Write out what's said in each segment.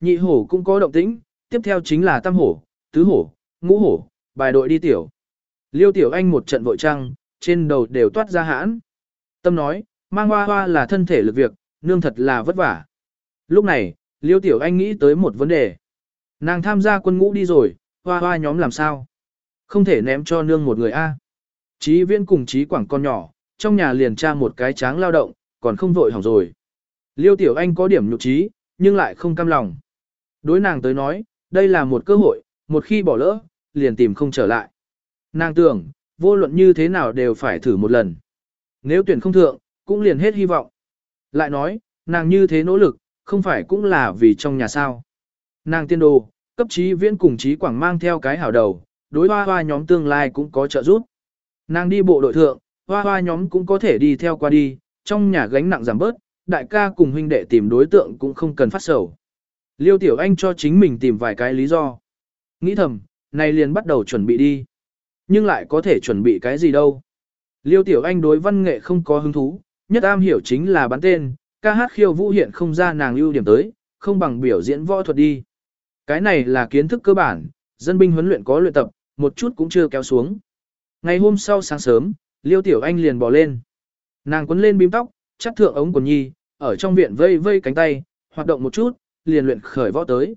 Nhị hổ cũng có động tĩnh, tiếp theo chính là tam hổ, tứ hổ, ngũ hổ, bài đội đi tiểu. Liêu tiểu anh một trận vội trăng, trên đầu đều toát ra hãn. Tâm nói, mang hoa hoa là thân thể lực việc, nương thật là vất vả. Lúc này, Liêu tiểu anh nghĩ tới một vấn đề. Nàng tham gia quân ngũ đi rồi, hoa hoa nhóm làm sao? Không thể ném cho nương một người A. Chí viên cùng chí quảng con nhỏ, trong nhà liền tra một cái tráng lao động, còn không vội hỏng rồi. Liêu tiểu anh có điểm nhục trí, nhưng lại không cam lòng. Đối nàng tới nói, đây là một cơ hội, một khi bỏ lỡ, liền tìm không trở lại. Nàng tưởng, vô luận như thế nào đều phải thử một lần. Nếu tuyển không thượng, cũng liền hết hy vọng. Lại nói, nàng như thế nỗ lực, không phải cũng là vì trong nhà sao. Nàng tiên đồ, cấp trí viễn cùng trí quảng mang theo cái hảo đầu, đối hoa hoa nhóm tương lai cũng có trợ giúp. Nàng đi bộ đội thượng, hoa hoa nhóm cũng có thể đi theo qua đi, trong nhà gánh nặng giảm bớt, đại ca cùng huynh đệ tìm đối tượng cũng không cần phát sầu. Liêu Tiểu Anh cho chính mình tìm vài cái lý do. Nghĩ thầm, này liền bắt đầu chuẩn bị đi. Nhưng lại có thể chuẩn bị cái gì đâu. Liêu Tiểu Anh đối văn nghệ không có hứng thú, nhất am hiểu chính là bắn tên, ca hát khiêu vũ hiện không ra nàng ưu điểm tới, không bằng biểu diễn võ thuật đi. Cái này là kiến thức cơ bản, dân binh huấn luyện có luyện tập, một chút cũng chưa kéo xuống. Ngày hôm sau sáng sớm, Liêu Tiểu Anh liền bỏ lên. Nàng quấn lên bím tóc, chắt thượng ống quần nhi, ở trong viện vây vây cánh tay, hoạt động một chút, liền luyện khởi võ tới.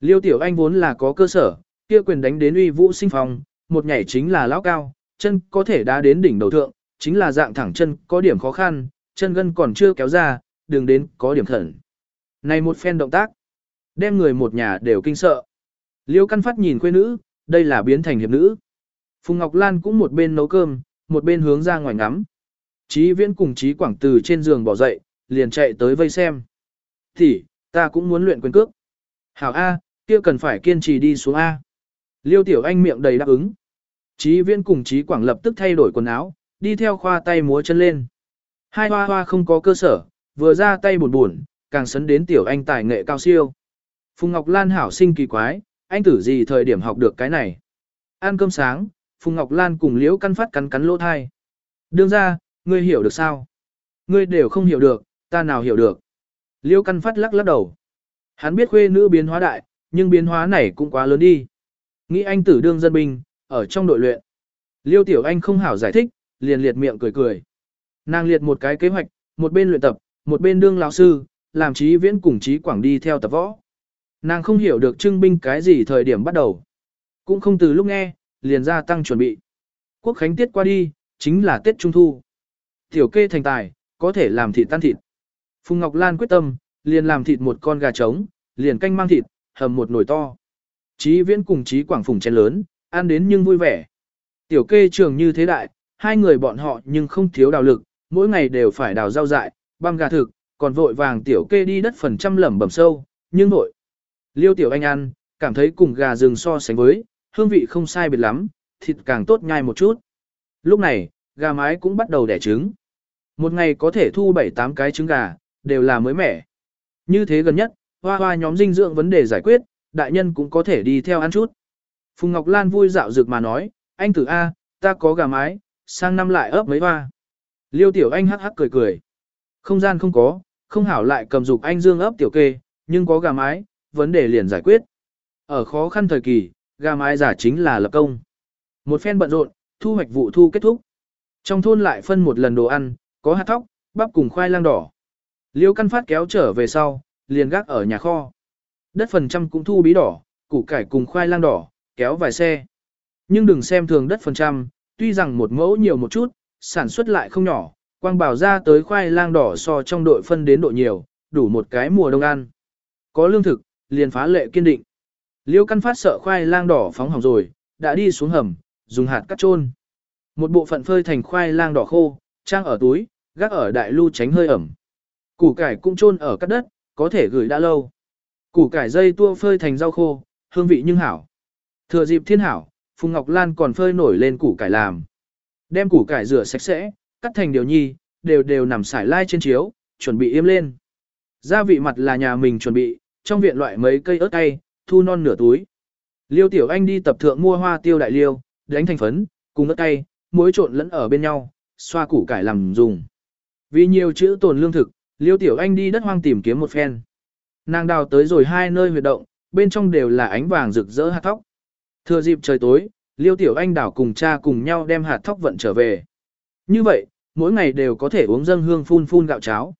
Liêu Tiểu Anh vốn là có cơ sở, kia quyền đánh đến uy vũ sinh phòng một nhảy chính là lão cao, chân có thể đá đến đỉnh đầu thượng, chính là dạng thẳng chân có điểm khó khăn, chân gân còn chưa kéo ra, đường đến có điểm khẩn. Này một phen động tác, đem người một nhà đều kinh sợ. Liêu Căn Phát nhìn quê nữ, đây là biến thành hiệp nữ. Phùng Ngọc Lan cũng một bên nấu cơm, một bên hướng ra ngoài ngắm. Chí Viễn cùng Chí Quảng từ trên giường bỏ dậy, liền chạy tới vây xem. Thì, ta cũng muốn luyện quyền cước. Hảo A, kia cần phải kiên trì đi xuống A. Liêu Tiểu Anh miệng đầy đáp ứng. Chí Viễn cùng Chí Quảng lập tức thay đổi quần áo, đi theo khoa tay múa chân lên. Hai hoa hoa không có cơ sở, vừa ra tay buồn buồn, càng sấn đến Tiểu Anh tài nghệ cao siêu. Phùng Ngọc Lan hảo sinh kỳ quái, anh tử gì thời điểm học được cái này. Ăn cơm sáng, Phùng Ngọc Lan cùng Liễu căn phát cắn cắn lỗ thai. Đương ra, ngươi hiểu được sao? Ngươi đều không hiểu được, ta nào hiểu được. Liêu căn phát lắc lắc đầu. Hắn biết khuê nữ biến hóa đại, nhưng biến hóa này cũng quá lớn đi. Nghĩ anh tử đương dân binh, ở trong đội luyện. Liêu Tiểu Anh không hảo giải thích, liền liệt miệng cười cười. Nàng liệt một cái kế hoạch, một bên luyện tập, một bên đương lão sư, làm trí viễn cùng trí quảng đi theo tập võ. Nàng không hiểu được trưng binh cái gì thời điểm bắt đầu. Cũng không từ lúc nghe, liền ra tăng chuẩn bị. Quốc khánh tiết qua đi, chính là Tết Trung Thu. Tiểu kê thành tài, có thể làm thịt tan thịt. Phùng Ngọc Lan quyết tâm, liền làm thịt một con gà trống, liền canh mang thịt, hầm một nồi to. Chí viễn cùng chí quảng phùng chén lớn, ăn đến nhưng vui vẻ. Tiểu kê trường như thế đại, hai người bọn họ nhưng không thiếu đào lực, mỗi ngày đều phải đào rau dại, băm gà thực, còn vội vàng tiểu kê đi đất phần trăm lẩm bẩm sâu, nhưng vội. Liêu tiểu anh ăn, cảm thấy cùng gà rừng so sánh với, hương vị không sai biệt lắm, thịt càng tốt nhai một chút. Lúc này, gà mái cũng bắt đầu đẻ trứng. Một ngày có thể thu 7-8 cái trứng gà, đều là mới mẻ. Như thế gần nhất, hoa hoa nhóm dinh dưỡng vấn đề giải quyết, đại nhân cũng có thể đi theo ăn chút. Phùng Ngọc Lan vui dạo dược mà nói, anh tử A, ta có gà mái, sang năm lại ấp mấy hoa. Liêu tiểu anh hắc hắc cười cười. Không gian không có, không hảo lại cầm dục anh dương ấp tiểu kê, nhưng có gà mái, vấn đề liền giải quyết. Ở khó khăn thời kỳ, gà mái giả chính là lập công. Một phen bận rộn, thu hoạch vụ thu kết thúc. Trong thôn lại phân một lần đồ ăn, có hạt thóc, bắp cùng khoai lang đỏ. Liêu căn phát kéo trở về sau, liền gác ở nhà kho. Đất phần trăm cũng thu bí đỏ, củ cải cùng khoai lang đỏ, kéo vài xe. Nhưng đừng xem thường đất phần trăm, tuy rằng một mẫu nhiều một chút, sản xuất lại không nhỏ, quang bảo ra tới khoai lang đỏ so trong đội phân đến độ nhiều, đủ một cái mùa đông ăn. Có lương thực, liền phá lệ kiên định. Liêu căn phát sợ khoai lang đỏ phóng hỏng rồi, đã đi xuống hầm, dùng hạt cắt trôn. Một bộ phận phơi thành khoai lang đỏ khô, trang ở túi, gác ở đại lưu tránh hơi ẩm. Củ cải cũng trôn ở cắt đất, có thể gửi đã lâu. Củ cải dây tua phơi thành rau khô, hương vị nhưng hảo. Thừa dịp thiên hảo, Phùng Ngọc Lan còn phơi nổi lên củ cải làm. Đem củ cải rửa sạch sẽ, cắt thành điều nhi, đều đều nằm sải lai trên chiếu, chuẩn bị im lên. Gia vị mặt là nhà mình chuẩn bị, trong viện loại mấy cây ớt cay, thu non nửa túi. Liêu Tiểu Anh đi tập thượng mua hoa tiêu đại liêu, đánh thành phấn, cùng ớt cay, muối trộn lẫn ở bên nhau, xoa củ cải làm dùng. Vì nhiều chữ tồn lương thực, Liêu Tiểu Anh đi đất hoang tìm kiếm một phen. Nàng đào tới rồi hai nơi huyệt động, bên trong đều là ánh vàng rực rỡ hạt thóc. Thừa dịp trời tối, Liêu Tiểu Anh đảo cùng cha cùng nhau đem hạt thóc vận trở về. Như vậy, mỗi ngày đều có thể uống dâng hương phun phun gạo cháo.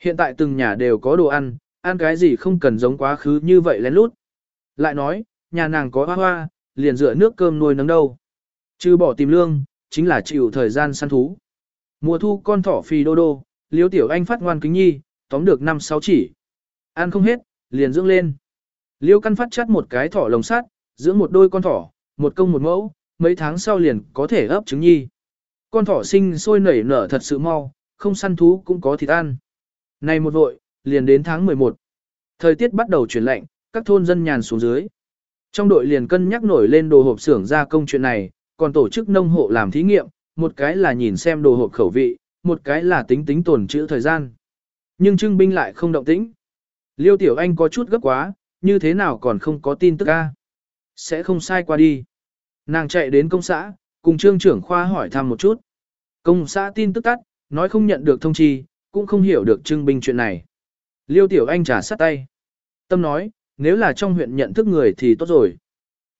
Hiện tại từng nhà đều có đồ ăn, ăn cái gì không cần giống quá khứ như vậy lén lút. Lại nói, nhà nàng có hoa hoa, liền rửa nước cơm nuôi nấng đâu. Chứ bỏ tìm lương, chính là chịu thời gian săn thú. Mùa thu con thỏ phi đô đô, Liêu tiểu anh phát ngoan kính nhi, tóm được năm sáu chỉ. Ăn không hết, liền dưỡng lên. Liêu căn phát chắt một cái thỏ lồng sắt, dưỡng một đôi con thỏ, một công một mẫu, mấy tháng sau liền có thể ấp trứng nhi. Con thỏ sinh sôi nảy nở thật sự mau, không săn thú cũng có thịt ăn. Này một vội, liền đến tháng 11. Thời tiết bắt đầu chuyển lạnh, các thôn dân nhàn xuống dưới. Trong đội liền cân nhắc nổi lên đồ hộp xưởng gia công chuyện này, còn tổ chức nông hộ làm thí nghiệm, một cái là nhìn xem đồ hộp khẩu vị, một cái là tính tính tồn trữ thời gian. Nhưng trưng binh lại không động tĩnh. Liêu Tiểu Anh có chút gấp quá, như thế nào còn không có tin tức a? Sẽ không sai qua đi. Nàng chạy đến công xã, cùng trương trưởng khoa hỏi thăm một chút. Công xã tin tức tắt, nói không nhận được thông chi, cũng không hiểu được trưng binh chuyện này. Liêu Tiểu Anh trả sát tay. Tâm nói, nếu là trong huyện nhận thức người thì tốt rồi.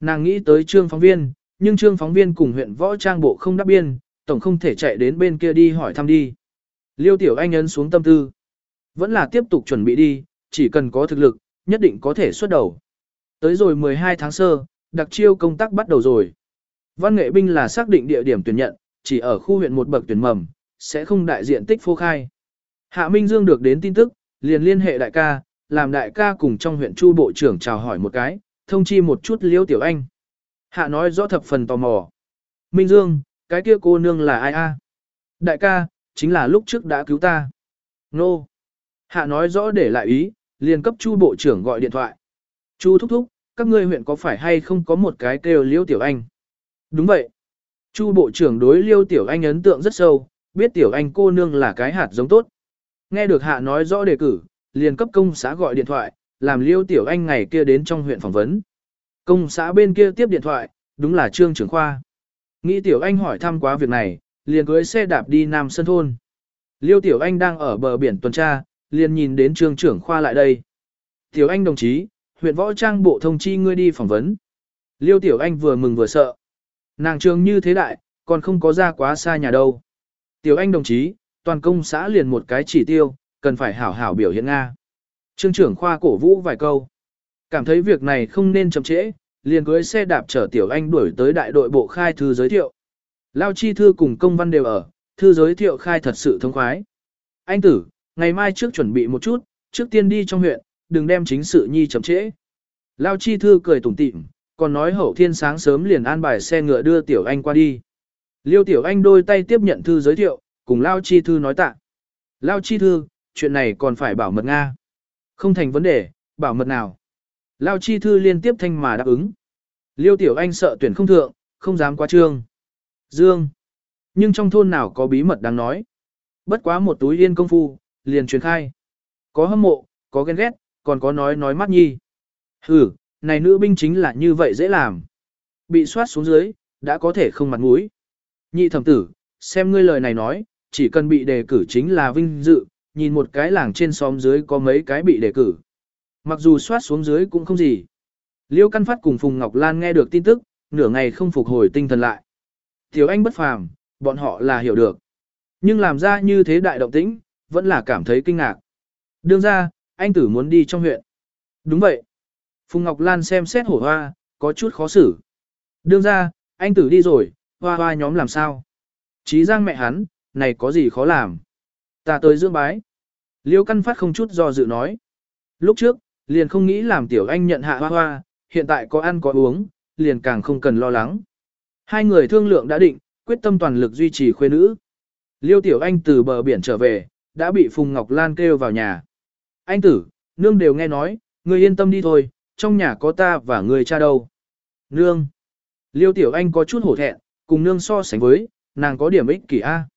Nàng nghĩ tới trương phóng viên, nhưng trương phóng viên cùng huyện võ trang bộ không đáp biên, tổng không thể chạy đến bên kia đi hỏi thăm đi. Liêu Tiểu Anh ấn xuống tâm tư. Vẫn là tiếp tục chuẩn bị đi, chỉ cần có thực lực, nhất định có thể xuất đầu. Tới rồi 12 tháng sơ, đặc chiêu công tác bắt đầu rồi. Văn nghệ binh là xác định địa điểm tuyển nhận, chỉ ở khu huyện một bậc tuyển mầm, sẽ không đại diện tích phô khai. Hạ Minh Dương được đến tin tức, liền liên hệ đại ca, làm đại ca cùng trong huyện chu bộ trưởng chào hỏi một cái, thông chi một chút liêu tiểu anh. Hạ nói rõ thập phần tò mò. Minh Dương, cái kia cô nương là ai a? Đại ca, chính là lúc trước đã cứu ta. Nô. Hạ nói rõ để lại ý, liền cấp chu bộ trưởng gọi điện thoại. Chu thúc thúc, các ngươi huyện có phải hay không có một cái kêu liêu tiểu anh? Đúng vậy. Chu bộ trưởng đối liêu tiểu anh ấn tượng rất sâu, biết tiểu anh cô nương là cái hạt giống tốt. Nghe được hạ nói rõ đề cử, liền cấp công xã gọi điện thoại, làm liêu tiểu anh ngày kia đến trong huyện phỏng vấn. Công xã bên kia tiếp điện thoại, đúng là trương trưởng khoa. Nghĩ tiểu anh hỏi thăm quá việc này, liền cưới xe đạp đi Nam Sơn Thôn. Liêu tiểu anh đang ở bờ biển tuần tra, liền nhìn đến trường trưởng khoa lại đây. Tiểu anh đồng chí, huyện võ trang bộ thông chi ngươi đi phỏng vấn. Liêu tiểu anh vừa mừng vừa sợ. Nàng trường như thế đại, còn không có ra quá xa nhà đâu. Tiểu anh đồng chí, toàn công xã liền một cái chỉ tiêu, cần phải hảo hảo biểu hiện Nga. Trương trưởng khoa cổ vũ vài câu. Cảm thấy việc này không nên chậm trễ, liền cưới xe đạp chở Tiểu Anh đuổi tới đại đội bộ khai thư giới thiệu. Lao chi thư cùng công văn đều ở, thư giới thiệu khai thật sự thông khoái. Anh tử, ngày mai trước chuẩn bị một chút, trước tiên đi trong huyện, đừng đem chính sự nhi chậm trễ. Lao chi thư cười tủm tỉm, còn nói hậu thiên sáng sớm liền an bài xe ngựa đưa Tiểu Anh qua đi. Liêu Tiểu Anh đôi tay tiếp nhận thư giới thiệu, cùng Lao chi thư nói tạ. Lao chi thư, chuyện này còn phải bảo mật Nga. Không thành vấn đề, bảo mật nào. Lao chi thư liên tiếp thanh mà đáp ứng. Liêu Tiểu Anh sợ tuyển không thượng, không dám quá trương. Dương. Nhưng trong thôn nào có bí mật đáng nói. Bất quá một túi yên công phu, liền truyền khai. Có hâm mộ, có ghen ghét, còn có nói nói mắt nhi. Hừ, này nữ binh chính là như vậy dễ làm. Bị soát xuống dưới, đã có thể không mặt mũi. Nhị thẩm tử, xem ngươi lời này nói, chỉ cần bị đề cử chính là vinh dự, nhìn một cái làng trên xóm dưới có mấy cái bị đề cử. Mặc dù soát xuống dưới cũng không gì. Liêu Căn Phát cùng Phùng Ngọc Lan nghe được tin tức, nửa ngày không phục hồi tinh thần lại. Tiểu Anh bất phàm, bọn họ là hiểu được. Nhưng làm ra như thế đại động tĩnh, vẫn là cảm thấy kinh ngạc. Đương ra, anh tử muốn đi trong huyện. Đúng vậy. Phùng Ngọc Lan xem xét hổ hoa, có chút khó xử. Đương ra, anh tử đi rồi, hoa hoa nhóm làm sao? Chí giang mẹ hắn, này có gì khó làm? Ta tới dưỡng bái. Liêu Căn Phát không chút do dự nói. Lúc trước, liền không nghĩ làm tiểu anh nhận hạ hoa hoa, hiện tại có ăn có uống, liền càng không cần lo lắng. Hai người thương lượng đã định, quyết tâm toàn lực duy trì khuê nữ. Liêu tiểu anh từ bờ biển trở về, đã bị Phùng Ngọc Lan kêu vào nhà. Anh tử, nương đều nghe nói, người yên tâm đi thôi, trong nhà có ta và người cha đâu. Nương. Liêu tiểu anh có chút hổ thẹn, cùng nương so sánh với, nàng có điểm ích kỷ A.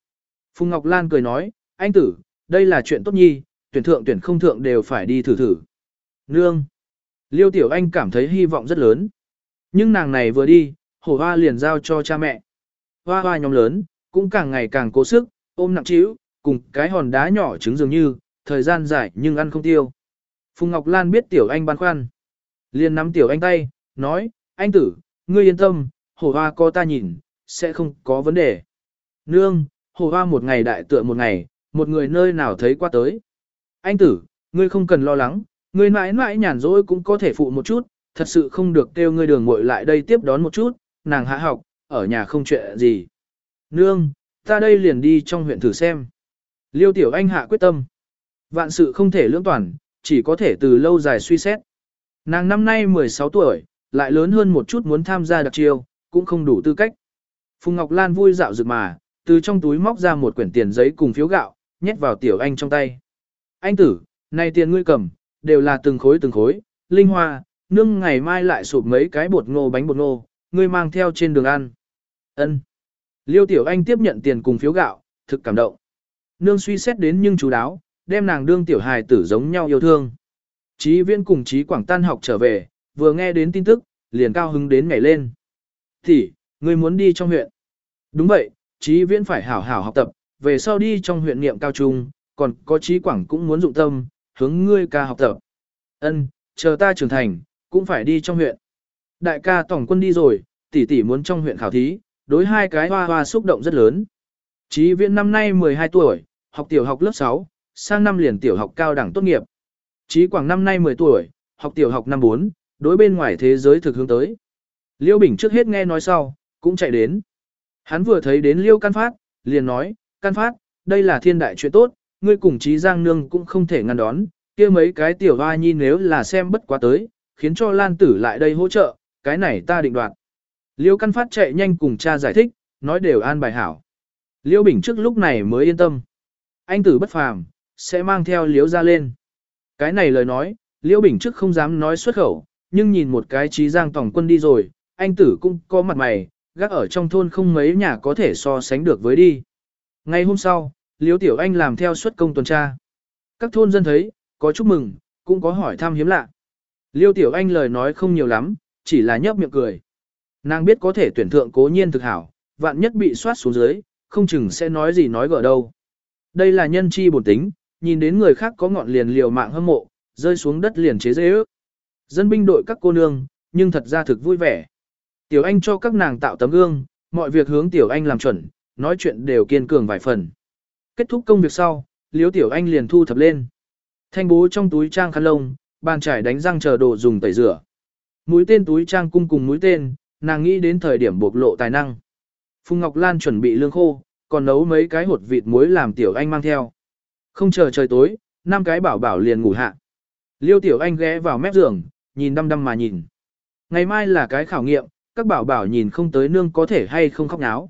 Phùng Ngọc Lan cười nói, anh tử, đây là chuyện tốt nhi, tuyển thượng tuyển không thượng đều phải đi thử thử. Nương. Liêu Tiểu Anh cảm thấy hy vọng rất lớn. Nhưng nàng này vừa đi, hổ hoa liền giao cho cha mẹ. Hoa hoa nhóm lớn, cũng càng ngày càng cố sức, ôm nặng trĩu, cùng cái hòn đá nhỏ trứng dường như, thời gian dài nhưng ăn không tiêu. Phùng Ngọc Lan biết Tiểu Anh băn khoăn. liền nắm Tiểu Anh tay, nói, anh tử, ngươi yên tâm, hổ hoa có ta nhìn, sẽ không có vấn đề. Nương, hổ hoa một ngày đại tựa một ngày, một người nơi nào thấy qua tới. Anh tử, ngươi không cần lo lắng, ngươi mãi mãi nhàn rỗi cũng có thể phụ một chút, thật sự không được kêu ngươi đường muội lại đây tiếp đón một chút, nàng hạ học, ở nhà không chuyện gì. Nương, ta đây liền đi trong huyện thử xem. Liêu tiểu anh hạ quyết tâm. Vạn sự không thể lưỡng toàn, chỉ có thể từ lâu dài suy xét. Nàng năm nay 16 tuổi, lại lớn hơn một chút muốn tham gia đặc chiêu, cũng không đủ tư cách. Phùng Ngọc Lan vui dạo rực mà, từ trong túi móc ra một quyển tiền giấy cùng phiếu gạo, nhét vào tiểu anh trong tay. Anh tử, này tiền ngươi cầm, đều là từng khối từng khối, linh hoa, nương ngày mai lại sụp mấy cái bột ngô bánh bột ngô, ngươi mang theo trên đường ăn. Ân. Liêu tiểu anh tiếp nhận tiền cùng phiếu gạo, thực cảm động. Nương suy xét đến nhưng chú đáo, đem nàng đương tiểu hài tử giống nhau yêu thương. Chí viên cùng chí quảng tan học trở về, vừa nghe đến tin tức, liền cao hứng đến nhảy lên. Thì, ngươi muốn đi trong huyện. Đúng vậy, chí viễn phải hảo hảo học tập, về sau đi trong huyện niệm cao trung, còn có chí quảng cũng muốn dụng tâm, hướng ngươi ca học tập. Ân, chờ ta trưởng thành, cũng phải đi trong huyện. Đại ca tổng quân đi rồi, tỷ tỷ muốn trong huyện khảo thí, đối hai cái hoa hoa xúc động rất lớn. Chí viện năm nay 12 tuổi, học tiểu học lớp 6, sang năm liền tiểu học cao đẳng tốt nghiệp. Chí quảng năm nay 10 tuổi, học tiểu học năm 4, đối bên ngoài thế giới thực hướng tới. Liêu Bình trước hết nghe nói sau, cũng chạy đến. Hắn vừa thấy đến Liêu Căn Phát, liền nói, Căn Phát, đây là thiên đại chuyện tốt, ngươi cùng Chí Giang Nương cũng không thể ngăn đón, kia mấy cái tiểu hoa nhi nếu là xem bất quá tới, khiến cho Lan Tử lại đây hỗ trợ, cái này ta định đoạt. Liêu Căn Phát chạy nhanh cùng cha giải thích, nói đều an bài hảo. Liêu Bình trước lúc này mới yên tâm. Anh tử bất phàm, sẽ mang theo Liêu ra lên. Cái này lời nói, Liêu Bình trước không dám nói xuất khẩu, nhưng nhìn một cái trí giang tổng quân đi rồi, anh tử cũng có mặt mày, gác ở trong thôn không mấy nhà có thể so sánh được với đi. Ngày hôm sau, Liêu Tiểu Anh làm theo suất công tuần tra. Các thôn dân thấy, có chúc mừng, cũng có hỏi thăm hiếm lạ. Liêu Tiểu Anh lời nói không nhiều lắm, chỉ là nhấp miệng cười. Nàng biết có thể tuyển thượng cố nhiên thực hảo, vạn nhất bị soát xuống dưới, không chừng sẽ nói gì nói gỡ đâu. Đây là nhân chi bổn tính, nhìn đến người khác có ngọn liền liều mạng hâm mộ, rơi xuống đất liền chế dễ ước. Dân binh đội các cô nương, nhưng thật ra thực vui vẻ. Tiểu Anh cho các nàng tạo tấm gương, mọi việc hướng Tiểu Anh làm chuẩn, nói chuyện đều kiên cường vài phần. Kết thúc công việc sau, Liễu Tiểu Anh liền thu thập lên. Thanh bố trong túi trang khăn lông, bàn trải đánh răng chờ đồ dùng tẩy rửa. Mũi tên túi trang cung cùng mũi tên, nàng nghĩ đến thời điểm bộc lộ tài năng. Phùng Ngọc Lan chuẩn bị lương khô, còn nấu mấy cái hột vịt muối làm Tiểu Anh mang theo. Không chờ trời tối, năm cái bảo bảo liền ngủ hạ. Liêu Tiểu Anh ghé vào mép giường, nhìn đăm đăm mà nhìn. Ngày mai là cái khảo nghiệm, các bảo bảo nhìn không tới nương có thể hay không khóc náo.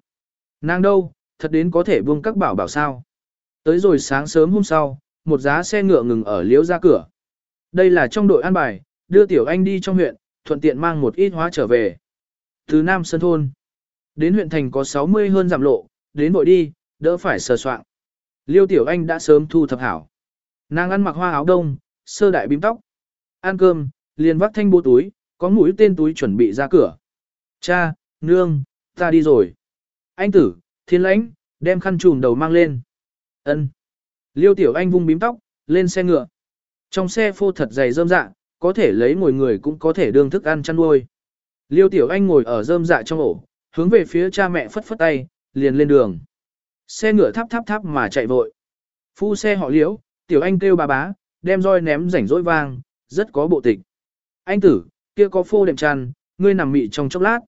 Nàng đâu, thật đến có thể buông các bảo bảo sao. Tới rồi sáng sớm hôm sau, một giá xe ngựa ngừng ở liễu ra cửa. Đây là trong đội an bài, đưa Tiểu Anh đi trong huyện, thuận tiện mang một ít hóa trở về. Từ Nam Sơn Thôn, đến huyện thành có 60 hơn giảm lộ, đến bội đi, đỡ phải sờ soạn. Liêu Tiểu Anh đã sớm thu thập hảo. Nàng ăn mặc hoa áo đông, sơ đại bím tóc. Ăn cơm, liền vác thanh bố túi, có mũi tên túi chuẩn bị ra cửa. Cha, nương, ta đi rồi. Anh tử, thiên lãnh, đem khăn trùm đầu mang lên ân Liêu Tiểu Anh vung bím tóc, lên xe ngựa. Trong xe phô thật dày rơm dạ, có thể lấy ngồi người cũng có thể đương thức ăn chăn nuôi. Liêu Tiểu Anh ngồi ở rơm dạ trong ổ, hướng về phía cha mẹ phất phất tay, liền lên đường. Xe ngựa tháp tháp tháp mà chạy vội. Phu xe họ liễu, Tiểu Anh kêu bà bá, đem roi ném rảnh rỗi vang, rất có bộ tịch. Anh tử, kia có phô đệm chăn, ngươi nằm mị trong chốc lát.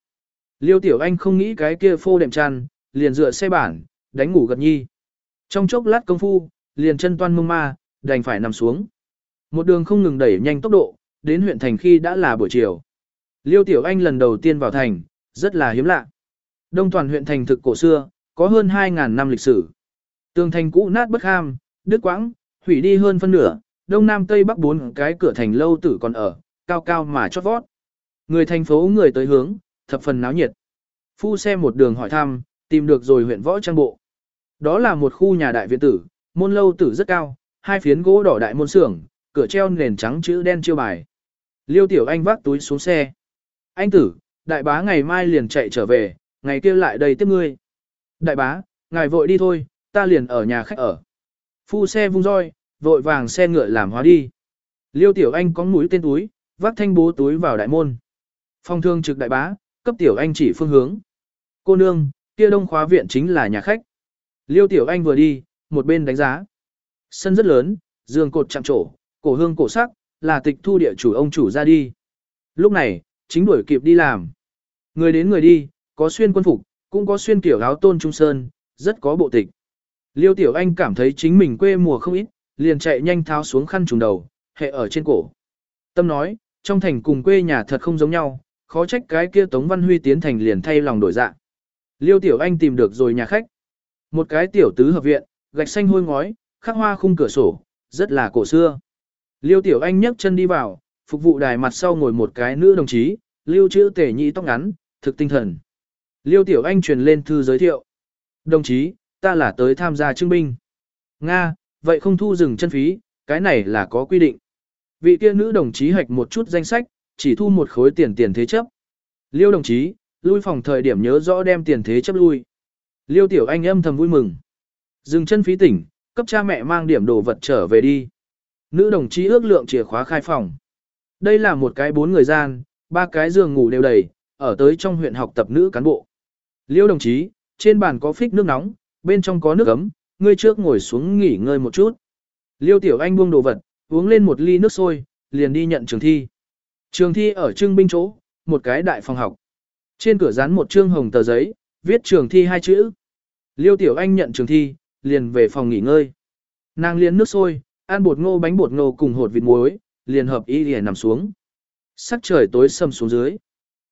Liêu Tiểu Anh không nghĩ cái kia phô đệm chăn, liền dựa xe bản, đánh ngủ gật nhi. Trong chốc lát công phu, liền chân toan mông ma, đành phải nằm xuống. Một đường không ngừng đẩy nhanh tốc độ, đến huyện thành khi đã là buổi chiều. Liêu Tiểu Anh lần đầu tiên vào thành, rất là hiếm lạ. Đông toàn huyện thành thực cổ xưa, có hơn 2.000 năm lịch sử. Tường thành cũ nát bất ham, đứt quãng, hủy đi hơn phân nửa, đông nam tây bắc bốn cái cửa thành lâu tử còn ở, cao cao mà chót vót. Người thành phố người tới hướng, thập phần náo nhiệt. Phu xe một đường hỏi thăm, tìm được rồi huyện võ trang bộ. Đó là một khu nhà đại viện tử, môn lâu tử rất cao, hai phiến gỗ đỏ đại môn xưởng, cửa treo nền trắng chữ đen chiêu bài. Liêu Tiểu Anh vác túi xuống xe. Anh tử, đại bá ngày mai liền chạy trở về, ngày kia lại đây tiếp ngươi. Đại bá, ngài vội đi thôi, ta liền ở nhà khách ở. Phu xe vung roi, vội vàng xe ngựa làm hóa đi. Liêu Tiểu Anh có mũi tên túi, vác thanh bố túi vào đại môn. Phong thương trực đại bá, cấp Tiểu Anh chỉ phương hướng. Cô nương, kia đông khóa viện chính là nhà khách. Liêu Tiểu Anh vừa đi, một bên đánh giá. Sân rất lớn, giường cột chạm trổ, cổ hương cổ sắc, là tịch thu địa chủ ông chủ ra đi. Lúc này, chính đuổi kịp đi làm. Người đến người đi, có xuyên quân phục, cũng có xuyên kiểu áo tôn trung sơn, rất có bộ tịch. Liêu Tiểu Anh cảm thấy chính mình quê mùa không ít, liền chạy nhanh tháo xuống khăn trùng đầu, hệ ở trên cổ. Tâm nói, trong thành cùng quê nhà thật không giống nhau, khó trách cái kia Tống Văn Huy tiến thành liền thay lòng đổi dạ. Liêu Tiểu Anh tìm được rồi nhà khách. Một cái tiểu tứ hợp viện, gạch xanh hôi ngói, khắc hoa khung cửa sổ, rất là cổ xưa. Liêu Tiểu Anh nhấc chân đi vào, phục vụ đài mặt sau ngồi một cái nữ đồng chí, lưu chữ tể nhị tóc ngắn, thực tinh thần. Liêu Tiểu Anh truyền lên thư giới thiệu. Đồng chí, ta là tới tham gia trưng binh. Nga, vậy không thu dừng chân phí, cái này là có quy định. Vị kia nữ đồng chí hạch một chút danh sách, chỉ thu một khối tiền tiền thế chấp. Liêu đồng chí, lui phòng thời điểm nhớ rõ đem tiền thế chấp lui. Liêu Tiểu Anh âm thầm vui mừng. Dừng chân phí tỉnh, cấp cha mẹ mang điểm đồ vật trở về đi. Nữ đồng chí ước lượng chìa khóa khai phòng. Đây là một cái bốn người gian, ba cái giường ngủ đều đầy, ở tới trong huyện học tập nữ cán bộ. Liêu đồng chí, trên bàn có phích nước nóng, bên trong có nước ấm, ngươi trước ngồi xuống nghỉ ngơi một chút. Liêu Tiểu Anh buông đồ vật, uống lên một ly nước sôi, liền đi nhận trường thi. Trường thi ở trưng binh chỗ, một cái đại phòng học. Trên cửa dán một trương hồng tờ giấy, viết trường thi hai chữ. Liêu Tiểu Anh nhận trường thi, liền về phòng nghỉ ngơi. Nàng liền nước sôi, ăn bột ngô bánh bột ngô cùng hột vịt muối, liền hợp ý liền nằm xuống. Sắc trời tối sầm xuống dưới.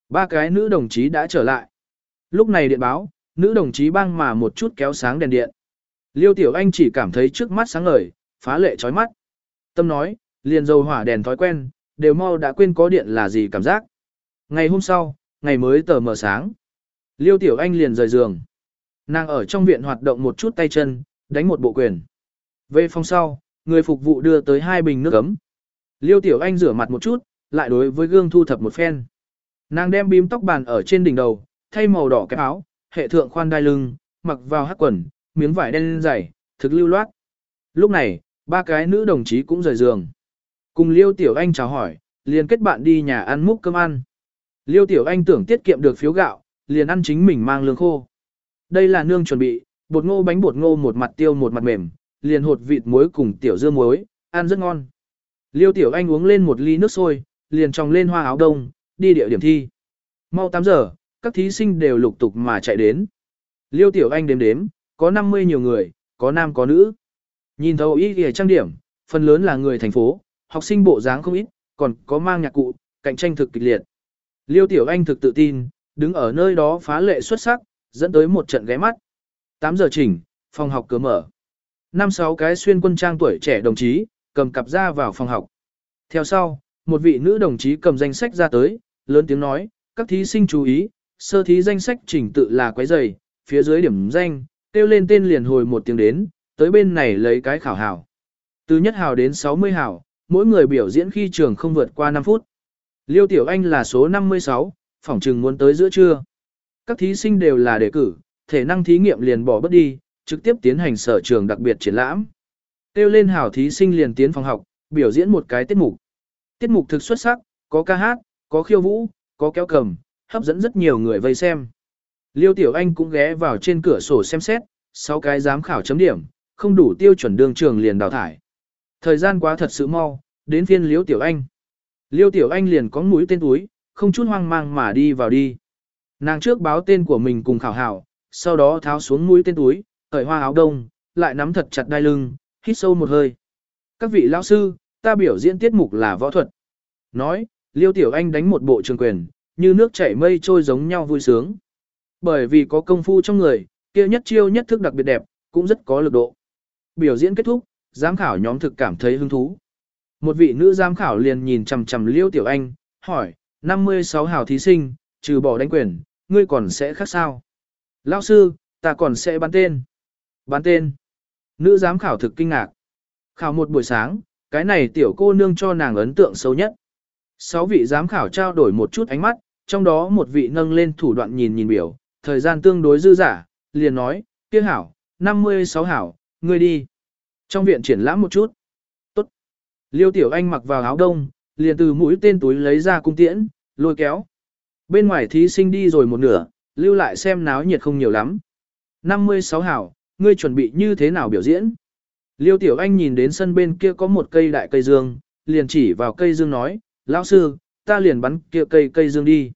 Ba cái nữ đồng chí đã trở lại. Lúc này điện báo, nữ đồng chí băng mà một chút kéo sáng đèn điện. Liêu Tiểu Anh chỉ cảm thấy trước mắt sáng ngời, phá lệ chói mắt. Tâm nói, liền dầu hỏa đèn thói quen, đều mau đã quên có điện là gì cảm giác. Ngày hôm sau, ngày mới tờ mờ sáng. Liêu Tiểu Anh liền rời giường. Nàng ở trong viện hoạt động một chút tay chân, đánh một bộ quyền. Về phòng sau, người phục vụ đưa tới hai bình nước ấm. Liêu Tiểu Anh rửa mặt một chút, lại đối với gương thu thập một phen. Nàng đem bím tóc bàn ở trên đỉnh đầu, thay màu đỏ cái áo, hệ thượng khoan đai lưng, mặc vào hắc quần, miếng vải đen dày, thực lưu loát. Lúc này, ba cái nữ đồng chí cũng rời giường. Cùng Liêu Tiểu Anh chào hỏi, liền kết bạn đi nhà ăn múc cơm ăn. Liêu Tiểu Anh tưởng tiết kiệm được phiếu gạo, liền ăn chính mình mang lương khô. Đây là nương chuẩn bị, bột ngô bánh bột ngô một mặt tiêu một mặt mềm, liền hột vịt muối cùng tiểu dưa muối, ăn rất ngon. Liêu Tiểu Anh uống lên một ly nước sôi, liền tròng lên hoa áo đông, đi địa điểm thi. Mau 8 giờ, các thí sinh đều lục tục mà chạy đến. Liêu Tiểu Anh đếm đếm, có 50 nhiều người, có nam có nữ. Nhìn thấu ý kìa trang điểm, phần lớn là người thành phố, học sinh bộ dáng không ít, còn có mang nhạc cụ, cạnh tranh thực kịch liệt. Liêu Tiểu Anh thực tự tin, đứng ở nơi đó phá lệ xuất sắc, dẫn tới một trận ghé mắt. 8 giờ chỉnh, phòng học cửa mở. Năm sáu cái xuyên quân trang tuổi trẻ đồng chí, cầm cặp ra vào phòng học. Theo sau, một vị nữ đồng chí cầm danh sách ra tới, lớn tiếng nói, các thí sinh chú ý, sơ thí danh sách chỉnh tự là quái dày, phía dưới điểm danh, kêu lên tên liền hồi một tiếng đến, tới bên này lấy cái khảo hảo. Từ nhất hào đến 60 hào, mỗi người biểu diễn khi trường không vượt qua 5 phút. Liêu Tiểu Anh là số 56, phỏng chừng muốn tới giữa trưa. Các thí sinh đều là đề cử, thể năng thí nghiệm liền bỏ bất đi, trực tiếp tiến hành sở trường đặc biệt triển lãm. Tiêu lên hảo thí sinh liền tiến phòng học, biểu diễn một cái tiết mục. Tiết mục thực xuất sắc, có ca hát, có khiêu vũ, có kéo cầm, hấp dẫn rất nhiều người vây xem. Liêu Tiểu Anh cũng ghé vào trên cửa sổ xem xét, sau cái giám khảo chấm điểm, không đủ tiêu chuẩn đường trường liền đào thải. Thời gian quá thật sự mau, đến phiên Liêu Tiểu Anh. Liêu Tiểu Anh liền có mũi tên túi, không chút hoang mang mà đi vào đi. Nàng trước báo tên của mình cùng khảo hảo, sau đó tháo xuống mũi tên túi, cởi hoa áo đông, lại nắm thật chặt đai lưng, hít sâu một hơi. Các vị lão sư, ta biểu diễn tiết mục là võ thuật. Nói, Liêu Tiểu Anh đánh một bộ trường quyền, như nước chảy mây trôi giống nhau vui sướng. Bởi vì có công phu trong người, kia nhất chiêu nhất thức đặc biệt đẹp, cũng rất có lực độ. Biểu diễn kết thúc, giám khảo nhóm thực cảm thấy hứng thú. Một vị nữ giám khảo liền nhìn chằm chằm Liêu Tiểu Anh, hỏi, 56 hào thí sinh, trừ bỏ đánh quyền, ngươi còn sẽ khác sao? Lão sư, ta còn sẽ bán tên. Bán tên. Nữ giám khảo thực kinh ngạc. Khảo một buổi sáng, cái này tiểu cô nương cho nàng ấn tượng sâu nhất. Sáu vị giám khảo trao đổi một chút ánh mắt, trong đó một vị nâng lên thủ đoạn nhìn nhìn biểu, thời gian tương đối dư giả, liền nói, kia hảo, 56 hảo, ngươi đi. Trong viện triển lãm một chút. Tốt. Liêu Tiểu Anh mặc vào áo đông, liền từ mũi tên túi lấy ra cung tiễn, lôi kéo. Bên ngoài thí sinh đi rồi một nửa, lưu lại xem náo nhiệt không nhiều lắm. 56 hảo, ngươi chuẩn bị như thế nào biểu diễn? Liêu Tiểu Anh nhìn đến sân bên kia có một cây đại cây dương, liền chỉ vào cây dương nói, lão sư, ta liền bắn kia cây cây dương đi.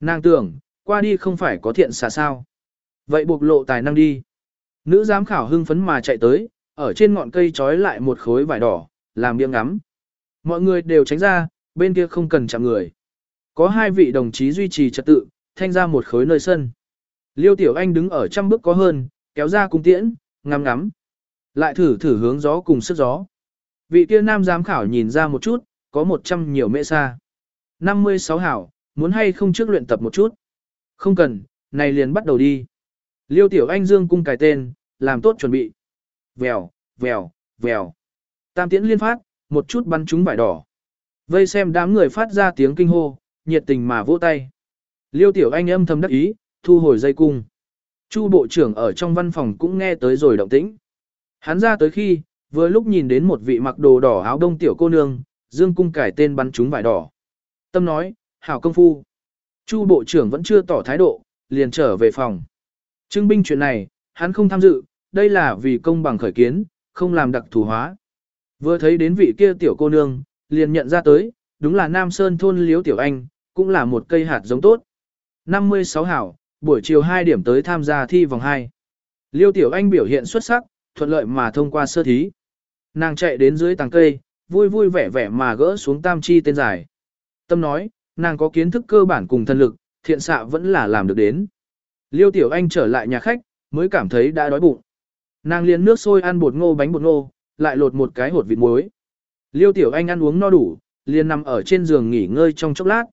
Nàng tưởng, qua đi không phải có thiện xả sao. Vậy buộc lộ tài năng đi. Nữ giám khảo hưng phấn mà chạy tới, ở trên ngọn cây trói lại một khối vải đỏ, làm miệng ngắm. Mọi người đều tránh ra, bên kia không cần chạm người. Có hai vị đồng chí duy trì trật tự, thanh ra một khối nơi sân. Liêu Tiểu Anh đứng ở trăm bước có hơn, kéo ra cung tiễn, ngắm ngắm. Lại thử thử hướng gió cùng sức gió. Vị kia nam giám khảo nhìn ra một chút, có một trăm nhiều mễ xa. 56 hảo, muốn hay không trước luyện tập một chút. Không cần, này liền bắt đầu đi. Liêu Tiểu Anh dương cung cài tên, làm tốt chuẩn bị. Vèo, vèo, vèo. Tam tiễn liên phát, một chút bắn trúng vải đỏ. Vây xem đám người phát ra tiếng kinh hô, nhiệt tình mà vỗ tay. Liêu Tiểu Anh âm thầm đắc ý, thu hồi dây cung. Chu bộ trưởng ở trong văn phòng cũng nghe tới rồi động tĩnh. Hắn ra tới khi, vừa lúc nhìn đến một vị mặc đồ đỏ áo đông tiểu cô nương, dương cung cải tên bắn trúng vải đỏ. Tâm nói, hảo công phu. Chu bộ trưởng vẫn chưa tỏ thái độ, liền trở về phòng. Trưng binh chuyện này, hắn không tham dự, đây là vì công bằng khởi kiến, không làm đặc thù hóa. Vừa thấy đến vị kia tiểu cô nương, liền nhận ra tới, đúng là Nam Sơn thôn Liếu Tiểu Anh, cũng là một cây hạt giống tốt. 56 hảo, buổi chiều 2 điểm tới tham gia thi vòng 2. Liêu Tiểu Anh biểu hiện xuất sắc, thuận lợi mà thông qua sơ thí. Nàng chạy đến dưới tàng cây, vui vui vẻ vẻ mà gỡ xuống tam chi tên giải. Tâm nói, nàng có kiến thức cơ bản cùng thân lực, thiện xạ vẫn là làm được đến. Liêu Tiểu Anh trở lại nhà khách, mới cảm thấy đã đói bụng. Nàng liền nước sôi ăn bột ngô bánh bột ngô, lại lột một cái hột vịt muối. Liêu Tiểu Anh ăn uống no đủ, liền nằm ở trên giường nghỉ ngơi trong chốc lát.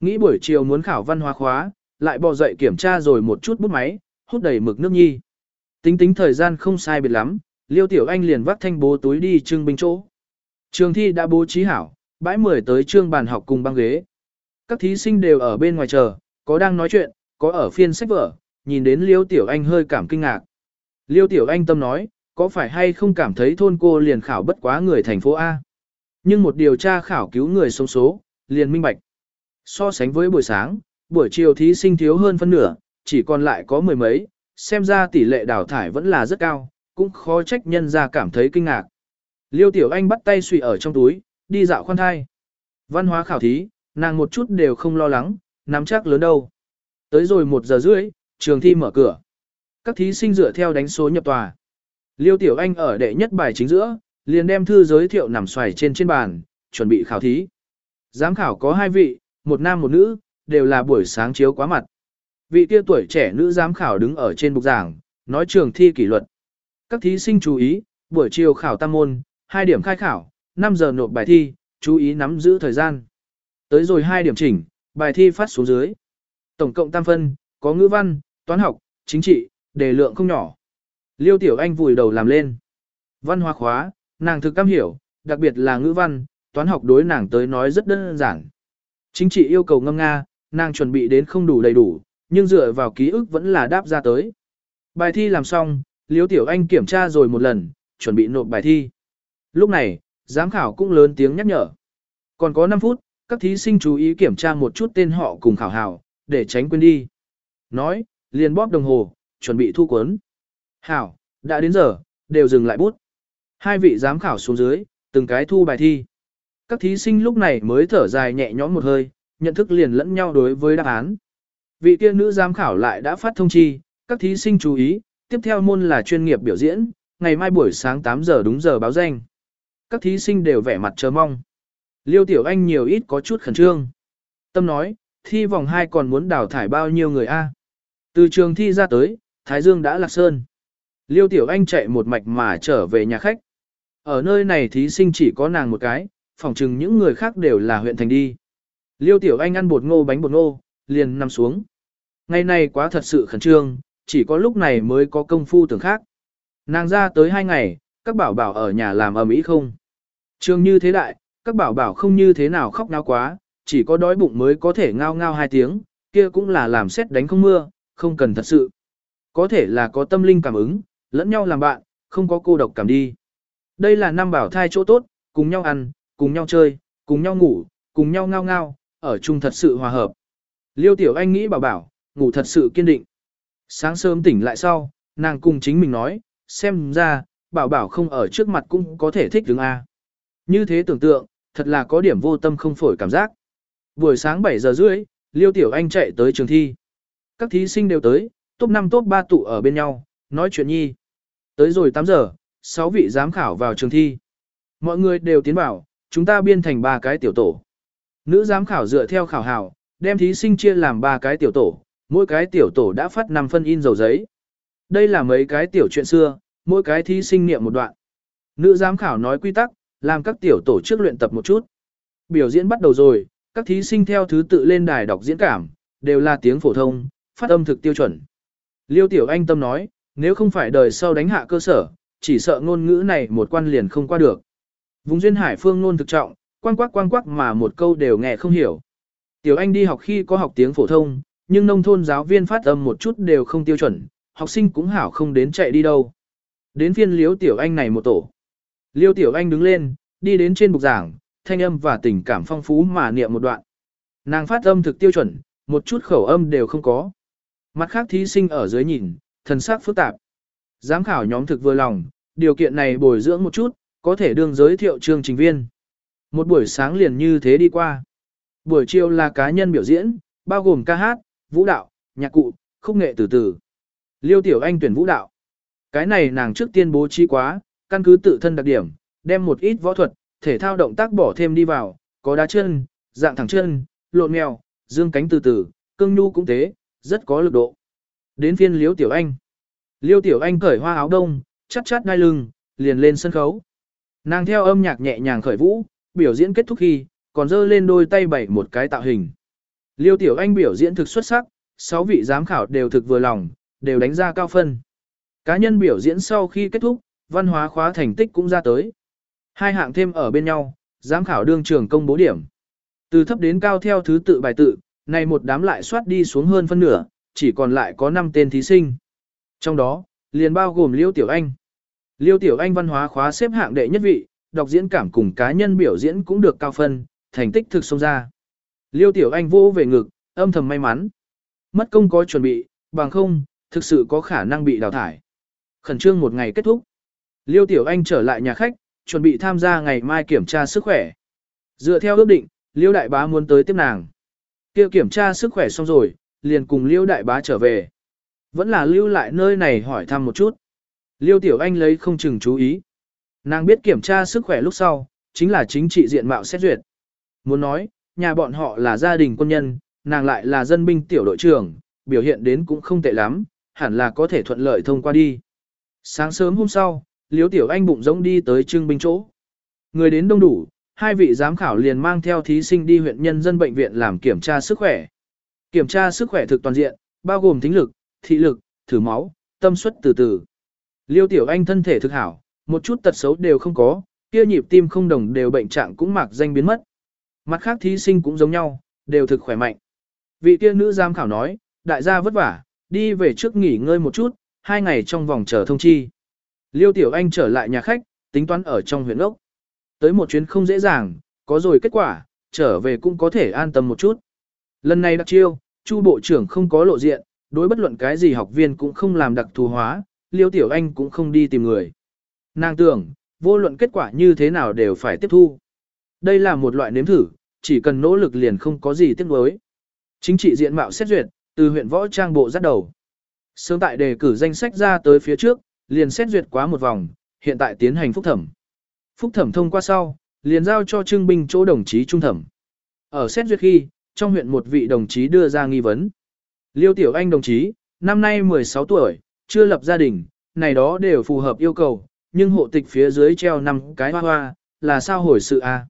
Nghĩ buổi chiều muốn khảo văn hóa khóa, lại bò dậy kiểm tra rồi một chút bút máy, hút đầy mực nước nhi. Tính tính thời gian không sai biệt lắm, Liêu Tiểu Anh liền vác thanh bố túi đi trưng binh chỗ. Trường thi đã bố trí hảo, bãi mười tới trương bàn học cùng băng ghế. Các thí sinh đều ở bên ngoài chờ, có đang nói chuyện, có ở phiên sách vở, nhìn đến Liêu Tiểu Anh hơi cảm kinh ngạc. Liêu Tiểu Anh tâm nói, có phải hay không cảm thấy thôn cô liền khảo bất quá người thành phố A. Nhưng một điều tra khảo cứu người sống số, liền minh bạch. So sánh với buổi sáng, buổi chiều thí sinh thiếu hơn phân nửa, chỉ còn lại có mười mấy, xem ra tỷ lệ đào thải vẫn là rất cao, cũng khó trách nhân ra cảm thấy kinh ngạc. Liêu Tiểu Anh bắt tay suy ở trong túi, đi dạo khoan thai. Văn hóa khảo thí, nàng một chút đều không lo lắng, nắm chắc lớn đâu. Tới rồi một giờ rưỡi, trường thi mở cửa. Các thí sinh dựa theo đánh số nhập tòa. Liêu Tiểu Anh ở đệ nhất bài chính giữa, liền đem thư giới thiệu nằm xoài trên trên bàn, chuẩn bị khảo thí. Giám khảo có hai vị, một nam một nữ, đều là buổi sáng chiếu quá mặt. Vị kia tuổi trẻ nữ giám khảo đứng ở trên bục giảng, nói trường thi kỷ luật. Các thí sinh chú ý, buổi chiều khảo tam môn, 2 điểm khai khảo, 5 giờ nộp bài thi, chú ý nắm giữ thời gian. Tới rồi 2 điểm chỉnh, bài thi phát xuống dưới. Tổng cộng tam phân, có ngữ văn, toán học, chính trị, đề lượng không nhỏ. Liêu Tiểu Anh vùi đầu làm lên. Văn hóa khóa, nàng thực cam hiểu, đặc biệt là ngữ văn, toán học đối nàng tới nói rất đơn giản. Chính trị yêu cầu ngâm nga, nàng chuẩn bị đến không đủ đầy đủ, nhưng dựa vào ký ức vẫn là đáp ra tới. Bài thi làm xong, liễu Tiểu Anh kiểm tra rồi một lần, chuẩn bị nộp bài thi. Lúc này, giám khảo cũng lớn tiếng nhắc nhở. Còn có 5 phút, các thí sinh chú ý kiểm tra một chút tên họ cùng khảo hảo, để tránh quên đi. Nói, liền bóp đồng hồ, chuẩn bị thu cuốn. Hảo, đã đến giờ, đều dừng lại bút. Hai vị giám khảo xuống dưới, từng cái thu bài thi. Các thí sinh lúc này mới thở dài nhẹ nhõm một hơi, nhận thức liền lẫn nhau đối với đáp án. Vị kia nữ giám khảo lại đã phát thông chi, các thí sinh chú ý, tiếp theo môn là chuyên nghiệp biểu diễn, ngày mai buổi sáng 8 giờ đúng giờ báo danh. Các thí sinh đều vẻ mặt chờ mong. Liêu Tiểu Anh nhiều ít có chút khẩn trương. Tâm nói, thi vòng 2 còn muốn đào thải bao nhiêu người a? Từ trường thi ra tới, Thái Dương đã lạc sơn. Liêu Tiểu Anh chạy một mạch mà trở về nhà khách. Ở nơi này thí sinh chỉ có nàng một cái, phỏng chừng những người khác đều là huyện thành đi. Liêu Tiểu Anh ăn bột ngô bánh bột ngô, liền nằm xuống. Ngày này quá thật sự khẩn trương, chỉ có lúc này mới có công phu tưởng khác. Nàng ra tới hai ngày, các bảo bảo ở nhà làm ầm ĩ không. Trường như thế đại, các bảo bảo không như thế nào khóc náo quá, chỉ có đói bụng mới có thể ngao ngao hai tiếng, kia cũng là làm xét đánh không mưa, không cần thật sự. Có thể là có tâm linh cảm ứng, lẫn nhau làm bạn, không có cô độc cảm đi. Đây là năm bảo thai chỗ tốt, cùng nhau ăn, cùng nhau chơi, cùng nhau ngủ, cùng nhau ngao ngao, ở chung thật sự hòa hợp. Liêu Tiểu Anh nghĩ bảo bảo, ngủ thật sự kiên định. Sáng sớm tỉnh lại sau, nàng cùng chính mình nói, xem ra, bảo bảo không ở trước mặt cũng có thể thích đứng A. Như thế tưởng tượng, thật là có điểm vô tâm không phổi cảm giác. Buổi sáng 7 giờ rưỡi, Liêu Tiểu Anh chạy tới trường thi. Các thí sinh đều tới, top 5 top 3 tụ ở bên nhau, nói chuyện nhi. Tới rồi 8 giờ, 6 vị giám khảo vào trường thi. Mọi người đều tiến bảo, chúng ta biên thành ba cái tiểu tổ. Nữ giám khảo dựa theo khảo hào, đem thí sinh chia làm ba cái tiểu tổ, mỗi cái tiểu tổ đã phát 5 phân in dầu giấy. Đây là mấy cái tiểu chuyện xưa, mỗi cái thí sinh niệm một đoạn. Nữ giám khảo nói quy tắc, làm các tiểu tổ trước luyện tập một chút. Biểu diễn bắt đầu rồi, các thí sinh theo thứ tự lên đài đọc diễn cảm, đều là tiếng phổ thông, phát âm thực tiêu chuẩn. Liêu Tiểu Anh tâm nói, nếu không phải đời sau đánh hạ cơ sở, chỉ sợ ngôn ngữ này một quan liền không qua được. Vùng duyên hải phương ngôn thực trọng, quang quắc quang quắc mà một câu đều nghe không hiểu. Tiểu Anh đi học khi có học tiếng phổ thông, nhưng nông thôn giáo viên phát âm một chút đều không tiêu chuẩn, học sinh cũng hảo không đến chạy đi đâu. Đến phiên Liêu Tiểu Anh này một tổ. Liêu Tiểu Anh đứng lên, đi đến trên bục giảng, thanh âm và tình cảm phong phú mà niệm một đoạn. Nàng phát âm thực tiêu chuẩn, một chút khẩu âm đều không có. Mặt khác thí sinh ở dưới nhìn, thần sắc phức tạp. Giám khảo nhóm thực vừa lòng, điều kiện này bồi dưỡng một chút, có thể đương giới thiệu chương trình viên. Một buổi sáng liền như thế đi qua. Buổi chiều là cá nhân biểu diễn, bao gồm ca hát, vũ đạo, nhạc cụ, khúc nghệ từ từ. Liêu Tiểu Anh tuyển vũ đạo. Cái này nàng trước tiên bố trí quá, căn cứ tự thân đặc điểm, đem một ít võ thuật, thể thao động tác bỏ thêm đi vào, có đá chân, dạng thẳng chân, lộn mèo, dương cánh từ từ, cương nhu cũng thế, rất có lực độ. Đến phiên Liêu Tiểu Anh. Liêu Tiểu Anh cởi hoa áo đông, chắt chắt ngay lưng, liền lên sân khấu. Nàng theo âm nhạc nhẹ nhàng khởi vũ, biểu diễn kết thúc khi, còn dơ lên đôi tay bảy một cái tạo hình. Liêu Tiểu Anh biểu diễn thực xuất sắc, 6 vị giám khảo đều thực vừa lòng, đều đánh ra cao phân. Cá nhân biểu diễn sau khi kết thúc, văn hóa khóa thành tích cũng ra tới. Hai hạng thêm ở bên nhau, giám khảo đương trường công bố điểm. Từ thấp đến cao theo thứ tự bài tự, này một đám lại soát đi xuống hơn phân nửa, chỉ còn lại có 5 tên thí sinh. Trong đó, liền bao gồm Liêu Tiểu Anh. Liêu Tiểu Anh văn hóa khóa xếp hạng đệ nhất vị, đọc diễn cảm cùng cá nhân biểu diễn cũng được cao phân, thành tích thực xông ra. Liêu Tiểu Anh vô về ngực, âm thầm may mắn. Mất công có chuẩn bị, bằng không, thực sự có khả năng bị đào thải. Khẩn trương một ngày kết thúc. Liêu Tiểu Anh trở lại nhà khách, chuẩn bị tham gia ngày mai kiểm tra sức khỏe. Dựa theo ước định, Liêu Đại Bá muốn tới tiếp nàng. Kia kiểm tra sức khỏe xong rồi, liền cùng Liêu Đại Bá trở về. Vẫn là lưu lại nơi này hỏi thăm một chút. Liêu Tiểu Anh lấy không chừng chú ý. Nàng biết kiểm tra sức khỏe lúc sau, chính là chính trị diện mạo xét duyệt. Muốn nói, nhà bọn họ là gia đình quân nhân, nàng lại là dân binh tiểu đội trưởng, biểu hiện đến cũng không tệ lắm, hẳn là có thể thuận lợi thông qua đi. Sáng sớm hôm sau, Liêu Tiểu Anh bụng rỗng đi tới trưng binh chỗ. Người đến đông đủ, hai vị giám khảo liền mang theo thí sinh đi huyện nhân dân bệnh viện làm kiểm tra sức khỏe. Kiểm tra sức khỏe thực toàn diện, bao gồm thính lực, thị lực, thử máu, tâm suất từ từ. Liêu Tiểu Anh thân thể thực hảo, một chút tật xấu đều không có, kia nhịp tim không đồng đều bệnh trạng cũng mạc danh biến mất. Mặt khác thí sinh cũng giống nhau, đều thực khỏe mạnh. Vị kia nữ giám khảo nói, đại gia vất vả, đi về trước nghỉ ngơi một chút, hai ngày trong vòng chờ thông chi. Liêu Tiểu Anh trở lại nhà khách, tính toán ở trong huyện ốc. Tới một chuyến không dễ dàng, có rồi kết quả, trở về cũng có thể an tâm một chút. Lần này đặc chiêu, Chu Bộ trưởng không có lộ diện, đối bất luận cái gì học viên cũng không làm đặc thù hóa, Liêu Tiểu Anh cũng không đi tìm người. Nàng tưởng, vô luận kết quả như thế nào đều phải tiếp thu. Đây là một loại nếm thử, chỉ cần nỗ lực liền không có gì tiếc nuối. Chính trị diện mạo xét duyệt, từ huyện võ trang bộ dắt đầu. Sớm tại đề cử danh sách ra tới phía trước, liền xét duyệt quá một vòng, hiện tại tiến hành phúc thẩm. Phúc thẩm thông qua sau, liền giao cho trưng binh chỗ đồng chí trung thẩm. Ở xét duyệt khi, trong huyện một vị đồng chí đưa ra nghi vấn. Liêu Tiểu Anh đồng chí, năm nay 16 tuổi, chưa lập gia đình, này đó đều phù hợp yêu cầu, nhưng hộ tịch phía dưới treo năm cái hoa hoa, là sao hồi sự a?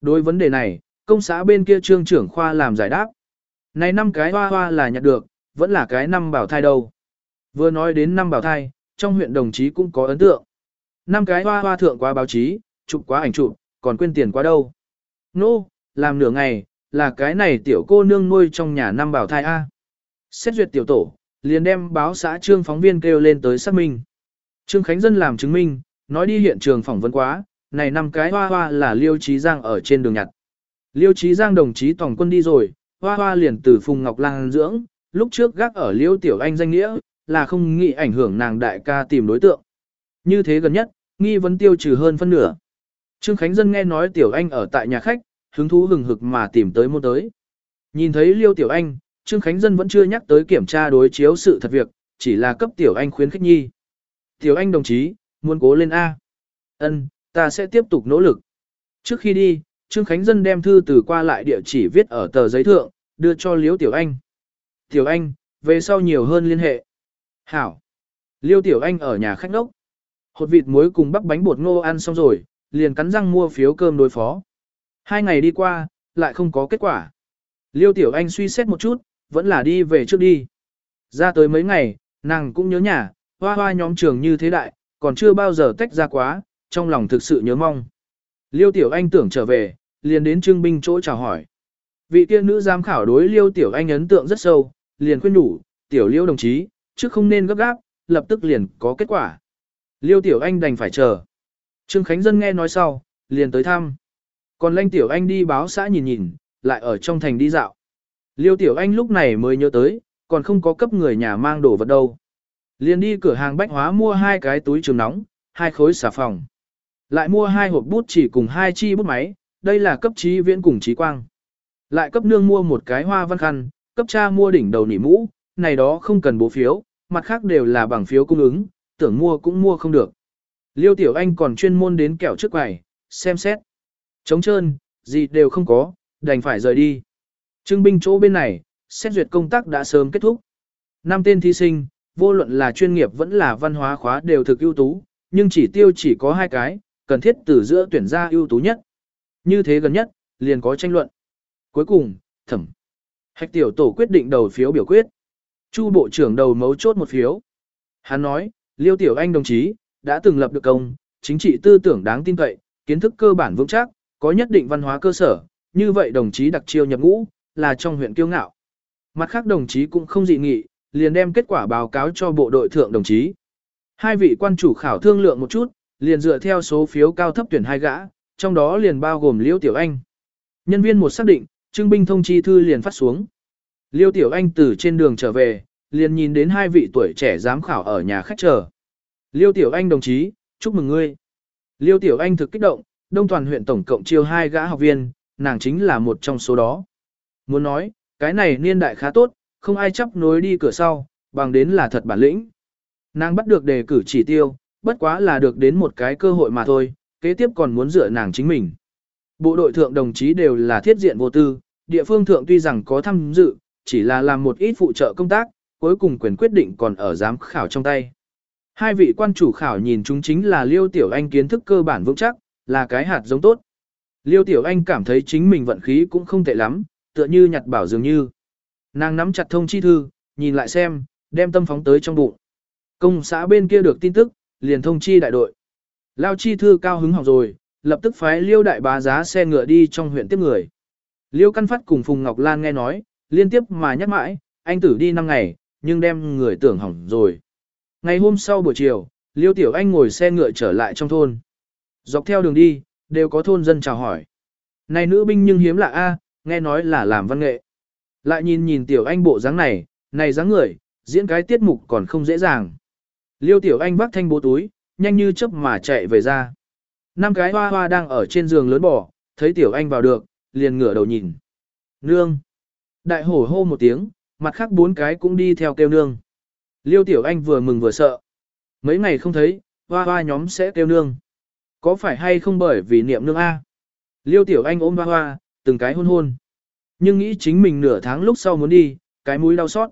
Đối vấn đề này, công xã bên kia trương trưởng khoa làm giải đáp. Này năm cái hoa hoa là nhặt được, vẫn là cái năm bảo thai đâu. Vừa nói đến năm bảo thai, trong huyện đồng chí cũng có ấn tượng. Năm cái hoa hoa thượng qua báo chí, chụp quá ảnh chụp, còn quên tiền quá đâu. Nô, no, làm nửa ngày, là cái này tiểu cô nương nuôi trong nhà năm bảo thai A. Xét duyệt tiểu tổ, liền đem báo xã trương phóng viên kêu lên tới xác minh. Trương Khánh Dân làm chứng minh, nói đi hiện trường phỏng vấn quá, này năm cái hoa hoa là Liêu Trí Giang ở trên đường nhặt. Liêu Trí Giang đồng chí tổng quân đi rồi, hoa hoa liền từ Phùng Ngọc Lan dưỡng, lúc trước gác ở Liêu Tiểu Anh danh nghĩa, là không nghĩ ảnh hưởng nàng đại ca tìm đối tượng. Như thế gần nhất, nghi vấn tiêu trừ hơn phân nửa. Trương Khánh Dân nghe nói Tiểu Anh ở tại nhà khách, hứng thú hừng hực mà tìm tới môn tới. Nhìn thấy Liêu Tiểu Anh, Trương Khánh Dân vẫn chưa nhắc tới kiểm tra đối chiếu sự thật việc, chỉ là cấp Tiểu Anh khuyến khích nhi. Tiểu Anh đồng chí, muốn cố lên A. Ân, ta sẽ tiếp tục nỗ lực. Trước khi đi, Trương Khánh Dân đem thư từ qua lại địa chỉ viết ở tờ giấy thượng, đưa cho Liễu Tiểu Anh. Tiểu Anh, về sau nhiều hơn liên hệ. Hảo. Liêu Tiểu Anh ở nhà khách đốc. Hột vịt muối cùng bắp bánh bột ngô ăn xong rồi, liền cắn răng mua phiếu cơm đối phó. Hai ngày đi qua, lại không có kết quả. Liêu Tiểu Anh suy xét một chút, vẫn là đi về trước đi. Ra tới mấy ngày, nàng cũng nhớ nhà, hoa hoa nhóm trường như thế đại, còn chưa bao giờ tách ra quá, trong lòng thực sự nhớ mong. Liêu Tiểu Anh tưởng trở về, liền đến trương binh chỗ chào hỏi. Vị kia nữ giám khảo đối Liêu Tiểu Anh ấn tượng rất sâu, liền khuyên nhủ, Tiểu Liêu đồng chí, chứ không nên gấp gáp, lập tức liền có kết quả. Liêu Tiểu Anh đành phải chờ. Trương Khánh Dân nghe nói sau, liền tới thăm. Còn Lanh Tiểu Anh đi báo xã nhìn nhìn, lại ở trong thành đi dạo. Liêu Tiểu Anh lúc này mới nhớ tới, còn không có cấp người nhà mang đồ vật đâu. Liền đi cửa hàng bách hóa mua hai cái túi trường nóng, hai khối xà phòng. Lại mua hai hộp bút chỉ cùng hai chi bút máy, đây là cấp trí viễn cùng trí quang. Lại cấp nương mua một cái hoa văn khăn, cấp cha mua đỉnh đầu nỉ mũ, này đó không cần bố phiếu, mặt khác đều là bằng phiếu cung ứng, tưởng mua cũng mua không được. Liêu Tiểu Anh còn chuyên môn đến kẹo trước quầy, xem xét. Trống trơn, gì đều không có, đành phải rời đi. Trưng binh chỗ bên này, xét duyệt công tác đã sớm kết thúc. Năm tên thí sinh, vô luận là chuyên nghiệp vẫn là văn hóa khóa đều thực ưu tú, nhưng chỉ tiêu chỉ có hai cái, cần thiết từ giữa tuyển ra ưu tú nhất. Như thế gần nhất, liền có tranh luận. Cuối cùng, thẩm. Hạch tiểu tổ quyết định đầu phiếu biểu quyết. Chu bộ trưởng đầu mấu chốt một phiếu. Hắn nói, Liêu Tiểu Anh đồng chí, đã từng lập được công, chính trị tư tưởng đáng tin cậy, kiến thức cơ bản vững chắc, có nhất định văn hóa cơ sở, như vậy đồng chí đặc chiêu nhập ngũ, là trong huyện kiêu ngạo. Mặt khác đồng chí cũng không dị nghị, liền đem kết quả báo cáo cho bộ đội thượng đồng chí. Hai vị quan chủ khảo thương lượng một chút, liền dựa theo số phiếu cao thấp tuyển hai gã, trong đó liền bao gồm Liêu Tiểu Anh. Nhân viên một xác định, trưng binh thông chi thư liền phát xuống. Liêu Tiểu Anh từ trên đường trở về, liền nhìn đến hai vị tuổi trẻ giám khảo ở nhà khách chờ. Liêu Tiểu Anh đồng chí, chúc mừng ngươi. Liêu Tiểu Anh thực kích động, Đông Toàn huyện tổng cộng chiêu hai gã học viên, nàng chính là một trong số đó. Muốn nói, cái này niên đại khá tốt, không ai chấp nối đi cửa sau, bằng đến là thật bản lĩnh. Nàng bắt được đề cử chỉ tiêu, bất quá là được đến một cái cơ hội mà thôi, kế tiếp còn muốn dựa nàng chính mình. Bộ đội thượng đồng chí đều là thiết diện vô tư, địa phương thượng tuy rằng có tham dự, chỉ là làm một ít phụ trợ công tác, cuối cùng quyền quyết định còn ở giám khảo trong tay. Hai vị quan chủ khảo nhìn chúng chính là Liêu Tiểu Anh kiến thức cơ bản vững chắc, là cái hạt giống tốt. Liêu Tiểu Anh cảm thấy chính mình vận khí cũng không tệ lắm, tựa như nhặt bảo dường như. Nàng nắm chặt thông chi thư, nhìn lại xem, đem tâm phóng tới trong bụng. Công xã bên kia được tin tức, liền thông chi đại đội. Lao chi thư cao hứng học rồi, lập tức phái Liêu đại bá giá xe ngựa đi trong huyện tiếp người. Liêu Căn Phát cùng Phùng Ngọc Lan nghe nói, liên tiếp mà nhắc mãi, anh tử đi năm ngày, nhưng đem người tưởng hỏng rồi. Ngày hôm sau buổi chiều, Liêu Tiểu Anh ngồi xe ngựa trở lại trong thôn. Dọc theo đường đi, đều có thôn dân chào hỏi. Này nữ binh nhưng hiếm lạ a, nghe nói là làm văn nghệ. Lại nhìn nhìn Tiểu Anh bộ dáng này, này dáng người, diễn cái tiết mục còn không dễ dàng. Liêu Tiểu Anh vác thanh bố túi, nhanh như chớp mà chạy về ra. Năm cái hoa hoa đang ở trên giường lớn bỏ, thấy Tiểu Anh vào được, liền ngửa đầu nhìn. Nương! Đại hổ hô một tiếng, mặt khác bốn cái cũng đi theo kêu nương. Liêu Tiểu Anh vừa mừng vừa sợ. Mấy ngày không thấy, hoa hoa nhóm sẽ kêu nương. Có phải hay không bởi vì niệm nương A? Liêu Tiểu Anh ôm hoa hoa, từng cái hôn hôn. Nhưng nghĩ chính mình nửa tháng lúc sau muốn đi, cái mũi đau xót.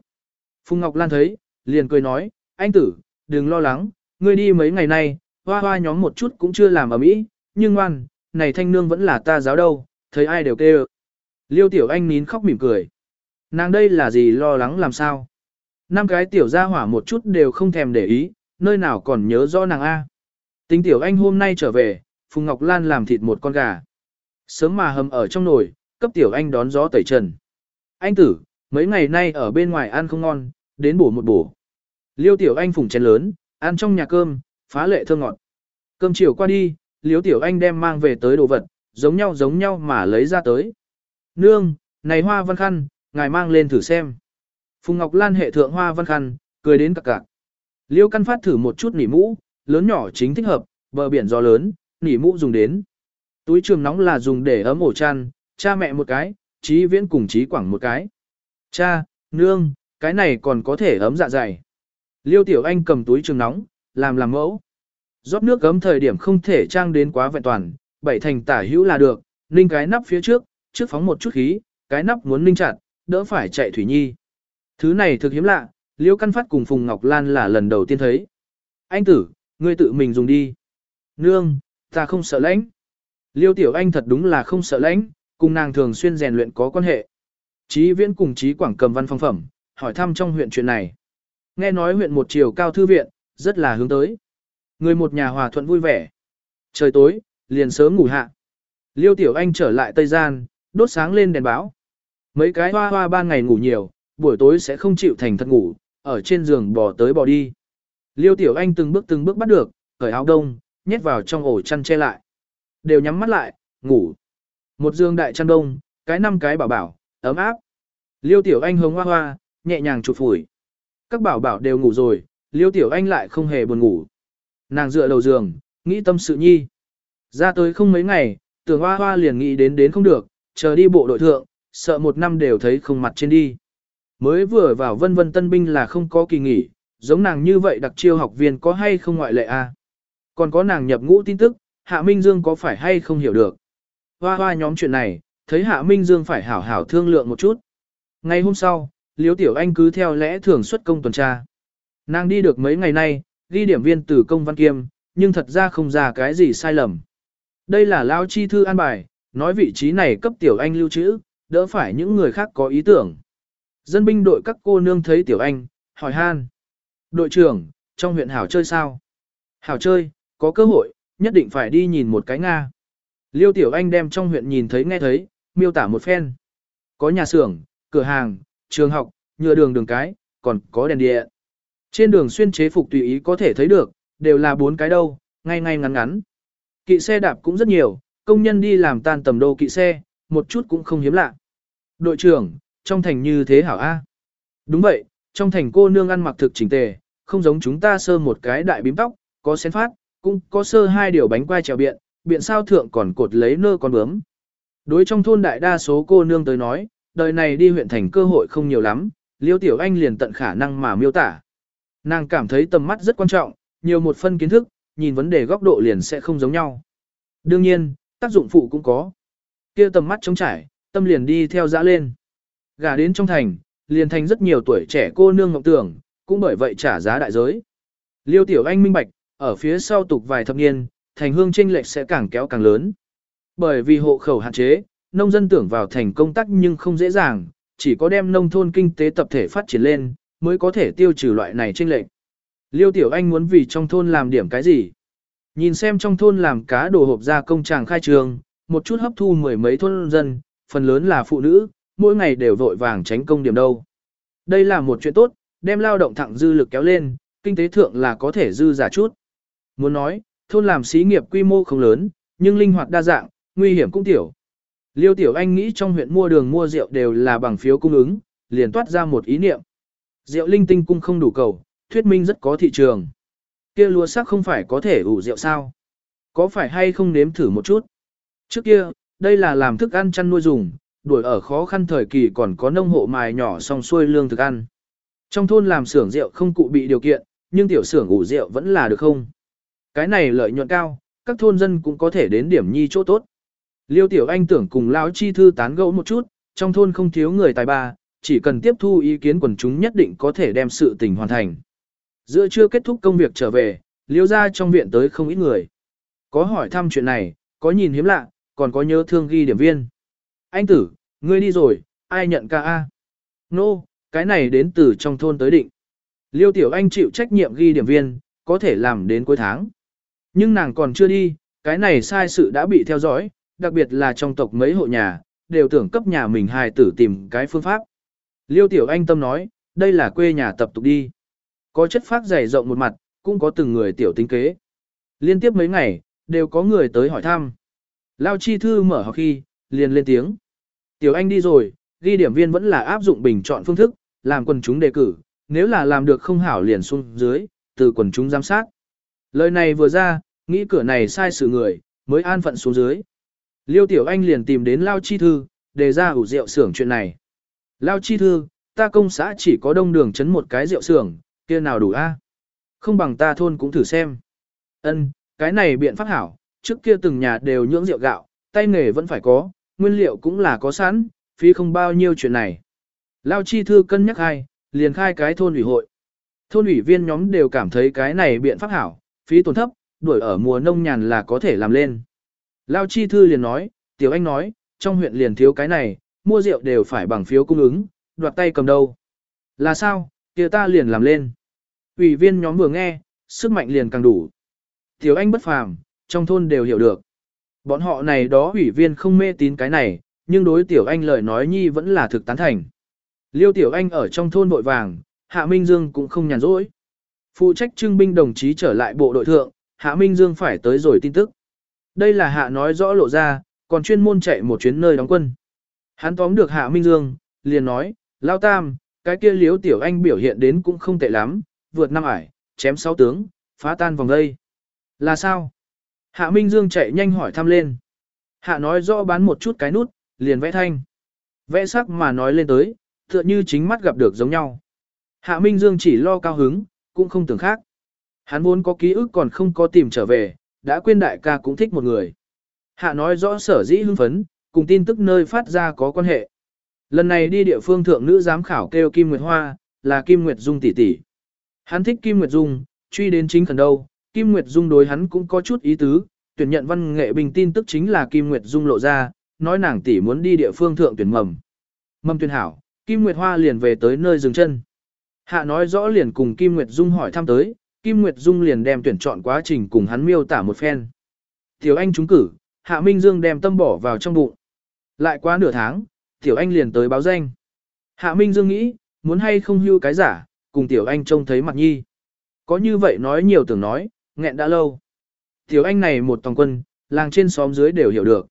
Phùng Ngọc Lan thấy, liền cười nói, anh tử, đừng lo lắng, ngươi đi mấy ngày nay, hoa hoa nhóm một chút cũng chưa làm ở mỹ, nhưng ngoan, này thanh nương vẫn là ta giáo đâu, thấy ai đều kêu. Liêu Tiểu Anh nín khóc mỉm cười. Nàng đây là gì lo lắng làm sao? Năm cái tiểu gia hỏa một chút đều không thèm để ý, nơi nào còn nhớ rõ nàng A. Tính tiểu anh hôm nay trở về, Phùng Ngọc Lan làm thịt một con gà. Sớm mà hầm ở trong nồi, cấp tiểu anh đón gió tẩy trần. Anh tử, mấy ngày nay ở bên ngoài ăn không ngon, đến bổ một bổ. Liêu tiểu anh phùng chén lớn, ăn trong nhà cơm, phá lệ thơm ngọt. Cơm chiều qua đi, Liêu Tiểu Anh đem mang về tới đồ vật, giống nhau giống nhau mà lấy ra tới. Nương, này hoa văn khăn, ngài mang lên thử xem. Phùng Ngọc Lan hệ thượng hoa văn khăn, cười đến cặc cặc. Liêu căn phát thử một chút nỉ mũ, lớn nhỏ chính thích hợp, bờ biển gió lớn, nỉ mũ dùng đến. Túi trường nóng là dùng để ấm ổ chăn, cha mẹ một cái, trí viễn cùng trí quảng một cái. Cha, nương, cái này còn có thể ấm dạ dày. Liêu Tiểu Anh cầm túi trường nóng, làm làm mẫu. Rót nước ấm thời điểm không thể trang đến quá vẹn toàn, bảy thành tả hữu là được, ninh cái nắp phía trước, trước phóng một chút khí, cái nắp muốn ninh chặt, đỡ phải chạy thủy nhi. Thứ này thực hiếm lạ, Liêu Căn Phát cùng Phùng Ngọc Lan là lần đầu tiên thấy. Anh tử, ngươi tự mình dùng đi. Nương, ta không sợ lãnh. Liêu Tiểu Anh thật đúng là không sợ lãnh, cùng nàng thường xuyên rèn luyện có quan hệ. Chí Viễn cùng Chí Quảng cầm văn phong phẩm, hỏi thăm trong huyện chuyện này. Nghe nói huyện một chiều cao thư viện, rất là hướng tới. Người một nhà hòa thuận vui vẻ. Trời tối, liền sớm ngủ hạ. Liêu Tiểu Anh trở lại Tây Gian, đốt sáng lên đèn báo. Mấy cái hoa hoa ban ngày ngủ nhiều, buổi tối sẽ không chịu thành thật ngủ, ở trên giường bò tới bò đi. Liêu Tiểu Anh từng bước từng bước bắt được, cởi áo đông, nhét vào trong ổ chăn che lại. Đều nhắm mắt lại, ngủ. Một giường đại chăn đông, cái năm cái bảo bảo, ấm áp. Liêu Tiểu Anh hống hoa hoa, nhẹ nhàng chụp phủi. Các bảo bảo đều ngủ rồi, Liêu Tiểu Anh lại không hề buồn ngủ. Nàng dựa đầu giường, nghĩ tâm sự nhi. Ra tới không mấy ngày, tưởng hoa hoa liền nghĩ đến đến không được, chờ đi bộ đội thượng, sợ một năm đều thấy không mặt trên đi. Mới vừa vào vân vân tân binh là không có kỳ nghỉ, giống nàng như vậy đặc chiêu học viên có hay không ngoại lệ a? À? Còn có nàng nhập ngũ tin tức, Hạ Minh Dương có phải hay không hiểu được? Hoa hoa nhóm chuyện này, thấy Hạ Minh Dương phải hảo hảo thương lượng một chút. Ngày hôm sau, Liễu Tiểu Anh cứ theo lẽ thường xuất công tuần tra. Nàng đi được mấy ngày nay, ghi điểm viên từ công văn kiêm, nhưng thật ra không ra cái gì sai lầm. Đây là Lao Chi Thư an bài, nói vị trí này cấp Tiểu Anh lưu trữ, đỡ phải những người khác có ý tưởng. Dân binh đội các cô nương thấy Tiểu Anh, hỏi han. Đội trưởng, trong huyện Hảo chơi sao? Hảo chơi, có cơ hội, nhất định phải đi nhìn một cái Nga. Liêu Tiểu Anh đem trong huyện nhìn thấy nghe thấy, miêu tả một phen. Có nhà xưởng, cửa hàng, trường học, nhựa đường đường cái, còn có đèn điện. Trên đường xuyên chế phục tùy ý có thể thấy được, đều là bốn cái đâu, ngay ngay ngắn ngắn. Kỵ xe đạp cũng rất nhiều, công nhân đi làm tan tầm đô kỵ xe, một chút cũng không hiếm lạ. Đội trưởng, trong thành như thế hảo A. Đúng vậy, trong thành cô nương ăn mặc thực chỉnh tề, không giống chúng ta sơ một cái đại bím tóc, có xén phát, cũng có sơ hai điều bánh quai trèo biện, biện sao thượng còn cột lấy nơ con bướm. Đối trong thôn đại đa số cô nương tới nói, đời này đi huyện thành cơ hội không nhiều lắm, Liêu Tiểu Anh liền tận khả năng mà miêu tả. Nàng cảm thấy tầm mắt rất quan trọng, nhiều một phân kiến thức, nhìn vấn đề góc độ liền sẽ không giống nhau. Đương nhiên, tác dụng phụ cũng có. kia tầm mắt trống trải, tâm liền đi theo dã lên. Gà đến trong thành, liền thành rất nhiều tuổi trẻ cô nương ngọc tưởng, cũng bởi vậy trả giá đại giới. Liêu Tiểu Anh minh bạch, ở phía sau tục vài thập niên, thành hương tranh lệch sẽ càng kéo càng lớn. Bởi vì hộ khẩu hạn chế, nông dân tưởng vào thành công tác nhưng không dễ dàng, chỉ có đem nông thôn kinh tế tập thể phát triển lên, mới có thể tiêu trừ loại này tranh lệch. Liêu Tiểu Anh muốn vì trong thôn làm điểm cái gì? Nhìn xem trong thôn làm cá đồ hộp ra công tràng khai trường, một chút hấp thu mười mấy thôn dân, phần lớn là phụ nữ, mỗi ngày đều vội vàng tránh công điểm đâu. Đây là một chuyện tốt, đem lao động thẳng dư lực kéo lên, kinh tế thượng là có thể dư giả chút. Muốn nói, thôn làm xí nghiệp quy mô không lớn, nhưng linh hoạt đa dạng, nguy hiểm cũng tiểu. Liêu Tiểu Anh nghĩ trong huyện mua đường mua rượu đều là bằng phiếu cung ứng, liền toát ra một ý niệm. Rượu linh tinh cung không đủ cầu, thuyết minh rất có thị trường. Kia lúa sắc không phải có thể ủ rượu sao? Có phải hay không nếm thử một chút? Trước kia, đây là làm thức ăn chăn nuôi dùng, đuổi ở khó khăn thời kỳ còn có nông hộ mài nhỏ xong xuôi lương thực ăn. Trong thôn làm xưởng rượu không cụ bị điều kiện, nhưng tiểu xưởng ủ rượu vẫn là được không? Cái này lợi nhuận cao, các thôn dân cũng có thể đến điểm nhi chỗ tốt. Liêu Tiểu Anh tưởng cùng lão chi thư tán gẫu một chút, trong thôn không thiếu người tài ba, chỉ cần tiếp thu ý kiến quần chúng nhất định có thể đem sự tình hoàn thành. Giữa trưa kết thúc công việc trở về, liêu ra trong viện tới không ít người. Có hỏi thăm chuyện này, có nhìn hiếm lạ, còn có nhớ thương ghi điểm viên. Anh tử, ngươi đi rồi, ai nhận ca A? Nô, no, cái này đến từ trong thôn tới định. Liêu Tiểu Anh chịu trách nhiệm ghi điểm viên, có thể làm đến cuối tháng. Nhưng nàng còn chưa đi, cái này sai sự đã bị theo dõi, đặc biệt là trong tộc mấy hộ nhà, đều tưởng cấp nhà mình hài tử tìm cái phương pháp. Liêu Tiểu Anh tâm nói, đây là quê nhà tập tục đi. Có chất phác dày rộng một mặt, cũng có từng người tiểu tính kế. Liên tiếp mấy ngày, đều có người tới hỏi thăm. Lao chi thư mở học khi, liền lên tiếng. Tiểu anh đi rồi, ghi điểm viên vẫn là áp dụng bình chọn phương thức, làm quần chúng đề cử, nếu là làm được không hảo liền xuống dưới, từ quần chúng giám sát. Lời này vừa ra, nghĩ cửa này sai sự người, mới an phận xuống dưới. Liêu Tiểu Anh liền tìm đến Lao Chi Thư, đề ra ủ rượu xưởng chuyện này. Lao Chi Thư, ta công xã chỉ có đông đường chấn một cái rượu xưởng, kia nào đủ a? Không bằng ta thôn cũng thử xem. Ân, cái này biện pháp hảo, trước kia từng nhà đều nhưỡng rượu gạo, tay nghề vẫn phải có, nguyên liệu cũng là có sẵn, phí không bao nhiêu chuyện này. Lao Chi Thư cân nhắc hai, liền khai cái thôn ủy hội. Thôn ủy viên nhóm đều cảm thấy cái này biện pháp hảo, phí tổn thấp, đuổi ở mùa nông nhàn là có thể làm lên. Lao Chi Thư liền nói, Tiểu Anh nói, trong huyện liền thiếu cái này, mua rượu đều phải bằng phiếu cung ứng, đoạt tay cầm đâu. Là sao, kia ta liền làm lên. Ủy viên nhóm vừa nghe, sức mạnh liền càng đủ. Tiểu Anh bất phàm, trong thôn đều hiểu được. Bọn họ này đó ủy viên không mê tín cái này, nhưng đối Tiểu Anh lời nói nhi vẫn là thực tán thành. Liêu Tiểu Anh ở trong thôn vội vàng, Hạ Minh Dương cũng không nhàn rỗi. Phụ trách trưng binh đồng chí trở lại bộ đội thượng, Hạ Minh Dương phải tới rồi tin tức. Đây là Hạ nói rõ lộ ra, còn chuyên môn chạy một chuyến nơi đóng quân. Hắn tóm được Hạ Minh Dương, liền nói, Lao Tam, cái kia liếu Tiểu Anh biểu hiện đến cũng không tệ lắm, vượt năm ải, chém sáu tướng, phá tan vòng đây. Là sao? Hạ Minh Dương chạy nhanh hỏi thăm lên. Hạ nói rõ bán một chút cái nút, liền vẽ thanh. Vẽ sắc mà nói lên tới, tựa như chính mắt gặp được giống nhau. Hạ Minh Dương chỉ lo cao hứng, cũng không tưởng khác. Hắn vốn có ký ức còn không có tìm trở về, đã quên đại ca cũng thích một người. Hạ nói rõ sở dĩ hưng phấn, cùng tin tức nơi phát ra có quan hệ. Lần này đi địa phương thượng nữ giám khảo kêu Kim Nguyệt Hoa, là Kim Nguyệt Dung tỷ tỷ. Hắn thích Kim Nguyệt Dung, truy đến chính khẩn đâu, Kim Nguyệt Dung đối hắn cũng có chút ý tứ, tuyển nhận văn nghệ bình tin tức chính là Kim Nguyệt Dung lộ ra, nói nàng tỷ muốn đi địa phương thượng tuyển mầm. Mầm tuyển hảo, Kim Nguyệt Hoa liền về tới nơi dừng chân. Hạ nói rõ liền cùng Kim Nguyệt Dung hỏi thăm tới, Kim Nguyệt Dung liền đem tuyển chọn quá trình cùng hắn miêu tả một phen. Tiểu Anh trúng cử, Hạ Minh Dương đem tâm bỏ vào trong bụng. Lại quá nửa tháng, Tiểu Anh liền tới báo danh. Hạ Minh Dương nghĩ, muốn hay không hưu cái giả, cùng Tiểu Anh trông thấy mặt nhi. Có như vậy nói nhiều tưởng nói, nghẹn đã lâu. Tiểu Anh này một tòng quân, làng trên xóm dưới đều hiểu được.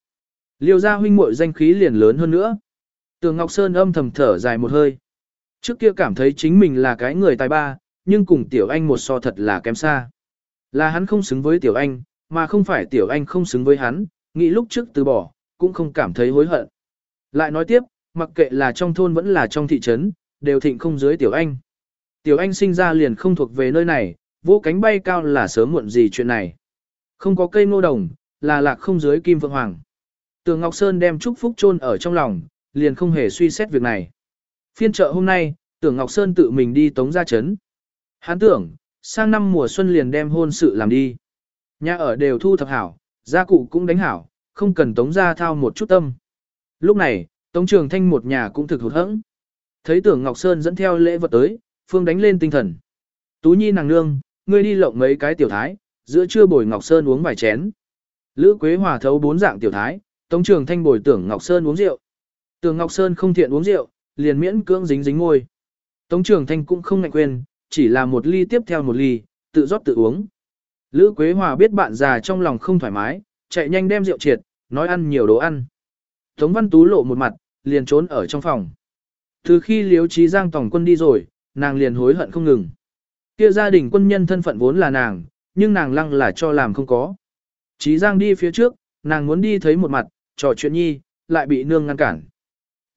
Liêu gia huynh muội danh khí liền lớn hơn nữa. Tường Ngọc Sơn âm thầm thở dài một hơi. Trước kia cảm thấy chính mình là cái người tài ba, nhưng cùng Tiểu Anh một so thật là kém xa. Là hắn không xứng với Tiểu Anh, mà không phải Tiểu Anh không xứng với hắn, nghĩ lúc trước từ bỏ, cũng không cảm thấy hối hận. Lại nói tiếp, mặc kệ là trong thôn vẫn là trong thị trấn, đều thịnh không dưới Tiểu Anh. Tiểu Anh sinh ra liền không thuộc về nơi này, vô cánh bay cao là sớm muộn gì chuyện này. Không có cây ngô đồng, là lạc không dưới kim vượng hoàng. Tường Ngọc Sơn đem chúc phúc chôn ở trong lòng, liền không hề suy xét việc này. Phiên chợ hôm nay, tưởng Ngọc Sơn tự mình đi tống ra chấn. Hắn tưởng, sang năm mùa xuân liền đem hôn sự làm đi. Nhà ở đều thu thập hảo, gia cụ cũng đánh hảo, không cần tống ra thao một chút tâm. Lúc này, tống trường thanh một nhà cũng thực hụt hẫng. Thấy tưởng Ngọc Sơn dẫn theo lễ vật tới, phương đánh lên tinh thần. Tú nhi nàng nương, ngươi đi lộng mấy cái tiểu thái, giữa trưa bồi Ngọc Sơn uống vài chén. Lữ Quế Hòa thấu bốn dạng tiểu thái, Tống Trường Thanh bồi tưởng Ngọc Sơn uống rượu. Tưởng Ngọc Sơn không thiện uống rượu, liền miễn cưỡng dính dính ngôi. Tống Trường Thanh cũng không ngại quên, chỉ là một ly tiếp theo một ly, tự rót tự uống. Lữ Quế Hòa biết bạn già trong lòng không thoải mái, chạy nhanh đem rượu triệt, nói ăn nhiều đồ ăn. Tống Văn Tú lộ một mặt, liền trốn ở trong phòng. Từ khi Liếu Trí Giang tổng quân đi rồi, nàng liền hối hận không ngừng. Kia gia đình quân nhân thân phận vốn là nàng, nhưng nàng lăng là cho làm không có. Trí Giang đi phía trước, nàng muốn đi thấy một mặt, trò chuyện nhi, lại bị nương ngăn cản.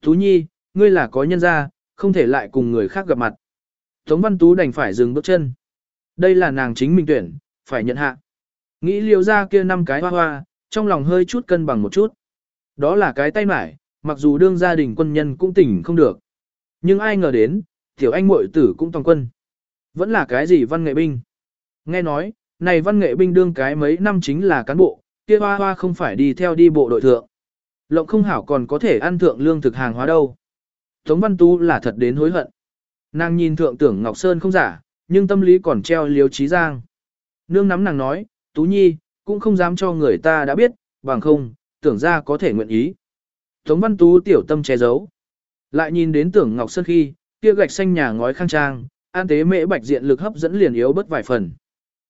Tú nhi, ngươi là có nhân gia, không thể lại cùng người khác gặp mặt. Tống Văn Tú đành phải dừng bước chân. Đây là nàng chính mình tuyển, phải nhận hạ. Nghĩ liều ra kia năm cái hoa hoa, trong lòng hơi chút cân bằng một chút. Đó là cái tay mải, mặc dù đương gia đình quân nhân cũng tỉnh không được. Nhưng ai ngờ đến, tiểu anh muội tử cũng toàn quân. Vẫn là cái gì văn nghệ binh. Nghe nói, này văn nghệ binh đương cái mấy năm chính là cán bộ, kia hoa hoa không phải đi theo đi bộ đội thượng. Lộng không hảo còn có thể ăn thượng lương thực hàng hóa đâu. Tống Văn Tú là thật đến hối hận. Nàng nhìn thượng tưởng Ngọc Sơn không giả, nhưng tâm lý còn treo liếu trí giang. Nương nắm nàng nói, Tú Nhi, cũng không dám cho người ta đã biết, bằng không, tưởng ra có thể nguyện ý. Tống Văn Tú tiểu tâm che giấu. Lại nhìn đến tưởng Ngọc Sơn khi, kia gạch xanh nhà ngói khang trang, an tế mễ bạch diện lực hấp dẫn liền yếu bất vài phần.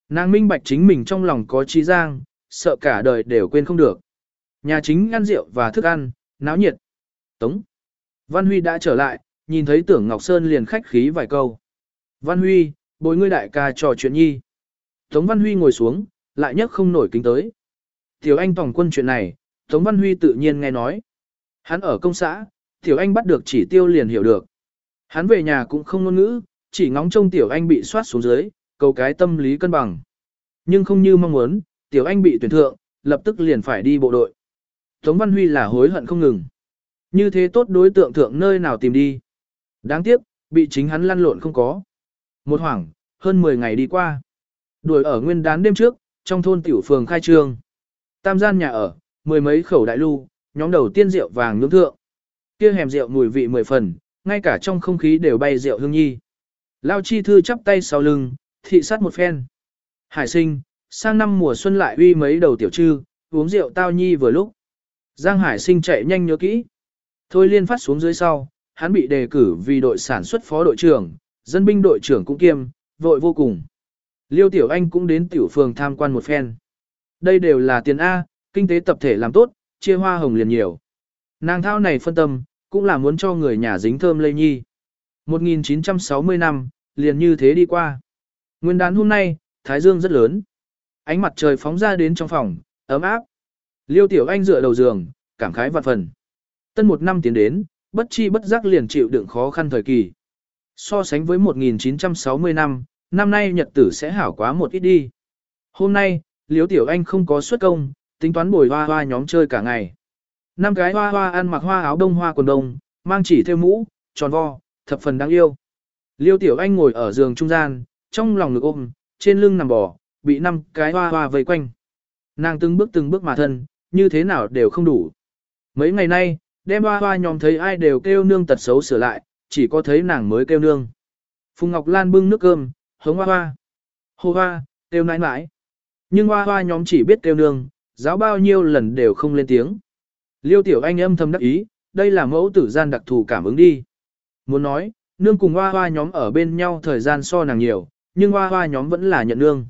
Nàng minh bạch chính mình trong lòng có trí giang, sợ cả đời đều quên không được. Nhà chính ăn rượu và thức ăn, náo nhiệt. Tống. Văn Huy đã trở lại, nhìn thấy tưởng Ngọc Sơn liền khách khí vài câu. Văn Huy, bồi ngươi đại ca trò chuyện nhi. Tống Văn Huy ngồi xuống, lại nhấc không nổi kính tới. Tiểu Anh tổng quân chuyện này, Tống Văn Huy tự nhiên nghe nói. Hắn ở công xã, Tiểu Anh bắt được chỉ tiêu liền hiểu được. Hắn về nhà cũng không ngôn ngữ, chỉ ngóng trông Tiểu Anh bị soát xuống dưới, cầu cái tâm lý cân bằng. Nhưng không như mong muốn, Tiểu Anh bị tuyển thượng, lập tức liền phải đi bộ đội. Tống Văn Huy là hối hận không ngừng. Như thế tốt đối tượng thượng nơi nào tìm đi. Đáng tiếc, bị chính hắn lăn lộn không có. Một hoảng, hơn 10 ngày đi qua. Đuổi ở nguyên đán đêm trước, trong thôn tiểu phường khai trương. Tam gian nhà ở, mười mấy khẩu đại lưu, nhóm đầu tiên rượu vàng nướng thượng. Kia hẻm rượu mùi vị mười phần, ngay cả trong không khí đều bay rượu hương nhi. Lao chi thư chắp tay sau lưng, thị sát một phen. Hải sinh, sang năm mùa xuân lại uy mấy đầu tiểu trư, uống rượu tao nhi vừa lúc. Giang Hải sinh chạy nhanh nhớ kỹ. Thôi liên phát xuống dưới sau, hắn bị đề cử vì đội sản xuất phó đội trưởng, dân binh đội trưởng cũng kiêm, vội vô cùng. Liêu Tiểu Anh cũng đến tiểu phường tham quan một phen. Đây đều là tiền A, kinh tế tập thể làm tốt, chia hoa hồng liền nhiều. Nàng thao này phân tâm, cũng là muốn cho người nhà dính thơm lây nhi. 1960 năm, liền như thế đi qua. Nguyên đán hôm nay, Thái Dương rất lớn. Ánh mặt trời phóng ra đến trong phòng, ấm áp. Liêu Tiểu Anh dựa đầu giường, cảm khái vạn phần. Tân một năm tiến đến, bất chi bất giác liền chịu đựng khó khăn thời kỳ. So sánh với 1960 năm, năm nay nhật tử sẽ hảo quá một ít đi. Hôm nay, Liêu Tiểu Anh không có xuất công, tính toán bồi hoa hoa nhóm chơi cả ngày. Năm cái hoa hoa ăn mặc hoa áo đông hoa quần đông, mang chỉ theo mũ, tròn vo, thập phần đáng yêu. Liêu Tiểu Anh ngồi ở giường trung gian, trong lòng ngực ôm, trên lưng nằm bò, bị năm cái hoa hoa vây quanh. Nàng từng bước từng bước mà thân, như thế nào đều không đủ. Mấy ngày nay, đem hoa hoa nhóm thấy ai đều kêu nương tật xấu sửa lại, chỉ có thấy nàng mới kêu nương. Phùng Ngọc Lan bưng nước cơm, hống hoa hoa. Hô hoa, kêu nãi nãi. Nhưng hoa hoa nhóm chỉ biết kêu nương, giáo bao nhiêu lần đều không lên tiếng. Liêu tiểu anh âm thầm đắc ý, đây là mẫu tử gian đặc thù cảm ứng đi. Muốn nói, nương cùng hoa hoa nhóm ở bên nhau thời gian so nàng nhiều, nhưng hoa hoa nhóm vẫn là nhận nương.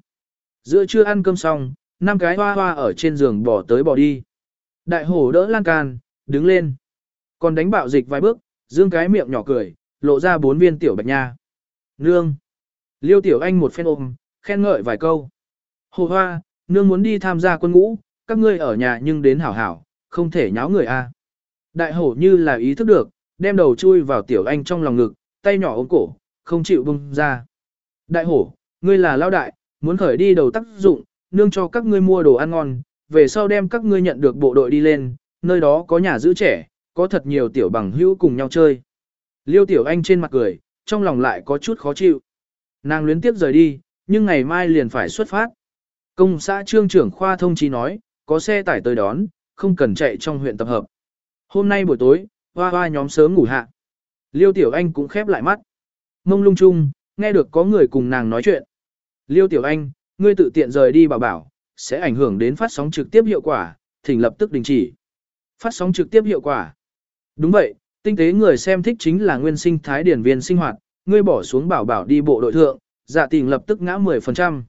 Giữa trưa ăn cơm xong, năm cái hoa hoa ở trên giường bỏ tới bỏ đi. Đại hổ đỡ lan can, đứng lên. Còn đánh bạo dịch vài bước, dương cái miệng nhỏ cười, lộ ra bốn viên tiểu bạch nha. Nương. Liêu tiểu anh một phen ôm, khen ngợi vài câu. Hồ hoa, nương muốn đi tham gia quân ngũ, các ngươi ở nhà nhưng đến hảo hảo, không thể nháo người a. Đại hổ như là ý thức được, đem đầu chui vào tiểu anh trong lòng ngực, tay nhỏ ôm cổ, không chịu bung ra. Đại hổ, ngươi là lao đại, muốn khởi đi đầu tác dụng, nương cho các ngươi mua đồ ăn ngon, về sau đem các ngươi nhận được bộ đội đi lên, nơi đó có nhà giữ trẻ, có thật nhiều tiểu bằng hữu cùng nhau chơi. Liêu tiểu anh trên mặt cười, trong lòng lại có chút khó chịu. Nàng luyến tiếp rời đi, nhưng ngày mai liền phải xuất phát. Công xã trương trưởng khoa thông chí nói, có xe tải tới đón, không cần chạy trong huyện tập hợp. Hôm nay buổi tối, hoa hoa nhóm sớm ngủ hạ. Liêu Tiểu Anh cũng khép lại mắt. Mông lung chung, nghe được có người cùng nàng nói chuyện. Liêu Tiểu Anh, ngươi tự tiện rời đi bảo bảo, sẽ ảnh hưởng đến phát sóng trực tiếp hiệu quả, thỉnh lập tức đình chỉ. Phát sóng trực tiếp hiệu quả. Đúng vậy, tinh tế người xem thích chính là nguyên sinh thái điển viên sinh hoạt, ngươi bỏ xuống bảo bảo đi bộ đội thượng, dạ tình lập tức ngã 10%.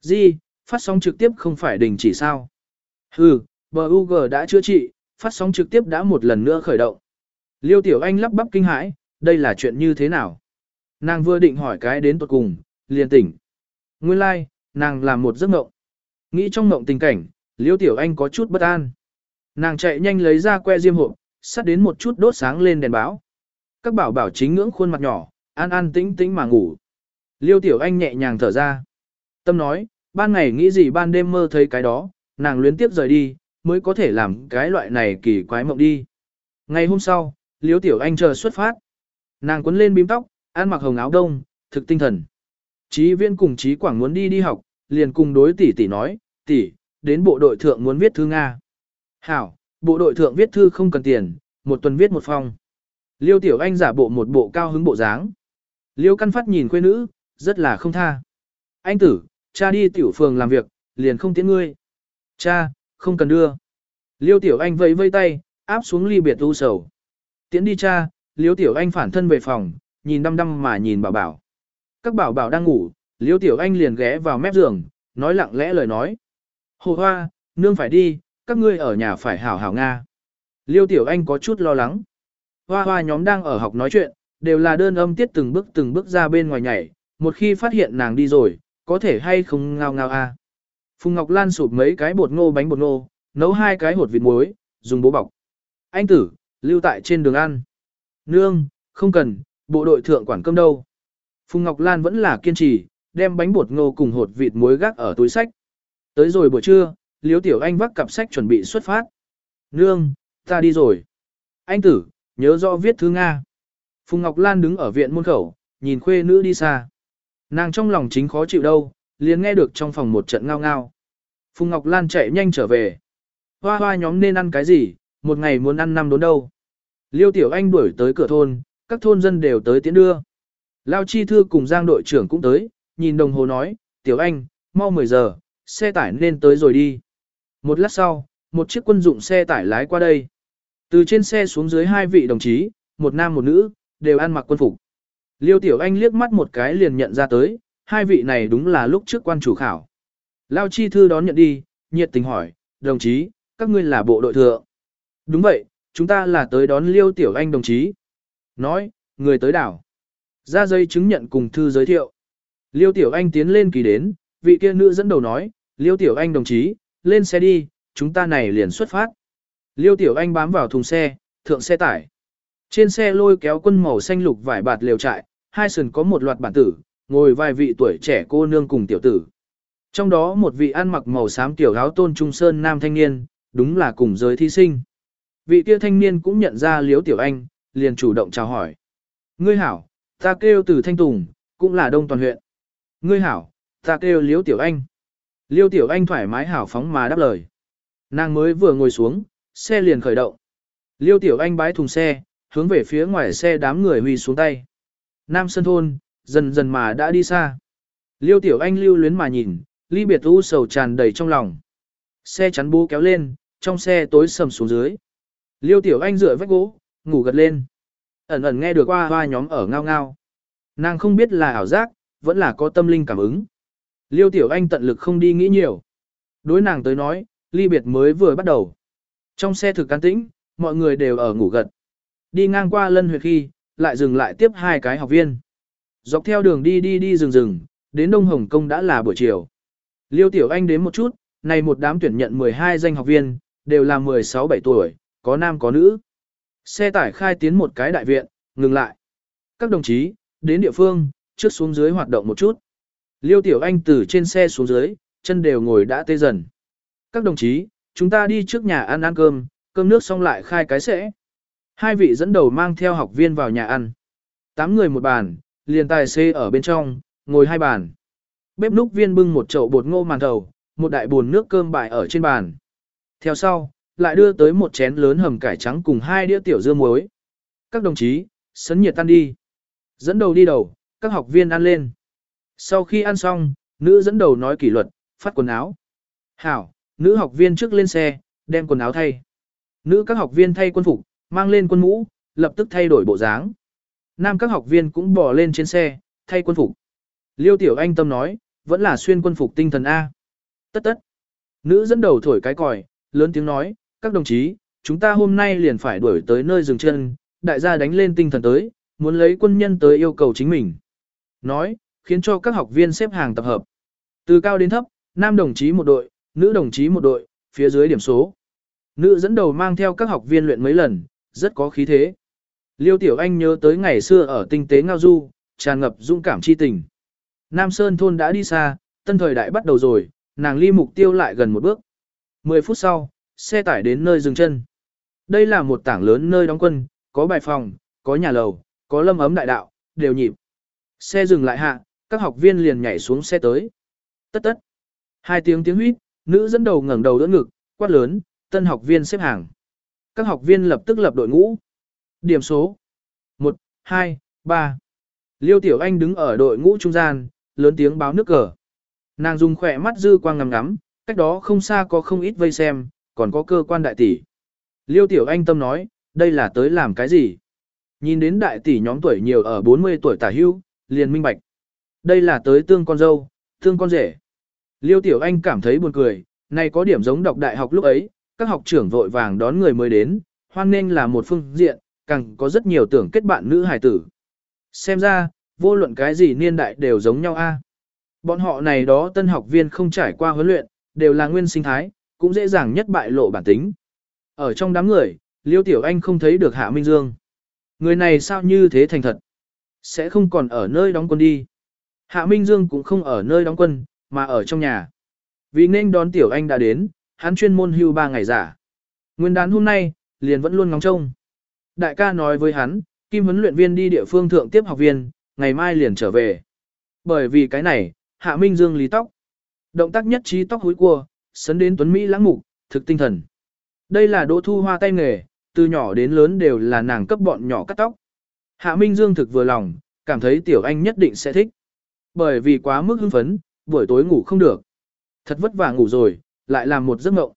gì phát sóng trực tiếp không phải đình chỉ sao? Hừ, BUG đã chữa trị, phát sóng trực tiếp đã một lần nữa khởi động. Liêu Tiểu Anh lắp bắp kinh hãi, đây là chuyện như thế nào? Nàng vừa định hỏi cái đến tuột cùng, liền tỉnh. Nguyên lai, like, nàng làm một giấc mộng. Nghĩ trong mộng tình cảnh, Liêu Tiểu Anh có chút bất an. Nàng chạy nhanh lấy ra que diêm hộp, sát đến một chút đốt sáng lên đèn báo. Các bảo bảo chính ngưỡng khuôn mặt nhỏ, an an tĩnh tĩnh mà ngủ. Liêu Tiểu Anh nhẹ nhàng thở ra. Tâm nói, ban ngày nghĩ gì ban đêm mơ thấy cái đó, nàng luyến tiếp rời đi, mới có thể làm cái loại này kỳ quái mộng đi. Ngày hôm sau, Liêu Tiểu Anh chờ xuất phát. Nàng quấn lên bím tóc, ăn mặc hồng áo đông, thực tinh thần. Chí viên cùng Chí Quảng muốn đi đi học, liền cùng đối tỷ tỷ nói, tỷ, đến bộ đội thượng muốn viết thư Nga. Hảo, bộ đội thượng viết thư không cần tiền, một tuần viết một phong. Liêu Tiểu Anh giả bộ một bộ cao hứng bộ dáng. Liêu Căn Phát nhìn quê nữ, rất là không tha. Anh tử, cha đi tiểu phường làm việc, liền không tiễn ngươi. Cha, không cần đưa. Liêu Tiểu Anh vẫy vây tay, áp xuống ly biệt u sầu. Tiễn đi cha, Liêu Tiểu Anh phản thân về phòng, nhìn đăm đăm mà nhìn bảo bảo. Các bảo bảo đang ngủ, Liêu Tiểu Anh liền ghé vào mép giường, nói lặng lẽ lời nói. Hồ hoa, Nương phải đi, các ngươi ở nhà phải hảo hảo Nga. Liêu Tiểu Anh có chút lo lắng. Hoa hoa nhóm đang ở học nói chuyện, đều là đơn âm tiết từng bước từng bước ra bên ngoài nhảy, một khi phát hiện nàng đi rồi, có thể hay không ngao ngao a. Phùng Ngọc Lan sụp mấy cái bột ngô bánh bột ngô, nấu hai cái hột vịt muối, dùng bố bọc. Anh tử, lưu tại trên đường ăn. Nương, không cần, bộ đội thượng quản cơm đâu. Phùng Ngọc Lan vẫn là kiên trì, đem bánh bột ngô cùng hột vịt muối gác ở túi sách. Tới rồi buổi trưa, Liễu Tiểu Anh vác cặp sách chuẩn bị xuất phát. Nương, ta đi rồi. Anh tử, nhớ rõ viết thư Nga. Phùng Ngọc Lan đứng ở viện môn khẩu, nhìn khuê nữ đi xa. Nàng trong lòng chính khó chịu đâu, liền nghe được trong phòng một trận ngao ngao. Phùng Ngọc Lan chạy nhanh trở về. Hoa hoa nhóm nên ăn cái gì, một ngày muốn ăn năm đốn đâu. Liêu Tiểu Anh đuổi tới cửa thôn, các thôn dân đều tới tiễn đưa. Lao Chi Thư cùng Giang đội trưởng cũng tới, nhìn đồng hồ nói, Tiểu Anh, mau 10 giờ, xe tải nên tới rồi đi. Một lát sau, một chiếc quân dụng xe tải lái qua đây. Từ trên xe xuống dưới hai vị đồng chí, một nam một nữ, đều ăn mặc quân phục. Liêu Tiểu Anh liếc mắt một cái liền nhận ra tới, hai vị này đúng là lúc trước quan chủ khảo. Lao Chi Thư đón nhận đi, nhiệt tình hỏi, đồng chí, các ngươi là bộ đội thượng. Đúng vậy, chúng ta là tới đón Liêu Tiểu Anh đồng chí. Nói, người tới đảo. Ra dây chứng nhận cùng thư giới thiệu. Liêu Tiểu Anh tiến lên kỳ đến, vị kia nữ dẫn đầu nói, Liêu Tiểu Anh đồng chí, lên xe đi, chúng ta này liền xuất phát. Liêu Tiểu Anh bám vào thùng xe, thượng xe tải. Trên xe lôi kéo quân màu xanh lục vải bạt lều trại, hai sườn có một loạt bản tử, ngồi vài vị tuổi trẻ cô nương cùng tiểu tử. Trong đó một vị ăn mặc màu xám tiểu áo tôn trung sơn nam thanh niên, đúng là cùng giới thí sinh. Vị kia thanh niên cũng nhận ra Liêu Tiểu Anh, liền chủ động chào hỏi. Ngươi hảo, ta kêu từ Thanh Tùng, cũng là đông toàn huyện. Ngươi hảo, ta kêu Liêu Tiểu Anh. Liêu Tiểu Anh thoải mái hảo phóng mà đáp lời. Nàng mới vừa ngồi xuống, xe liền khởi động. Liêu Tiểu Anh bái thùng xe, hướng về phía ngoài xe đám người huy xuống tay. Nam Sơn Thôn, dần dần mà đã đi xa. Liêu Tiểu Anh lưu luyến mà nhìn, ly biệt u sầu tràn đầy trong lòng. Xe chắn bố kéo lên, trong xe tối sầm xuống dưới. Liêu Tiểu Anh dựa vách gỗ, ngủ gật lên. Ẩn ẩn nghe được qua hoa nhóm ở ngao ngao. Nàng không biết là ảo giác, vẫn là có tâm linh cảm ứng. Liêu Tiểu Anh tận lực không đi nghĩ nhiều. Đối nàng tới nói, ly biệt mới vừa bắt đầu. Trong xe thực can tĩnh, mọi người đều ở ngủ gật. Đi ngang qua lân huyệt khi, lại dừng lại tiếp hai cái học viên. Dọc theo đường đi đi đi rừng rừng, đến Đông Hồng Kông đã là buổi chiều. Liêu Tiểu Anh đến một chút, này một đám tuyển nhận 12 danh học viên, đều là 16-17 tuổi, có nam có nữ. Xe tải khai tiến một cái đại viện, ngừng lại. Các đồng chí, đến địa phương, trước xuống dưới hoạt động một chút. Liêu Tiểu Anh từ trên xe xuống dưới, chân đều ngồi đã tê dần. Các đồng chí, chúng ta đi trước nhà ăn ăn cơm, cơm nước xong lại khai cái sẽ. Hai vị dẫn đầu mang theo học viên vào nhà ăn. Tám người một bàn, liền tài xế ở bên trong, ngồi hai bàn. Bếp núc viên bưng một chậu bột ngô màn thầu, một đại bồn nước cơm bại ở trên bàn. Theo sau, lại đưa tới một chén lớn hầm cải trắng cùng hai đĩa tiểu dưa muối. Các đồng chí, sấn nhiệt tan đi. Dẫn đầu đi đầu, các học viên ăn lên. Sau khi ăn xong, nữ dẫn đầu nói kỷ luật, phát quần áo. Hảo, nữ học viên trước lên xe, đem quần áo thay. Nữ các học viên thay quân phục, mang lên quân mũ, lập tức thay đổi bộ dáng. Nam các học viên cũng bỏ lên trên xe, thay quân phục. Liêu Tiểu Anh tâm nói, vẫn là xuyên quân phục tinh thần A. Tất tất. Nữ dẫn đầu thổi cái còi, lớn tiếng nói, các đồng chí, chúng ta hôm nay liền phải đuổi tới nơi dừng chân, đại gia đánh lên tinh thần tới, muốn lấy quân nhân tới yêu cầu chính mình. Nói, khiến cho các học viên xếp hàng tập hợp. Từ cao đến thấp, nam đồng chí một đội, nữ đồng chí một đội, phía dưới điểm số. Nữ dẫn đầu mang theo các học viên luyện mấy lần, rất có khí thế. Liêu Tiểu Anh nhớ tới ngày xưa ở tinh tế Ngao Du, tràn ngập dũng cảm chi tình. Nam Sơn thôn đã đi xa, tân thời đại bắt đầu rồi, nàng ly mục tiêu lại gần một bước. 10 phút sau, xe tải đến nơi dừng chân. Đây là một tảng lớn nơi đóng quân, có bài phòng, có nhà lầu, có lâm ấm đại đạo, đều nhịp. Xe dừng lại hạ, các học viên liền nhảy xuống xe tới. Tất tất. Hai tiếng tiếng huýt, nữ dẫn đầu ngẩng đầu đỡ ngực, quát lớn, tân học viên xếp hàng. Các học viên lập tức lập đội ngũ. Điểm số 1, 2, 3. Liêu Tiểu Anh đứng ở đội ngũ trung gian, lớn tiếng báo nước cờ. Nàng dùng khỏe mắt dư quang ngắm ngắm, cách đó không xa có không ít vây xem, còn có cơ quan đại tỷ. Liêu Tiểu Anh tâm nói, đây là tới làm cái gì? Nhìn đến đại tỷ nhóm tuổi nhiều ở 40 tuổi tả hưu, liền minh bạch. Đây là tới tương con dâu, tương con rể. Liêu Tiểu Anh cảm thấy buồn cười, Này có điểm giống đọc đại học lúc ấy, các học trưởng vội vàng đón người mới đến, hoan nghênh là một phương diện, càng có rất nhiều tưởng kết bạn nữ hài tử. Xem ra, vô luận cái gì niên đại đều giống nhau a. Bọn họ này đó tân học viên không trải qua huấn luyện, đều là nguyên sinh thái, cũng dễ dàng nhất bại lộ bản tính. Ở trong đám người, Liêu Tiểu Anh không thấy được Hạ Minh Dương. Người này sao như thế thành thật? Sẽ không còn ở nơi đóng quân đi. Hạ Minh Dương cũng không ở nơi đóng quân, mà ở trong nhà. Vì nên đón Tiểu Anh đã đến, hắn chuyên môn hưu ba ngày giả. Nguyên đán hôm nay, liền vẫn luôn ngóng trông. Đại ca nói với hắn, Kim huấn luyện viên đi địa phương thượng tiếp học viên, ngày mai liền trở về. Bởi vì cái này, Hạ Minh Dương lý tóc. Động tác nhất trí tóc húi cua, sấn đến tuấn Mỹ lãng mục, thực tinh thần. Đây là đỗ thu hoa tay nghề, từ nhỏ đến lớn đều là nàng cấp bọn nhỏ cắt tóc. Hạ Minh Dương thực vừa lòng, cảm thấy tiểu anh nhất định sẽ thích. Bởi vì quá mức hưng phấn, buổi tối ngủ không được. Thật vất vả ngủ rồi, lại làm một giấc mộng.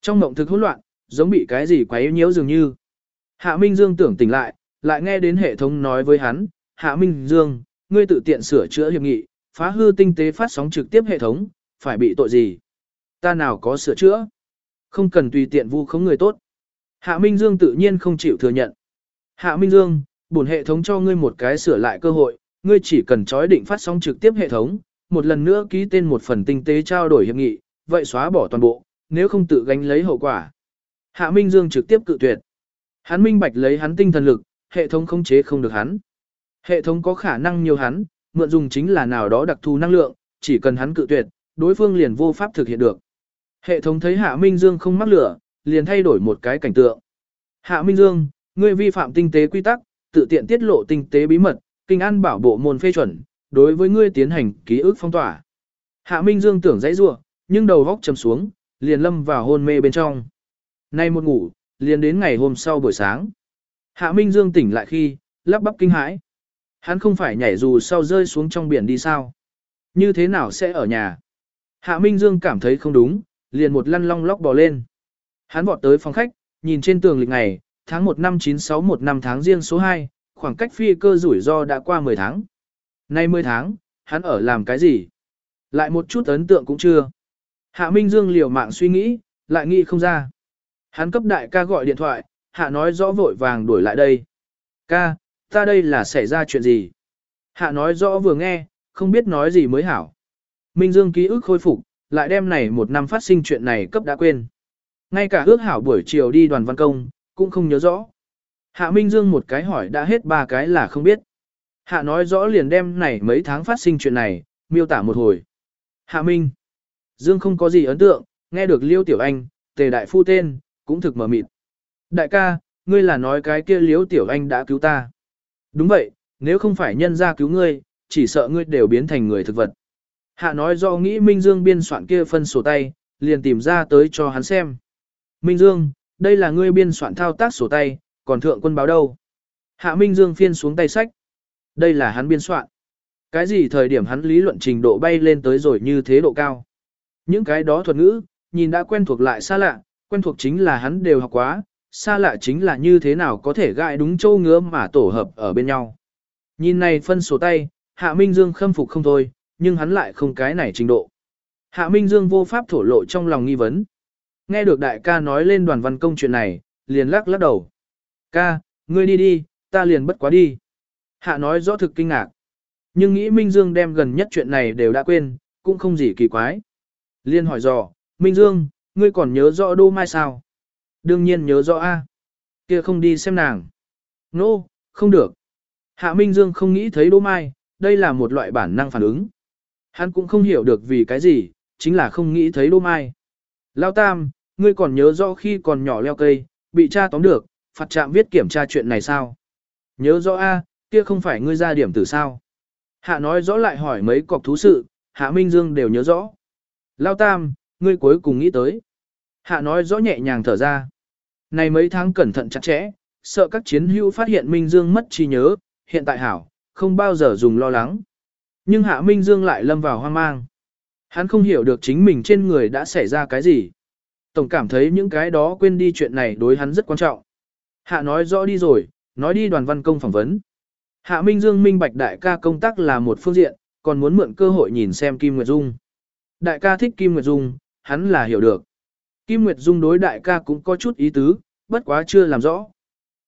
Trong mộng thực hỗn loạn, giống bị cái gì quấy nhiễu dường như. Hạ Minh Dương tưởng tỉnh lại, lại nghe đến hệ thống nói với hắn, Hạ Minh Dương, ngươi tự tiện sửa chữa hiệp nghị, phá hư tinh tế phát sóng trực tiếp hệ thống, phải bị tội gì? Ta nào có sửa chữa? Không cần tùy tiện vu khống người tốt. Hạ Minh Dương tự nhiên không chịu thừa nhận. Hạ Minh Dương, bổn hệ thống cho ngươi một cái sửa lại cơ hội, ngươi chỉ cần chói định phát sóng trực tiếp hệ thống, một lần nữa ký tên một phần tinh tế trao đổi hiệp nghị, vậy xóa bỏ toàn bộ, nếu không tự gánh lấy hậu quả. Hạ Minh Dương trực tiếp cự tuyệt. Hắn minh bạch lấy hắn tinh thần lực, hệ thống khống chế không được hắn. Hệ thống có khả năng nhiều hắn, mượn dùng chính là nào đó đặc thù năng lượng, chỉ cần hắn cự tuyệt, đối phương liền vô pháp thực hiện được. Hệ thống thấy Hạ Minh Dương không mắc lửa, liền thay đổi một cái cảnh tượng. Hạ Minh Dương, ngươi vi phạm tinh tế quy tắc, tự tiện tiết lộ tinh tế bí mật, kinh an bảo bộ môn phê chuẩn, đối với ngươi tiến hành ký ức phong tỏa. Hạ Minh Dương tưởng dãy rủa, nhưng đầu góc chầm xuống, liền lâm vào hôn mê bên trong. Nay một ngủ, liền đến ngày hôm sau buổi sáng. Hạ Minh Dương tỉnh lại khi, lắp bắp kinh hãi. Hắn không phải nhảy dù sau rơi xuống trong biển đi sao? Như thế nào sẽ ở nhà? Hạ Minh Dương cảm thấy không đúng, liền một lăn long lóc bò lên. Hắn vọt tới phòng khách, nhìn trên tường lịch ngày, tháng 1 năm 961 năm tháng riêng số 2, khoảng cách phi cơ rủi ro đã qua 10 tháng. Nay 10 tháng, hắn ở làm cái gì? Lại một chút ấn tượng cũng chưa. Hạ Minh Dương liều mạng suy nghĩ, lại nghĩ không ra. Hắn cấp đại ca gọi điện thoại, hạ nói rõ vội vàng đuổi lại đây. Ca, ta đây là xảy ra chuyện gì? Hạ nói rõ vừa nghe, không biết nói gì mới hảo. Minh Dương ký ức khôi phục, lại đem này một năm phát sinh chuyện này cấp đã quên. Ngay cả ước hảo buổi chiều đi đoàn văn công, cũng không nhớ rõ. Hạ Minh Dương một cái hỏi đã hết ba cái là không biết. Hạ nói rõ liền đem này mấy tháng phát sinh chuyện này, miêu tả một hồi. Hạ Minh. Dương không có gì ấn tượng, nghe được Liêu Tiểu Anh, tề đại phu tên, cũng thực mở mịt. Đại ca, ngươi là nói cái kia Liêu Tiểu Anh đã cứu ta. Đúng vậy, nếu không phải nhân ra cứu ngươi, chỉ sợ ngươi đều biến thành người thực vật. Hạ nói do nghĩ Minh Dương biên soạn kia phân sổ tay, liền tìm ra tới cho hắn xem. Minh Dương, đây là ngươi biên soạn thao tác sổ tay, còn thượng quân báo đâu. Hạ Minh Dương phiên xuống tay sách. Đây là hắn biên soạn. Cái gì thời điểm hắn lý luận trình độ bay lên tới rồi như thế độ cao. Những cái đó thuật ngữ, nhìn đã quen thuộc lại xa lạ, quen thuộc chính là hắn đều học quá, xa lạ chính là như thế nào có thể gại đúng châu ngứa mà tổ hợp ở bên nhau. Nhìn này phân sổ tay, Hạ Minh Dương khâm phục không thôi, nhưng hắn lại không cái này trình độ. Hạ Minh Dương vô pháp thổ lộ trong lòng nghi vấn. Nghe được đại ca nói lên đoàn văn công chuyện này, liền lắc lắc đầu. Ca, ngươi đi đi, ta liền bất quá đi. Hạ nói rõ thực kinh ngạc. Nhưng nghĩ Minh Dương đem gần nhất chuyện này đều đã quên, cũng không gì kỳ quái. Liên hỏi dò, Minh Dương, ngươi còn nhớ rõ Đô Mai sao? Đương nhiên nhớ rõ A. kia không đi xem nàng. Nô, no, không được. Hạ Minh Dương không nghĩ thấy Đô Mai, đây là một loại bản năng phản ứng. Hắn cũng không hiểu được vì cái gì, chính là không nghĩ thấy Đô Mai. Lao Tam, ngươi còn nhớ rõ khi còn nhỏ leo cây, bị cha tóm được, phạt trạm viết kiểm tra chuyện này sao? Nhớ rõ A, kia không phải ngươi ra điểm từ sao? Hạ nói rõ lại hỏi mấy cọc thú sự, Hạ Minh Dương đều nhớ rõ. Lao Tam, ngươi cuối cùng nghĩ tới. Hạ nói rõ nhẹ nhàng thở ra. Này mấy tháng cẩn thận chặt chẽ, sợ các chiến hữu phát hiện Minh Dương mất trí nhớ, hiện tại hảo, không bao giờ dùng lo lắng. Nhưng Hạ Minh Dương lại lâm vào hoang mang. Hắn không hiểu được chính mình trên người đã xảy ra cái gì. Tổng cảm thấy những cái đó quên đi chuyện này đối hắn rất quan trọng. Hạ nói rõ đi rồi, nói đi đoàn văn công phỏng vấn. Hạ Minh Dương minh bạch đại ca công tác là một phương diện, còn muốn mượn cơ hội nhìn xem Kim Nguyệt Dung. Đại ca thích Kim Nguyệt Dung, hắn là hiểu được. Kim Nguyệt Dung đối đại ca cũng có chút ý tứ, bất quá chưa làm rõ.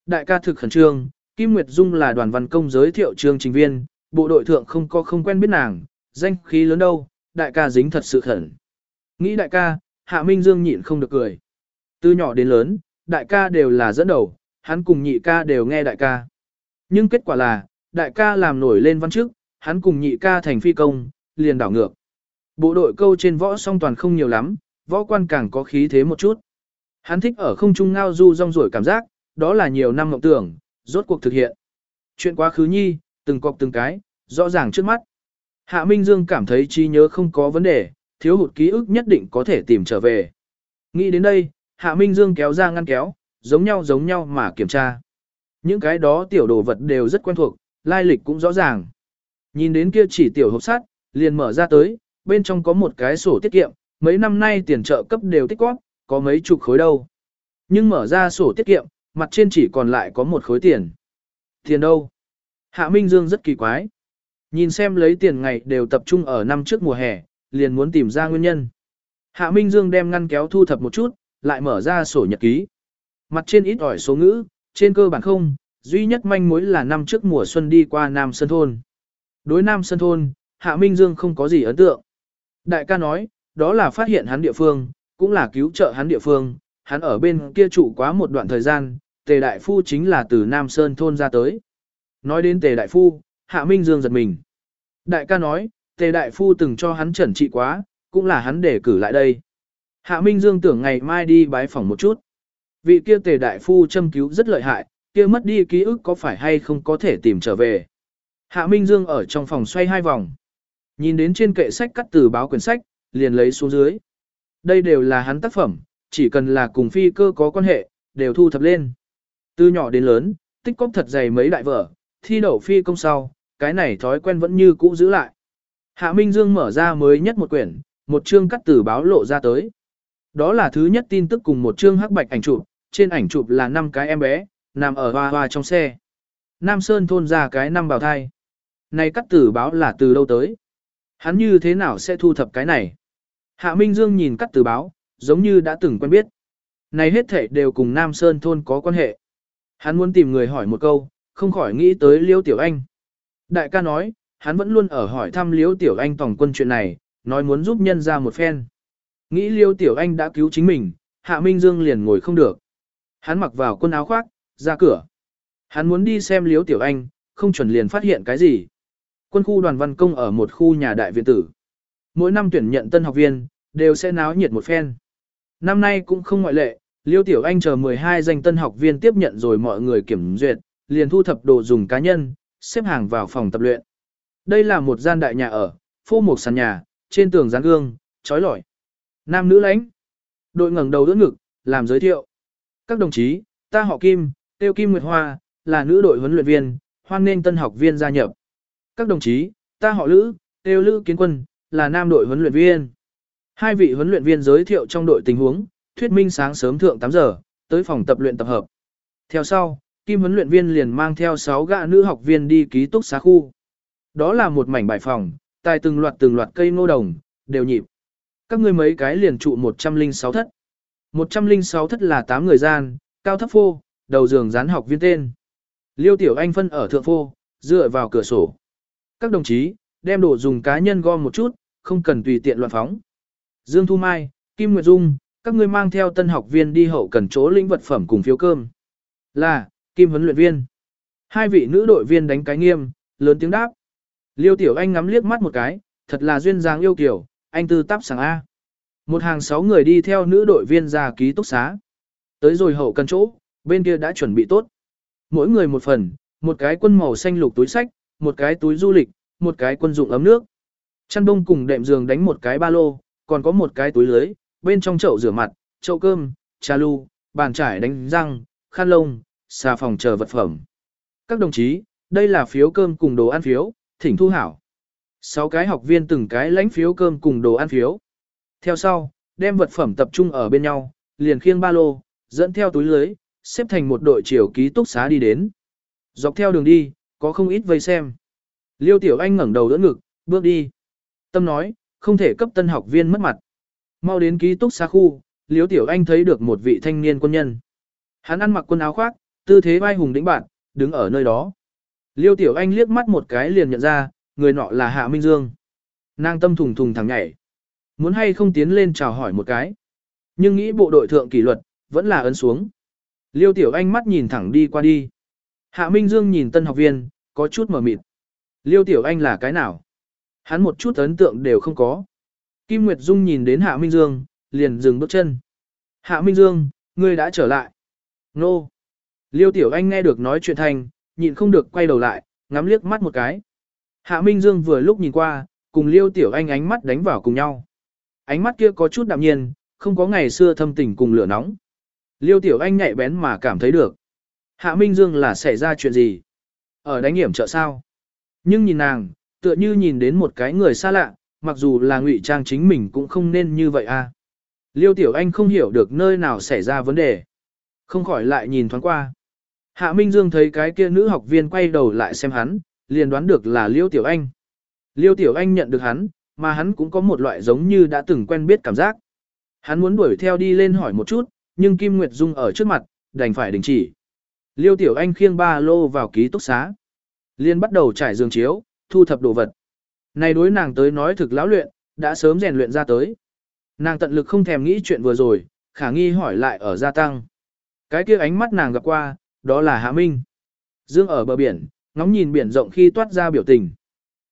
Đại ca thực khẩn trương, Kim Nguyệt Dung là đoàn văn công giới thiệu trương trình viên, bộ đội thượng không có không quen biết nàng, danh khí lớn đâu, đại ca dính thật sự khẩn. Nghĩ đại ca, Hạ Minh Dương nhịn không được cười. Từ nhỏ đến lớn, đại ca đều là dẫn đầu, hắn cùng nhị ca đều nghe đại ca. Nhưng kết quả là, đại ca làm nổi lên văn trước, hắn cùng nhị ca thành phi công, liền đảo ngược. Bộ đội câu trên võ song toàn không nhiều lắm, võ quan càng có khí thế một chút. Hắn thích ở không trung ngao du rong ruổi cảm giác, đó là nhiều năm mộng tưởng, rốt cuộc thực hiện. Chuyện quá khứ nhi, từng cọc từng cái, rõ ràng trước mắt. Hạ Minh Dương cảm thấy trí nhớ không có vấn đề, thiếu hụt ký ức nhất định có thể tìm trở về. Nghĩ đến đây, Hạ Minh Dương kéo ra ngăn kéo, giống nhau giống nhau mà kiểm tra. Những cái đó tiểu đồ vật đều rất quen thuộc, lai lịch cũng rõ ràng. Nhìn đến kia chỉ tiểu hộp sắt, liền mở ra tới, bên trong có một cái sổ tiết kiệm, mấy năm nay tiền trợ cấp đều tích góp, có mấy chục khối đâu. Nhưng mở ra sổ tiết kiệm, mặt trên chỉ còn lại có một khối tiền. Tiền đâu? Hạ Minh Dương rất kỳ quái. Nhìn xem lấy tiền ngày đều tập trung ở năm trước mùa hè, liền muốn tìm ra nguyên nhân. Hạ Minh Dương đem ngăn kéo thu thập một chút, lại mở ra sổ nhật ký. Mặt trên ít ỏi số ngữ, trên cơ bản không, duy nhất manh mối là năm trước mùa xuân đi qua Nam Sơn Thôn. Đối Nam Sơn Thôn, Hạ Minh Dương không có gì ấn tượng. Đại ca nói, đó là phát hiện hắn địa phương, cũng là cứu trợ hắn địa phương, hắn ở bên kia trụ quá một đoạn thời gian, Tề Đại Phu chính là từ Nam Sơn Thôn ra tới. Nói đến Tề Đại Phu, Hạ Minh Dương giật mình. Đại ca nói, Tề Đại Phu từng cho hắn trần trị quá, cũng là hắn để cử lại đây. Hạ Minh Dương tưởng ngày mai đi bái phỏng một chút. Vị kia Tề Đại Phu châm cứu rất lợi hại, kia mất đi ký ức có phải hay không có thể tìm trở về. Hạ Minh Dương ở trong phòng xoay hai vòng. Nhìn đến trên kệ sách cắt từ báo quyển sách, liền lấy xuống dưới. Đây đều là hắn tác phẩm, chỉ cần là cùng phi cơ có quan hệ, đều thu thập lên. Từ nhỏ đến lớn, tích cóp thật dày mấy đại vở, thi đậu phi công sau, cái này thói quen vẫn như cũ giữ lại. Hạ Minh Dương mở ra mới nhất một quyển, một chương cắt từ báo lộ ra tới. Đó là thứ nhất tin tức cùng một chương hắc bạch ảnh chụp, trên ảnh chụp là năm cái em bé, nằm ở hoa hoa trong xe. Nam Sơn thôn ra cái năm bào thai. Này cắt tử báo là từ đâu tới? Hắn như thế nào sẽ thu thập cái này? Hạ Minh Dương nhìn cắt tử báo, giống như đã từng quen biết. Này hết thể đều cùng Nam Sơn thôn có quan hệ. Hắn muốn tìm người hỏi một câu, không khỏi nghĩ tới Liêu Tiểu Anh. Đại ca nói, hắn vẫn luôn ở hỏi thăm Liêu Tiểu Anh tổng quân chuyện này, nói muốn giúp nhân ra một phen. Nghĩ Liêu Tiểu Anh đã cứu chính mình, Hạ Minh Dương liền ngồi không được. Hắn mặc vào quần áo khoác, ra cửa. Hắn muốn đi xem Liêu Tiểu Anh, không chuẩn liền phát hiện cái gì. Quân khu đoàn văn công ở một khu nhà đại viện tử. Mỗi năm tuyển nhận tân học viên, đều sẽ náo nhiệt một phen. Năm nay cũng không ngoại lệ, Liêu Tiểu Anh chờ 12 danh tân học viên tiếp nhận rồi mọi người kiểm duyệt, liền thu thập đồ dùng cá nhân, xếp hàng vào phòng tập luyện. Đây là một gian đại nhà ở, phô một sàn nhà, trên tường dán gương, trói lọi. Nam nữ lãnh. Đội ngẩng đầu đỡ ngực, làm giới thiệu. Các đồng chí, ta họ Kim, Tiêu Kim Nguyệt Hoa, là nữ đội huấn luyện viên, hoan nghênh tân học viên gia nhập. Các đồng chí, ta họ Lữ, Tiêu Lữ Kiến Quân, là nam đội huấn luyện viên. Hai vị huấn luyện viên giới thiệu trong đội tình huống, thuyết minh sáng sớm thượng 8 giờ, tới phòng tập luyện tập hợp. Theo sau, Kim huấn luyện viên liền mang theo 6 gã nữ học viên đi ký túc xá khu. Đó là một mảnh bài phòng, tài từng loạt từng loạt cây ngô đồng, đều nhịp. Các ngươi mấy cái liền trụ 106 thất. 106 thất là 8 người gian, cao thấp phô, đầu giường dán học viên tên. Liêu Tiểu Anh phân ở thượng phô, dựa vào cửa sổ. Các đồng chí, đem đồ dùng cá nhân gom một chút, không cần tùy tiện loạn phóng. Dương Thu Mai, Kim Nguyệt Dung, các ngươi mang theo tân học viên đi hậu cần chỗ lĩnh vật phẩm cùng phiếu cơm. Là, Kim huấn luyện viên. Hai vị nữ đội viên đánh cái nghiêm, lớn tiếng đáp. Liêu Tiểu Anh ngắm liếc mắt một cái, thật là duyên dáng yêu kiểu, anh tư tắp sáng A. Một hàng sáu người đi theo nữ đội viên ra ký túc xá. Tới rồi hậu cần chỗ, bên kia đã chuẩn bị tốt. Mỗi người một phần, một cái quân màu xanh lục túi sách, một cái túi du lịch, một cái quân dụng ấm nước. Chăn đông cùng đệm giường đánh một cái ba lô, còn có một cái túi lưới, bên trong chậu rửa mặt, chậu cơm, trà lu, bàn trải đánh răng, khăn lông, xà phòng chờ vật phẩm. Các đồng chí, đây là phiếu cơm cùng đồ ăn phiếu, thỉnh thu hảo. Sáu cái học viên từng cái lãnh phiếu cơm cùng đồ ăn phiếu. Theo sau, đem vật phẩm tập trung ở bên nhau, liền khiêng ba lô, dẫn theo túi lưới, xếp thành một đội chiều ký túc xá đi đến. Dọc theo đường đi, có không ít vây xem. Liêu Tiểu Anh ngẩng đầu đỡ ngực, bước đi. Tâm nói, không thể cấp tân học viên mất mặt. mau đến ký túc xá khu, Liêu Tiểu Anh thấy được một vị thanh niên quân nhân. Hắn ăn mặc quần áo khoác, tư thế vai hùng đĩnh bạn, đứng ở nơi đó. Liêu Tiểu Anh liếc mắt một cái liền nhận ra, người nọ là Hạ Minh Dương. Nàng tâm thùng thùng thẳng nhảy. Muốn hay không tiến lên chào hỏi một cái. Nhưng nghĩ bộ đội thượng kỷ luật, vẫn là ấn xuống. Liêu Tiểu Anh mắt nhìn thẳng đi qua đi. Hạ Minh Dương nhìn tân học viên, có chút mở mịt. Liêu Tiểu Anh là cái nào? Hắn một chút ấn tượng đều không có. Kim Nguyệt Dung nhìn đến Hạ Minh Dương, liền dừng bước chân. Hạ Minh Dương, ngươi đã trở lại. Nô. Liêu Tiểu Anh nghe được nói chuyện thành, nhịn không được quay đầu lại, ngắm liếc mắt một cái. Hạ Minh Dương vừa lúc nhìn qua, cùng Liêu Tiểu Anh ánh mắt đánh vào cùng nhau. Ánh mắt kia có chút đạm nhiên, không có ngày xưa thâm tình cùng lửa nóng. Liêu Tiểu Anh nhạy bén mà cảm thấy được. Hạ Minh Dương là xảy ra chuyện gì? Ở đánh hiểm chợ sao? Nhưng nhìn nàng, tựa như nhìn đến một cái người xa lạ, mặc dù là ngụy trang chính mình cũng không nên như vậy a. À. Liêu Tiểu Anh không hiểu được nơi nào xảy ra vấn đề. Không khỏi lại nhìn thoáng qua. Hạ Minh Dương thấy cái kia nữ học viên quay đầu lại xem hắn, liền đoán được là Liêu Tiểu Anh. Liêu Tiểu Anh nhận được hắn, mà hắn cũng có một loại giống như đã từng quen biết cảm giác. Hắn muốn đuổi theo đi lên hỏi một chút, nhưng Kim Nguyệt Dung ở trước mặt, đành phải đình chỉ. Liêu Tiểu Anh khiêng ba lô vào ký túc xá. Liên bắt đầu trải giường chiếu, thu thập đồ vật. Này đối nàng tới nói thực lão luyện, đã sớm rèn luyện ra tới. Nàng tận lực không thèm nghĩ chuyện vừa rồi, khả nghi hỏi lại ở gia tăng. Cái kia ánh mắt nàng gặp qua, đó là Hạ Minh. Dương ở bờ biển, ngóng nhìn biển rộng khi toát ra biểu tình.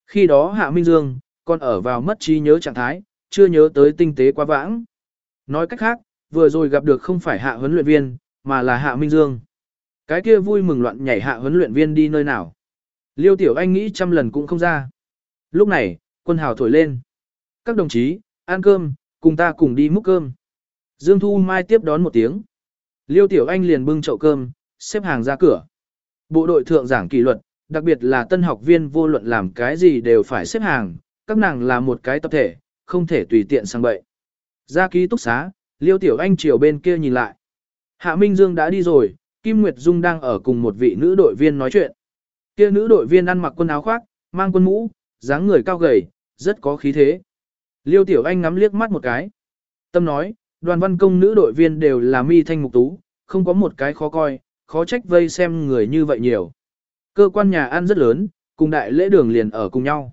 Khi đó Hạ Minh Dương, còn ở vào mất trí nhớ trạng thái, chưa nhớ tới tinh tế quá vãng. Nói cách khác, vừa rồi gặp được không phải Hạ huấn luyện viên, mà là Hạ Minh Dương. Cái kia vui mừng loạn nhảy Hạ huấn luyện viên đi nơi nào. Liêu Tiểu Anh nghĩ trăm lần cũng không ra. Lúc này, quân hào thổi lên. Các đồng chí, ăn cơm, cùng ta cùng đi múc cơm. Dương Thu Mai tiếp đón một tiếng. Liêu Tiểu Anh liền bưng chậu cơm, xếp hàng ra cửa. Bộ đội thượng giảng kỷ luật, đặc biệt là tân học viên vô luận làm cái gì đều phải xếp hàng, các nàng là một cái tập thể, không thể tùy tiện sang bậy. Ra ký túc xá, Liêu Tiểu Anh chiều bên kia nhìn lại. Hạ Minh Dương đã đi rồi, Kim Nguyệt Dung đang ở cùng một vị nữ đội viên nói chuyện. Kia nữ đội viên ăn mặc quần áo khoác, mang quân mũ, dáng người cao gầy, rất có khí thế. Liêu Tiểu Anh ngắm liếc mắt một cái. Tâm nói, đoàn văn công nữ đội viên đều là mi thanh mục tú, không có một cái khó coi, khó trách vây xem người như vậy nhiều. Cơ quan nhà ăn rất lớn, cùng đại lễ đường liền ở cùng nhau.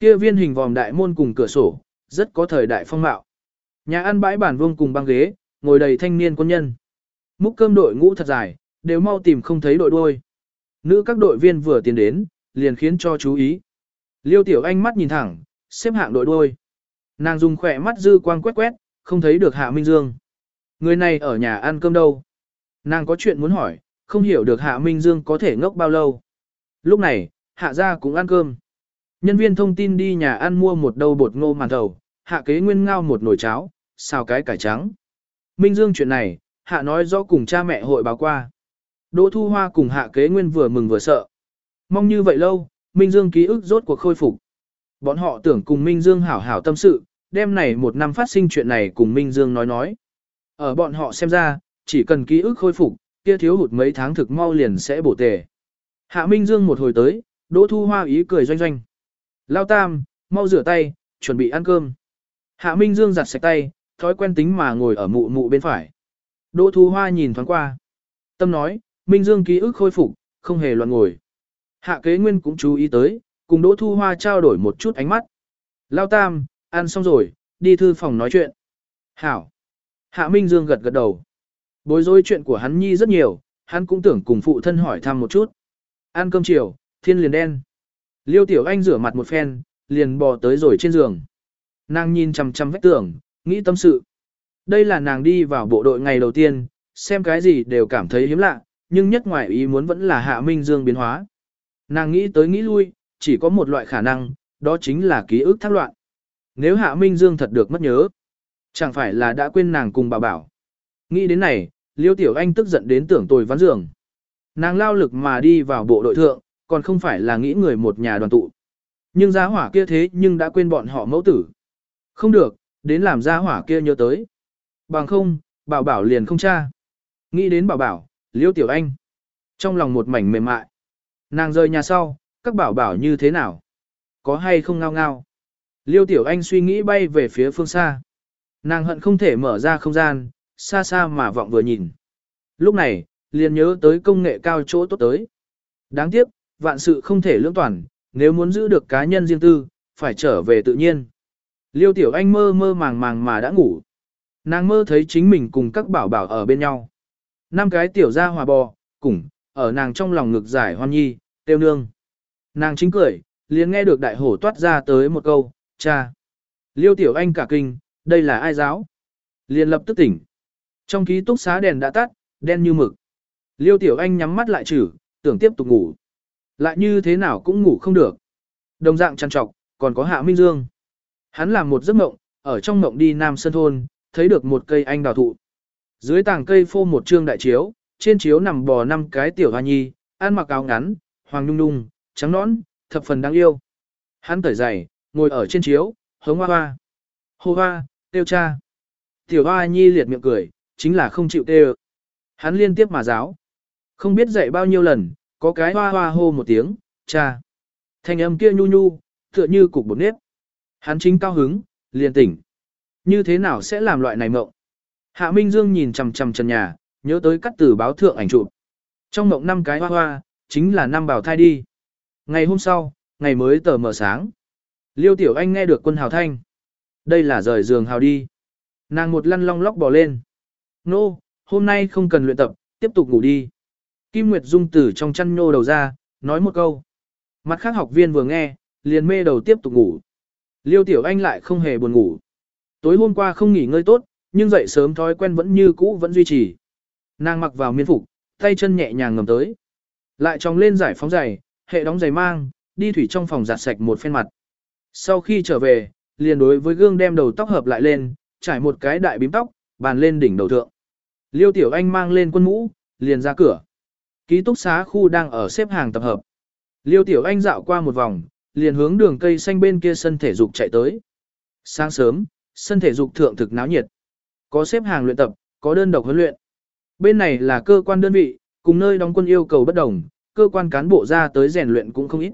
Kia viên hình vòm đại môn cùng cửa sổ, rất có thời đại phong mạo. Nhà ăn bãi bản vuông cùng băng ghế, ngồi đầy thanh niên quân nhân. Múc cơm đội ngũ thật dài, đều mau tìm không thấy đội đuôi. Nữ các đội viên vừa tiến đến, liền khiến cho chú ý. Liêu Tiểu Anh mắt nhìn thẳng, xếp hạng đội đuôi. Nàng dùng khỏe mắt dư quang quét quét, không thấy được Hạ Minh Dương. Người này ở nhà ăn cơm đâu? Nàng có chuyện muốn hỏi, không hiểu được Hạ Minh Dương có thể ngốc bao lâu. Lúc này, Hạ gia cũng ăn cơm. Nhân viên thông tin đi nhà ăn mua một đầu bột ngô màn thầu, Hạ kế nguyên ngao một nồi cháo, xào cái cải trắng. Minh Dương chuyện này, Hạ nói rõ cùng cha mẹ hội báo qua. Đỗ Thu Hoa cùng Hạ kế nguyên vừa mừng vừa sợ. Mong như vậy lâu, Minh Dương ký ức rốt cuộc khôi phục. Bọn họ tưởng cùng Minh Dương hảo hảo tâm sự, đêm này một năm phát sinh chuyện này cùng Minh Dương nói nói. Ở bọn họ xem ra, chỉ cần ký ức khôi phục, kia thiếu hụt mấy tháng thực mau liền sẽ bổ tề. Hạ Minh Dương một hồi tới, Đỗ Thu Hoa ý cười doanh doanh. Lao Tam, mau rửa tay, chuẩn bị ăn cơm. Hạ Minh Dương giặt sạch tay, thói quen tính mà ngồi ở mụ mụ bên phải. Đỗ Thu Hoa nhìn thoáng qua. Tâm nói, Minh Dương ký ức khôi phục, không hề loạn ngồi. Hạ kế nguyên cũng chú ý tới, cùng Đỗ Thu Hoa trao đổi một chút ánh mắt. Lao Tam, ăn xong rồi, đi thư phòng nói chuyện. Hảo. Hạ Minh Dương gật gật đầu. Bối rối chuyện của hắn nhi rất nhiều, hắn cũng tưởng cùng phụ thân hỏi thăm một chút. Ăn cơm chiều, thiên liền đen. Liêu Tiểu Anh rửa mặt một phen, liền bò tới rồi trên giường. Nàng nhìn chằm chằm vách tường, nghĩ tâm sự. Đây là nàng đi vào bộ đội ngày đầu tiên, xem cái gì đều cảm thấy hiếm lạ, nhưng nhất ngoài ý muốn vẫn là Hạ Minh Dương biến hóa. Nàng nghĩ tới nghĩ lui, chỉ có một loại khả năng, đó chính là ký ức thác loạn. Nếu Hạ Minh Dương thật được mất nhớ, chẳng phải là đã quên nàng cùng bà bảo. Nghĩ đến này, Liêu Tiểu Anh tức giận đến tưởng tồi ván giường. Nàng lao lực mà đi vào bộ đội thượng, còn không phải là nghĩ người một nhà đoàn tụ. Nhưng gia hỏa kia thế nhưng đã quên bọn họ mẫu tử. Không được, đến làm gia hỏa kia nhớ tới. Bằng không, bảo bảo liền không cha. Nghĩ đến bảo bảo, Liêu Tiểu Anh. Trong lòng một mảnh mềm mại. Nàng rời nhà sau, các bảo bảo như thế nào? Có hay không ngao ngao? Liêu Tiểu Anh suy nghĩ bay về phía phương xa. Nàng hận không thể mở ra không gian, xa xa mà vọng vừa nhìn. Lúc này, liền nhớ tới công nghệ cao chỗ tốt tới. Đáng tiếc, vạn sự không thể lưỡng toàn, nếu muốn giữ được cá nhân riêng tư, phải trở về tự nhiên. Liêu Tiểu Anh mơ mơ màng màng mà đã ngủ. Nàng mơ thấy chính mình cùng các bảo bảo ở bên nhau. Năm cái tiểu gia hòa bò, cùng, ở nàng trong lòng ngực giải hoan nhi, tiêu nương. Nàng chính cười, liền nghe được đại hổ toát ra tới một câu, cha. Liêu Tiểu Anh cả kinh, đây là ai giáo? Liền lập tức tỉnh. Trong ký túc xá đèn đã tắt, đen như mực. Liêu Tiểu Anh nhắm mắt lại chử, tưởng tiếp tục ngủ. Lại như thế nào cũng ngủ không được. Đồng dạng chăn trọc, còn có Hạ Minh Dương. Hắn làm một giấc mộng, ở trong mộng đi Nam Sơn Thôn, thấy được một cây anh đào thụ. Dưới tảng cây phô một trương đại chiếu, trên chiếu nằm bò năm cái tiểu hoa nhi, ăn mặc áo ngắn, hoàng nhung nhung, trắng nõn, thập phần đáng yêu. Hắn tởi giày, ngồi ở trên chiếu, hống hoa hoa. Hô hoa, tiêu cha. Tiểu hoa nhi liệt miệng cười, chính là không chịu tê. Hắn liên tiếp mà giáo. Không biết dạy bao nhiêu lần, có cái hoa hoa hô một tiếng, cha. Thanh âm kia nhu nhu, tựa như cục bột nếp. Hắn chính cao hứng, liền tỉnh. Như thế nào sẽ làm loại này mộng? Hạ Minh Dương nhìn chằm chằm trần nhà, nhớ tới cắt tử báo thượng ảnh chụp. Trong mộng năm cái hoa hoa, chính là năm bảo thai đi. Ngày hôm sau, ngày mới tờ mở sáng. Liêu Tiểu Anh nghe được quân hào thanh. Đây là rời giường hào đi. Nàng một lăn long lóc bò lên. Nô, no, hôm nay không cần luyện tập, tiếp tục ngủ đi. Kim Nguyệt Dung từ trong chăn nhô đầu ra, nói một câu. Mặt khác học viên vừa nghe, liền mê đầu tiếp tục ngủ. Liêu Tiểu Anh lại không hề buồn ngủ. Tối hôm qua không nghỉ ngơi tốt, nhưng dậy sớm thói quen vẫn như cũ vẫn duy trì. Nàng mặc vào miên phục, tay chân nhẹ nhàng ngầm tới. Lại tròng lên giải phóng giày, hệ đóng giày mang, đi thủy trong phòng giặt sạch một phen mặt. Sau khi trở về, liền đối với gương đem đầu tóc hợp lại lên, trải một cái đại bím tóc, bàn lên đỉnh đầu thượng. Liêu Tiểu Anh mang lên quân mũ, liền ra cửa. Ký túc xá khu đang ở xếp hàng tập hợp. Liêu Tiểu Anh dạo qua một vòng, liền hướng đường cây xanh bên kia sân thể dục chạy tới. Sáng sớm, sân thể dục thượng thực náo nhiệt. Có xếp hàng luyện tập, có đơn độc huấn luyện. Bên này là cơ quan đơn vị, cùng nơi đóng quân yêu cầu bất đồng, cơ quan cán bộ ra tới rèn luyện cũng không ít.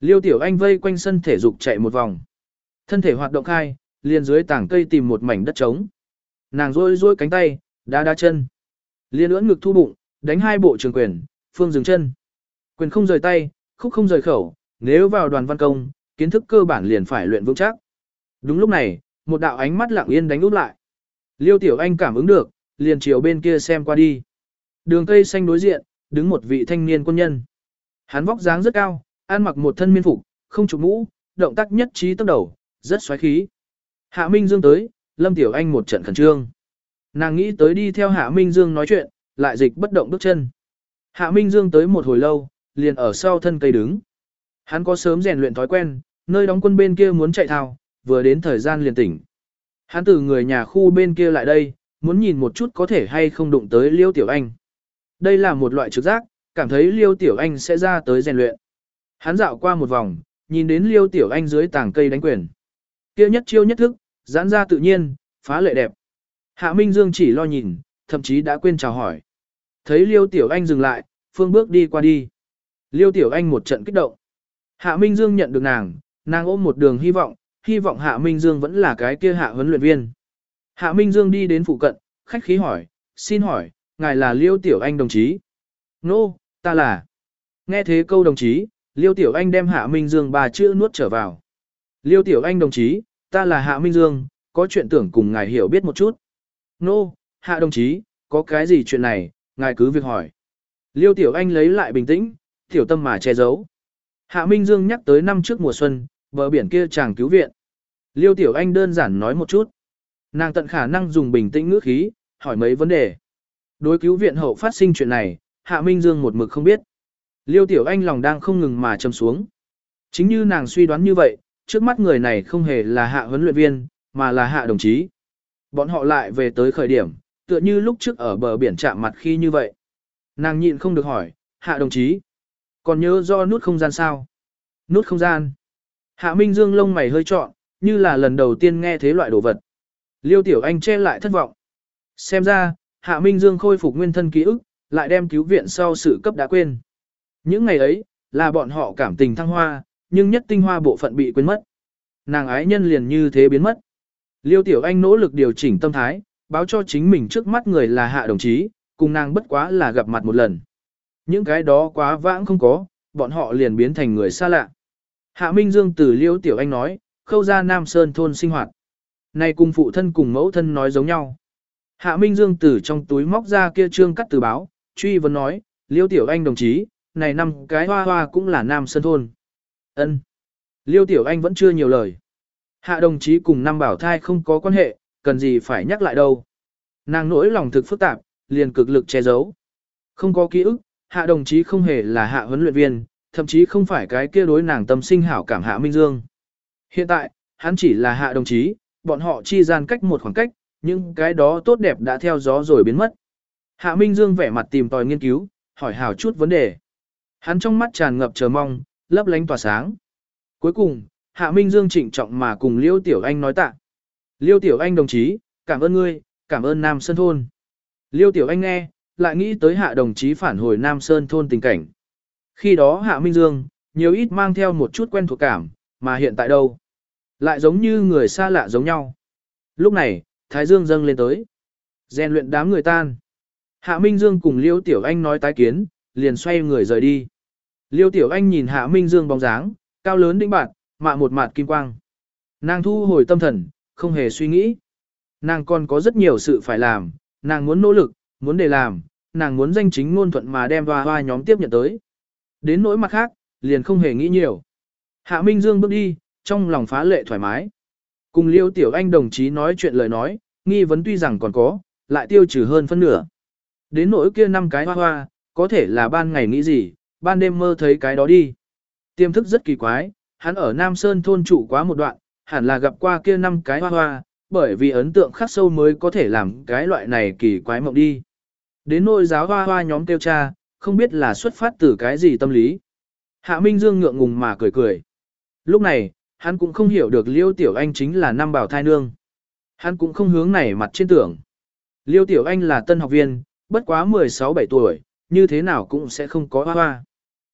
Liêu Tiểu Anh vây quanh sân thể dục chạy một vòng. Thân thể hoạt động khai, liền dưới tảng cây tìm một mảnh đất trống. Nàng rôi rôi cánh tay, đá đá chân. Liên ưỡn ngực thu bụng, đánh hai bộ trường quyền, phương dừng chân. Quyền không rời tay, khúc không rời khẩu, nếu vào đoàn văn công, kiến thức cơ bản liền phải luyện vững chắc. Đúng lúc này, một đạo ánh mắt lặng yên đánh úp lại. Liêu Tiểu Anh cảm ứng được, liền chiều bên kia xem qua đi. Đường cây xanh đối diện, đứng một vị thanh niên quân nhân. Hắn vóc dáng rất cao, ăn mặc một thân miên phục, không chụp mũ, động tác nhất trí tốc đầu, rất xoáy khí. Hạ Minh Dương tới, Lâm Tiểu Anh một trận khẩn trương. Nàng nghĩ tới đi theo Hạ Minh Dương nói chuyện, lại dịch bất động bước chân. Hạ Minh Dương tới một hồi lâu, liền ở sau thân cây đứng. Hắn có sớm rèn luyện thói quen, nơi đóng quân bên kia muốn chạy thao, vừa đến thời gian liền tỉnh. Hắn từ người nhà khu bên kia lại đây, muốn nhìn một chút có thể hay không đụng tới Liêu Tiểu Anh. Đây là một loại trực giác, cảm thấy Liêu Tiểu Anh sẽ ra tới rèn luyện. Hắn dạo qua một vòng, nhìn đến Liêu Tiểu Anh dưới tảng cây đánh quyền. Kia nhất chiêu nhất thức, giãn ra tự nhiên, phá lệ đẹp. Hạ Minh Dương chỉ lo nhìn, thậm chí đã quên chào hỏi. Thấy Liêu Tiểu Anh dừng lại, Phương bước đi qua đi. Liêu Tiểu Anh một trận kích động. Hạ Minh Dương nhận được nàng, nàng ôm một đường hy vọng, hy vọng Hạ Minh Dương vẫn là cái kia hạ huấn luyện viên. Hạ Minh Dương đi đến phụ cận, khách khí hỏi, xin hỏi, ngài là Liêu Tiểu Anh đồng chí? Nô, no, ta là. Nghe thế câu đồng chí, Liêu Tiểu Anh đem Hạ Minh Dương bà chữ nuốt trở vào. Liêu Tiểu Anh đồng chí, ta là Hạ Minh Dương, có chuyện tưởng cùng ngài hiểu biết một chút. Nô, no, Hạ đồng chí, có cái gì chuyện này, ngài cứ việc hỏi. Liêu Tiểu Anh lấy lại bình tĩnh, tiểu tâm mà che giấu. Hạ Minh Dương nhắc tới năm trước mùa xuân, bờ biển kia chàng cứu viện. Liêu Tiểu Anh đơn giản nói một chút. Nàng tận khả năng dùng bình tĩnh ngữ khí, hỏi mấy vấn đề. Đối cứu viện hậu phát sinh chuyện này, Hạ Minh Dương một mực không biết. Liêu Tiểu Anh lòng đang không ngừng mà châm xuống. Chính như nàng suy đoán như vậy, trước mắt người này không hề là hạ huấn luyện viên, mà là hạ đồng chí. Bọn họ lại về tới khởi điểm, tựa như lúc trước ở bờ biển chạm mặt khi như vậy. Nàng nhịn không được hỏi, hạ đồng chí. Còn nhớ do nút không gian sao? Nút không gian. Hạ Minh Dương lông mày hơi trọn, như là lần đầu tiên nghe thế loại đồ vật. Liêu Tiểu Anh che lại thất vọng. Xem ra, Hạ Minh Dương khôi phục nguyên thân ký ức, lại đem cứu viện sau sự cấp đã quên. Những ngày ấy, là bọn họ cảm tình thăng hoa, nhưng nhất tinh hoa bộ phận bị quên mất. Nàng ái nhân liền như thế biến mất. Liêu Tiểu Anh nỗ lực điều chỉnh tâm thái, báo cho chính mình trước mắt người là hạ đồng chí, cùng nàng bất quá là gặp mặt một lần. Những cái đó quá vãng không có, bọn họ liền biến thành người xa lạ. Hạ Minh Dương từ Liêu Tiểu Anh nói, khâu ra Nam Sơn thôn sinh hoạt. Này cùng phụ thân cùng mẫu thân nói giống nhau. Hạ Minh Dương từ trong túi móc ra kia trương cắt từ báo, truy vấn nói, Liêu Tiểu Anh đồng chí, này năm cái hoa hoa cũng là Nam Sơn thôn. Ân. Liêu Tiểu Anh vẫn chưa nhiều lời. Hạ đồng chí cùng năm bảo thai không có quan hệ, cần gì phải nhắc lại đâu. Nàng nỗi lòng thực phức tạp, liền cực lực che giấu. Không có ký ức, hạ đồng chí không hề là hạ huấn luyện viên, thậm chí không phải cái kia đối nàng tâm sinh hảo cảm hạ Minh Dương. Hiện tại, hắn chỉ là hạ đồng chí, bọn họ chi gian cách một khoảng cách, nhưng cái đó tốt đẹp đã theo gió rồi biến mất. Hạ Minh Dương vẻ mặt tìm tòi nghiên cứu, hỏi hảo chút vấn đề. Hắn trong mắt tràn ngập chờ mong, lấp lánh tỏa sáng. Cuối cùng, Hạ Minh Dương trịnh trọng mà cùng Liêu Tiểu Anh nói tạ. Liêu Tiểu Anh đồng chí, cảm ơn ngươi, cảm ơn Nam Sơn Thôn. Liêu Tiểu Anh nghe, lại nghĩ tới Hạ đồng chí phản hồi Nam Sơn Thôn tình cảnh. Khi đó Hạ Minh Dương, nhiều ít mang theo một chút quen thuộc cảm, mà hiện tại đâu? Lại giống như người xa lạ giống nhau. Lúc này, Thái Dương dâng lên tới. rèn luyện đám người tan. Hạ Minh Dương cùng Liêu Tiểu Anh nói tái kiến, liền xoay người rời đi. Liêu Tiểu Anh nhìn Hạ Minh Dương bóng dáng, cao lớn đĩnh bạn, mạ một mặt kim quang. Nàng thu hồi tâm thần, không hề suy nghĩ. Nàng còn có rất nhiều sự phải làm, nàng muốn nỗ lực, muốn để làm, nàng muốn danh chính ngôn thuận mà đem hoa hoa nhóm tiếp nhận tới. Đến nỗi mặt khác, liền không hề nghĩ nhiều. Hạ Minh Dương bước đi, trong lòng phá lệ thoải mái. Cùng Liêu Tiểu Anh đồng chí nói chuyện lời nói, nghi vấn tuy rằng còn có, lại tiêu trừ hơn phân nửa. Đến nỗi kia năm cái hoa hoa, có thể là ban ngày nghĩ gì, ban đêm mơ thấy cái đó đi. Tiềm thức rất kỳ quái, hắn ở Nam Sơn thôn trụ quá một đoạn, hẳn là gặp qua kia năm cái hoa hoa, bởi vì ấn tượng khắc sâu mới có thể làm cái loại này kỳ quái mộng đi. Đến nỗi giáo hoa hoa nhóm tiêu cha, không biết là xuất phát từ cái gì tâm lý. Hạ Minh Dương ngượng ngùng mà cười cười. Lúc này, hắn cũng không hiểu được Liêu Tiểu Anh chính là năm bảo thai nương. Hắn cũng không hướng này mặt trên tưởng. Liêu Tiểu Anh là tân học viên, bất quá 16-17 tuổi, như thế nào cũng sẽ không có hoa hoa.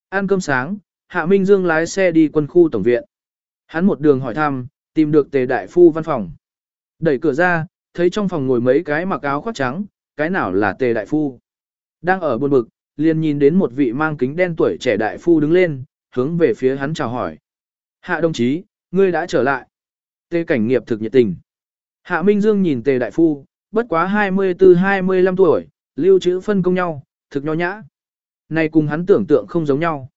Ăn cơm sáng, Hạ Minh Dương lái xe đi quân khu tổng viện. Hắn một đường hỏi thăm, tìm được tề đại phu văn phòng. Đẩy cửa ra, thấy trong phòng ngồi mấy cái mặc áo khoác trắng, cái nào là tề đại phu. Đang ở buồn bực, liền nhìn đến một vị mang kính đen tuổi trẻ đại phu đứng lên, hướng về phía hắn chào hỏi. Hạ đồng chí, ngươi đã trở lại. Tề cảnh nghiệp thực nhiệt tình. Hạ Minh Dương nhìn tề đại phu, bất quá 24-25 tuổi, lưu trữ phân công nhau, thực nho nhã. Này cùng hắn tưởng tượng không giống nhau.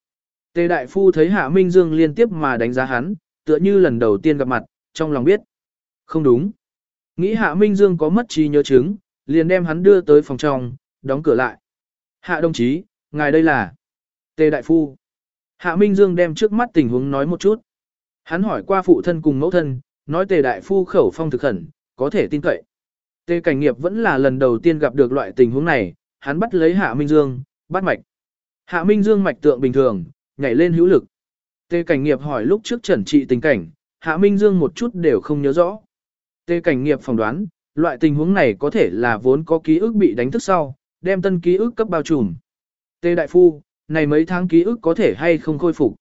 Tề đại phu thấy Hạ Minh Dương liên tiếp mà đánh giá hắn, tựa như lần đầu tiên gặp mặt, trong lòng biết. Không đúng. Nghĩ Hạ Minh Dương có mất trí nhớ chứng, liền đem hắn đưa tới phòng trong, đóng cửa lại. Hạ đồng chí, ngài đây là Tề đại phu. Hạ Minh Dương đem trước mắt tình huống nói một chút. Hắn hỏi qua phụ thân cùng mẫu thân, nói Tề đại phu khẩu phong thực khẩn, có thể tin cậy. Tề cảnh nghiệp vẫn là lần đầu tiên gặp được loại tình huống này, hắn bắt lấy Hạ Minh Dương, bắt mạch. Hạ Minh Dương mạch tượng bình thường, nhảy lên hữu lực. Tề cảnh nghiệp hỏi lúc trước trần trị tình cảnh, Hạ Minh Dương một chút đều không nhớ rõ. Tề cảnh nghiệp phỏng đoán, loại tình huống này có thể là vốn có ký ức bị đánh thức sau, đem tân ký ức cấp bao trùm. Tề đại phu, này mấy tháng ký ức có thể hay không khôi phục?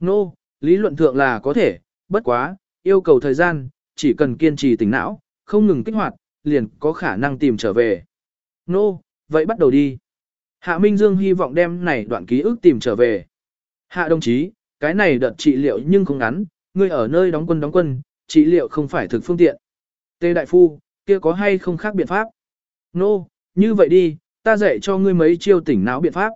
Nô, no, lý luận thượng là có thể, bất quá, yêu cầu thời gian, chỉ cần kiên trì tỉnh não, không ngừng kích hoạt, liền có khả năng tìm trở về. Nô, no, vậy bắt đầu đi. Hạ Minh Dương hy vọng đem này đoạn ký ức tìm trở về. Hạ đồng chí, cái này đợt trị liệu nhưng không ngắn, ngươi ở nơi đóng quân đóng quân, trị liệu không phải thực phương tiện. Tê Đại Phu, kia có hay không khác biện pháp? Nô, no, như vậy đi, ta dạy cho ngươi mấy chiêu tỉnh não biện pháp.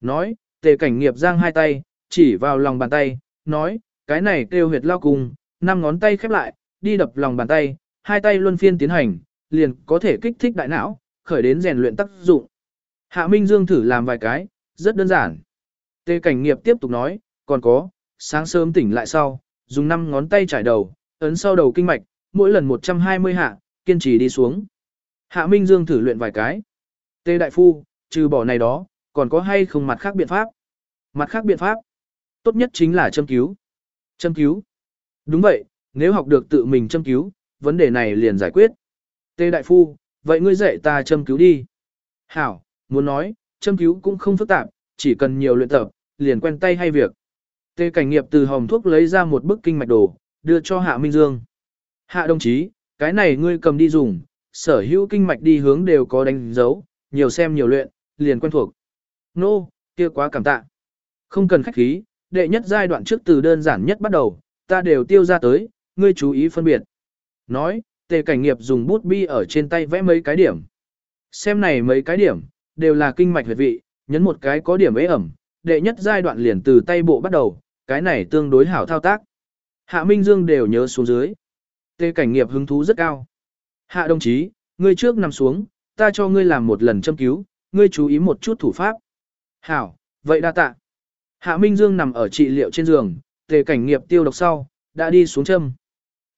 Nói, tề cảnh nghiệp giang hai tay, chỉ vào lòng bàn tay, nói, cái này kêu huyệt lao cùng, năm ngón tay khép lại, đi đập lòng bàn tay, hai tay luân phiên tiến hành, liền có thể kích thích đại não, khởi đến rèn luyện tác dụng. Hạ Minh Dương thử làm vài cái, rất đơn giản. Tề cảnh nghiệp tiếp tục nói, còn có, sáng sớm tỉnh lại sau, dùng 5 ngón tay trải đầu, ấn sau đầu kinh mạch, mỗi lần 120 hạ, kiên trì đi xuống. Hạ Minh Dương thử luyện vài cái. Tề đại phu, trừ bỏ này đó, còn có hay không mặt khác biện pháp? Mặt khác biện pháp, tốt nhất chính là châm cứu. Châm cứu. Đúng vậy, nếu học được tự mình châm cứu, vấn đề này liền giải quyết. Tề đại phu, vậy ngươi dạy ta châm cứu đi. Hảo, muốn nói, châm cứu cũng không phức tạp, chỉ cần nhiều luyện tập, liền quen tay hay việc. Tề cảnh nghiệp từ hồng thuốc lấy ra một bức kinh mạch đồ, đưa cho Hạ Minh Dương. Hạ đồng chí, cái này ngươi cầm đi dùng, sở hữu kinh mạch đi hướng đều có đánh dấu, nhiều xem nhiều luyện, liền quen thuộc. Nô, no, kia quá cảm tạ. Không cần khách khí, đệ nhất giai đoạn trước từ đơn giản nhất bắt đầu, ta đều tiêu ra tới, ngươi chú ý phân biệt. Nói, tề cảnh nghiệp dùng bút bi ở trên tay vẽ mấy cái điểm. Xem này mấy cái điểm, đều là kinh mạch huyệt vị, nhấn một cái có điểm ế ẩm, đệ nhất giai đoạn liền từ tay bộ bắt đầu, cái này tương đối hảo thao tác. Hạ Minh Dương đều nhớ xuống dưới. Tề cảnh nghiệp hứng thú rất cao. Hạ đồng chí, ngươi trước nằm xuống, ta cho ngươi làm một lần châm cứu, ngươi chú ý một chút thủ pháp. Hảo, vậy đa tạ. Hạ Minh Dương nằm ở trị liệu trên giường, tề cảnh nghiệp tiêu độc sau, đã đi xuống châm.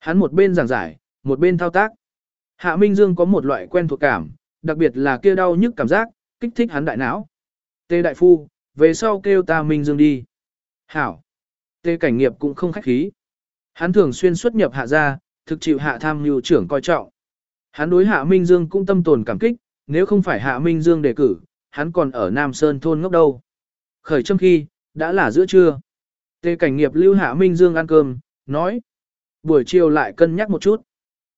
Hắn một bên giảng giải, một bên thao tác. Hạ Minh Dương có một loại quen thuộc cảm, đặc biệt là kia đau nhức cảm giác, kích thích hắn đại não. Tề đại phu, về sau kêu ta Minh Dương đi. Hảo. Tề cảnh nghiệp cũng không khách khí. Hắn thường xuyên xuất nhập hạ gia, thực chịu hạ tham mưu trưởng coi trọng. Hắn đối hạ Minh Dương cũng tâm tồn cảm kích, nếu không phải hạ Minh Dương đề cử, hắn còn ở Nam Sơn thôn ngốc đâu. Khởi châm khi, đã là giữa trưa. Tề cảnh nghiệp lưu hạ Minh Dương ăn cơm, nói. Buổi chiều lại cân nhắc một chút.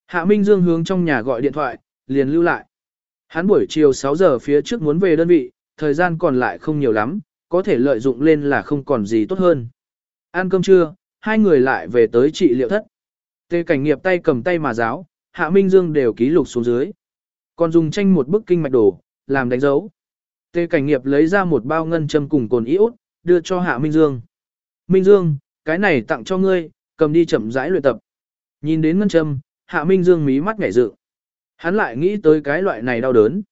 Hạ Minh Dương hướng trong nhà gọi điện thoại, liền lưu lại. Hắn buổi chiều 6 giờ phía trước muốn về đơn vị, thời gian còn lại không nhiều lắm, có thể lợi dụng lên là không còn gì tốt hơn. Ăn cơm trưa, hai người lại về tới trị liệu thất. Tề cảnh nghiệp tay cầm tay mà giáo, Hạ Minh Dương đều ký lục xuống dưới. Còn dùng tranh một bức kinh mạch đồ, làm đánh dấu. Tề cảnh nghiệp lấy ra một bao ngân châm cùng cồn iốt, đưa cho Hạ Minh Dương. Minh Dương, cái này tặng cho ngươi, cầm đi chậm rãi luyện tập. Nhìn đến ngân châm, Hạ Minh Dương mí mắt ngảy dự. Hắn lại nghĩ tới cái loại này đau đớn.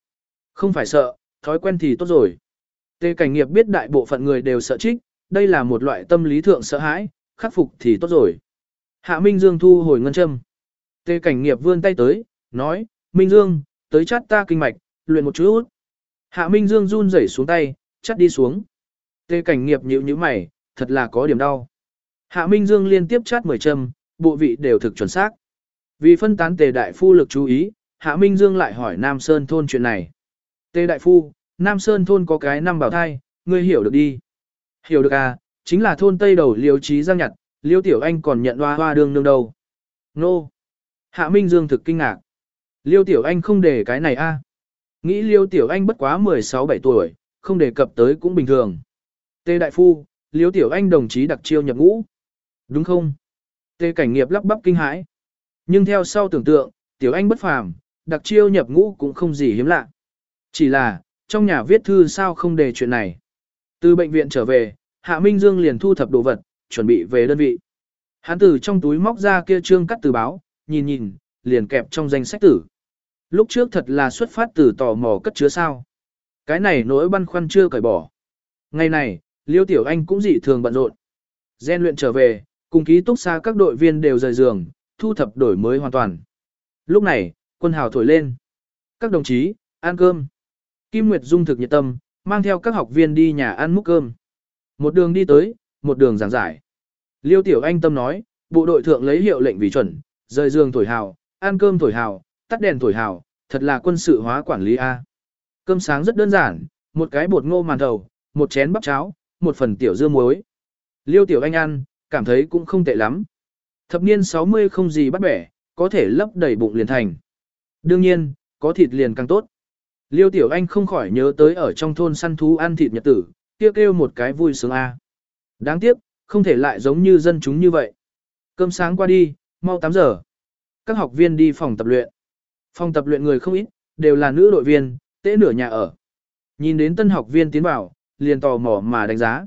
Không phải sợ, thói quen thì tốt rồi. Tề cảnh nghiệp biết đại bộ phận người đều sợ trích, đây là một loại tâm lý thượng sợ hãi, khắc phục thì tốt rồi. Hạ Minh Dương thu hồi ngân châm. Tề cảnh nghiệp vươn tay tới, nói, Minh Dương, tới chắt ta kinh mạch, luyện một chút. Hạ Minh Dương run rẩy xuống tay, chắt đi xuống. Tề cảnh nghiệp nhíu nhíu mày, thật là có điểm đau. Hạ Minh Dương liên tiếp chát 10 châm, bộ vị đều thực chuẩn xác. Vì phân tán tề đại phu lực chú ý, Hạ Minh Dương lại hỏi Nam Sơn thôn chuyện này. Tề đại phu, Nam Sơn thôn có cái năm bảo thai, ngươi hiểu được đi. Hiểu được à, chính là thôn Tây đầu liêu trí giang nhặt, liêu tiểu anh còn nhận hoa hoa đương nương đâu. Nô. Hạ Minh Dương thực kinh ngạc. Liêu tiểu anh không để cái này a. À. Nghĩ liêu tiểu anh bất quá 16-17 tuổi, không đề cập tới cũng bình thường. Tề đại phu, liêu tiểu anh đồng chí đặc chiêu nhập ngũ. Đúng không? Tề cảnh nghiệp lắp bắp kinh hãi. Nhưng theo sau tưởng tượng, tiểu anh bất phàm, đặc chiêu nhập ngũ cũng không gì hiếm lạ. Chỉ là, trong nhà viết thư sao không đề chuyện này. Từ bệnh viện trở về, Hạ Minh Dương liền thu thập đồ vật, chuẩn bị về đơn vị. Hắn từ trong túi móc ra kia trương cắt từ báo, nhìn nhìn, liền kẹp trong danh sách tử. Lúc trước thật là xuất phát từ tò mò cất chứa sao. Cái này nỗi băn khoăn chưa cởi bỏ. Ngày này, Liêu Tiểu Anh cũng dị thường bận rộn. Gen luyện trở về, cùng ký túc xa các đội viên đều rời giường, thu thập đổi mới hoàn toàn. Lúc này, quân hào thổi lên. Các đồng chí, ăn cơm. Kim Nguyệt Dung thực nhiệt tâm, mang theo các học viên đi nhà ăn múc cơm. Một đường đi tới, một đường giảng giải. Liêu Tiểu Anh tâm nói, bộ đội thượng lấy hiệu lệnh vì chuẩn, rời giường thổi hào, ăn cơm thổi hào, tắt đèn thổi hào, thật là quân sự hóa quản lý A. Cơm sáng rất đơn giản, một cái bột ngô màn thầu, một chén bắp cháo, một phần tiểu dưa muối. Liêu Tiểu Anh ăn, cảm thấy cũng không tệ lắm. Thập niên 60 không gì bắt bẻ, có thể lấp đầy bụng liền thành. Đương nhiên, có thịt liền càng tốt. Liêu Tiểu Anh không khỏi nhớ tới ở trong thôn săn thú ăn thịt nhật tử, kia kêu một cái vui sướng a. Đáng tiếc, không thể lại giống như dân chúng như vậy. Cơm sáng qua đi, mau 8 giờ. Các học viên đi phòng tập luyện. Phòng tập luyện người không ít, đều là nữ đội viên, tế nửa nhà ở. Nhìn đến tân học viên tiến vào, liền tò mò mà đánh giá.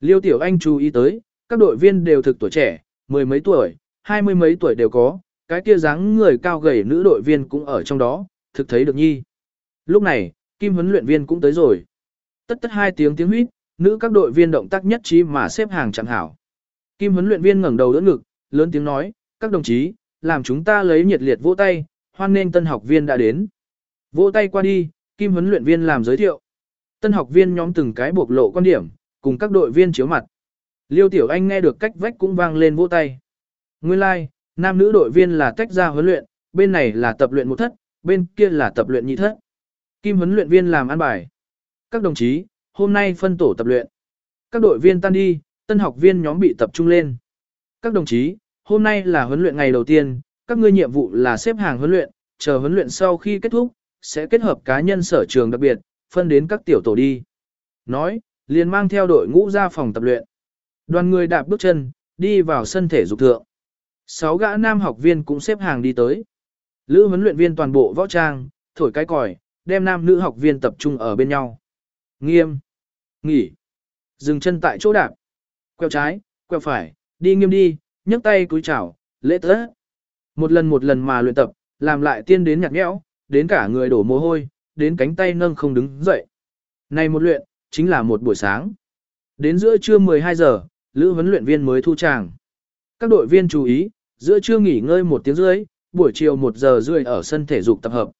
Liêu Tiểu Anh chú ý tới, các đội viên đều thực tuổi trẻ, mười mấy tuổi, hai mươi mấy tuổi đều có, cái kia dáng người cao gầy nữ đội viên cũng ở trong đó, thực thấy được nhi. Lúc này, Kim huấn luyện viên cũng tới rồi. Tất tất hai tiếng tiếng huýt, nữ các đội viên động tác nhất trí mà xếp hàng chẳng hảo. Kim huấn luyện viên ngẩng đầu đỡ ngực, lớn tiếng nói, các đồng chí, làm chúng ta lấy nhiệt liệt vỗ tay, hoan nên tân học viên đã đến. Vỗ tay qua đi, Kim huấn luyện viên làm giới thiệu. Tân học viên nhóm từng cái bộc lộ quan điểm, cùng các đội viên chiếu mặt. Liêu Tiểu Anh nghe được cách vách cũng vang lên vỗ tay. Nguyên lai, like, nam nữ đội viên là tách ra huấn luyện, bên này là tập luyện một thất, bên kia là tập luyện nhị thất. Kim huấn luyện viên làm ăn bài. Các đồng chí, hôm nay phân tổ tập luyện. Các đội viên tan đi, tân học viên nhóm bị tập trung lên. Các đồng chí, hôm nay là huấn luyện ngày đầu tiên, các ngươi nhiệm vụ là xếp hàng huấn luyện, chờ huấn luyện sau khi kết thúc, sẽ kết hợp cá nhân sở trường đặc biệt, phân đến các tiểu tổ đi. Nói, liền mang theo đội ngũ ra phòng tập luyện. Đoàn người đạp bước chân, đi vào sân thể dục thượng. Sáu gã nam học viên cũng xếp hàng đi tới. Lữ huấn luyện viên toàn bộ võ trang, thổi cái còi, đem nam nữ học viên tập trung ở bên nhau. Nghiêm. Nghỉ. Dừng chân tại chỗ đạp. Quẹo trái, quẹo phải, đi nghiêm đi, nhấc tay cúi chào, lễ tớ. Một lần một lần mà luyện tập, làm lại tiên đến nhạt nhẽo, đến cả người đổ mồ hôi, đến cánh tay nâng không đứng dậy. Này một luyện, chính là một buổi sáng. Đến giữa trưa 12 giờ, lữ huấn luyện viên mới thu tràng. Các đội viên chú ý, giữa trưa nghỉ ngơi một tiếng rưỡi, buổi chiều 1 giờ rưỡi ở sân thể dục tập hợp.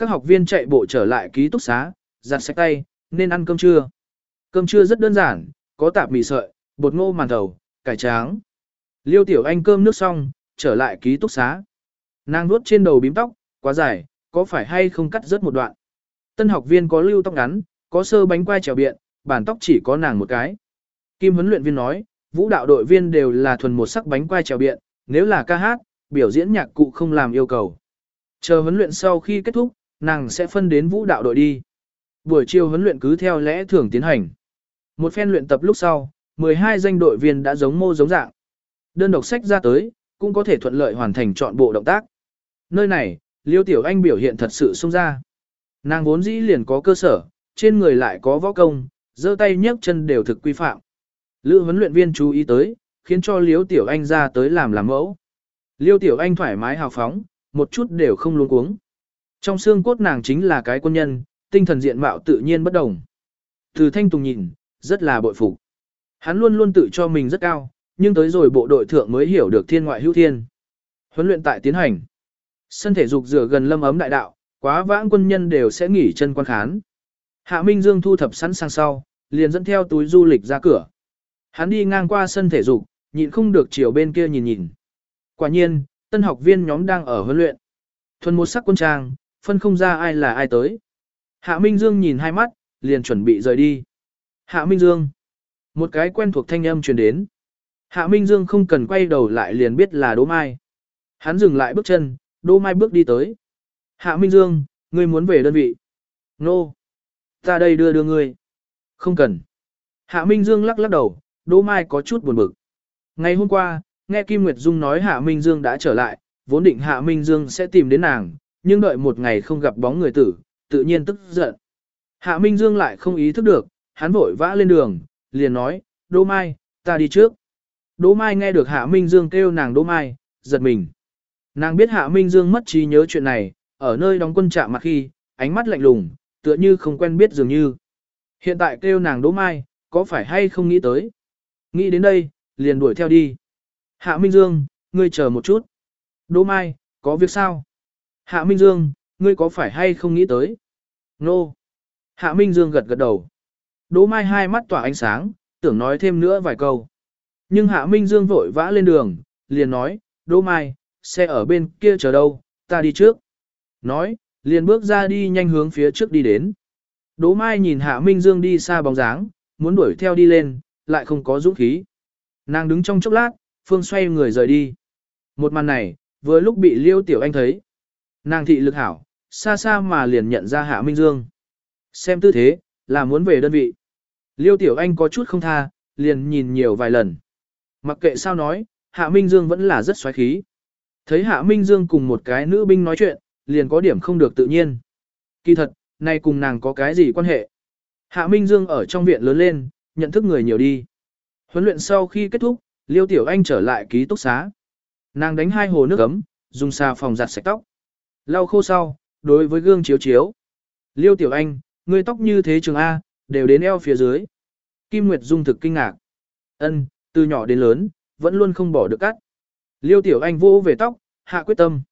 Các học viên chạy bộ trở lại ký túc xá, giặt sạch tay, nên ăn cơm trưa. Cơm trưa rất đơn giản, có tạp mì sợi, bột ngô màn thầu, cải tráng. Liêu Tiểu Anh cơm nước xong, trở lại ký túc xá. Nàng nuốt trên đầu bím tóc, quá dài, có phải hay không cắt rớt một đoạn. Tân học viên có lưu tóc ngắn, có sơ bánh quai trèo biện, bản tóc chỉ có nàng một cái. Kim huấn luyện viên nói, vũ đạo đội viên đều là thuần một sắc bánh quai trèo biện, nếu là ca hát, biểu diễn nhạc cụ không làm yêu cầu. Chờ huấn luyện sau khi kết thúc, nàng sẽ phân đến vũ đạo đội đi. Buổi chiều huấn luyện cứ theo lẽ thường tiến hành. Một phen luyện tập lúc sau, 12 danh đội viên đã giống mô giống dạng. Đơn độc sách ra tới, cũng có thể thuận lợi hoàn thành chọn bộ động tác. Nơi này, Liêu Tiểu Anh biểu hiện thật sự sung ra. Nàng vốn dĩ liền có cơ sở, trên người lại có võ công, giơ tay nhấc chân đều thực quy phạm. Lữ huấn luyện viên chú ý tới, khiến cho Liêu Tiểu Anh ra tới làm làm mẫu. Liêu Tiểu Anh thoải mái hào phóng, một chút đều không luống cuống. Trong xương cốt nàng chính là cái quân nhân, tinh thần diện mạo tự nhiên bất đồng. Từ Thanh Tùng nhìn, rất là bội phục. Hắn luôn luôn tự cho mình rất cao, nhưng tới rồi bộ đội thượng mới hiểu được thiên ngoại hữu thiên. Huấn luyện tại tiến hành. Sân thể dục rửa gần lâm ấm đại đạo, quá vãng quân nhân đều sẽ nghỉ chân quan khán. Hạ Minh Dương thu thập sẵn sang sau, liền dẫn theo túi du lịch ra cửa. Hắn đi ngang qua sân thể dục, nhịn không được chiều bên kia nhìn nhìn. Quả nhiên, tân học viên nhóm đang ở huấn luyện. Thuần một sắc quân trang, phân không ra ai là ai tới. Hạ Minh Dương nhìn hai mắt, liền chuẩn bị rời đi. Hạ Minh Dương. Một cái quen thuộc thanh âm truyền đến. Hạ Minh Dương không cần quay đầu lại liền biết là Đỗ Mai. Hắn dừng lại bước chân, Đỗ Mai bước đi tới. Hạ Minh Dương, ngươi muốn về đơn vị. Nô. No. Ta đây đưa đưa ngươi. Không cần. Hạ Minh Dương lắc lắc đầu, Đỗ Mai có chút buồn bực. Ngày hôm qua, nghe Kim Nguyệt Dung nói Hạ Minh Dương đã trở lại, vốn định Hạ Minh Dương sẽ tìm đến nàng, nhưng đợi một ngày không gặp bóng người tử, tự nhiên tức giận. Hạ Minh Dương lại không ý thức được, hắn vội vã lên đường, liền nói, Đỗ Mai, ta đi trước. Đỗ Mai nghe được Hạ Minh Dương kêu nàng Đỗ Mai, giật mình. Nàng biết Hạ Minh Dương mất trí nhớ chuyện này, ở nơi đóng quân trạm mặt khi, ánh mắt lạnh lùng, tựa như không quen biết dường như. Hiện tại kêu nàng Đỗ Mai, có phải hay không nghĩ tới? Nghĩ đến đây, liền đuổi theo đi. Hạ Minh Dương, ngươi chờ một chút. Đỗ Mai, có việc sao? Hạ Minh Dương, ngươi có phải hay không nghĩ tới? Nô. No. Hạ Minh Dương gật gật đầu. Đỗ Mai hai mắt tỏa ánh sáng, tưởng nói thêm nữa vài câu. Nhưng Hạ Minh Dương vội vã lên đường, liền nói, Đỗ Mai, xe ở bên kia chờ đâu, ta đi trước. Nói, liền bước ra đi nhanh hướng phía trước đi đến. Đỗ Mai nhìn Hạ Minh Dương đi xa bóng dáng, muốn đuổi theo đi lên, lại không có dũng khí. Nàng đứng trong chốc lát, Phương xoay người rời đi. Một màn này, vừa lúc bị Liêu Tiểu Anh thấy. Nàng thị lực hảo, xa xa mà liền nhận ra Hạ Minh Dương. Xem tư thế, là muốn về đơn vị. Liêu Tiểu Anh có chút không tha, liền nhìn nhiều vài lần. Mặc kệ sao nói, Hạ Minh Dương vẫn là rất xoáy khí. Thấy Hạ Minh Dương cùng một cái nữ binh nói chuyện, liền có điểm không được tự nhiên. Kỳ thật, nay cùng nàng có cái gì quan hệ? Hạ Minh Dương ở trong viện lớn lên, nhận thức người nhiều đi. Huấn luyện sau khi kết thúc, Liêu Tiểu Anh trở lại ký túc xá. Nàng đánh hai hồ nước ấm, dùng xà phòng giặt sạch tóc. Lau khô sau, đối với gương chiếu chiếu. Liêu Tiểu Anh, ngươi tóc như thế trường A, đều đến eo phía dưới. Kim Nguyệt Dung thực kinh ngạc. Ân, từ nhỏ đến lớn, vẫn luôn không bỏ được cắt. Liêu Tiểu Anh vô về tóc, hạ quyết tâm.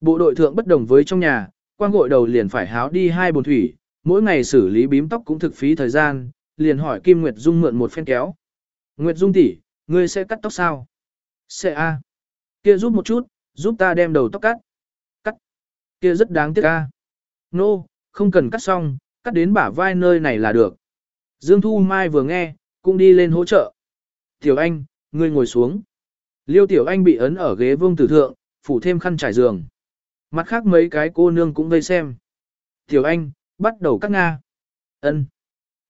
Bộ đội thượng bất đồng với trong nhà, quang gội đầu liền phải háo đi hai bồn thủy, mỗi ngày xử lý bím tóc cũng thực phí thời gian, liền hỏi Kim Nguyệt Dung mượn một phen kéo. Nguyệt Dung tỷ, ngươi sẽ cắt tóc sao? Sẽ a. Kia giúp một chút, giúp ta đem đầu tóc cắt. Cắt. Kia rất đáng tiếc ca. Nô, no, không cần cắt xong, cắt đến bả vai nơi này là được. Dương Thu Mai vừa nghe, cũng đi lên hỗ trợ. Tiểu Anh, ngươi ngồi xuống. Liêu Tiểu Anh bị ấn ở ghế vương tử thượng, phủ thêm khăn trải giường. Mặt khác mấy cái cô nương cũng vây xem. Tiểu Anh, bắt đầu cắt Nga. ân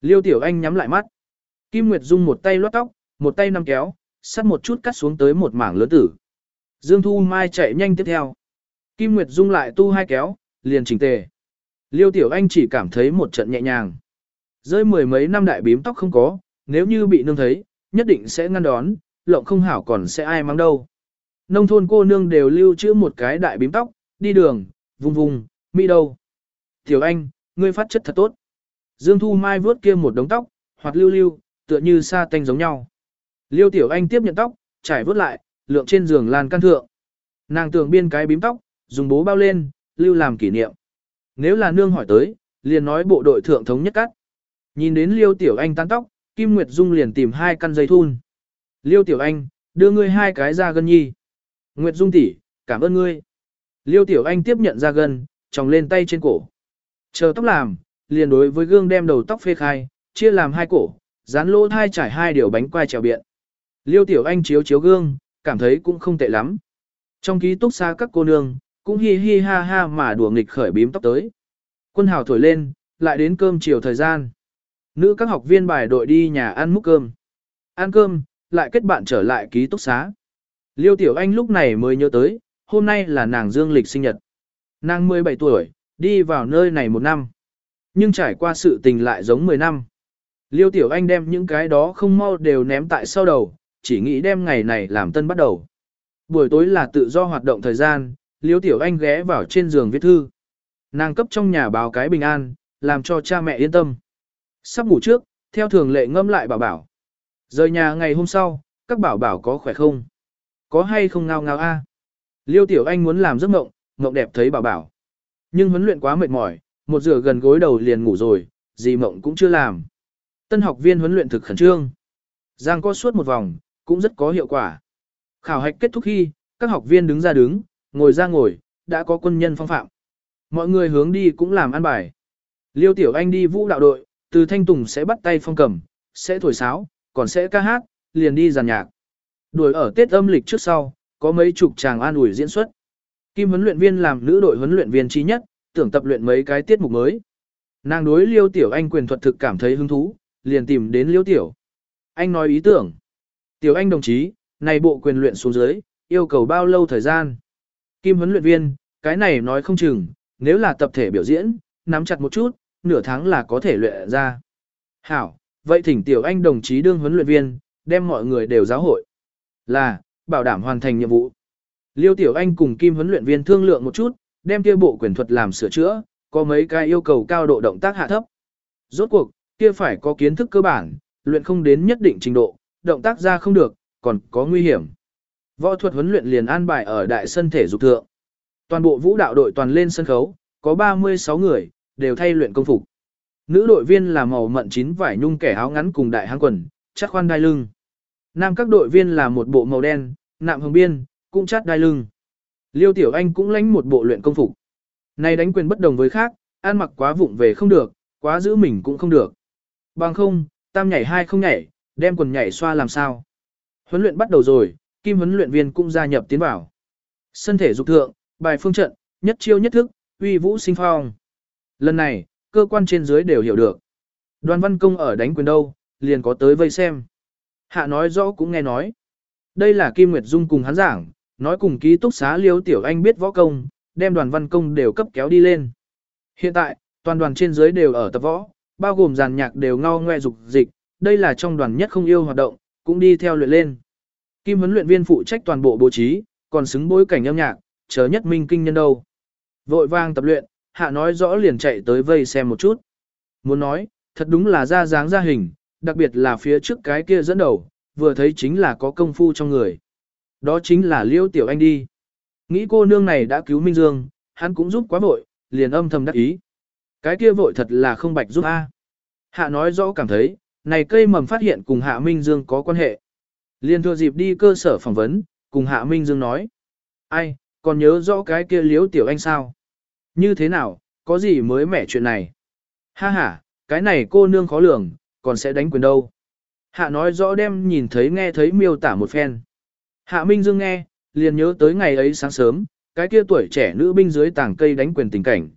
Liêu Tiểu Anh nhắm lại mắt. Kim Nguyệt Dung một tay lót tóc, một tay nắm kéo, sắt một chút cắt xuống tới một mảng lớn tử. Dương Thu Mai chạy nhanh tiếp theo. Kim Nguyệt Dung lại tu hai kéo, liền chỉnh tề. Liêu Tiểu Anh chỉ cảm thấy một trận nhẹ nhàng. Rơi mười mấy năm đại bím tóc không có, nếu như bị nương thấy, nhất định sẽ ngăn đón, lộng không hảo còn sẽ ai mang đâu. Nông thôn cô nương đều lưu trữ một cái đại bím tóc, đi đường, vùng vùng, mỹ đâu. Tiểu Anh, ngươi phát chất thật tốt. Dương Thu Mai vướt kia một đống tóc, hoặc lưu lưu, tựa như sa tanh giống nhau. Liêu Tiểu Anh tiếp nhận tóc, trải vướt lại, lượng trên giường lan căn thượng. Nàng tưởng biên cái bím tóc, dùng bố bao lên, lưu làm kỷ niệm. Nếu là nương hỏi tới, liền nói bộ đội thượng thống nhất cắt. Nhìn đến Liêu Tiểu Anh tan tóc, Kim Nguyệt Dung liền tìm hai căn dây thun. Liêu Tiểu Anh, đưa ngươi hai cái ra gân nhi. Nguyệt Dung tỷ, cảm ơn ngươi. Liêu Tiểu Anh tiếp nhận ra gân, tròng lên tay trên cổ. Chờ tóc làm, liền đối với gương đem đầu tóc phê khai, chia làm hai cổ, dán lỗ thai trải hai điều bánh quai trèo biện. Liêu Tiểu Anh chiếu chiếu gương, cảm thấy cũng không tệ lắm. Trong ký túc xa các cô nương, cũng hi hi ha ha mà đùa nghịch khởi bím tóc tới. Quân hào thổi lên, lại đến cơm chiều thời gian. Nữ các học viên bài đội đi nhà ăn múc cơm. Ăn cơm, lại kết bạn trở lại ký túc xá. Liêu Tiểu Anh lúc này mới nhớ tới, hôm nay là nàng dương lịch sinh nhật. Nàng 17 tuổi, đi vào nơi này một năm. Nhưng trải qua sự tình lại giống 10 năm. Liêu Tiểu Anh đem những cái đó không mau đều ném tại sau đầu, chỉ nghĩ đem ngày này làm tân bắt đầu. Buổi tối là tự do hoạt động thời gian, Liêu Tiểu Anh ghé vào trên giường viết thư. Nàng cấp trong nhà báo cái bình an, làm cho cha mẹ yên tâm. Sắp ngủ trước, theo thường lệ ngâm lại bảo bảo. Rời nhà ngày hôm sau, các bảo bảo có khỏe không? Có hay không ngao ngao a? Liêu Tiểu Anh muốn làm giấc mộng, mộng đẹp thấy bảo bảo. Nhưng huấn luyện quá mệt mỏi, một giờ gần gối đầu liền ngủ rồi, gì mộng cũng chưa làm. Tân học viên huấn luyện thực khẩn trương. Giang có suốt một vòng, cũng rất có hiệu quả. Khảo hạch kết thúc khi, các học viên đứng ra đứng, ngồi ra ngồi, đã có quân nhân phong phạm. Mọi người hướng đi cũng làm ăn bài. Liêu Tiểu Anh đi vũ đạo đội, từ Thanh Tùng sẽ bắt tay phong cầm, sẽ thổi sáo, còn sẽ ca hát, liền đi giàn nhạc. Đuổi ở Tết âm lịch trước sau, có mấy chục chàng an ủi diễn xuất. Kim huấn luyện viên làm nữ đội huấn luyện viên trí nhất, tưởng tập luyện mấy cái tiết mục mới. Nàng đối Liêu Tiểu Anh quyền thuật thực cảm thấy hứng thú, liền tìm đến Liêu Tiểu. Anh nói ý tưởng. Tiểu Anh đồng chí, này bộ quyền luyện xuống dưới, yêu cầu bao lâu thời gian? Kim huấn luyện viên, cái này nói không chừng, nếu là tập thể biểu diễn, nắm chặt một chút, nửa tháng là có thể luyện ra. Hảo, vậy thỉnh Tiểu Anh đồng chí đương huấn luyện viên, đem mọi người đều giáo hội. Là, bảo đảm hoàn thành nhiệm vụ. Liêu Tiểu Anh cùng Kim huấn luyện viên thương lượng một chút, đem kia bộ quyền thuật làm sửa chữa, có mấy cái yêu cầu cao độ động tác hạ thấp. Rốt cuộc, kia phải có kiến thức cơ bản, luyện không đến nhất định trình độ, động tác ra không được, còn có nguy hiểm. Võ thuật huấn luyện liền an bài ở đại sân thể dục thượng. Toàn bộ vũ đạo đội toàn lên sân khấu, có 36 người, đều thay luyện công phục. Nữ đội viên là màu mận chín vải nhung kẻ áo ngắn cùng đại hang quần, chắc khoan đai lưng. Nam các đội viên là một bộ màu đen, nạm hồng biên, cũng chát đai lưng. Liêu Tiểu Anh cũng lãnh một bộ luyện công phục. Này đánh quyền bất đồng với khác, ăn mặc quá vụng về không được, quá giữ mình cũng không được. Bằng không, tam nhảy hai không nhảy, đem quần nhảy xoa làm sao. Huấn luyện bắt đầu rồi, kim huấn luyện viên cũng gia nhập tiến vào. Sân thể dục thượng, bài phương trận, nhất chiêu nhất thức, uy vũ sinh phong. Lần này, cơ quan trên dưới đều hiểu được. Đoàn văn công ở đánh quyền đâu, liền có tới vây xem. Hạ nói rõ cũng nghe nói. Đây là Kim Nguyệt Dung cùng hắn giảng, nói cùng ký túc xá liêu tiểu anh biết võ công, đem đoàn văn công đều cấp kéo đi lên. Hiện tại, toàn đoàn trên dưới đều ở tập võ, bao gồm dàn nhạc đều ngao ngoe dục dịch, đây là trong đoàn nhất không yêu hoạt động, cũng đi theo luyện lên. Kim huấn luyện viên phụ trách toàn bộ bố trí, còn xứng bối cảnh âm nhạc, chờ nhất minh kinh nhân đâu. Vội vang tập luyện, hạ nói rõ liền chạy tới vây xem một chút. Muốn nói, thật đúng là ra dáng ra hình, đặc biệt là phía trước cái kia dẫn đầu, vừa thấy chính là có công phu trong người. Đó chính là Liêu Tiểu Anh đi. Nghĩ cô nương này đã cứu Minh Dương, hắn cũng giúp quá vội, liền âm thầm đắc ý. Cái kia vội thật là không bạch giúp A. Hạ nói rõ cảm thấy, này cây mầm phát hiện cùng Hạ Minh Dương có quan hệ liên thừa dịp đi cơ sở phỏng vấn, cùng Hạ Minh Dương nói. Ai, còn nhớ rõ cái kia liếu tiểu anh sao? Như thế nào, có gì mới mẻ chuyện này? Ha ha, cái này cô nương khó lường, còn sẽ đánh quyền đâu? Hạ nói rõ đem nhìn thấy nghe thấy miêu tả một phen. Hạ Minh Dương nghe, liền nhớ tới ngày ấy sáng sớm, cái kia tuổi trẻ nữ binh dưới tảng cây đánh quyền tình cảnh.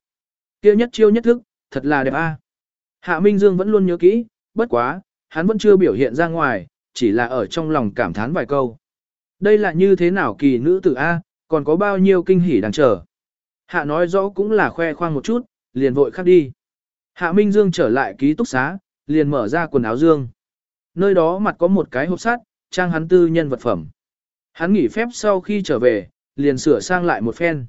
Kia nhất chiêu nhất thức, thật là đẹp a. Hạ Minh Dương vẫn luôn nhớ kỹ, bất quá, hắn vẫn chưa biểu hiện ra ngoài, chỉ là ở trong lòng cảm thán vài câu. Đây là như thế nào kỳ nữ tử A, còn có bao nhiêu kinh hỉ đang chờ. Hạ nói rõ cũng là khoe khoang một chút, liền vội khác đi. Hạ Minh Dương trở lại ký túc xá, liền mở ra quần áo dương. Nơi đó mặt có một cái hộp sắt, trang hắn tư nhân vật phẩm. Hắn nghỉ phép sau khi trở về, liền sửa sang lại một phen.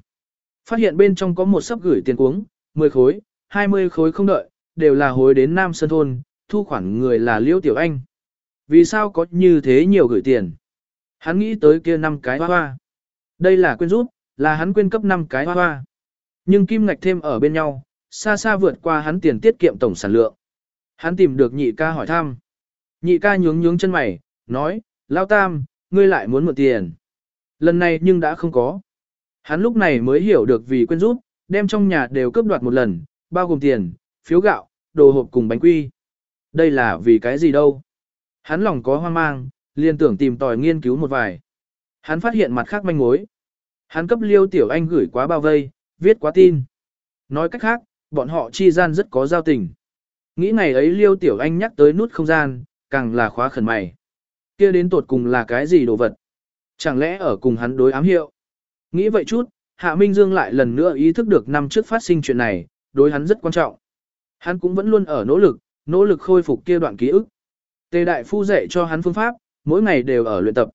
Phát hiện bên trong có một sắp gửi tiền cuống, 10 khối, 20 khối không đợi, đều là hối đến Nam Sơn Thôn, thu khoản người là Liễu Tiểu Anh. Vì sao có như thế nhiều gửi tiền? Hắn nghĩ tới kia năm cái hoa hoa. Đây là quên rút, là hắn quên cấp 5 cái hoa hoa. Nhưng kim ngạch thêm ở bên nhau, xa xa vượt qua hắn tiền tiết kiệm tổng sản lượng. Hắn tìm được nhị ca hỏi thăm. Nhị ca nhướng nhướng chân mày, nói, Lao Tam, ngươi lại muốn mượn tiền. Lần này nhưng đã không có. Hắn lúc này mới hiểu được vì quên rút, đem trong nhà đều cướp đoạt một lần, bao gồm tiền, phiếu gạo, đồ hộp cùng bánh quy. Đây là vì cái gì đâu? Hắn lòng có hoang mang, liền tưởng tìm tòi nghiên cứu một vài. Hắn phát hiện mặt khác manh mối. Hắn cấp liêu tiểu anh gửi quá bao vây, viết quá tin. Nói cách khác, bọn họ chi gian rất có giao tình. Nghĩ ngày ấy liêu tiểu anh nhắc tới nút không gian, càng là khóa khẩn mày. kia đến tột cùng là cái gì đồ vật? Chẳng lẽ ở cùng hắn đối ám hiệu? Nghĩ vậy chút, Hạ Minh Dương lại lần nữa ý thức được năm trước phát sinh chuyện này, đối hắn rất quan trọng. Hắn cũng vẫn luôn ở nỗ lực, nỗ lực khôi phục kia đoạn ký ức. Tề đại phu dạy cho hắn phương pháp, mỗi ngày đều ở luyện tập.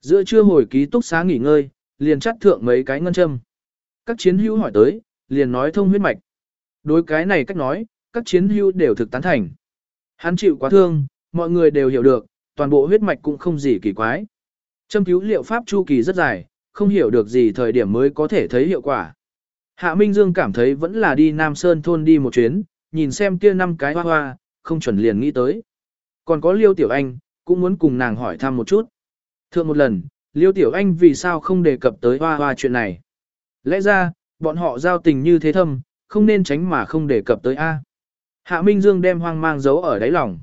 Giữa trưa hồi ký túc xá nghỉ ngơi, liền chắt thượng mấy cái ngân châm. Các chiến hữu hỏi tới, liền nói thông huyết mạch. Đối cái này cách nói, các chiến hữu đều thực tán thành. Hắn chịu quá thương, mọi người đều hiểu được, toàn bộ huyết mạch cũng không gì kỳ quái. Châm cứu liệu pháp chu kỳ rất dài, không hiểu được gì thời điểm mới có thể thấy hiệu quả. Hạ Minh Dương cảm thấy vẫn là đi Nam Sơn thôn đi một chuyến, nhìn xem kia năm cái hoa hoa, không chuẩn liền nghĩ tới. Còn có Liêu Tiểu Anh, cũng muốn cùng nàng hỏi thăm một chút. Thượng một lần, Liêu Tiểu Anh vì sao không đề cập tới hoa hoa chuyện này? Lẽ ra, bọn họ giao tình như thế thâm, không nên tránh mà không đề cập tới A. Hạ Minh Dương đem hoang mang giấu ở đáy lòng.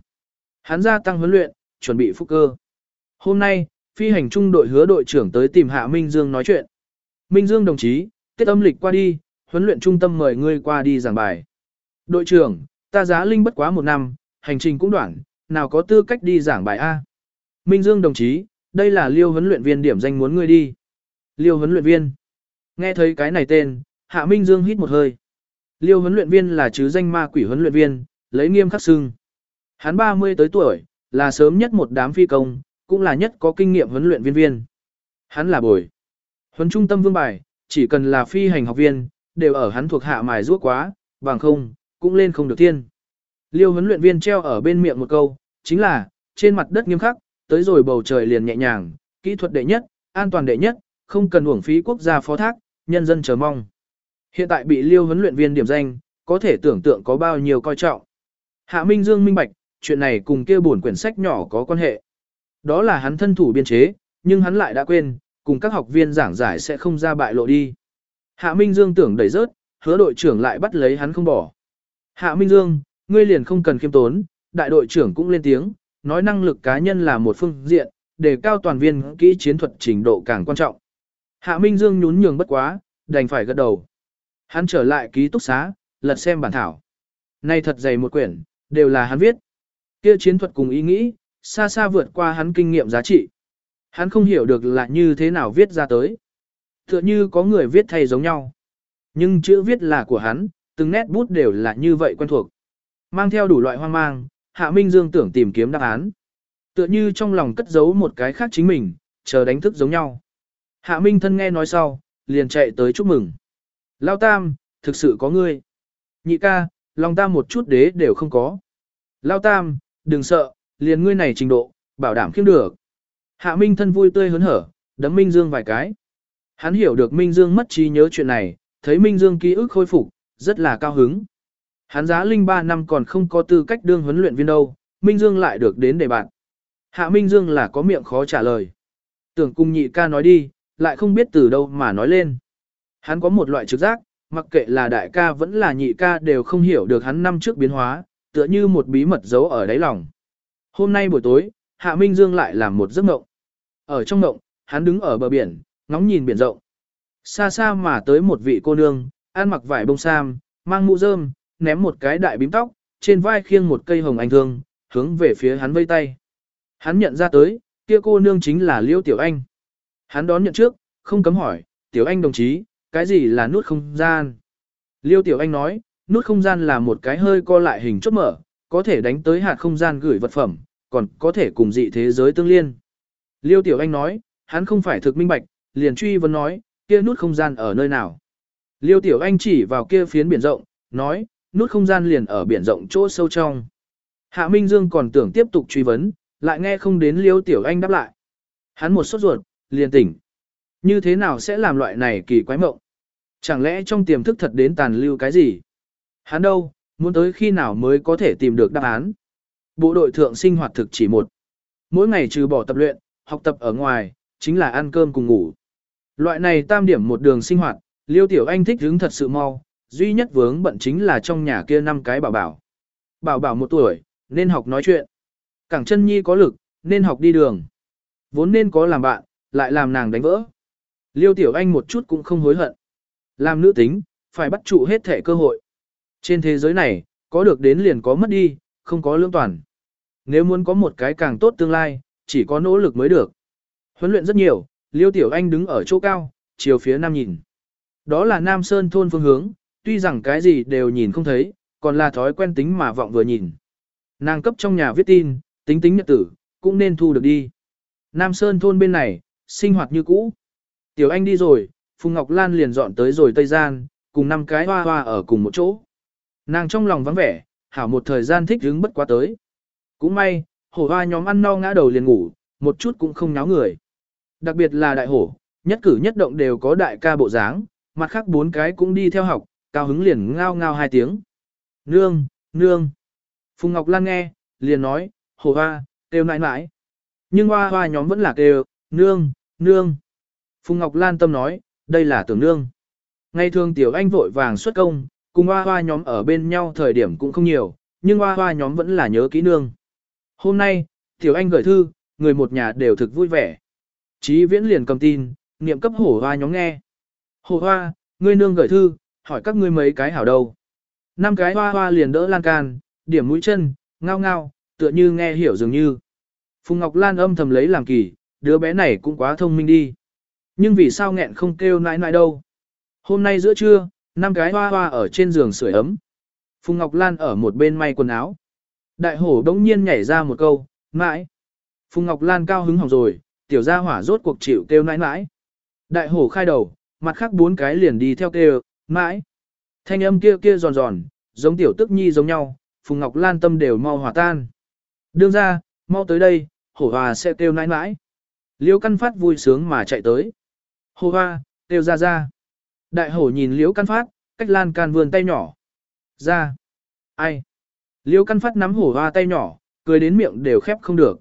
Hắn ra tăng huấn luyện, chuẩn bị phúc cơ. Hôm nay, phi hành trung đội hứa đội trưởng tới tìm Hạ Minh Dương nói chuyện. Minh Dương đồng chí, tiết âm lịch qua đi, huấn luyện trung tâm mời ngươi qua đi giảng bài. Đội trưởng, ta giá linh bất quá một năm, hành trình cũng đoạn, nào có tư cách đi giảng bài A. Minh Dương đồng chí, đây là liêu huấn luyện viên điểm danh muốn ngươi đi. Liêu huấn luyện viên. Nghe thấy cái này tên, Hạ Minh Dương hít một hơi. Liêu huấn luyện viên là chứ danh ma quỷ huấn luyện viên, lấy nghiêm khắc xưng. Hắn 30 tới tuổi, là sớm nhất một đám phi công, cũng là nhất có kinh nghiệm huấn luyện viên viên. Hắn là bồi. Huấn trung tâm vương bài, chỉ cần là phi hành học viên, đều ở hắn thuộc hạ mài ruốc quá, bằng không, cũng lên không được thiên. Liêu huấn luyện viên treo ở bên miệng một câu, chính là, trên mặt đất nghiêm khắc, tới rồi bầu trời liền nhẹ nhàng, kỹ thuật đệ nhất, an toàn đệ nhất, không cần uổng phí quốc gia phó thác, nhân dân chờ mong. Hiện tại bị liêu huấn luyện viên điểm danh, có thể tưởng tượng có bao nhiêu coi trọng. Hạ Minh Dương minh bạch, chuyện này cùng kia buồn quyển sách nhỏ có quan hệ. Đó là hắn thân thủ biên chế, nhưng hắn lại đã quên, cùng các học viên giảng giải sẽ không ra bại lộ đi. Hạ Minh Dương tưởng đẩy rớt, hứa đội trưởng lại bắt lấy hắn không bỏ. Hạ Minh Dương, ngươi liền không cần khiêm tốn, đại đội trưởng cũng lên tiếng, nói năng lực cá nhân là một phương diện, để cao toàn viên kỹ chiến thuật trình độ càng quan trọng. Hạ Minh Dương nhún nhường bất quá, đành phải gật đầu. Hắn trở lại ký túc xá, lật xem bản thảo. Nay thật dày một quyển, đều là hắn viết. Kia chiến thuật cùng ý nghĩ, xa xa vượt qua hắn kinh nghiệm giá trị. Hắn không hiểu được là như thế nào viết ra tới. Tựa như có người viết thay giống nhau. Nhưng chữ viết là của hắn, từng nét bút đều là như vậy quen thuộc. Mang theo đủ loại hoang mang, Hạ Minh Dương tưởng tìm kiếm đáp án. Tựa như trong lòng cất giấu một cái khác chính mình, chờ đánh thức giống nhau. Hạ Minh thân nghe nói sau, liền chạy tới chúc mừng. Lao Tam, thực sự có ngươi. Nhị ca, lòng ta một chút đế đều không có. Lao Tam, đừng sợ, liền ngươi này trình độ, bảo đảm khiêm được. Hạ Minh thân vui tươi hớn hở, đấm Minh Dương vài cái. Hắn hiểu được Minh Dương mất trí nhớ chuyện này, thấy Minh Dương ký ức khôi phục, rất là cao hứng. Hắn giá linh 3 năm còn không có tư cách đương huấn luyện viên đâu, Minh Dương lại được đến để bạn. Hạ Minh Dương là có miệng khó trả lời. Tưởng cung nhị ca nói đi, lại không biết từ đâu mà nói lên. Hắn có một loại trực giác, mặc kệ là đại ca vẫn là nhị ca đều không hiểu được hắn năm trước biến hóa, tựa như một bí mật giấu ở đáy lòng. Hôm nay buổi tối, Hạ Minh Dương lại làm một giấc mộng. Ở trong mộng, hắn đứng ở bờ biển, ngóng nhìn biển rộng. Xa xa mà tới một vị cô nương, ăn mặc vải bông sam, mang mũ rơm, ném một cái đại bím tóc, trên vai khiêng một cây hồng anh thương, hướng về phía hắn vây tay. Hắn nhận ra tới, kia cô nương chính là Liêu Tiểu Anh. Hắn đón nhận trước, không cấm hỏi, Tiểu Anh đồng chí, cái gì là nút không gian? Liêu Tiểu Anh nói, nút không gian là một cái hơi co lại hình chốt mở, có thể đánh tới hạt không gian gửi vật phẩm, còn có thể cùng dị thế giới tương liên. Liêu Tiểu Anh nói, hắn không phải thực minh bạch, liền truy vấn nói, kia nút không gian ở nơi nào. Liêu Tiểu Anh chỉ vào kia phiến biển rộng, nói, nút không gian liền ở biển rộng chỗ sâu trong. Hạ Minh Dương còn tưởng tiếp tục truy vấn, lại nghe không đến Liêu Tiểu Anh đáp lại. Hắn một sốt ruột, liền tỉnh. Như thế nào sẽ làm loại này kỳ quái mộng? Chẳng lẽ trong tiềm thức thật đến tàn lưu cái gì? Hắn đâu, muốn tới khi nào mới có thể tìm được đáp án? Bộ đội thượng sinh hoạt thực chỉ một. Mỗi ngày trừ bỏ tập luyện, học tập ở ngoài, chính là ăn cơm cùng ngủ. Loại này tam điểm một đường sinh hoạt, Liêu Tiểu Anh thích hướng thật sự mau, duy nhất vướng bận chính là trong nhà kia năm cái bảo bảo. Bảo bảo một tuổi, nên học nói chuyện. Cẳng chân nhi có lực, nên học đi đường. Vốn nên có làm bạn, lại làm nàng đánh vỡ. Liêu Tiểu Anh một chút cũng không hối hận. Làm nữ tính, phải bắt trụ hết thể cơ hội. Trên thế giới này, có được đến liền có mất đi, không có lương toàn. Nếu muốn có một cái càng tốt tương lai, chỉ có nỗ lực mới được. Huấn luyện rất nhiều, Liêu Tiểu Anh đứng ở chỗ cao, chiều phía nam nhìn. Đó là Nam Sơn thôn phương hướng, tuy rằng cái gì đều nhìn không thấy, còn là thói quen tính mà vọng vừa nhìn. Nàng cấp trong nhà viết tin, tính tính nhật tử, cũng nên thu được đi. Nam Sơn thôn bên này, sinh hoạt như cũ. Tiểu Anh đi rồi, Phùng Ngọc Lan liền dọn tới rồi Tây Gian, cùng năm cái hoa hoa ở cùng một chỗ. Nàng trong lòng vắng vẻ, hảo một thời gian thích hứng bất quá tới. Cũng may, hổ hoa nhóm ăn no ngã đầu liền ngủ, một chút cũng không nháo người. Đặc biệt là đại hổ, nhất cử nhất động đều có đại ca bộ dáng, mặt khác bốn cái cũng đi theo học, cao hứng liền ngao ngao hai tiếng. Nương, nương. Phùng Ngọc Lan nghe, liền nói, hổ hoa, kêu nãi nãi. Nhưng hoa hoa nhóm vẫn là kêu, nương, nương. Phùng Ngọc Lan tâm nói, đây là tưởng nương. Ngày thường tiểu anh vội vàng xuất công, cùng hoa hoa nhóm ở bên nhau thời điểm cũng không nhiều, nhưng hoa hoa nhóm vẫn là nhớ kỹ nương. Hôm nay, tiểu anh gửi thư, người một nhà đều thực vui vẻ. Chí viễn liền cầm tin, niệm cấp hổ hoa nhóm nghe. Hổ hoa, ngươi nương gửi thư, hỏi các ngươi mấy cái hảo đâu. Năm cái hoa hoa liền đỡ lan can, điểm mũi chân, ngao ngao, tựa như nghe hiểu dường như. Phùng Ngọc Lan âm thầm lấy làm kỳ, đứa bé này cũng quá thông minh đi. Nhưng vì sao nghẹn không kêu nãi nãi đâu. Hôm nay giữa trưa, năm cái hoa hoa ở trên giường sưởi ấm. Phùng Ngọc Lan ở một bên may quần áo. Đại hổ đống nhiên nhảy ra một câu, mãi. Phùng Ngọc Lan cao hứng hỏng rồi, tiểu gia hỏa rốt cuộc chịu kêu nãi nãi. Đại hổ khai đầu, mặt khác bốn cái liền đi theo kêu, mãi. Thanh âm kia kia giòn giòn, giống tiểu tức nhi giống nhau, Phùng Ngọc Lan tâm đều mau hòa tan. Đương ra, mau tới đây, hổ hòa sẽ kêu nãi nãi. liễu căn phát vui sướng mà chạy tới. Hổ hoa, kêu ra ra. Đại hổ nhìn liễu căn phát, cách lan can vươn tay nhỏ. Ra. Ai? Liễu căn phát nắm hổ hoa tay nhỏ, cười đến miệng đều khép không được.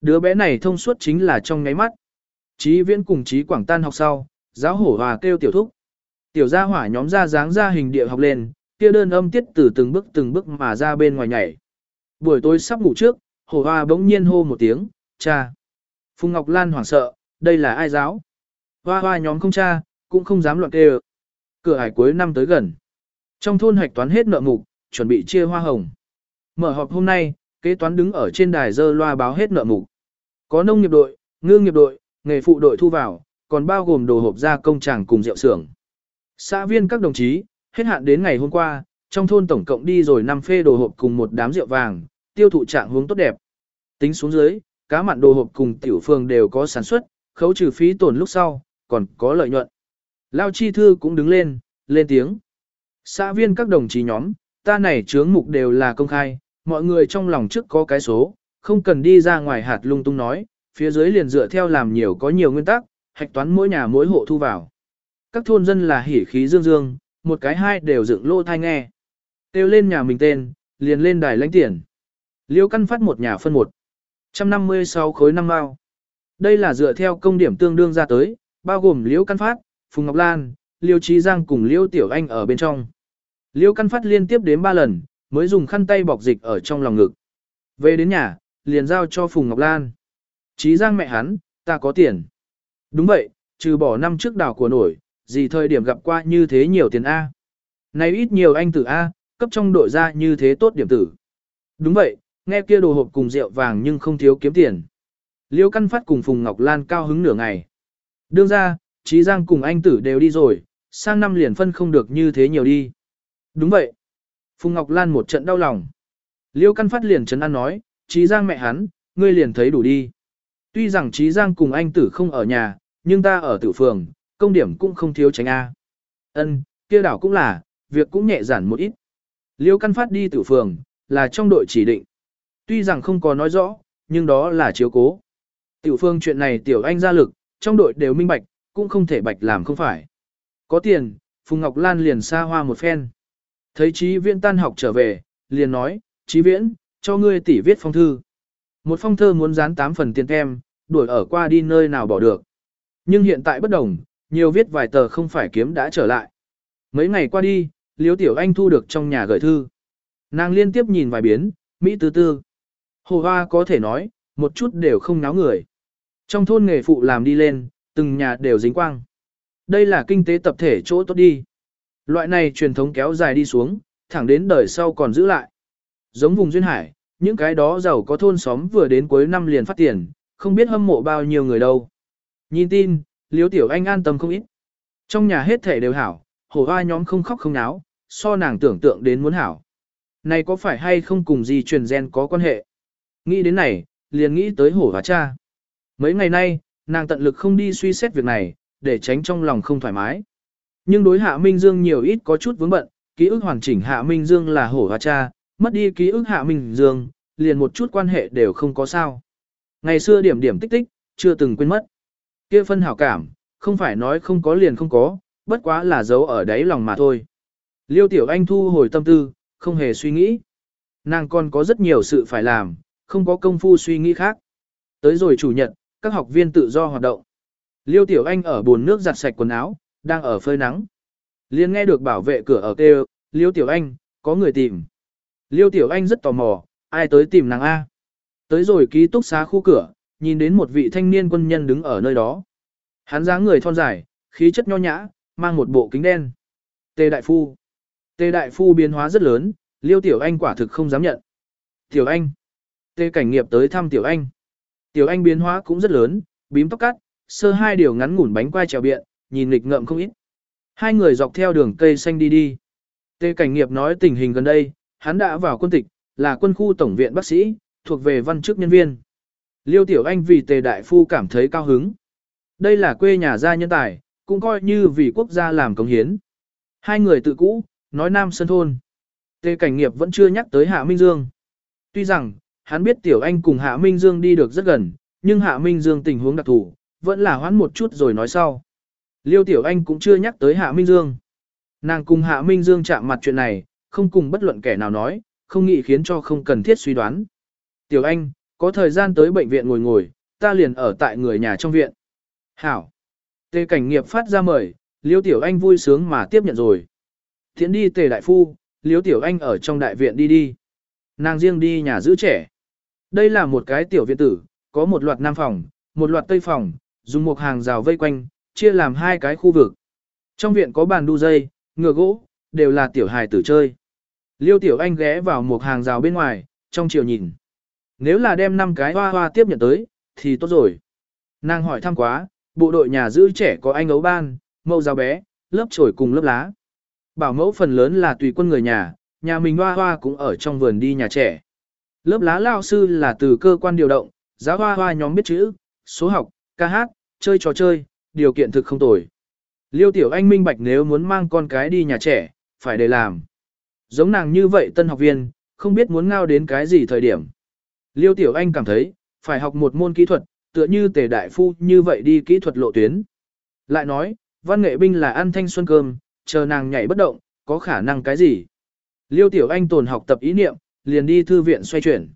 Đứa bé này thông suốt chính là trong ngáy mắt. Chí viễn cùng chí quảng tan học sau, giáo hổ hòa kêu tiểu thúc. Tiểu gia hỏa nhóm ra dáng ra hình địa học lên, kia đơn âm tiết từ từng bước từng bước mà ra bên ngoài nhảy. Buổi tối sắp ngủ trước, hổ hoa bỗng nhiên hô một tiếng, cha. Phùng Ngọc Lan hoảng sợ, đây là ai giáo? Hoa hoa nhóm không cha, cũng không dám loạn kêu. Cửa hải cuối năm tới gần. Trong thôn hạch toán hết nợ mục, chuẩn bị chia hoa hồng. Mở họp hôm nay, kế toán đứng ở trên đài dơ loa báo hết nợ mục. Có nông nghiệp đội, ngư nghiệp đội, nghề phụ đội thu vào, còn bao gồm đồ hộp gia công tràng cùng rượu xưởng. Xã viên các đồng chí, hết hạn đến ngày hôm qua, trong thôn tổng cộng đi rồi 5 phê đồ hộp cùng một đám rượu vàng, tiêu thụ trạng hướng tốt đẹp. Tính xuống dưới, cá mặn đồ hộp cùng tiểu phường đều có sản xuất, khấu trừ phí tổn lúc sau, còn có lợi nhuận. Lao chi thư cũng đứng lên, lên tiếng. Xã viên các đồng chí nhóm, ta này chướng mục đều là công khai, mọi người trong lòng trước có cái số, không cần đi ra ngoài hạt lung tung nói, phía dưới liền dựa theo làm nhiều có nhiều nguyên tắc, hạch toán mỗi nhà mỗi hộ thu vào. Các thôn dân là hỉ khí dương dương, một cái hai đều dựng lô thai nghe. Têu lên nhà mình tên, liền lên đài lãnh tiền. Liêu căn phát một nhà phân một. 156 khối năm mao. Đây là dựa theo công điểm tương đương ra tới, bao gồm Liêu căn phát, Phùng Ngọc Lan, Liêu Trí Giang cùng Liêu Tiểu Anh ở bên trong. Liêu căn phát liên tiếp đến ba lần, mới dùng khăn tay bọc dịch ở trong lòng ngực. Về đến nhà, liền giao cho Phùng Ngọc Lan. Trí Giang mẹ hắn, ta có tiền. Đúng vậy, Trừ bỏ năm trước đảo của nổi, gì thời điểm gặp qua như thế nhiều tiền A. Này ít nhiều anh tử A, cấp trong đội ra như thế tốt điểm tử. Đúng vậy, nghe kia đồ hộp cùng rượu vàng nhưng không thiếu kiếm tiền. Liêu Căn Phát cùng Phùng Ngọc Lan cao hứng nửa ngày. Đương ra, Trí Giang cùng anh tử đều đi rồi, sang năm liền phân không được như thế nhiều đi. Đúng vậy. Phùng Ngọc Lan một trận đau lòng. Liêu Căn Phát liền trấn an nói, Trí Giang mẹ hắn, ngươi liền thấy đủ đi. Tuy rằng Trí Giang cùng anh tử không ở nhà, nhưng ta ở tử phường, công điểm cũng không thiếu tránh A. Ân, kia đảo cũng là, việc cũng nhẹ giản một ít. Liêu Căn Phát đi tử phường, là trong đội chỉ định. Tuy rằng không có nói rõ, nhưng đó là chiếu cố. Tiểu phương chuyện này tiểu anh ra lực, trong đội đều minh bạch, cũng không thể bạch làm không phải. Có tiền, Phùng Ngọc Lan liền xa hoa một phen. Thấy Chí Viễn tan học trở về, liền nói, Chí Viễn, cho ngươi tỷ viết phong thư. Một phong thơ muốn dán 8 phần tiền kem, đuổi ở qua đi nơi nào bỏ được. Nhưng hiện tại bất đồng, nhiều viết vài tờ không phải kiếm đã trở lại. Mấy ngày qua đi, Liêu Tiểu Anh thu được trong nhà gửi thư. Nàng liên tiếp nhìn vài biến, Mỹ tư tư. Hồ Hoa có thể nói, một chút đều không náo người. Trong thôn nghề phụ làm đi lên, từng nhà đều dính quang. Đây là kinh tế tập thể chỗ tốt đi. Loại này truyền thống kéo dài đi xuống, thẳng đến đời sau còn giữ lại. Giống vùng Duyên Hải, những cái đó giàu có thôn xóm vừa đến cuối năm liền phát tiền, không biết hâm mộ bao nhiêu người đâu. Nhìn tin, Liêu Tiểu Anh an tâm không ít. Trong nhà hết thể đều hảo, hổ hoa nhóm không khóc không náo, so nàng tưởng tượng đến muốn hảo. Này có phải hay không cùng gì truyền gen có quan hệ? Nghĩ đến này, liền nghĩ tới hổ hoa cha. Mấy ngày nay, nàng tận lực không đi suy xét việc này, để tránh trong lòng không thoải mái. Nhưng đối Hạ Minh Dương nhiều ít có chút vướng bận, ký ức hoàn chỉnh Hạ Minh Dương là hổ hoa cha, mất đi ký ức Hạ Minh Dương, liền một chút quan hệ đều không có sao. Ngày xưa điểm điểm tích tích, chưa từng quên mất kia phân hảo cảm, không phải nói không có liền không có, bất quá là giấu ở đáy lòng mà thôi. Liêu Tiểu Anh thu hồi tâm tư, không hề suy nghĩ. Nàng còn có rất nhiều sự phải làm, không có công phu suy nghĩ khác. Tới rồi chủ nhật, các học viên tự do hoạt động. Liêu Tiểu Anh ở bồn nước giặt sạch quần áo, đang ở phơi nắng. Liên nghe được bảo vệ cửa ở kêu, Liêu Tiểu Anh, có người tìm. Liêu Tiểu Anh rất tò mò, ai tới tìm nàng A. Tới rồi ký túc xá khu cửa, nhìn đến một vị thanh niên quân nhân đứng ở nơi đó. Hắn dáng người thon dài, khí chất nho nhã, mang một bộ kính đen. Tề Đại Phu. Tề Đại Phu biến hóa rất lớn, Liêu Tiểu Anh quả thực không dám nhận. Tiểu Anh. Tề Cảnh Nghiệp tới thăm Tiểu Anh. Tiểu Anh biến hóa cũng rất lớn, bím tóc cắt, sơ hai điều ngắn ngủn bánh quai trèo biện, nhìn lịch ngợm không ít. Hai người dọc theo đường cây xanh đi đi. Tề Cảnh Nghiệp nói tình hình gần đây, hắn đã vào quân tịch, là quân khu tổng viện bác sĩ, thuộc về văn chức nhân viên. Liêu Tiểu Anh vì Tề Đại Phu cảm thấy cao hứng. Đây là quê nhà gia nhân tài, cũng coi như vì quốc gia làm công hiến. Hai người tự cũ, nói Nam Sơn Thôn. Tề Cảnh Nghiệp vẫn chưa nhắc tới Hạ Minh Dương. Tuy rằng, hắn biết Tiểu Anh cùng Hạ Minh Dương đi được rất gần, nhưng Hạ Minh Dương tình huống đặc thù, vẫn là hoãn một chút rồi nói sau. Liêu Tiểu Anh cũng chưa nhắc tới Hạ Minh Dương. Nàng cùng Hạ Minh Dương chạm mặt chuyện này, không cùng bất luận kẻ nào nói, không nghĩ khiến cho không cần thiết suy đoán. Tiểu Anh, có thời gian tới bệnh viện ngồi ngồi, ta liền ở tại người nhà trong viện. Hảo. Tề cảnh nghiệp phát ra mời, Liêu Tiểu Anh vui sướng mà tiếp nhận rồi. Thiện đi tề đại phu, Liêu Tiểu Anh ở trong đại viện đi đi. Nàng riêng đi nhà giữ trẻ. Đây là một cái tiểu viện tử, có một loạt nam phòng, một loạt tây phòng, dùng một hàng rào vây quanh, chia làm hai cái khu vực. Trong viện có bàn đu dây, ngựa gỗ, đều là tiểu hài tử chơi. Liêu Tiểu Anh ghé vào một hàng rào bên ngoài, trong chiều nhìn. Nếu là đem năm cái hoa hoa tiếp nhận tới, thì tốt rồi. Nàng hỏi thăm quá, bộ đội nhà giữ trẻ có anh ấu ban, mẫu giáo bé, lớp trổi cùng lớp lá. Bảo mẫu phần lớn là tùy quân người nhà, nhà mình hoa hoa cũng ở trong vườn đi nhà trẻ. Lớp lá lao sư là từ cơ quan điều động, giáo hoa hoa nhóm biết chữ, số học, ca hát, chơi trò chơi, điều kiện thực không tồi. Liêu tiểu anh minh bạch nếu muốn mang con cái đi nhà trẻ, phải để làm. Giống nàng như vậy tân học viên, không biết muốn ngao đến cái gì thời điểm. Liêu tiểu anh cảm thấy, phải học một môn kỹ thuật, tựa như tề đại phu như vậy đi kỹ thuật lộ tuyến. Lại nói, văn nghệ binh là ăn thanh xuân cơm, chờ nàng nhảy bất động, có khả năng cái gì. Liêu tiểu anh tồn học tập ý niệm, liền đi thư viện xoay chuyển.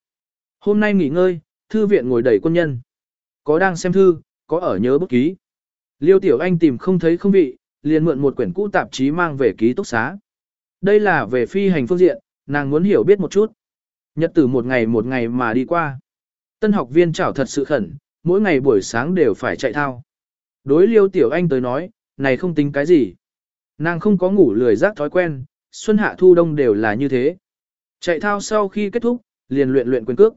Hôm nay nghỉ ngơi, thư viện ngồi đầy quân nhân. Có đang xem thư, có ở nhớ bút ký. Liêu tiểu anh tìm không thấy không vị, liền mượn một quyển cũ tạp chí mang về ký túc xá. Đây là về phi hành phương diện, nàng muốn hiểu biết một chút. Nhật tử một ngày một ngày mà đi qua. Tân học viên chảo thật sự khẩn, mỗi ngày buổi sáng đều phải chạy thao. Đối liêu tiểu anh tới nói, này không tính cái gì. Nàng không có ngủ lười giác thói quen, xuân hạ thu đông đều là như thế. Chạy thao sau khi kết thúc, liền luyện luyện quyền cước.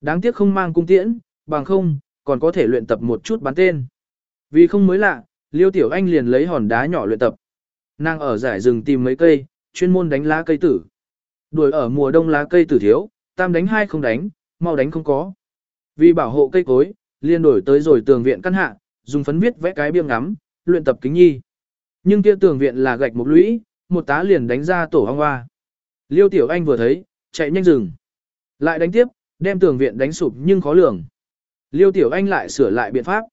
Đáng tiếc không mang cung tiễn, bằng không, còn có thể luyện tập một chút bắn tên. Vì không mới lạ, Liêu Tiểu Anh liền lấy hòn đá nhỏ luyện tập. Nàng ở giải rừng tìm mấy cây, chuyên môn đánh lá cây tử. Đuổi ở mùa đông lá cây tử thiếu, tam đánh hai không đánh, mau đánh không có. Vì bảo hộ cây cối, liền đổi tới rồi tường viện căn hạ, dùng phấn viết vẽ cái biếng ngắm, luyện tập kính nhi. Nhưng kia tường viện là gạch một lũy, một tá liền đánh ra tổ hong hoa. Liêu Tiểu Anh vừa thấy, chạy nhanh rừng. Lại đánh tiếp, đem tường viện đánh sụp nhưng khó lường. Liêu Tiểu Anh lại sửa lại biện pháp.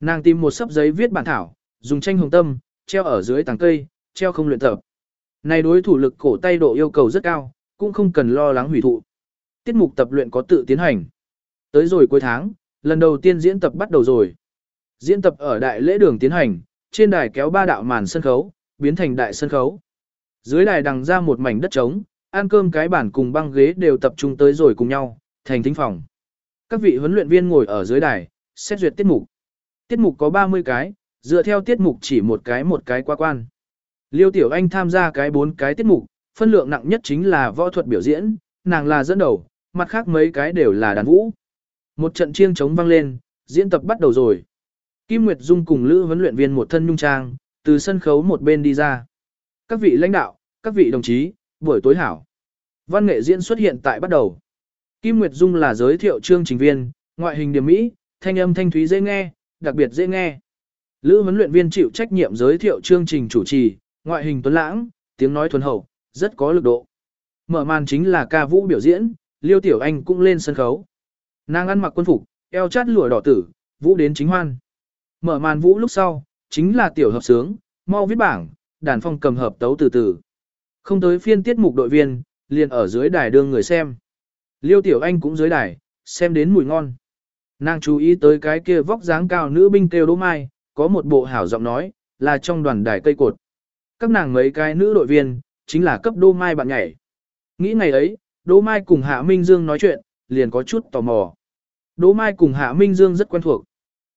Nàng tìm một sấp giấy viết bản thảo, dùng tranh hồng tâm, treo ở dưới tàng cây, treo không luyện tập. Này đối thủ lực cổ tay độ yêu cầu rất cao, cũng không cần lo lắng hủy thụ. Tiết mục tập luyện có tự tiến hành. Tới rồi cuối tháng, lần đầu tiên diễn tập bắt đầu rồi. Diễn tập ở đại lễ đường tiến hành, trên đài kéo ba đạo màn sân khấu, biến thành đại sân khấu. Dưới đài đằng ra một mảnh đất trống, ăn cơm cái bản cùng băng ghế đều tập trung tới rồi cùng nhau, thành thính phòng. Các vị huấn luyện viên ngồi ở dưới đài, xét duyệt tiết mục. Tiết mục có 30 cái, dựa theo tiết mục chỉ một cái một cái qua quan. Liêu Tiểu Anh tham gia cái bốn cái tiết mục, phân lượng nặng nhất chính là võ thuật biểu diễn, nàng là dẫn đầu, mặt khác mấy cái đều là đàn vũ. Một trận chiêng trống vang lên, diễn tập bắt đầu rồi. Kim Nguyệt Dung cùng Lữ huấn luyện viên một thân nhung trang, từ sân khấu một bên đi ra. Các vị lãnh đạo, các vị đồng chí, buổi tối hảo. Văn nghệ diễn xuất hiện tại bắt đầu. Kim Nguyệt Dung là giới thiệu chương trình viên, ngoại hình điểm mỹ, thanh âm thanh thúy dễ nghe, đặc biệt dễ nghe. Lữ huấn luyện viên chịu trách nhiệm giới thiệu chương trình chủ trì, ngoại hình tuấn lãng, tiếng nói thuần hậu, rất có lực độ. Mở màn chính là ca vũ biểu diễn, Liêu Tiểu Anh cũng lên sân khấu. Nàng ăn mặc quân phục, eo chát lụa đỏ tử, vũ đến chính hoan. Mở màn vũ lúc sau, chính là tiểu hợp sướng, mau viết bảng, đàn phong cầm hợp tấu từ từ. Không tới phiên tiết mục đội viên, liền ở dưới đài đương người xem. Liêu Tiểu Anh cũng dưới đài, xem đến mùi ngon. Nàng chú ý tới cái kia vóc dáng cao nữ binh kêu Đỗ Mai, có một bộ hảo giọng nói, là trong đoàn đài cây cột. Các nàng mấy cái nữ đội viên, chính là cấp Đỗ Mai bạn nhảy. Nghĩ ngày ấy, Đỗ Mai cùng Hạ Minh Dương nói chuyện, liền có chút tò mò. Đỗ Mai cùng Hạ Minh Dương rất quen thuộc.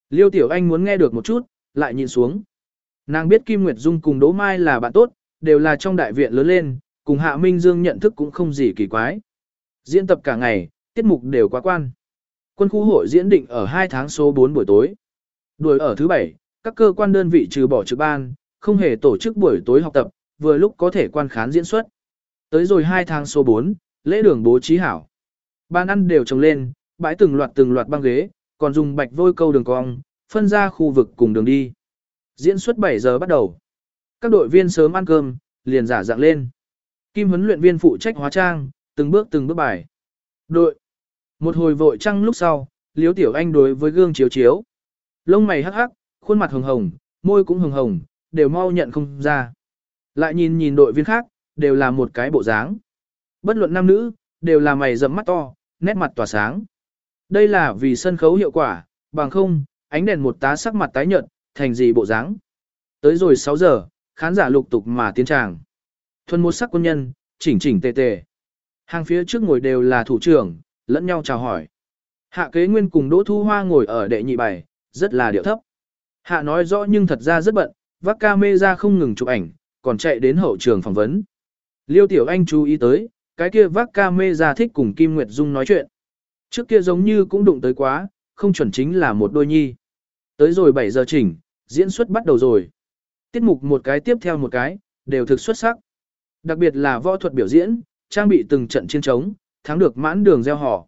Liêu Tiểu Anh muốn nghe được một chút, lại nhìn xuống. Nàng biết Kim Nguyệt Dung cùng Đỗ Mai là bạn tốt, đều là trong đại viện lớn lên, cùng Hạ Minh Dương nhận thức cũng không gì kỳ quái. Diễn tập cả ngày, tiết mục đều quá quan. Quân khu hội diễn định ở 2 tháng số 4 buổi tối. Đuổi ở thứ 7, các cơ quan đơn vị trừ bỏ trực ban, không hề tổ chức buổi tối học tập, vừa lúc có thể quan khán diễn xuất. Tới rồi 2 tháng số 4, lễ đường bố trí hảo. Ban ăn đều trồng lên, bãi từng loạt từng loạt băng ghế, còn dùng bạch vôi câu đường cong, phân ra khu vực cùng đường đi. Diễn xuất 7 giờ bắt đầu. Các đội viên sớm ăn cơm, liền giả dạng lên. Kim huấn luyện viên phụ trách hóa trang, từng bước từng bước bài. Đội. Một hồi vội trăng lúc sau, Liễu Tiểu Anh đối với gương chiếu chiếu. Lông mày hắc hắc, khuôn mặt hồng hồng, môi cũng hồng hồng, đều mau nhận không ra. Lại nhìn nhìn đội viên khác, đều là một cái bộ dáng. Bất luận nam nữ, đều là mày rậm mắt to, nét mặt tỏa sáng. Đây là vì sân khấu hiệu quả, bằng không, ánh đèn một tá sắc mặt tái nhợt, thành gì bộ dáng. Tới rồi 6 giờ, khán giả lục tục mà tiến tràng. Thuần một sắc quân nhân, chỉnh chỉnh tề tề. Hàng phía trước ngồi đều là thủ trưởng, lẫn nhau chào hỏi. Hạ kế nguyên cùng Đỗ Thu Hoa ngồi ở đệ nhị bài, rất là điệu thấp. Hạ nói rõ nhưng thật ra rất bận, vác ca mê ra không ngừng chụp ảnh, còn chạy đến hậu trường phỏng vấn. Liêu Tiểu Anh chú ý tới, cái kia vác ca mê ra thích cùng Kim Nguyệt Dung nói chuyện. Trước kia giống như cũng đụng tới quá, không chuẩn chính là một đôi nhi. Tới rồi 7 giờ chỉnh, diễn xuất bắt đầu rồi. Tiết mục một cái tiếp theo một cái, đều thực xuất sắc. Đặc biệt là võ thuật biểu diễn, trang bị từng trận chiến trống, thắng được mãn đường gieo họ.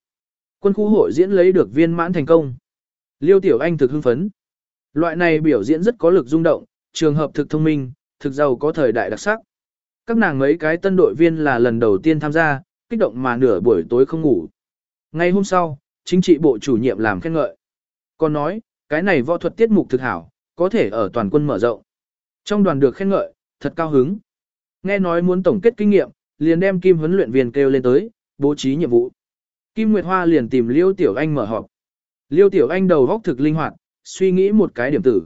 Quân khu hội diễn lấy được viên mãn thành công. Liêu Tiểu Anh thực hưng phấn. Loại này biểu diễn rất có lực rung động, trường hợp thực thông minh, thực giàu có thời đại đặc sắc. Các nàng mấy cái tân đội viên là lần đầu tiên tham gia, kích động mà nửa buổi tối không ngủ. Ngày hôm sau, chính trị bộ chủ nhiệm làm khen ngợi. Còn nói, cái này võ thuật tiết mục thực hảo, có thể ở toàn quân mở rộng. Trong đoàn được khen ngợi, thật cao hứng. Nghe nói muốn tổng kết kinh nghiệm, liền đem Kim huấn luyện viên kêu lên tới, bố trí nhiệm vụ. Kim Nguyệt Hoa liền tìm Liêu Tiểu Anh mở họp. Liêu Tiểu Anh đầu góc thực linh hoạt, suy nghĩ một cái điểm tử.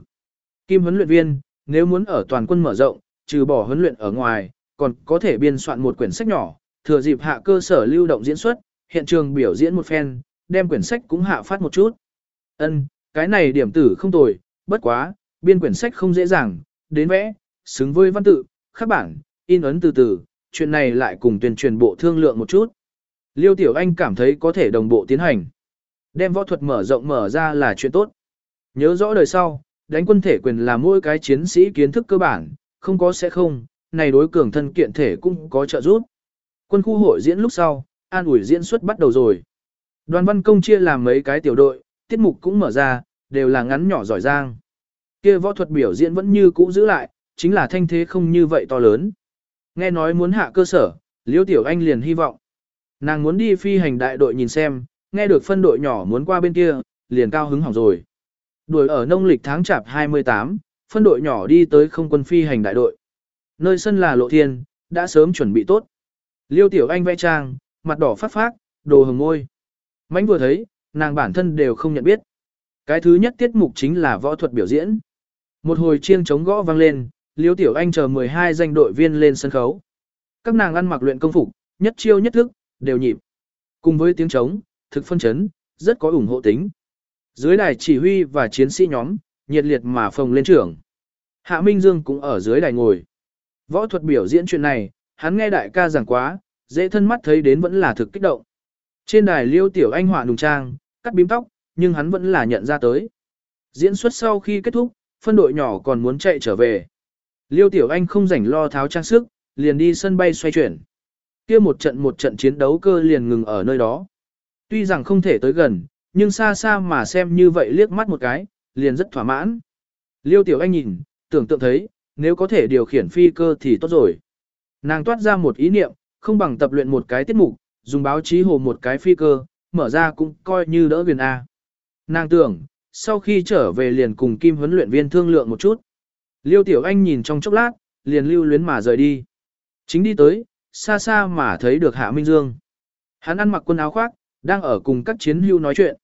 Kim huấn luyện viên, nếu muốn ở toàn quân mở rộng, trừ bỏ huấn luyện ở ngoài, còn có thể biên soạn một quyển sách nhỏ, thừa dịp hạ cơ sở lưu động diễn xuất, hiện trường biểu diễn một phen, đem quyển sách cũng hạ phát một chút. Ân, cái này điểm tử không tồi, bất quá, biên quyển sách không dễ dàng, đến vẽ, xứng với văn tự, khắc bản, in ấn từ từ, chuyện này lại cùng tuyên truyền bộ thương lượng một chút. Liêu Tiểu Anh cảm thấy có thể đồng bộ tiến hành. Đem võ thuật mở rộng mở ra là chuyện tốt. Nhớ rõ đời sau, đánh quân thể quyền là mỗi cái chiến sĩ kiến thức cơ bản, không có sẽ không, này đối cường thân kiện thể cũng có trợ giúp. Quân khu hội diễn lúc sau, an ủi diễn xuất bắt đầu rồi. Đoàn văn công chia làm mấy cái tiểu đội, tiết mục cũng mở ra, đều là ngắn nhỏ giỏi giang. Kia võ thuật biểu diễn vẫn như cũ giữ lại, chính là thanh thế không như vậy to lớn. Nghe nói muốn hạ cơ sở, liễu Tiểu Anh liền hy vọng. Nàng muốn đi phi hành đại đội nhìn xem, nghe được phân đội nhỏ muốn qua bên kia, liền cao hứng hỏng rồi. Đuổi ở nông lịch tháng chạp 28, phân đội nhỏ đi tới không quân phi hành đại đội. Nơi sân là lộ thiên, đã sớm chuẩn bị tốt. Liêu Tiểu Anh vẽ trang, mặt đỏ phát phát, đồ hồng môi. Mánh vừa thấy, nàng bản thân đều không nhận biết. Cái thứ nhất tiết mục chính là võ thuật biểu diễn. Một hồi chiêng chống gõ vang lên, Liêu Tiểu Anh chờ 12 danh đội viên lên sân khấu. Các nàng ăn mặc luyện công phục, nhất chiêu nhất thức, đều nhịp. Cùng với tiếng trống, thực phân chấn, rất có ủng hộ tính. Dưới đài chỉ huy và chiến sĩ nhóm, nhiệt liệt mà phồng lên trưởng. Hạ Minh Dương cũng ở dưới đài ngồi. Võ thuật biểu diễn chuyện này, hắn nghe đại ca giảng quá, dễ thân mắt thấy đến vẫn là thực kích động. Trên đài liêu tiểu anh họa nùng trang, cắt bím tóc, nhưng hắn vẫn là nhận ra tới. Diễn xuất sau khi kết thúc, phân đội nhỏ còn muốn chạy trở về. Liêu tiểu anh không rảnh lo tháo trang sức, liền đi sân bay xoay chuyển. kia một trận một trận chiến đấu cơ liền ngừng ở nơi đó. Tuy rằng không thể tới gần, nhưng xa xa mà xem như vậy liếc mắt một cái, liền rất thỏa mãn. Liêu tiểu anh nhìn, tưởng tượng thấy, nếu có thể điều khiển phi cơ thì tốt rồi. Nàng toát ra một ý niệm, không bằng tập luyện một cái tiết mục, dùng báo chí hồ một cái phi cơ, mở ra cũng coi như đỡ viền A. Nàng tưởng, sau khi trở về liền cùng Kim huấn luyện viên thương lượng một chút. Liêu Tiểu Anh nhìn trong chốc lát, liền lưu luyến mà rời đi. Chính đi tới, xa xa mà thấy được Hạ Minh Dương. Hắn ăn mặc quần áo khoác, đang ở cùng các chiến hưu nói chuyện.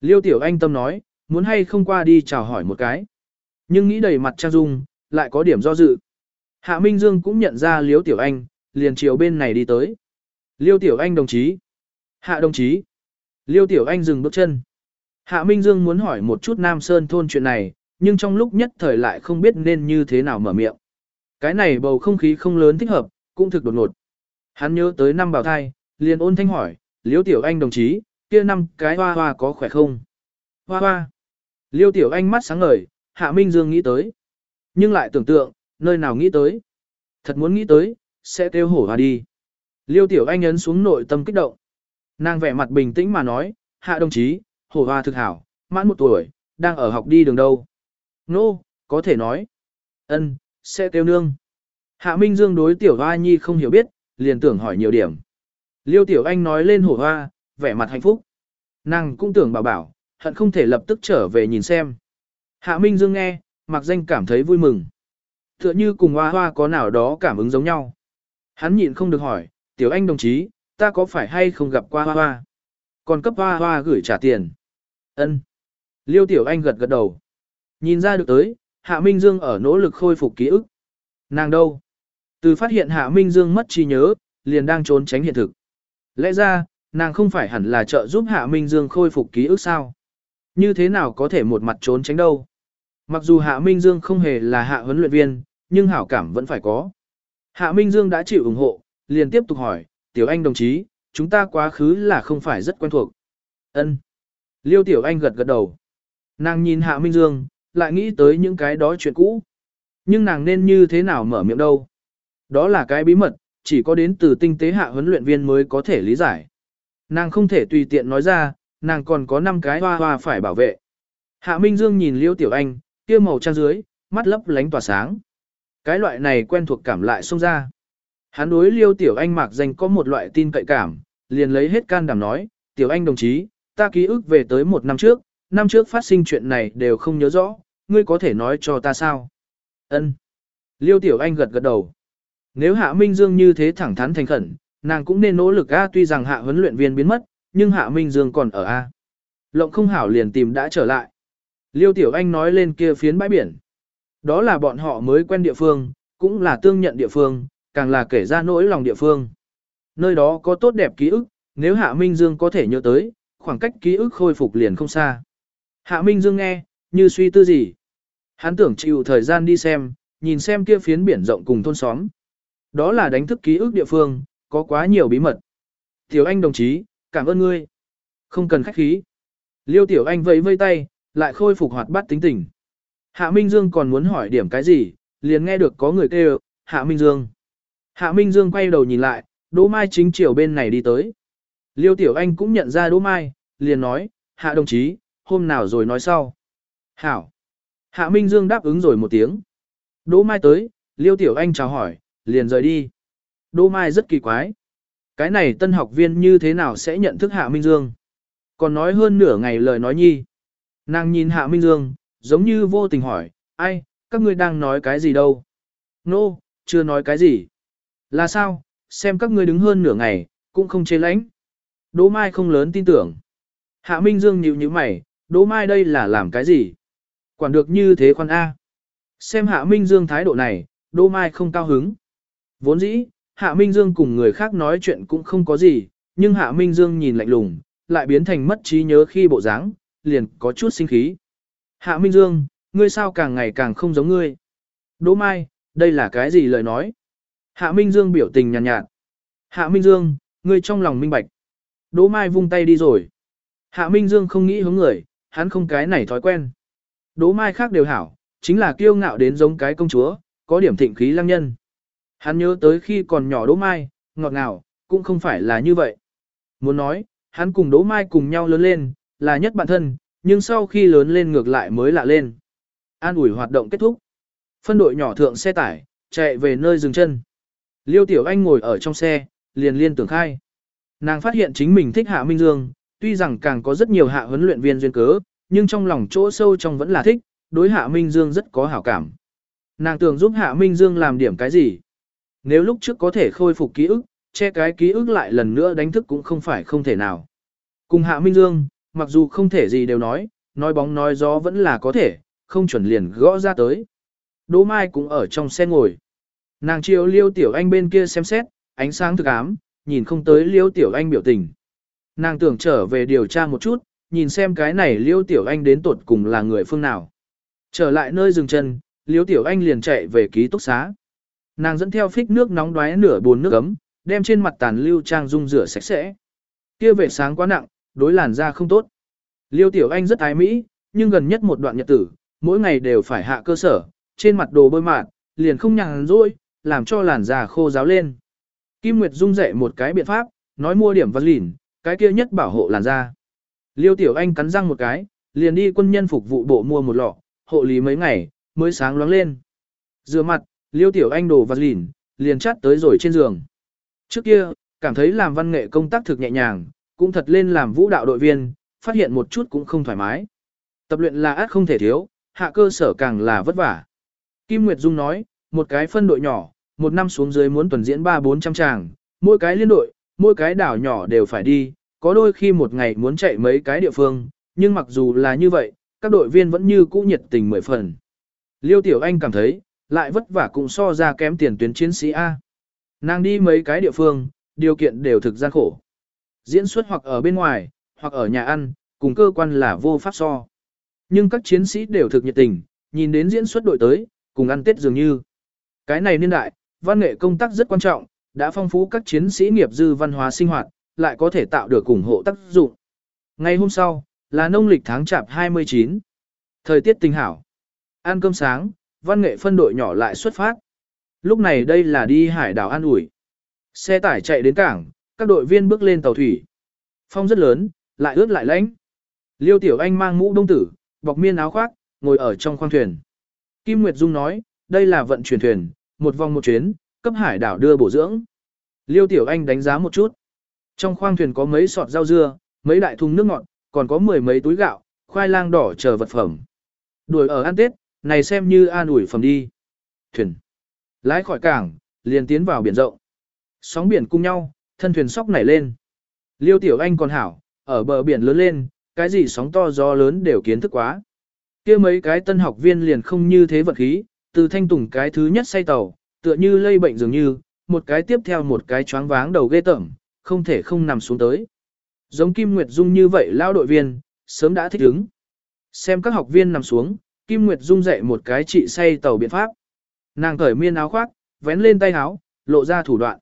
Liêu Tiểu Anh tâm nói, muốn hay không qua đi chào hỏi một cái. Nhưng nghĩ đầy mặt trang dung, lại có điểm do dự. Hạ Minh Dương cũng nhận ra Liêu Tiểu Anh, liền chiều bên này đi tới. Liêu Tiểu Anh đồng chí. Hạ đồng chí. Liêu Tiểu Anh dừng bước chân. Hạ Minh Dương muốn hỏi một chút Nam Sơn thôn chuyện này, nhưng trong lúc nhất thời lại không biết nên như thế nào mở miệng. Cái này bầu không khí không lớn thích hợp, cũng thực đột ngột. Hắn nhớ tới năm bào thai, liền ôn thanh hỏi, Liêu Tiểu Anh đồng chí, kia năm cái hoa hoa có khỏe không? Hoa hoa. Liêu Tiểu Anh mắt sáng ngời, Hạ Minh Dương nghĩ tới. Nhưng lại tưởng tượng, nơi nào nghĩ tới. Thật muốn nghĩ tới, sẽ kêu hổ hoa đi. Liêu Tiểu Anh ấn xuống nội tâm kích động. Nàng vẻ mặt bình tĩnh mà nói, Hạ đồng chí, hổ hoa thực hảo, mãn một tuổi, đang ở học đi đường đâu. Nô, no, có thể nói. ân, sẽ kêu nương. Hạ Minh Dương đối Tiểu Hoa Nhi không hiểu biết, liền tưởng hỏi nhiều điểm. Liêu Tiểu Anh nói lên hổ hoa, vẻ mặt hạnh phúc. Nàng cũng tưởng bảo bảo, hận không thể lập tức trở về nhìn xem. Hạ Minh Dương nghe, mặc danh cảm thấy vui mừng. Tựa như cùng hoa hoa có nào đó cảm ứng giống nhau. Hắn nhịn không được hỏi, Tiểu Anh đồng chí, ta có phải hay không gặp qua hoa hoa? Còn cấp hoa hoa gửi trả tiền. ân Liêu Tiểu Anh gật gật đầu. Nhìn ra được tới, Hạ Minh Dương ở nỗ lực khôi phục ký ức. Nàng đâu? Từ phát hiện Hạ Minh Dương mất trí nhớ, liền đang trốn tránh hiện thực. Lẽ ra, nàng không phải hẳn là trợ giúp Hạ Minh Dương khôi phục ký ức sao? Như thế nào có thể một mặt trốn tránh đâu? Mặc dù Hạ Minh Dương không hề là hạ huấn luyện viên, nhưng hảo cảm vẫn phải có. Hạ Minh Dương đã chịu ủng hộ, liền tiếp tục hỏi, Tiểu Anh đồng chí, chúng ta quá khứ là không phải rất quen thuộc. Ân. Liêu Tiểu Anh gật gật đầu. Nàng nhìn Hạ Minh Dương, lại nghĩ tới những cái đó chuyện cũ. Nhưng nàng nên như thế nào mở miệng đâu? Đó là cái bí mật, chỉ có đến từ tinh tế hạ huấn luyện viên mới có thể lý giải. Nàng không thể tùy tiện nói ra, nàng còn có 5 cái hoa hoa phải bảo vệ. Hạ Minh Dương nhìn Liêu Tiểu Anh, kia màu trang dưới, mắt lấp lánh tỏa sáng. Cái loại này quen thuộc cảm lại xông ra. Hắn đối Liêu Tiểu Anh mạc danh có một loại tin cậy cảm, liền lấy hết can đảm nói, Tiểu Anh đồng chí, ta ký ức về tới một năm trước, năm trước phát sinh chuyện này đều không nhớ rõ, ngươi có thể nói cho ta sao? Ân. Liêu Tiểu Anh gật gật đầu. Nếu Hạ Minh Dương như thế thẳng thắn thành khẩn, nàng cũng nên nỗ lực A tuy rằng Hạ huấn luyện viên biến mất, nhưng Hạ Minh Dương còn ở A. Lộng không hảo liền tìm đã trở lại. Liêu Tiểu Anh nói lên kia phiến bãi biển. Đó là bọn họ mới quen địa phương, cũng là tương nhận địa phương, càng là kể ra nỗi lòng địa phương. Nơi đó có tốt đẹp ký ức, nếu Hạ Minh Dương có thể nhớ tới, khoảng cách ký ức khôi phục liền không xa. Hạ Minh Dương nghe, như suy tư gì. Hắn tưởng chịu thời gian đi xem, nhìn xem kia phiến biển rộng cùng thôn xóm. Đó là đánh thức ký ức địa phương, có quá nhiều bí mật. Tiểu Anh đồng chí, cảm ơn ngươi. Không cần khách khí. Liêu Tiểu Anh vẫy vây tay, lại khôi phục hoạt bát tính tình. Hạ Minh Dương còn muốn hỏi điểm cái gì, liền nghe được có người kêu, Hạ Minh Dương. Hạ Minh Dương quay đầu nhìn lại, Đỗ Mai chính chiều bên này đi tới. Liêu Tiểu Anh cũng nhận ra Đỗ Mai, liền nói, Hạ đồng chí, hôm nào rồi nói sau. Hảo. Hạ Minh Dương đáp ứng rồi một tiếng. Đỗ Mai tới, Liêu Tiểu Anh chào hỏi, liền rời đi. Đỗ Mai rất kỳ quái. Cái này tân học viên như thế nào sẽ nhận thức Hạ Minh Dương? Còn nói hơn nửa ngày lời nói nhi. Nàng nhìn Hạ Minh Dương, giống như vô tình hỏi, ai, các ngươi đang nói cái gì đâu? Nô, no, chưa nói cái gì. Là sao, xem các ngươi đứng hơn nửa ngày, cũng không chế lãnh. Đỗ Mai không lớn tin tưởng. Hạ Minh Dương nhíu nhíu mày, Đỗ Mai đây là làm cái gì? Quản được như thế khoan A. Xem Hạ Minh Dương thái độ này, Đỗ Mai không cao hứng. Vốn dĩ, Hạ Minh Dương cùng người khác nói chuyện cũng không có gì, nhưng Hạ Minh Dương nhìn lạnh lùng, lại biến thành mất trí nhớ khi bộ dáng, liền có chút sinh khí. Hạ Minh Dương, ngươi sao càng ngày càng không giống ngươi? Đỗ Mai, đây là cái gì lời nói? Hạ Minh Dương biểu tình nhàn nhạt, nhạt. Hạ Minh Dương, ngươi trong lòng minh bạch. Đỗ Mai vung tay đi rồi. Hạ Minh Dương không nghĩ hướng người, hắn không cái này thói quen. Đỗ Mai khác đều hảo, chính là kiêu ngạo đến giống cái công chúa, có điểm thịnh khí lăng nhân. Hắn nhớ tới khi còn nhỏ Đỗ Mai, ngọt ngào, cũng không phải là như vậy. Muốn nói, hắn cùng Đỗ Mai cùng nhau lớn lên, là nhất bạn thân, nhưng sau khi lớn lên ngược lại mới lạ lên. An ủi hoạt động kết thúc. Phân đội nhỏ thượng xe tải, chạy về nơi dừng chân. Liêu Tiểu Anh ngồi ở trong xe, liền liên tưởng khai. Nàng phát hiện chính mình thích Hạ Minh Dương, tuy rằng càng có rất nhiều hạ huấn luyện viên duyên cớ, nhưng trong lòng chỗ sâu trong vẫn là thích, đối Hạ Minh Dương rất có hảo cảm. Nàng tưởng giúp Hạ Minh Dương làm điểm cái gì. Nếu lúc trước có thể khôi phục ký ức, che cái ký ức lại lần nữa đánh thức cũng không phải không thể nào. Cùng Hạ Minh Dương, mặc dù không thể gì đều nói, nói bóng nói gió vẫn là có thể, không chuẩn liền gõ ra tới. Đỗ Mai cũng ở trong xe ngồi. Nàng chiều liêu tiểu anh bên kia xem xét, ánh sáng thực ám, nhìn không tới liêu tiểu anh biểu tình. Nàng tưởng trở về điều tra một chút, nhìn xem cái này liêu tiểu anh đến tột cùng là người phương nào. Trở lại nơi dừng chân, liêu tiểu anh liền chạy về ký túc xá. Nàng dẫn theo phích nước nóng đoái nửa bồn nước ấm, đem trên mặt tàn lưu trang dung rửa sạch sẽ. Kia vệ sáng quá nặng, đối làn da không tốt. Liêu Tiểu Anh rất ái Mỹ, nhưng gần nhất một đoạn nhật tử, mỗi ngày đều phải hạ cơ sở, trên mặt đồ bôi mạt, liền không nhàn rỗi, làm cho làn da khô ráo lên. Kim Nguyệt Dung dạy một cái biện pháp, nói mua điểm vaseline, cái kia nhất bảo hộ làn da. Liêu Tiểu Anh cắn răng một cái, liền đi quân nhân phục vụ bộ mua một lọ, hộ lý mấy ngày, mới sáng loáng lên. Rửa mặt, Liêu Tiểu Anh đổ vaseline, liền chát tới rồi trên giường. Trước kia, cảm thấy làm văn nghệ công tác thực nhẹ nhàng, cũng thật lên làm vũ đạo đội viên, phát hiện một chút cũng không thoải mái. Tập luyện là át không thể thiếu, hạ cơ sở càng là vất vả. Kim Nguyệt Dung nói, một cái phân đội nhỏ, một năm xuống dưới muốn tuần diễn 3-400 tràng, mỗi cái liên đội, mỗi cái đảo nhỏ đều phải đi, có đôi khi một ngày muốn chạy mấy cái địa phương, nhưng mặc dù là như vậy, các đội viên vẫn như cũ nhiệt tình mười phần. Liêu Tiểu Anh cảm thấy, lại vất vả cũng so ra kém tiền tuyến chiến sĩ A. Nàng đi mấy cái địa phương, điều kiện đều thực gian khổ. Diễn xuất hoặc ở bên ngoài, hoặc ở nhà ăn, cùng cơ quan là vô pháp so. Nhưng các chiến sĩ đều thực nhiệt tình, nhìn đến diễn xuất đội tới, cùng ăn tết dường như. Cái này niên đại, văn nghệ công tác rất quan trọng, đã phong phú các chiến sĩ nghiệp dư văn hóa sinh hoạt, lại có thể tạo được ủng hộ tác dụng. Ngày hôm sau, là nông lịch tháng chạp 29. Thời tiết tinh hảo. Ăn cơm sáng, văn nghệ phân đội nhỏ lại xuất phát. Lúc này đây là đi hải đảo An ủi. Xe tải chạy đến cảng, các đội viên bước lên tàu thủy. Phong rất lớn, lại ướt lại lạnh. Liêu Tiểu Anh mang mũ đông tử, bọc miên áo khoác, ngồi ở trong khoang thuyền. Kim Nguyệt Dung nói, đây là vận chuyển thuyền, một vòng một chuyến, cấp hải đảo đưa bổ dưỡng. Liêu Tiểu Anh đánh giá một chút. Trong khoang thuyền có mấy sọt rau dưa, mấy đại thùng nước ngọt, còn có mười mấy túi gạo, khoai lang đỏ chờ vật phẩm. Đuổi ở ăn Tết, này xem như an ủi phẩm đi. Thuyền. Lái khỏi cảng, liền tiến vào biển rộng. Sóng biển cùng nhau, thân thuyền sóc nảy lên. Liêu Tiểu Anh còn hảo, ở bờ biển lớn lên, cái gì sóng to gió lớn đều kiến thức quá. kia mấy cái tân học viên liền không như thế vật khí, từ thanh tùng cái thứ nhất say tàu, tựa như lây bệnh dường như, một cái tiếp theo một cái choáng váng đầu ghê tởm, không thể không nằm xuống tới. Giống Kim Nguyệt Dung như vậy lao đội viên, sớm đã thích ứng. Xem các học viên nằm xuống, Kim Nguyệt Dung dạy một cái trị say tàu biện pháp. Nàng cởi miên áo khoác, vén lên tay áo, lộ ra thủ đoạn.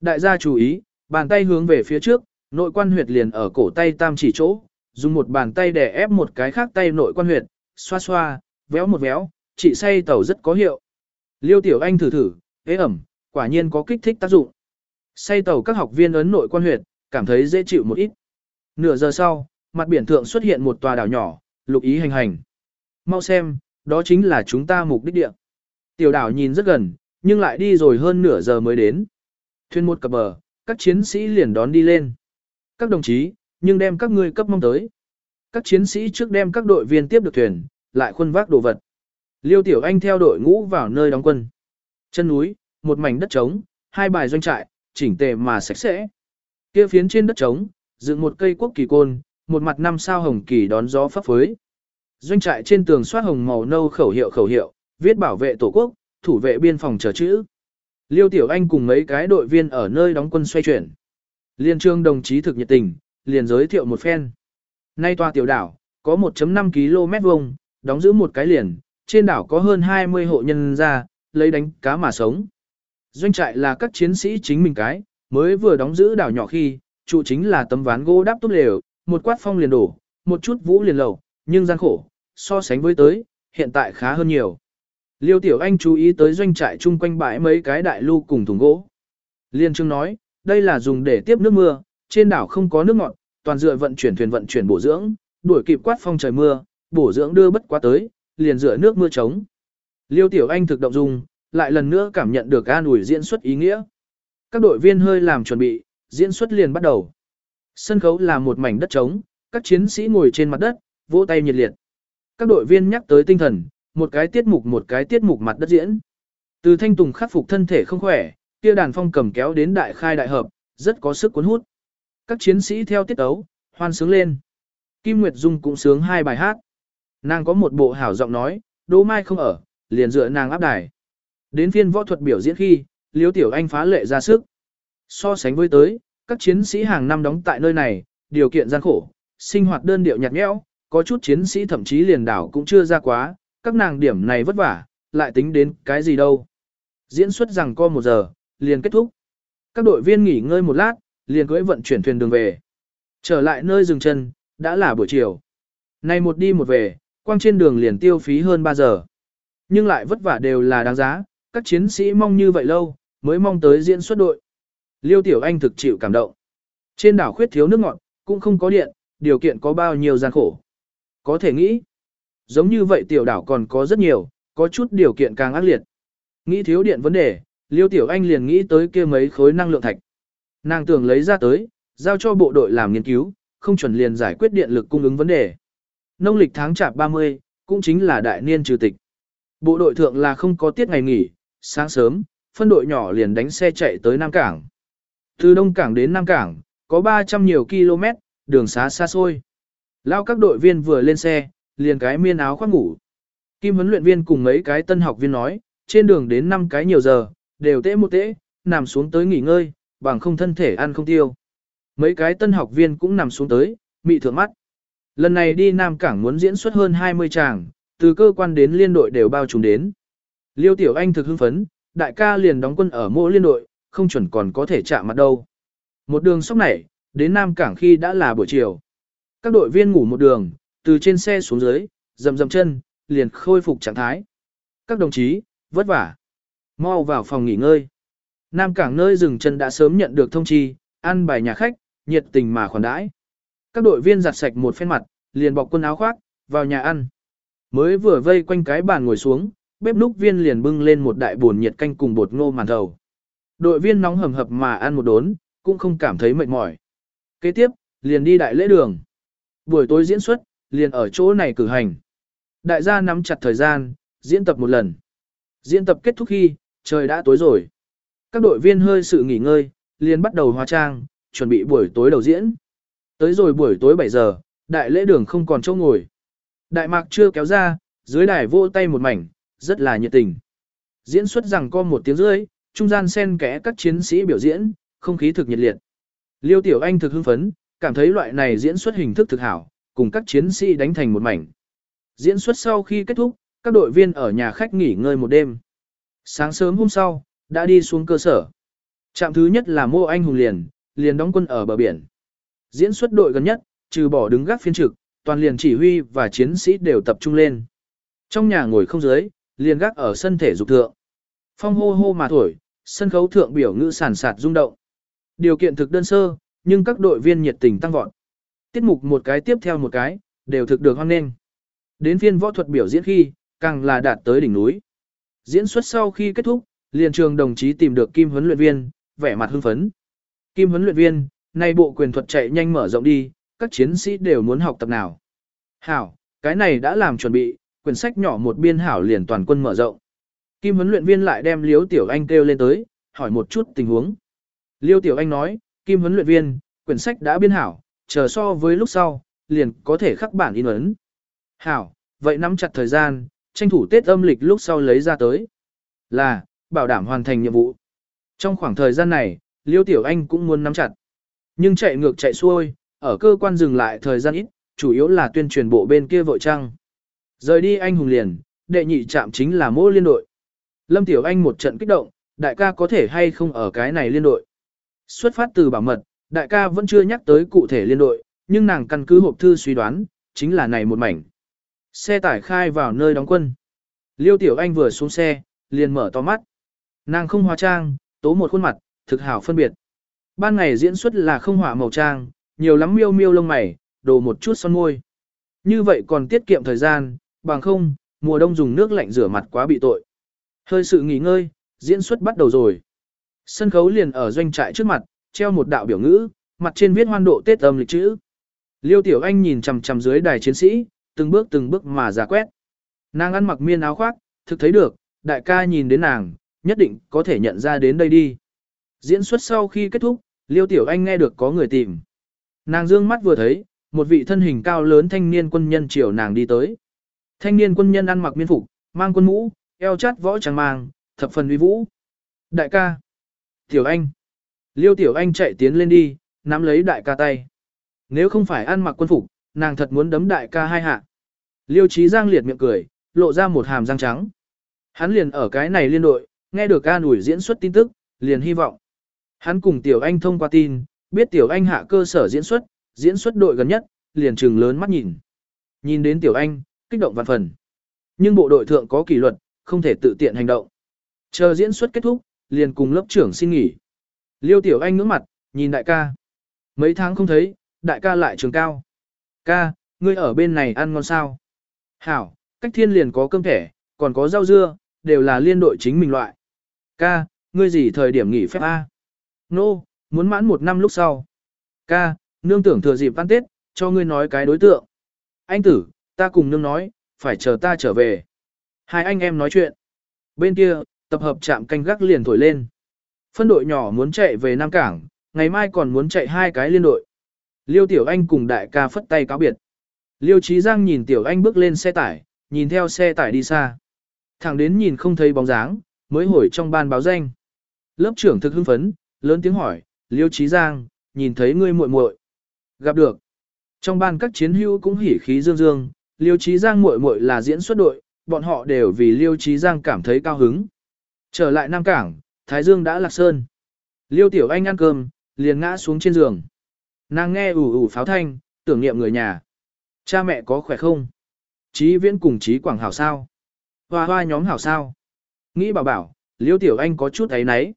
Đại gia chú ý, bàn tay hướng về phía trước, nội quan huyệt liền ở cổ tay tam chỉ chỗ, dùng một bàn tay để ép một cái khác tay nội quan huyệt, xoa xoa, véo một véo, trị say tàu rất có hiệu. Liêu Tiểu Anh thử thử, ế ẩm, quả nhiên có kích thích tác dụng. Say tàu các học viên ấn nội quan huyệt, cảm thấy dễ chịu một ít. Nửa giờ sau, mặt biển thượng xuất hiện một tòa đảo nhỏ, lục ý hành hành. Mau xem, đó chính là chúng ta mục đích địa. Tiểu đảo nhìn rất gần, nhưng lại đi rồi hơn nửa giờ mới đến. Thuyền một cập bờ, các chiến sĩ liền đón đi lên. Các đồng chí, nhưng đem các ngươi cấp mong tới. Các chiến sĩ trước đem các đội viên tiếp được thuyền, lại khuân vác đồ vật. Liêu Tiểu Anh theo đội ngũ vào nơi đóng quân. Chân núi, một mảnh đất trống, hai bài doanh trại, chỉnh tề mà sạch sẽ. Kia phiến trên đất trống, dựng một cây quốc kỳ côn, một mặt năm sao hồng kỳ đón gió phấp phới. Doanh trại trên tường soát hồng màu nâu khẩu hiệu khẩu hiệu, viết bảo vệ tổ quốc, thủ vệ biên phòng chờ chữ. Liêu Tiểu Anh cùng mấy cái đội viên ở nơi đóng quân xoay chuyển. Liên trương đồng chí thực nhiệt tình, liền giới thiệu một phen. Nay tòa tiểu đảo, có 1.5 km vuông, đóng giữ một cái liền, trên đảo có hơn 20 hộ nhân ra, lấy đánh cá mà sống. Doanh trại là các chiến sĩ chính mình cái, mới vừa đóng giữ đảo nhỏ khi, trụ chính là tấm ván gỗ đắp tốt lều, một quát phong liền đổ, một chút vũ liền lầu, nhưng gian khổ, so sánh với tới, hiện tại khá hơn nhiều. Liêu Tiểu Anh chú ý tới doanh trại chung quanh bãi mấy cái đại lưu cùng thùng gỗ. Liên Trương nói, đây là dùng để tiếp nước mưa, trên đảo không có nước ngọt, toàn dựa vận chuyển thuyền vận chuyển bổ dưỡng, đuổi kịp quát phong trời mưa, bổ dưỡng đưa bất quá tới, liền dựa nước mưa trống Liêu Tiểu Anh thực động dùng lại lần nữa cảm nhận được an ủi diễn xuất ý nghĩa. Các đội viên hơi làm chuẩn bị, diễn xuất liền bắt đầu. Sân khấu là một mảnh đất trống, các chiến sĩ ngồi trên mặt đất, vỗ tay nhiệt liệt. Các đội viên nhắc tới tinh thần, một cái tiết mục một cái tiết mục mặt đất diễn. Từ Thanh Tùng khắc phục thân thể không khỏe, kia đàn phong cầm kéo đến đại khai đại hợp, rất có sức cuốn hút. Các chiến sĩ theo tiết ấu, hoan sướng lên. Kim Nguyệt Dung cũng sướng hai bài hát. Nàng có một bộ hảo giọng nói, Đỗ Mai không ở, liền dựa nàng áp đài. Đến phiên võ thuật biểu diễn khi, Liêu Tiểu Anh phá lệ ra sức. So sánh với tới, các chiến sĩ hàng năm đóng tại nơi này, điều kiện gian khổ, sinh hoạt đơn điệu nhạt nhẽo, có chút chiến sĩ thậm chí liền đảo cũng chưa ra quá, các nàng điểm này vất vả, lại tính đến cái gì đâu. Diễn xuất rằng co một giờ, liền kết thúc. Các đội viên nghỉ ngơi một lát, liền cưỡi vận chuyển thuyền đường về. Trở lại nơi dừng chân, đã là buổi chiều. Nay một đi một về, quang trên đường liền tiêu phí hơn 3 giờ. Nhưng lại vất vả đều là đáng giá, các chiến sĩ mong như vậy lâu, mới mong tới diễn xuất đội. Liêu Tiểu Anh thực chịu cảm động. Trên đảo khuyết thiếu nước ngọt, cũng không có điện, điều kiện có bao nhiêu gian khổ. Có thể nghĩ, giống như vậy tiểu đảo còn có rất nhiều, có chút điều kiện càng ác liệt. Nghĩ thiếu điện vấn đề, Liêu Tiểu Anh liền nghĩ tới kia mấy khối năng lượng thạch. Nàng tưởng lấy ra tới, giao cho bộ đội làm nghiên cứu, không chuẩn liền giải quyết điện lực cung ứng vấn đề. Nông lịch tháng chạp 30, cũng chính là đại niên trừ tịch. Bộ đội thượng là không có tiết ngày nghỉ, sáng sớm, phân đội nhỏ liền đánh xe chạy tới Nam Cảng. Từ Đông Cảng đến Nam Cảng, có 300 nhiều km, đường xá xa xôi. Lao các đội viên vừa lên xe, liền cái miên áo khoác ngủ. Kim huấn luyện viên cùng mấy cái tân học viên nói, trên đường đến 5 cái nhiều giờ, đều tễ một tễ, nằm xuống tới nghỉ ngơi, bằng không thân thể ăn không tiêu. Mấy cái tân học viên cũng nằm xuống tới, mị thượng mắt. Lần này đi Nam Cảng muốn diễn xuất hơn 20 tràng, từ cơ quan đến liên đội đều bao trùm đến. Liêu Tiểu Anh thực hưng phấn, đại ca liền đóng quân ở mỗi liên đội, không chuẩn còn có thể chạm mặt đâu. Một đường sóc này, đến Nam Cảng khi đã là buổi chiều. Các đội viên ngủ một đường, từ trên xe xuống dưới, dầm dầm chân, liền khôi phục trạng thái. Các đồng chí, vất vả. Mau vào phòng nghỉ ngơi. Nam Cảng nơi dừng chân đã sớm nhận được thông chi, ăn bài nhà khách, nhiệt tình mà khoản đãi. Các đội viên giặt sạch một phen mặt, liền bọc quần áo khoác, vào nhà ăn. Mới vừa vây quanh cái bàn ngồi xuống, bếp núc viên liền bưng lên một đại buồn nhiệt canh cùng bột ngô màn thầu. Đội viên nóng hầm hập mà ăn một đốn, cũng không cảm thấy mệt mỏi. Kế tiếp, liền đi đại lễ đường. Buổi tối diễn xuất, liền ở chỗ này cử hành. Đại gia nắm chặt thời gian, diễn tập một lần. Diễn tập kết thúc khi, trời đã tối rồi. Các đội viên hơi sự nghỉ ngơi, liền bắt đầu hóa trang, chuẩn bị buổi tối đầu diễn. Tới rồi buổi tối 7 giờ, đại lễ đường không còn chỗ ngồi. Đại mạc chưa kéo ra, dưới đài vô tay một mảnh, rất là nhiệt tình. Diễn xuất rằng có một tiếng rưỡi, trung gian xen kẽ các chiến sĩ biểu diễn, không khí thực nhiệt liệt. Liêu Tiểu Anh thực hưng phấn, cảm thấy loại này diễn xuất hình thức thực hảo, cùng các chiến sĩ đánh thành một mảnh. Diễn xuất sau khi kết thúc, các đội viên ở nhà khách nghỉ ngơi một đêm. Sáng sớm hôm sau, đã đi xuống cơ sở. Trạm thứ nhất là Mô Anh Hùng liền, liền đóng quân ở bờ biển. Diễn xuất đội gần nhất, trừ bỏ đứng gác phiên trực, toàn liền chỉ huy và chiến sĩ đều tập trung lên. Trong nhà ngồi không dưới, liền gác ở sân thể dục thượng. Phong hô hô mà thổi, sân khấu thượng biểu ngữ sản sạt rung động. Điều kiện thực đơn sơ, nhưng các đội viên nhiệt tình tăng vọt. Tiết mục một cái tiếp theo một cái, đều thực được hoan nghênh. Đến phiên võ thuật biểu diễn khi, càng là đạt tới đỉnh núi. Diễn xuất sau khi kết thúc, liền trường đồng chí tìm được Kim huấn luyện viên, vẻ mặt hưng phấn. Kim huấn luyện viên, nay bộ quyền thuật chạy nhanh mở rộng đi, các chiến sĩ đều muốn học tập nào. Hảo, cái này đã làm chuẩn bị, quyển sách nhỏ một biên hảo liền toàn quân mở rộng. Kim huấn luyện viên lại đem Liêu Tiểu Anh kêu lên tới, hỏi một chút tình huống. Liêu Tiểu Anh nói, Kim huấn luyện viên, quyển sách đã biên hảo, chờ so với lúc sau, liền có thể khắc bản in ấn. Hảo, vậy nắm chặt thời gian, tranh thủ Tết âm lịch lúc sau lấy ra tới. Là, bảo đảm hoàn thành nhiệm vụ. Trong khoảng thời gian này, Liêu Tiểu Anh cũng muốn nắm chặt. Nhưng chạy ngược chạy xuôi, ở cơ quan dừng lại thời gian ít, chủ yếu là tuyên truyền bộ bên kia vội trăng. Rời đi anh hùng liền, đệ nhị trạm chính là mô liên đội. Lâm Tiểu Anh một trận kích động, đại ca có thể hay không ở cái này liên đội. Xuất phát từ bảo mật, đại ca vẫn chưa nhắc tới cụ thể liên đội, nhưng nàng căn cứ hộp thư suy đoán, chính là này một mảnh. Xe tải khai vào nơi đóng quân. Liêu Tiểu Anh vừa xuống xe, liền mở to mắt. Nàng không hóa trang, tố một khuôn mặt, thực hảo phân biệt. Ban ngày diễn xuất là không hỏa màu trang, nhiều lắm miêu miêu lông mày, đồ một chút son môi. Như vậy còn tiết kiệm thời gian, bằng không, mùa đông dùng nước lạnh rửa mặt quá bị tội. Hơi sự nghỉ ngơi, diễn xuất bắt đầu rồi. Sân khấu liền ở doanh trại trước mặt, treo một đạo biểu ngữ, mặt trên viết hoan độ Tết âm lịch chữ. Liêu Tiểu Anh nhìn chằm chằm dưới đài chiến sĩ, từng bước từng bước mà giả quét. Nàng ăn mặc miên áo khoác, thực thấy được, đại ca nhìn đến nàng, nhất định có thể nhận ra đến đây đi. Diễn xuất sau khi kết thúc, Liêu Tiểu Anh nghe được có người tìm. Nàng dương mắt vừa thấy, một vị thân hình cao lớn thanh niên quân nhân chiều nàng đi tới. Thanh niên quân nhân ăn mặc miên phục, mang quân mũ, eo chát võ trắng mang, thập phần uy vũ. Đại ca. Tiểu Anh. Liêu Tiểu Anh chạy tiến lên đi, nắm lấy đại ca tay. Nếu không phải ăn mặc quân phục, nàng thật muốn đấm đại ca hai hạ. Liêu Chí Giang liệt miệng cười, lộ ra một hàm răng trắng. Hắn liền ở cái này liên đội, nghe được ca ủi diễn xuất tin tức, liền hy vọng. Hắn cùng Tiểu Anh thông qua tin, biết Tiểu Anh hạ cơ sở diễn xuất, diễn xuất đội gần nhất, liền trừng lớn mắt nhìn. Nhìn đến Tiểu Anh, kích động vạn phần. Nhưng bộ đội thượng có kỷ luật, không thể tự tiện hành động. Chờ diễn xuất kết thúc, liền cùng lớp trưởng xin nghỉ. Liêu Tiểu Anh ngưỡng mặt, nhìn đại ca. Mấy tháng không thấy, đại ca lại trường cao. Ca, ngươi ở bên này ăn ngon sao? Hảo, cách thiên liền có cơm thẻ, còn có rau dưa, đều là liên đội chính mình loại. Ca, ngươi gì thời điểm nghỉ phép A? Nô, no, muốn mãn một năm lúc sau. Ca, nương tưởng thừa dịp ăn Tết, cho ngươi nói cái đối tượng. Anh tử, ta cùng nương nói, phải chờ ta trở về. Hai anh em nói chuyện. Bên kia, tập hợp chạm canh gác liền thổi lên. Phân đội nhỏ muốn chạy về Nam Cảng, ngày mai còn muốn chạy hai cái liên đội. Liêu Tiểu Anh cùng đại ca phất tay cáo biệt. Liêu Trí Giang nhìn Tiểu Anh bước lên xe tải, nhìn theo xe tải đi xa. Thẳng đến nhìn không thấy bóng dáng, mới hồi trong ban báo danh. Lớp trưởng thực hưng phấn, lớn tiếng hỏi, Liêu Trí Giang, nhìn thấy ngươi muội muội Gặp được. Trong ban các chiến hữu cũng hỉ khí dương dương, Liêu Trí Giang muội muội là diễn xuất đội, bọn họ đều vì Liêu Trí Giang cảm thấy cao hứng. Trở lại Nam Cảng, Thái Dương đã lạc sơn. Liêu Tiểu Anh ăn cơm, liền ngã xuống trên giường. Nàng nghe ủ ủ pháo thanh, tưởng niệm người nhà. Cha mẹ có khỏe không? Chí viễn cùng chí quảng hảo sao? Hoa hoa nhóm hảo sao? Nghĩ bảo bảo, Liêu Tiểu Anh có chút ấy nấy.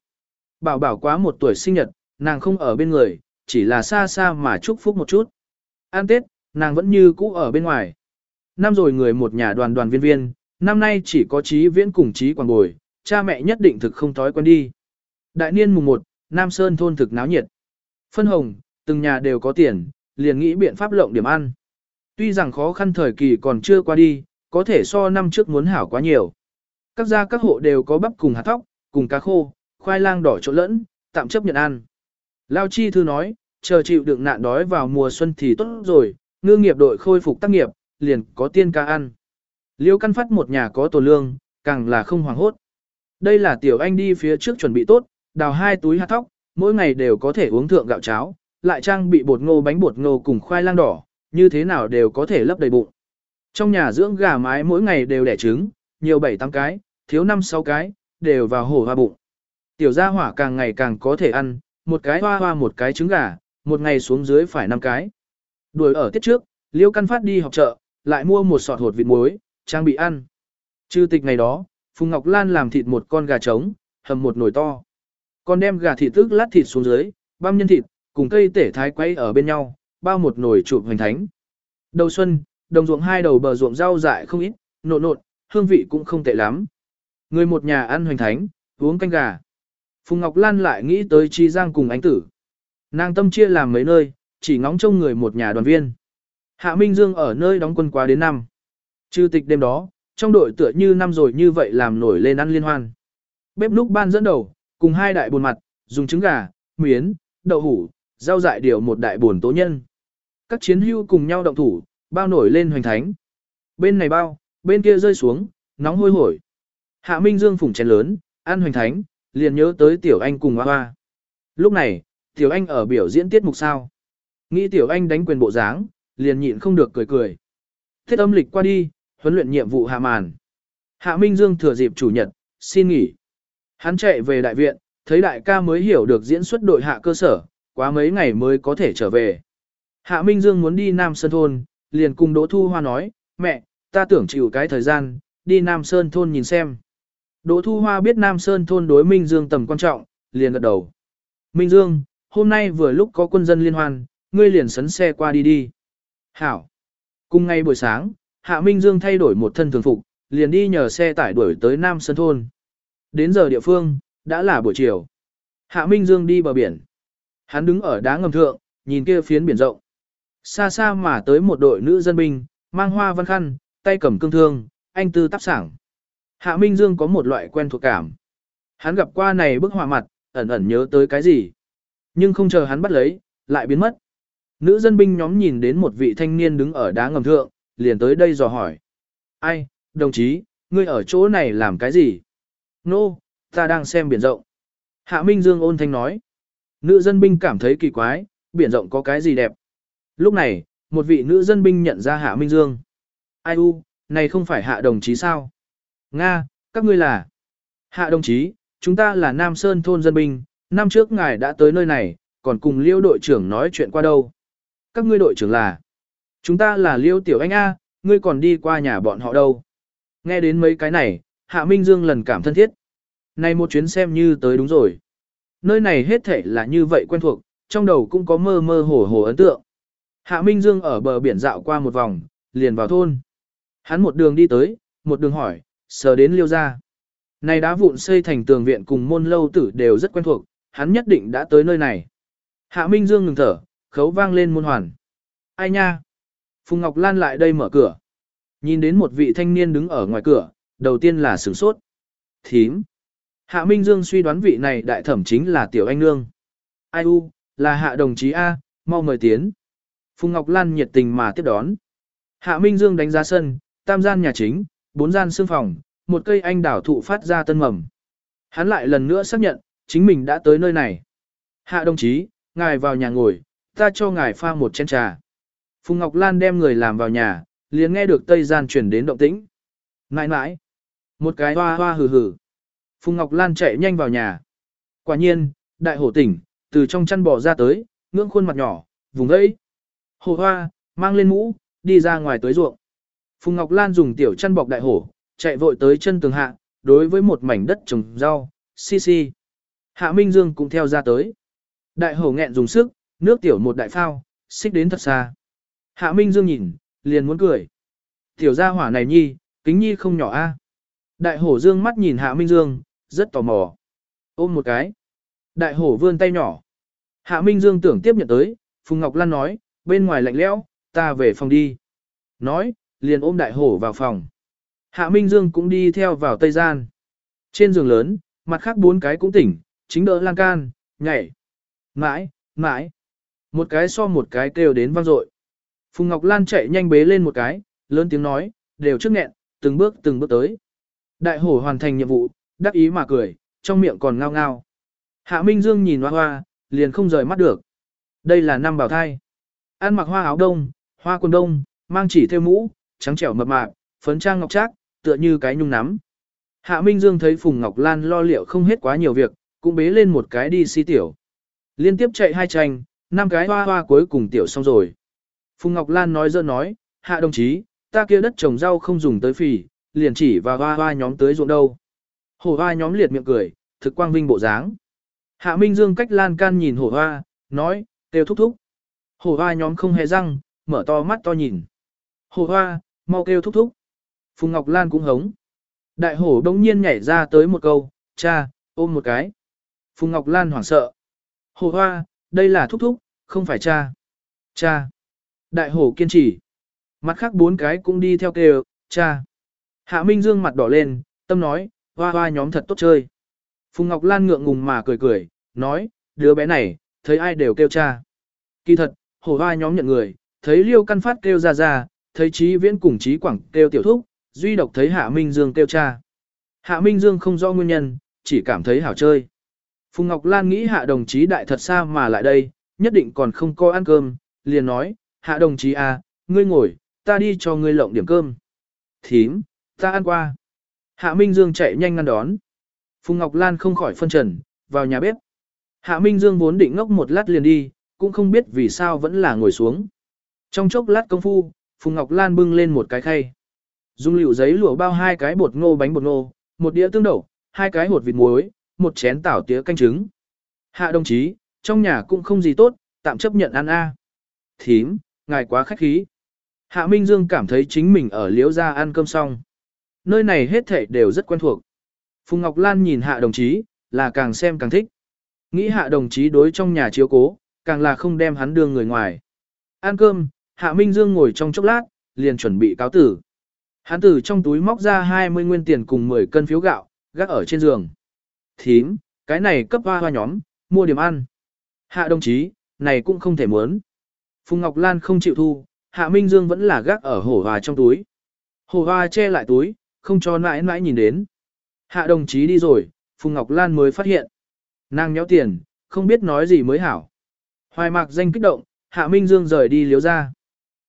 Bảo bảo quá một tuổi sinh nhật, nàng không ở bên người, chỉ là xa xa mà chúc phúc một chút. An Tết, nàng vẫn như cũ ở bên ngoài. Năm rồi người một nhà đoàn đoàn viên viên, năm nay chỉ có Chí viễn cùng Chí quảng bồi, cha mẹ nhất định thực không thói quen đi. Đại niên mùng 1, Nam Sơn thôn thực náo nhiệt. Phân hồng, từng nhà đều có tiền, liền nghĩ biện pháp lộng điểm ăn. Tuy rằng khó khăn thời kỳ còn chưa qua đi, có thể so năm trước muốn hảo quá nhiều. Các gia các hộ đều có bắp cùng hạt thóc, cùng cá khô, khoai lang đỏ trộn lẫn, tạm chấp nhận ăn. Lao Chi Thư nói, chờ chịu đựng nạn đói vào mùa xuân thì tốt rồi, ngư nghiệp đội khôi phục tác nghiệp, liền có tiên ca ăn. Liêu căn phát một nhà có tổ lương, càng là không hoàng hốt. Đây là tiểu anh đi phía trước chuẩn bị tốt, đào hai túi hạt thóc, mỗi ngày đều có thể uống thượng gạo cháo, lại trang bị bột ngô bánh bột ngô cùng khoai lang đỏ, như thế nào đều có thể lấp đầy bụng. Trong nhà dưỡng gà mái mỗi ngày đều đẻ trứng, nhiều 7-8 cái, thiếu 5-6 cái, đều vào hổ hoa bụng. Tiểu gia hỏa càng ngày càng có thể ăn, một cái hoa hoa một cái trứng gà, một ngày xuống dưới phải 5 cái. Đuổi ở tiết trước, Liêu Căn Phát đi học chợ, lại mua một sọt hột vịt muối, trang bị ăn. Trừ tịch ngày đó, Phùng Ngọc Lan làm thịt một con gà trống, hầm một nồi to. Còn đem gà thịt tức lát thịt xuống dưới, băm nhân thịt, cùng cây tể thái quay ở bên nhau, bao một nồi chụp hoành thánh. Đầu xuân, đồng ruộng hai đầu bờ ruộng rau dại không ít, nộn nộn, hương vị cũng không tệ lắm. Người một nhà ăn hoành thánh, uống canh gà. Phùng Ngọc Lan lại nghĩ tới Chi Giang cùng ánh tử. Nàng tâm chia làm mấy nơi, chỉ ngóng trông người một nhà đoàn viên. Hạ Minh Dương ở nơi đóng quân quá đến năm. Trừ tịch đêm đó, trong đội tựa như năm rồi như vậy làm nổi lên ăn liên hoan. Bếp núc ban dẫn đầu, cùng hai đại buồn mặt, dùng trứng gà, miến, đậu hủ, rau dại điều một đại buồn tố nhân. Các chiến hưu cùng nhau động thủ, bao nổi lên hoành thánh. Bên này bao, bên kia rơi xuống, nóng hôi hổi. Hạ Minh Dương phủng chén lớn, ăn hoành thánh, liền nhớ tới Tiểu Anh cùng Hoa Hoa. Lúc này, Tiểu Anh ở biểu diễn tiết mục sao. Nghĩ Tiểu Anh đánh quyền bộ dáng, liền nhịn không được cười cười. Thiết âm lịch qua đi, huấn luyện nhiệm vụ hạ màn. Hạ Minh Dương thừa dịp chủ nhật, xin nghỉ. Hắn chạy về đại viện, thấy đại ca mới hiểu được diễn xuất đội hạ cơ sở, quá mấy ngày mới có thể trở về. Hạ Minh Dương muốn đi Nam Sơn Thôn, liền cùng Đỗ Thu Hoa nói, mẹ, ta tưởng chịu cái thời gian, đi Nam Sơn Thôn nhìn xem. Đỗ Thu Hoa biết Nam Sơn Thôn đối Minh Dương tầm quan trọng, liền gật đầu. Minh Dương, hôm nay vừa lúc có quân dân liên hoan, ngươi liền sấn xe qua đi đi. Hảo. Cùng ngay buổi sáng, Hạ Minh Dương thay đổi một thân thường phục, liền đi nhờ xe tải đuổi tới Nam Sơn Thôn. Đến giờ địa phương, đã là buổi chiều. Hạ Minh Dương đi bờ biển. Hắn đứng ở đá ngầm thượng, nhìn kia phiến biển rộng. Xa xa mà tới một đội nữ dân binh, mang hoa văn khăn, tay cầm cương thương, anh tư tác sảng. Hạ Minh Dương có một loại quen thuộc cảm. Hắn gặp qua này bức họa mặt, ẩn ẩn nhớ tới cái gì. Nhưng không chờ hắn bắt lấy, lại biến mất. Nữ dân binh nhóm nhìn đến một vị thanh niên đứng ở đá ngầm thượng, liền tới đây dò hỏi. Ai, đồng chí, ngươi ở chỗ này làm cái gì? Nô, no, ta đang xem biển rộng. Hạ Minh Dương ôn thanh nói. Nữ dân binh cảm thấy kỳ quái, biển rộng có cái gì đẹp. Lúc này, một vị nữ dân binh nhận ra Hạ Minh Dương. Ai u, này không phải Hạ đồng chí sao? Nga, các ngươi là. Hạ đồng chí, chúng ta là Nam Sơn thôn dân binh, năm trước ngài đã tới nơi này, còn cùng liêu đội trưởng nói chuyện qua đâu. Các ngươi đội trưởng là. Chúng ta là liêu tiểu anh A, ngươi còn đi qua nhà bọn họ đâu. Nghe đến mấy cái này, Hạ Minh Dương lần cảm thân thiết. Này một chuyến xem như tới đúng rồi. Nơi này hết thể là như vậy quen thuộc, trong đầu cũng có mơ mơ hồ hồ ấn tượng. Hạ Minh Dương ở bờ biển dạo qua một vòng, liền vào thôn. Hắn một đường đi tới, một đường hỏi, sờ đến liêu ra. Này đá vụn xây thành tường viện cùng môn lâu tử đều rất quen thuộc, hắn nhất định đã tới nơi này. Hạ Minh Dương ngừng thở, khấu vang lên môn hoàn. Ai nha? Phùng Ngọc Lan lại đây mở cửa. Nhìn đến một vị thanh niên đứng ở ngoài cửa, đầu tiên là sửng sốt. Thím. Hạ Minh Dương suy đoán vị này đại thẩm chính là Tiểu Anh Nương. Ai u, là hạ đồng chí A, mau mời tiến. Phùng Ngọc Lan nhiệt tình mà tiếp đón. Hạ Minh Dương đánh giá sân, tam gian nhà chính, bốn gian xương phòng, một cây anh đảo thụ phát ra tân mầm. Hắn lại lần nữa xác nhận, chính mình đã tới nơi này. Hạ đồng chí, ngài vào nhà ngồi, ta cho ngài pha một chén trà. Phùng Ngọc Lan đem người làm vào nhà, liền nghe được tây gian chuyển đến động tĩnh. Nãi nãi, một cái hoa hoa hừ hừ. Phùng Ngọc Lan chạy nhanh vào nhà. Quả nhiên, đại hổ tỉnh, từ trong chăn bò ra tới, ngưỡng khuôn mặt nhỏ, vùng ấy. Hồ hoa, mang lên mũ, đi ra ngoài tới ruộng. Phùng Ngọc Lan dùng tiểu chăn bọc đại hổ, chạy vội tới chân tường hạ, đối với một mảnh đất trồng rau, xi xi. Hạ Minh Dương cũng theo ra tới. Đại hổ nghẹn dùng sức, nước tiểu một đại phao, xích đến thật xa. Hạ Minh Dương nhìn, liền muốn cười. Tiểu gia hỏa này nhi, kính nhi không nhỏ a. Đại hổ dương mắt nhìn Hạ Minh Dương, rất tò mò. Ôm một cái. Đại hổ vươn tay nhỏ. Hạ Minh Dương tưởng tiếp nhận tới, Phùng Ngọc Lan nói, bên ngoài lạnh lẽo, ta về phòng đi. Nói, liền ôm đại hổ vào phòng. Hạ Minh Dương cũng đi theo vào tây gian. Trên giường lớn, mặt khác bốn cái cũng tỉnh, chính đỡ lan can, nhảy. Mãi, mãi. Một cái so một cái kêu đến vang dội. Phùng Ngọc Lan chạy nhanh bế lên một cái, lớn tiếng nói, đều trước nghẹn, từng bước từng bước tới. Đại hổ hoàn thành nhiệm vụ, đắc ý mà cười, trong miệng còn ngao ngao. Hạ Minh Dương nhìn hoa hoa, liền không rời mắt được. Đây là năm bảo thai. Ăn mặc hoa áo đông, hoa quần đông, mang chỉ theo mũ, trắng trẻo mập mạp, phấn trang ngọc trác, tựa như cái nhung nắm. Hạ Minh Dương thấy Phùng Ngọc Lan lo liệu không hết quá nhiều việc, cũng bế lên một cái đi si tiểu. Liên tiếp chạy hai tranh, năm cái hoa hoa cuối cùng tiểu xong rồi. Phùng Ngọc Lan nói dơ nói, hạ đồng chí, ta kia đất trồng rau không dùng tới phỉ, liền chỉ và hoa hoa nhóm tới ruộng đâu. Hổ hoa nhóm liệt miệng cười, thực quang vinh bộ dáng. Hạ Minh Dương cách lan can nhìn hổ hoa, nói, kêu thúc thúc. Hổ hoa nhóm không hề răng, mở to mắt to nhìn. Hổ hoa, mau kêu thúc thúc. Phùng Ngọc Lan cũng hống. Đại hổ đông nhiên nhảy ra tới một câu, cha, ôm một cái. Phùng Ngọc Lan hoảng sợ. Hổ hoa, đây là thúc thúc, không phải cha. Cha. Đại hổ kiên trì. Mặt khác bốn cái cũng đi theo kêu, cha. Hạ Minh Dương mặt đỏ lên, tâm nói, hoa hoa nhóm thật tốt chơi. Phùng Ngọc Lan ngượng ngùng mà cười cười, nói, đứa bé này, thấy ai đều kêu cha. Kỳ thật, hổ hoa nhóm nhận người, thấy liêu căn phát kêu ra ra, thấy trí viễn cùng trí quảng kêu tiểu thúc, duy độc thấy Hạ Minh Dương kêu cha. Hạ Minh Dương không rõ nguyên nhân, chỉ cảm thấy hảo chơi. Phùng Ngọc Lan nghĩ Hạ đồng chí đại thật xa mà lại đây, nhất định còn không có ăn cơm, liền nói, Hạ đồng chí à, ngươi ngồi, ta đi cho ngươi lộng điểm cơm. Thím, ta ăn qua. Hạ Minh Dương chạy nhanh ngăn đón. Phùng Ngọc Lan không khỏi phân trần, vào nhà bếp. Hạ Minh Dương vốn định ngốc một lát liền đi, cũng không biết vì sao vẫn là ngồi xuống. Trong chốc lát công phu, Phùng Ngọc Lan bưng lên một cái khay. Dùng liệu giấy lụa bao hai cái bột ngô bánh bột ngô, một đĩa tương đậu, hai cái hột vịt muối, một chén tảo tía canh trứng. Hạ đồng chí, trong nhà cũng không gì tốt, tạm chấp nhận ăn a. Thím, ngài quá khách khí. Hạ Minh Dương cảm thấy chính mình ở liễu gia ăn cơm xong. Nơi này hết thảy đều rất quen thuộc. Phùng Ngọc Lan nhìn hạ đồng chí, là càng xem càng thích. Nghĩ hạ đồng chí đối trong nhà chiếu cố, càng là không đem hắn đưa người ngoài. Ăn cơm, hạ Minh Dương ngồi trong chốc lát, liền chuẩn bị cáo tử. Hắn từ trong túi móc ra 20 nguyên tiền cùng 10 cân phiếu gạo, gác ở trên giường. Thím, cái này cấp hoa hoa nhóm, mua điểm ăn. Hạ đồng chí, này cũng không thể muốn. Phùng Ngọc Lan không chịu thu, Hạ Minh Dương vẫn là gác ở hổ hoa trong túi. Hổ hoa che lại túi, không cho mãi mãi nhìn đến. Hạ đồng chí đi rồi, Phùng Ngọc Lan mới phát hiện. Nàng nhéo tiền, không biết nói gì mới hảo. Hoài mạc danh kích động, Hạ Minh Dương rời đi liếu ra.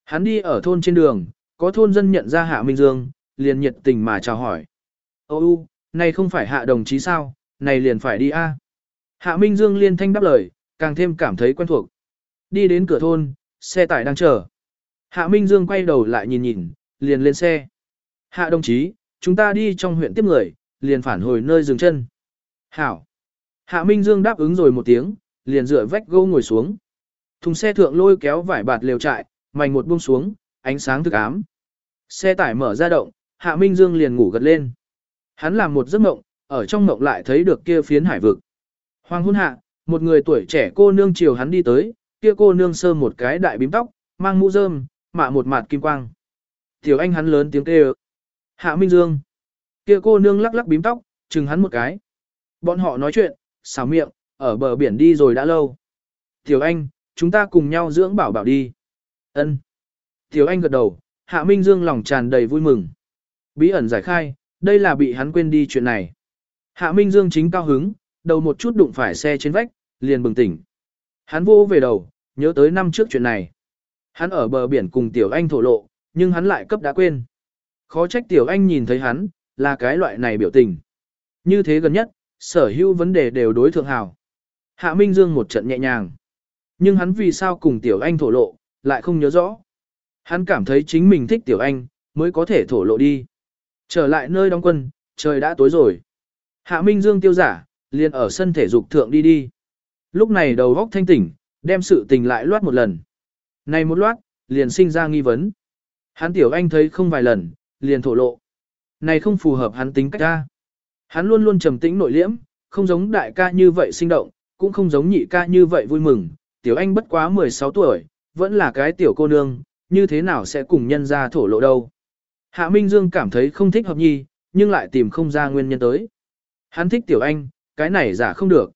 Hắn đi ở thôn trên đường, có thôn dân nhận ra Hạ Minh Dương, liền nhiệt tình mà chào hỏi. Ô u, này không phải Hạ đồng chí sao, này liền phải đi a. Hạ Minh Dương liên thanh đáp lời, càng thêm cảm thấy quen thuộc. Đi đến cửa thôn, xe tải đang chờ. Hạ Minh Dương quay đầu lại nhìn nhìn, liền lên xe. Hạ đồng chí, chúng ta đi trong huyện tiếp người, liền phản hồi nơi dừng chân. Hảo. Hạ Minh Dương đáp ứng rồi một tiếng, liền dựa vách gỗ ngồi xuống. Thùng xe thượng lôi kéo vải bạt lều trại, mảnh một buông xuống, ánh sáng thực ám. Xe tải mở ra động, Hạ Minh Dương liền ngủ gật lên. Hắn làm một giấc mộng, ở trong mộng lại thấy được kia phiến hải vực. Hoàng hôn hạ, một người tuổi trẻ cô nương chiều hắn đi tới, kia cô nương sơ một cái đại bím tóc, mang mũ rơm, mạ một mặt kim quang. Tiểu anh hắn lớn tiếng kêu. Hạ Minh Dương. Kia cô nương lắc lắc bím tóc, chừng hắn một cái. Bọn họ nói chuyện, xào miệng, ở bờ biển đi rồi đã lâu. Tiểu anh, chúng ta cùng nhau dưỡng bảo bảo đi. Ân. Tiểu anh gật đầu, Hạ Minh Dương lòng tràn đầy vui mừng. Bí ẩn giải khai, đây là bị hắn quên đi chuyện này. Hạ Minh Dương chính cao hứng, đầu một chút đụng phải xe trên vách, liền bừng tỉnh. Hắn vô về đầu, nhớ tới năm trước chuyện này. Hắn ở bờ biển cùng Tiểu Anh thổ lộ, nhưng hắn lại cấp đã quên. Khó trách Tiểu Anh nhìn thấy hắn, là cái loại này biểu tình. Như thế gần nhất, sở hữu vấn đề đều đối thượng hào. Hạ Minh Dương một trận nhẹ nhàng. Nhưng hắn vì sao cùng Tiểu Anh thổ lộ, lại không nhớ rõ. Hắn cảm thấy chính mình thích Tiểu Anh, mới có thể thổ lộ đi. Trở lại nơi đóng quân, trời đã tối rồi. Hạ Minh Dương tiêu giả, liền ở sân thể dục thượng đi đi. Lúc này đầu góc thanh tỉnh, đem sự tình lại loát một lần. Này một loát, liền sinh ra nghi vấn. Hắn Tiểu Anh thấy không vài lần, liền thổ lộ. Này không phù hợp hắn tính cách ra. Hắn luôn luôn trầm tĩnh nội liễm, không giống đại ca như vậy sinh động, cũng không giống nhị ca như vậy vui mừng. Tiểu Anh bất quá 16 tuổi, vẫn là cái tiểu cô nương, như thế nào sẽ cùng nhân ra thổ lộ đâu. Hạ Minh Dương cảm thấy không thích hợp nhi, nhưng lại tìm không ra nguyên nhân tới. Hắn thích Tiểu Anh, cái này giả không được.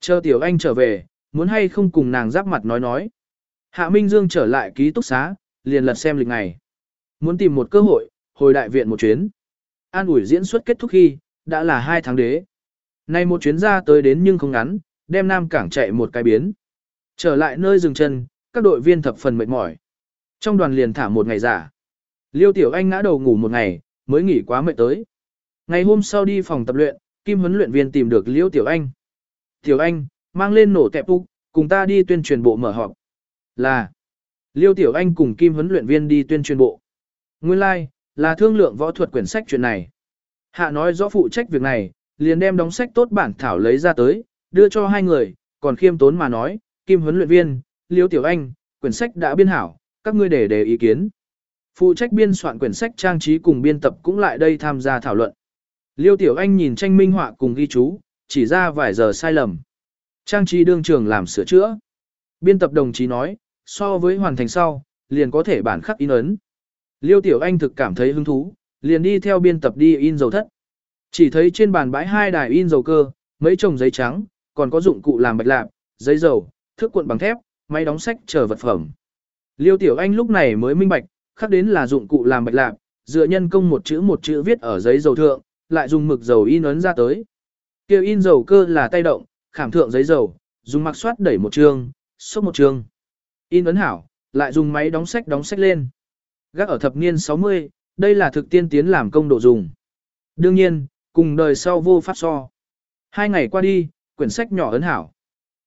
Chờ Tiểu Anh trở về, muốn hay không cùng nàng giáp mặt nói nói. Hạ Minh Dương trở lại ký túc xá, liền lật xem lịch ngày. Muốn tìm một cơ hội, hồi đại viện một chuyến. An ủi diễn xuất kết thúc khi, đã là hai tháng đế. Nay một chuyến ra tới đến nhưng không ngắn, đem Nam Cảng chạy một cái biến. Trở lại nơi dừng chân, các đội viên thập phần mệt mỏi. Trong đoàn liền thả một ngày giả. Liêu Tiểu Anh ngã đầu ngủ một ngày, mới nghỉ quá mệt tới. Ngày hôm sau đi phòng tập luyện, Kim huấn luyện viên tìm được Liêu Tiểu Anh. Tiểu Anh, mang lên nổ tẹp úc, cùng ta đi tuyên truyền bộ mở họp. Là, Liêu Tiểu Anh cùng Kim huấn luyện viên đi tuyên truyền bộ. Nguyên lai, like, là thương lượng võ thuật quyển sách chuyện này. Hạ nói rõ phụ trách việc này, liền đem đóng sách tốt bản thảo lấy ra tới, đưa cho hai người, còn khiêm tốn mà nói, Kim huấn luyện viên, Liêu Tiểu Anh, quyển sách đã biên hảo, các ngươi để đề ý kiến. Phụ trách biên soạn quyển sách trang trí cùng biên tập cũng lại đây tham gia thảo luận. Liêu Tiểu Anh nhìn tranh minh họa cùng ghi chú, chỉ ra vài giờ sai lầm. Trang trí đương trường làm sửa chữa. Biên tập đồng chí nói, so với hoàn thành sau, liền có thể bản khắc in ấn. Liêu Tiểu Anh thực cảm thấy hứng thú, liền đi theo biên tập đi in dầu thất. Chỉ thấy trên bàn bãi hai đài in dầu cơ, mấy chồng giấy trắng, còn có dụng cụ làm bạch lạp, giấy dầu, thước cuộn bằng thép, máy đóng sách chờ vật phẩm. Liêu Tiểu Anh lúc này mới minh bạch, khắc đến là dụng cụ làm bạch lạp, dựa nhân công một chữ một chữ viết ở giấy dầu thượng, lại dùng mực dầu in ấn ra tới. Kêu in dầu cơ là tay động, khảm thượng giấy dầu, dùng mặc soát đẩy một trường, xúc một trường, In ấn hảo, lại dùng máy đóng sách đóng sách lên. Gác ở thập niên 60, đây là thực tiên tiến làm công độ dùng. Đương nhiên, cùng đời sau vô pháp so. Hai ngày qua đi, quyển sách nhỏ ấn hảo.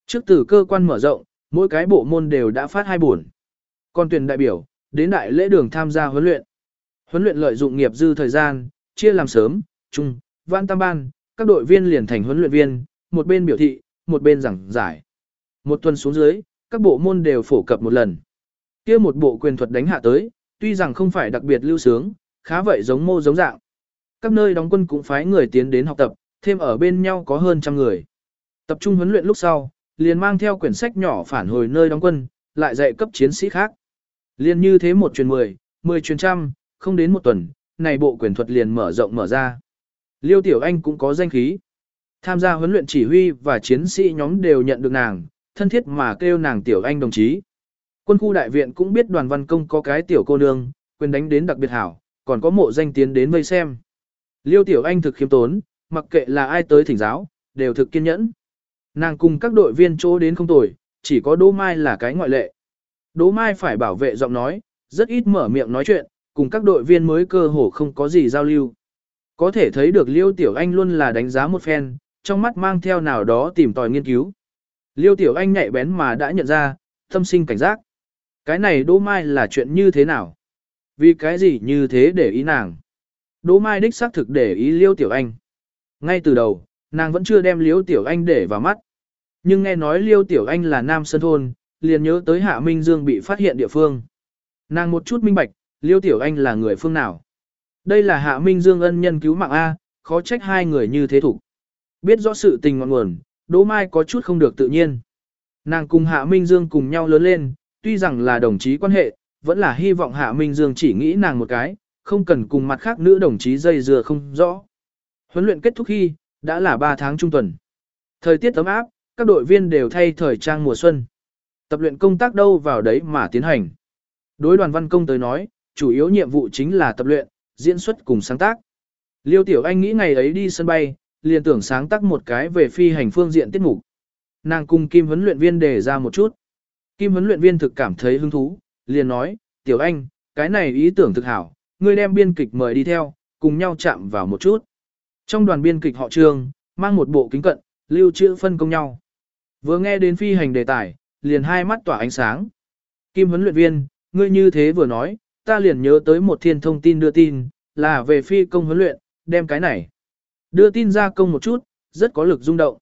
Trước từ cơ quan mở rộng, mỗi cái bộ môn đều đã phát hai buồn. Còn tuyển đại biểu, đến đại lễ đường tham gia huấn luyện. Huấn luyện lợi dụng nghiệp dư thời gian, chia làm sớm, trung, vãn tam ban, các đội viên liền thành huấn luyện viên, một bên biểu thị, một bên giảng giải. Một tuần xuống dưới, các bộ môn đều phổ cập một lần. kia một bộ quyền thuật đánh hạ tới, tuy rằng không phải đặc biệt lưu sướng, khá vậy giống mô giống dạng. Các nơi đóng quân cũng phái người tiến đến học tập, thêm ở bên nhau có hơn trăm người. Tập trung huấn luyện lúc sau, liền mang theo quyển sách nhỏ phản hồi nơi đóng quân, lại dạy cấp chiến sĩ khác. Liền như thế một truyền mười, mười truyền trăm, không đến một tuần, này bộ quyền thuật liền mở rộng mở ra. Liêu Tiểu Anh cũng có danh khí. Tham gia huấn luyện chỉ huy và chiến sĩ nhóm đều nhận được nàng, thân thiết mà kêu nàng Tiểu Anh đồng chí. Quân khu đại viện cũng biết đoàn văn công có cái tiểu cô nương, quyền đánh đến đặc biệt hảo, còn có mộ danh tiến đến vây xem. Liêu Tiểu Anh thực khiêm tốn, mặc kệ là ai tới thỉnh giáo, đều thực kiên nhẫn. Nàng cùng các đội viên chỗ đến không tồi, chỉ có Đỗ Mai là cái ngoại lệ. Đỗ Mai phải bảo vệ giọng nói, rất ít mở miệng nói chuyện, cùng các đội viên mới cơ hồ không có gì giao lưu. Có thể thấy được Liêu Tiểu Anh luôn là đánh giá một phen, trong mắt mang theo nào đó tìm tòi nghiên cứu. Liêu Tiểu Anh nhạy bén mà đã nhận ra, tâm sinh cảnh giác. Cái này Đỗ Mai là chuyện như thế nào? Vì cái gì như thế để ý nàng? Đỗ Mai đích xác thực để ý Liêu Tiểu Anh. Ngay từ đầu, nàng vẫn chưa đem Liêu Tiểu Anh để vào mắt. Nhưng nghe nói Liêu Tiểu Anh là nam sơn thôn, liền nhớ tới Hạ Minh Dương bị phát hiện địa phương. Nàng một chút minh bạch, Liêu Tiểu Anh là người phương nào. Đây là Hạ Minh Dương ân nhân cứu mạng A, khó trách hai người như thế thủ. Biết rõ sự tình ngọn nguồn, Đỗ Mai có chút không được tự nhiên. Nàng cùng Hạ Minh Dương cùng nhau lớn lên, tuy rằng là đồng chí quan hệ, vẫn là hy vọng Hạ Minh Dương chỉ nghĩ nàng một cái, không cần cùng mặt khác nữ đồng chí dây dừa không rõ. Huấn luyện kết thúc khi, đã là 3 tháng trung tuần. Thời tiết ấm áp, các đội viên đều thay thời trang mùa xuân. Tập luyện công tác đâu vào đấy mà tiến hành. Đối đoàn văn công tới nói, chủ yếu nhiệm vụ chính là tập luyện, diễn xuất cùng sáng tác. Liêu Tiểu Anh nghĩ ngày ấy đi sân bay, liền tưởng sáng tác một cái về phi hành phương diện tiết mục. Nàng cùng Kim huấn luyện viên đề ra một chút. Kim huấn luyện viên thực cảm thấy hứng thú, liền nói, Tiểu Anh, cái này ý tưởng thực hảo, ngươi đem biên kịch mời đi theo, cùng nhau chạm vào một chút. Trong đoàn biên kịch họ trương, mang một bộ kính cận, lưu trữ phân công nhau. Vừa nghe đến phi hành đề tài, liền hai mắt tỏa ánh sáng. Kim huấn luyện viên, ngươi như thế vừa nói, ta liền nhớ tới một thiên thông tin đưa tin, là về phi công huấn luyện, đem cái này. Đưa tin ra công một chút, rất có lực rung động.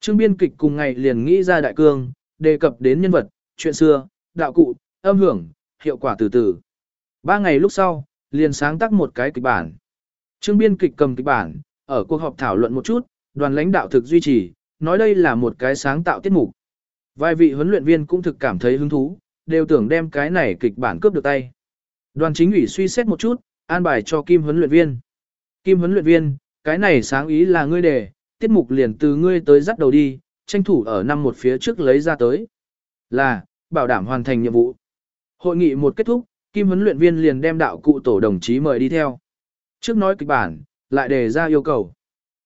Trương biên kịch cùng ngày liền nghĩ ra đại cương, đề cập đến nhân vật, chuyện xưa, đạo cụ, âm hưởng, hiệu quả từ từ. Ba ngày lúc sau, liền sáng tác một cái kịch bản. Trương biên kịch cầm kịch bản, ở cuộc họp thảo luận một chút, đoàn lãnh đạo thực duy trì, nói đây là một cái sáng tạo tiết mục. Vài vị huấn luyện viên cũng thực cảm thấy hứng thú, đều tưởng đem cái này kịch bản cướp được tay. Đoàn chính ủy suy xét một chút, an bài cho Kim huấn luyện viên. Kim huấn luyện viên, cái này sáng ý là ngươi đề, tiết mục liền từ ngươi tới dắt đầu đi, tranh thủ ở năm một phía trước lấy ra tới. Là, bảo đảm hoàn thành nhiệm vụ. Hội nghị một kết thúc, Kim huấn luyện viên liền đem đạo cụ tổ đồng chí mời đi theo. Trước nói kịch bản, lại đề ra yêu cầu.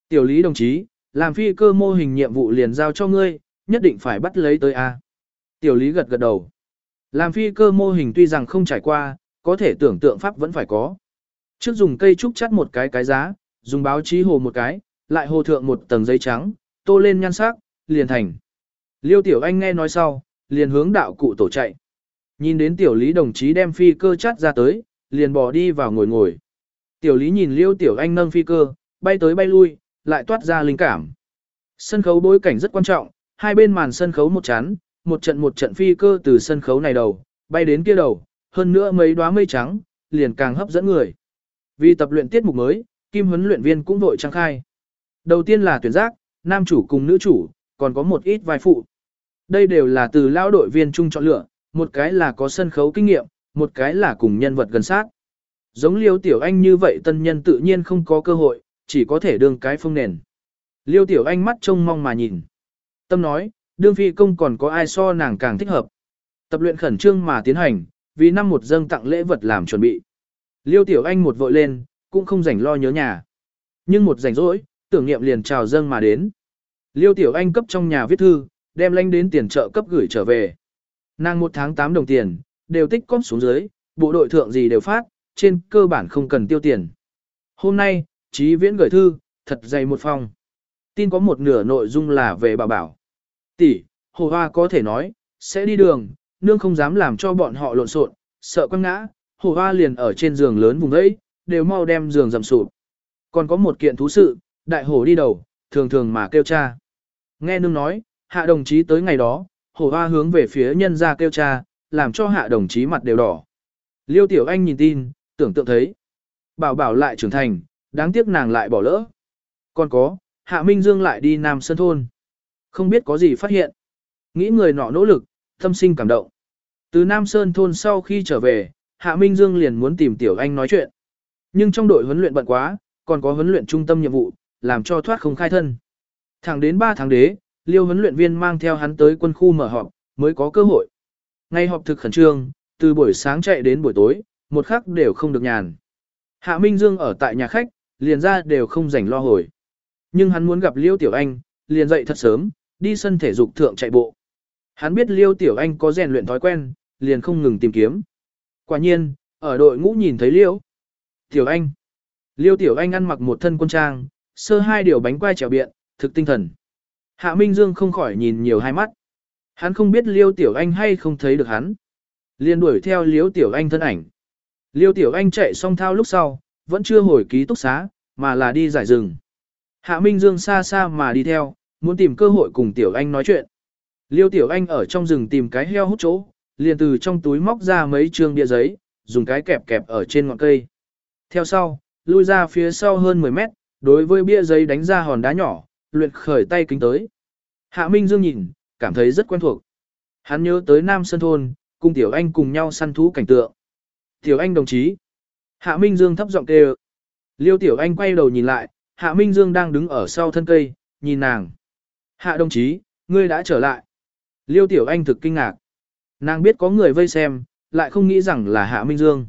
Tiểu lý đồng chí, làm phi cơ mô hình nhiệm vụ liền giao cho ngươi, nhất định phải bắt lấy tới A. Tiểu lý gật gật đầu. Làm phi cơ mô hình tuy rằng không trải qua, có thể tưởng tượng pháp vẫn phải có. Trước dùng cây trúc chắt một cái cái giá, dùng báo chí hồ một cái, lại hồ thượng một tầng giấy trắng, tô lên nhan sắc, liền thành. Liêu Tiểu Anh nghe nói sau, liền hướng đạo cụ tổ chạy. Nhìn đến Tiểu Lý đồng chí đem phi cơ chắt ra tới, liền bỏ đi vào ngồi ngồi. Tiểu Lý nhìn Liêu Tiểu Anh nâng phi cơ, bay tới bay lui, lại toát ra linh cảm. Sân khấu bối cảnh rất quan trọng, hai bên màn sân khấu một chán, một trận một trận phi cơ từ sân khấu này đầu, bay đến kia đầu, hơn nữa mấy đóa mây trắng, liền càng hấp dẫn người. Vì tập luyện tiết mục mới, Kim huấn luyện viên cũng vội trang khai. Đầu tiên là tuyển giác, nam chủ cùng nữ chủ, còn có một ít vai phụ. Đây đều là từ lao đội viên chung chọn lựa, một cái là có sân khấu kinh nghiệm, một cái là cùng nhân vật gần sát. Giống Liêu Tiểu Anh như vậy tân nhân tự nhiên không có cơ hội, chỉ có thể đương cái phương nền. Liêu Tiểu Anh mắt trông mong mà nhìn. Tâm nói, đương phi công còn có ai so nàng càng thích hợp. Tập luyện khẩn trương mà tiến hành, vì năm một dâng tặng lễ vật làm chuẩn bị. Liêu Tiểu Anh một vội lên, cũng không rảnh lo nhớ nhà. Nhưng một rảnh rỗi, tưởng niệm liền trào dâng mà đến. Liêu Tiểu Anh cấp trong nhà viết thư, đem lanh đến tiền trợ cấp gửi trở về. Nàng một tháng 8 đồng tiền, đều tích cóp xuống dưới, bộ đội thượng gì đều phát, trên cơ bản không cần tiêu tiền. Hôm nay, Chí Viễn gửi thư, thật dày một phòng. Tin có một nửa nội dung là về bà bảo. Tỷ, hồ hoa có thể nói, sẽ đi đường, nương không dám làm cho bọn họ lộn xộn, sợ quăng ngã, hồ hoa liền ở trên giường lớn vùng ấy, đều mau đem giường dầm sụp. Còn có một kiện thú sự, đại hổ đi đầu, thường thường mà kêu cha. Nghe nương nói, hạ đồng chí tới ngày đó, hổ hoa hướng về phía nhân ra kêu cha, làm cho hạ đồng chí mặt đều đỏ. Liêu tiểu anh nhìn tin, tưởng tượng thấy. Bảo bảo lại trưởng thành, đáng tiếc nàng lại bỏ lỡ. Còn có, hạ Minh Dương lại đi Nam Sơn Thôn. Không biết có gì phát hiện. Nghĩ người nọ nỗ lực, tâm sinh cảm động. Từ Nam Sơn Thôn sau khi trở về, Hạ Minh Dương liền muốn tìm Tiểu Anh nói chuyện. Nhưng trong đội huấn luyện bận quá, còn có huấn luyện trung tâm nhiệm vụ, làm cho thoát không khai thân. Thẳng đến 3 tháng đế, liêu huấn luyện viên mang theo hắn tới quân khu mở họp, mới có cơ hội. Ngay họp thực khẩn trương, từ buổi sáng chạy đến buổi tối, một khắc đều không được nhàn. Hạ Minh Dương ở tại nhà khách, liền ra đều không rảnh lo hồi. Nhưng hắn muốn gặp Liêu Tiểu Anh, liền dậy thật sớm, đi sân thể dục thượng chạy bộ. Hắn biết Liêu Tiểu Anh có rèn luyện thói quen, liền không ngừng tìm kiếm. Quả nhiên, ở đội ngũ nhìn thấy Liêu. Tiểu Anh. Liêu Tiểu Anh ăn mặc một thân quân trang, sơ hai điều bánh quai trèo biện, thực tinh thần. Hạ Minh Dương không khỏi nhìn nhiều hai mắt. Hắn không biết Liêu Tiểu Anh hay không thấy được hắn. Liên đuổi theo Liêu Tiểu Anh thân ảnh. Liêu Tiểu Anh chạy xong thao lúc sau, vẫn chưa hồi ký túc xá, mà là đi giải rừng. Hạ Minh Dương xa xa mà đi theo, muốn tìm cơ hội cùng Tiểu Anh nói chuyện. Liêu Tiểu Anh ở trong rừng tìm cái heo hút chỗ, liền từ trong túi móc ra mấy trương bia giấy, dùng cái kẹp kẹp ở trên ngọn cây. Theo sau, lui ra phía sau hơn 10 mét, đối với bia giấy đánh ra hòn đá nhỏ, luyện khởi tay kính tới. Hạ Minh Dương nhìn, cảm thấy rất quen thuộc. Hắn nhớ tới Nam Sơn Thôn, cùng Tiểu Anh cùng nhau săn thú cảnh tượng. Tiểu Anh đồng chí. Hạ Minh Dương thấp giọng kêu. Liêu Tiểu Anh quay đầu nhìn lại, Hạ Minh Dương đang đứng ở sau thân cây, nhìn nàng. Hạ đồng chí, ngươi đã trở lại. Liêu Tiểu Anh thực kinh ngạc. Nàng biết có người vây xem, lại không nghĩ rằng là Hạ Minh Dương.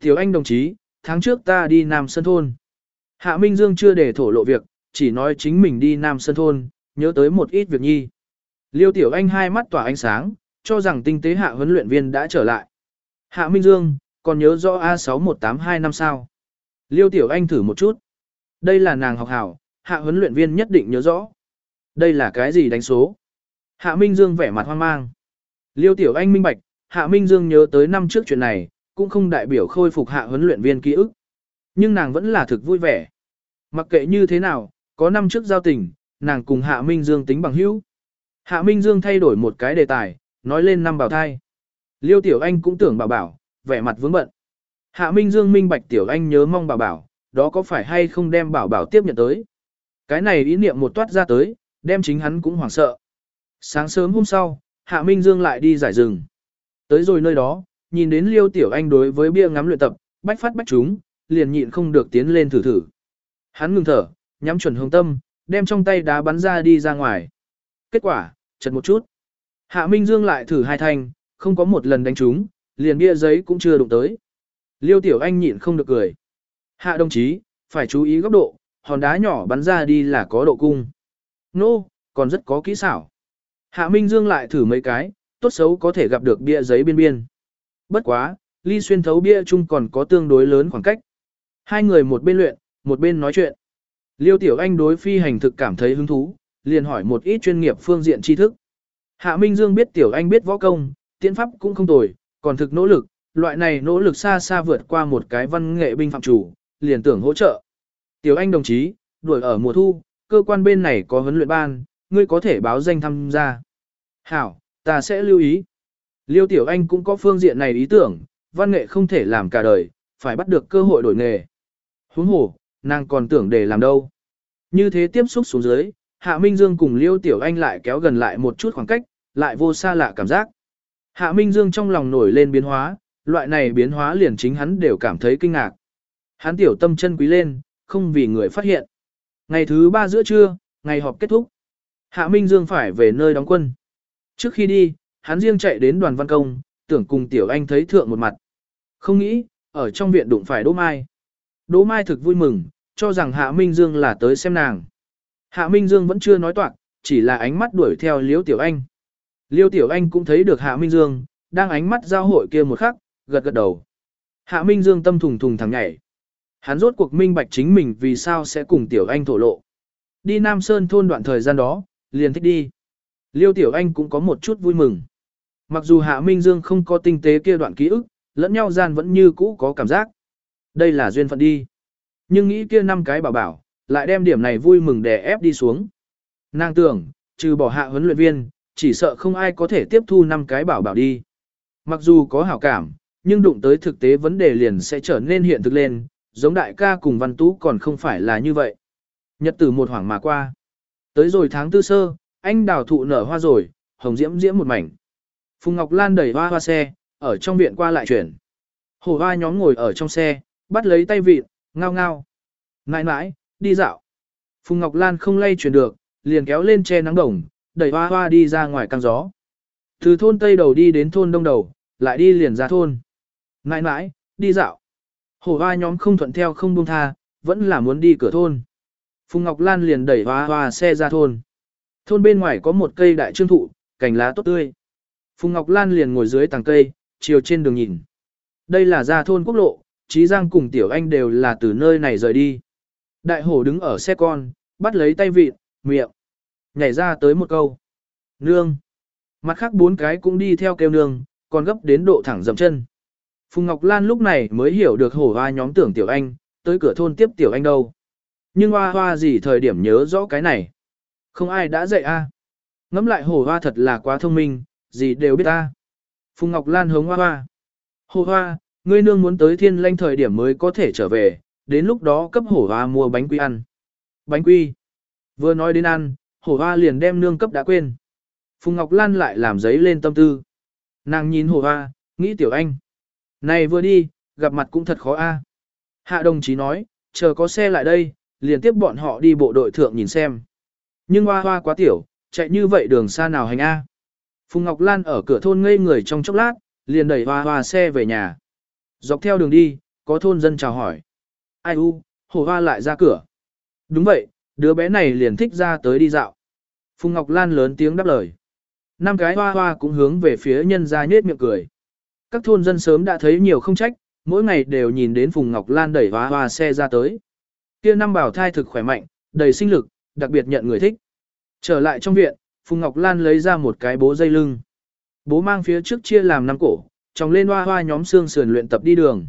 Tiểu Anh đồng chí, tháng trước ta đi Nam Sơn Thôn. Hạ Minh Dương chưa để thổ lộ việc, chỉ nói chính mình đi Nam Sơn Thôn, nhớ tới một ít việc nhi. Liêu Tiểu Anh hai mắt tỏa ánh sáng, cho rằng tinh tế hạ huấn luyện viên đã trở lại. Hạ Minh Dương, còn nhớ rõ A6182 năm sao. Liêu Tiểu Anh thử một chút. Đây là nàng học hảo, hạ huấn luyện viên nhất định nhớ rõ. Đây là cái gì đánh số? Hạ Minh Dương vẻ mặt hoang mang. Liêu Tiểu Anh minh bạch, Hạ Minh Dương nhớ tới năm trước chuyện này, cũng không đại biểu khôi phục hạ huấn luyện viên ký ức. Nhưng nàng vẫn là thực vui vẻ. Mặc kệ như thế nào, có năm trước giao tình, nàng cùng Hạ Minh Dương tính bằng hữu. Hạ Minh Dương thay đổi một cái đề tài, nói lên năm bảo thai. Liêu Tiểu Anh cũng tưởng bảo bảo, vẻ mặt vướng bận. Hạ Minh Dương minh bạch Tiểu Anh nhớ mong bảo bảo, đó có phải hay không đem bảo bảo tiếp nhận tới. Cái này ý niệm một toát ra tới, đem chính hắn cũng hoảng sợ. Sáng sớm hôm sau, Hạ Minh Dương lại đi giải rừng. Tới rồi nơi đó, nhìn đến Liêu Tiểu Anh đối với bia ngắm luyện tập, bách phát bách chúng, liền nhịn không được tiến lên thử thử. Hắn ngừng thở, nhắm chuẩn hướng tâm, đem trong tay đá bắn ra đi ra ngoài. Kết quả, chật một chút. Hạ Minh Dương lại thử hai thanh, không có một lần đánh trúng, liền bia giấy cũng chưa đụng tới. Liêu Tiểu Anh nhịn không được cười. Hạ đồng chí, phải chú ý góc độ, hòn đá nhỏ bắn ra đi là có độ cung. Nô, no, còn rất có kỹ xảo. Hạ Minh Dương lại thử mấy cái, tốt xấu có thể gặp được bia giấy biên biên. Bất quá, ly xuyên thấu bia chung còn có tương đối lớn khoảng cách. Hai người một bên luyện, một bên nói chuyện. Liêu Tiểu Anh đối phi hành thực cảm thấy hứng thú, liền hỏi một ít chuyên nghiệp phương diện tri thức. Hạ Minh Dương biết Tiểu Anh biết võ công, tiến pháp cũng không tồi, còn thực nỗ lực, loại này nỗ lực xa xa vượt qua một cái văn nghệ binh phạm chủ, liền tưởng hỗ trợ. Tiểu Anh đồng chí, đuổi ở mùa thu, cơ quan bên này có huấn luyện ban, ngươi có thể báo danh tham gia. Hảo, ta sẽ lưu ý. Liêu Tiểu Anh cũng có phương diện này ý tưởng, văn nghệ không thể làm cả đời, phải bắt được cơ hội đổi nghề. Huống hồ, nàng còn tưởng để làm đâu. Như thế tiếp xúc xuống dưới, Hạ Minh Dương cùng Liêu Tiểu Anh lại kéo gần lại một chút khoảng cách, lại vô xa lạ cảm giác. Hạ Minh Dương trong lòng nổi lên biến hóa, loại này biến hóa liền chính hắn đều cảm thấy kinh ngạc. Hắn tiểu tâm chân quý lên, không vì người phát hiện. Ngày thứ ba giữa trưa, ngày họp kết thúc. Hạ Minh Dương phải về nơi đóng quân. Trước khi đi, hắn riêng chạy đến đoàn văn công, tưởng cùng Tiểu Anh thấy thượng một mặt. Không nghĩ, ở trong viện đụng phải Đỗ Mai. Đỗ Mai thực vui mừng, cho rằng Hạ Minh Dương là tới xem nàng. Hạ Minh Dương vẫn chưa nói toạc, chỉ là ánh mắt đuổi theo Liễu Tiểu Anh. Liêu Tiểu Anh cũng thấy được Hạ Minh Dương, đang ánh mắt giao hội kia một khắc, gật gật đầu. Hạ Minh Dương tâm thùng thùng thẳng nhảy. Hắn rốt cuộc minh bạch chính mình vì sao sẽ cùng Tiểu Anh thổ lộ. Đi Nam Sơn thôn đoạn thời gian đó, liền thích đi. Liêu Tiểu Anh cũng có một chút vui mừng. Mặc dù Hạ Minh Dương không có tinh tế kia đoạn ký ức, lẫn nhau gian vẫn như cũ có cảm giác. Đây là duyên phận đi. Nhưng nghĩ kia năm cái bảo bảo, lại đem điểm này vui mừng đè ép đi xuống. Nàng tưởng, trừ bỏ hạ huấn luyện viên, chỉ sợ không ai có thể tiếp thu năm cái bảo bảo đi. Mặc dù có hảo cảm, nhưng đụng tới thực tế vấn đề liền sẽ trở nên hiện thực lên, giống đại ca cùng văn tú còn không phải là như vậy. Nhật tử một hoảng mà qua. Tới rồi tháng tư sơ, anh đào thụ nở hoa rồi, hồng diễm diễm một mảnh. Phùng Ngọc Lan đẩy hoa hoa xe, ở trong viện qua lại chuyển. Hồ hoa nhóm ngồi ở trong xe, bắt lấy tay vịt, ngao ngao. Nãi nãi, đi dạo. Phùng Ngọc Lan không lay chuyển được, liền kéo lên che nắng đồng, đẩy hoa hoa đi ra ngoài căng gió. Từ thôn Tây đầu đi đến thôn Đông đầu, lại đi liền ra thôn. Nãi nãi, đi dạo. Hồ hoa nhóm không thuận theo không buông tha, vẫn là muốn đi cửa thôn. Phùng Ngọc Lan liền đẩy hoa hoa xe ra thôn. Thôn bên ngoài có một cây đại trương thụ, cành lá tốt tươi. Phùng Ngọc Lan liền ngồi dưới tàng cây, chiều trên đường nhìn. Đây là ra thôn quốc lộ, Trí Giang cùng Tiểu Anh đều là từ nơi này rời đi. Đại hổ đứng ở xe con, bắt lấy tay vịt, miệng. Nhảy ra tới một câu. Nương. Mặt khác bốn cái cũng đi theo kêu nương, còn gấp đến độ thẳng dậm chân. Phùng Ngọc Lan lúc này mới hiểu được hổ hoa nhóm tưởng Tiểu Anh, tới cửa thôn tiếp Tiểu Anh đâu. Nhưng hoa hoa gì thời điểm nhớ rõ cái này. Không ai đã dạy a. Ngắm lại hổ hoa thật là quá thông minh, gì đều biết ta. Phùng Ngọc Lan hướng hoa hoa. Hồ hoa, ngươi nương muốn tới thiên lanh thời điểm mới có thể trở về, đến lúc đó cấp hổ hoa mua bánh quy ăn. Bánh quy. Vừa nói đến ăn, hổ hoa liền đem nương cấp đã quên. Phùng Ngọc Lan lại làm giấy lên tâm tư. Nàng nhìn hổ hoa, nghĩ tiểu anh. Này vừa đi, gặp mặt cũng thật khó a. Hạ đồng chí nói, chờ có xe lại đây, liền tiếp bọn họ đi bộ đội thượng nhìn xem. Nhưng hoa hoa quá tiểu, chạy như vậy đường xa nào hành a. Phùng Ngọc Lan ở cửa thôn ngây người trong chốc lát, liền đẩy hoa hoa xe về nhà. Dọc theo đường đi, có thôn dân chào hỏi. Ai u, hổ hoa lại ra cửa. Đúng vậy, đứa bé này liền thích ra tới đi dạo. Phùng Ngọc Lan lớn tiếng đáp lời. Năm cái hoa hoa cũng hướng về phía nhân ra nhết miệng cười. Các thôn dân sớm đã thấy nhiều không trách, mỗi ngày đều nhìn đến Phùng Ngọc Lan đẩy hoa hoa xe ra tới. Kia năm bảo thai thực khỏe mạnh, đầy sinh lực, đặc biệt nhận người thích. Trở lại trong viện, Phùng Ngọc Lan lấy ra một cái bố dây lưng. Bố mang phía trước chia làm năm cổ, tròng lên hoa hoa nhóm xương sườn luyện tập đi đường.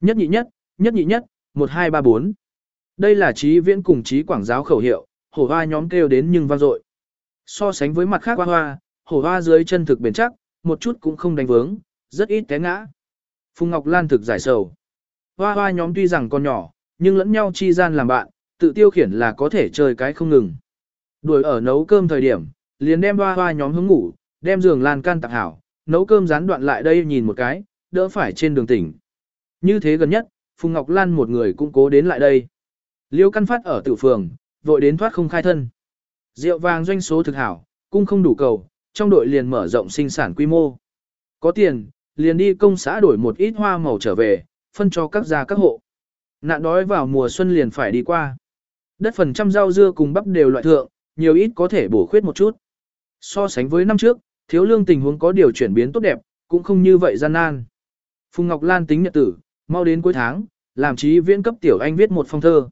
Nhất nhị nhất, nhất nhị nhất, 1 2 3 4. Đây là trí viễn cùng trí quảng giáo khẩu hiệu, hổ hoa nhóm kêu đến nhưng vang dội. So sánh với mặt khác hoa hoa, hổ hoa dưới chân thực bền chắc, một chút cũng không đánh vướng, rất ít té ngã. Phùng Ngọc Lan thực giải sầu. Hoa hoa nhóm tuy rằng còn nhỏ, nhưng lẫn nhau chi gian làm bạn, tự tiêu khiển là có thể chơi cái không ngừng. Đuổi ở nấu cơm thời điểm, liền đem hoa hoa nhóm hướng ngủ, đem giường lan can tặng hảo, nấu cơm gián đoạn lại đây nhìn một cái, đỡ phải trên đường tỉnh. Như thế gần nhất, Phùng Ngọc Lan một người cũng cố đến lại đây. Liêu căn phát ở Tử phường, vội đến thoát không khai thân. Rượu vàng doanh số thực hảo, cung không đủ cầu, trong đội liền mở rộng sinh sản quy mô. Có tiền, liền đi công xã đổi một ít hoa màu trở về, phân cho các gia các hộ. Nạn đói vào mùa xuân liền phải đi qua. Đất phần trăm rau dưa cùng bắp đều loại thượng, nhiều ít có thể bổ khuyết một chút. So sánh với năm trước, thiếu lương tình huống có điều chuyển biến tốt đẹp, cũng không như vậy gian nan. Phùng Ngọc Lan tính nhật tử, mau đến cuối tháng, làm trí viễn cấp tiểu anh viết một phong thơ.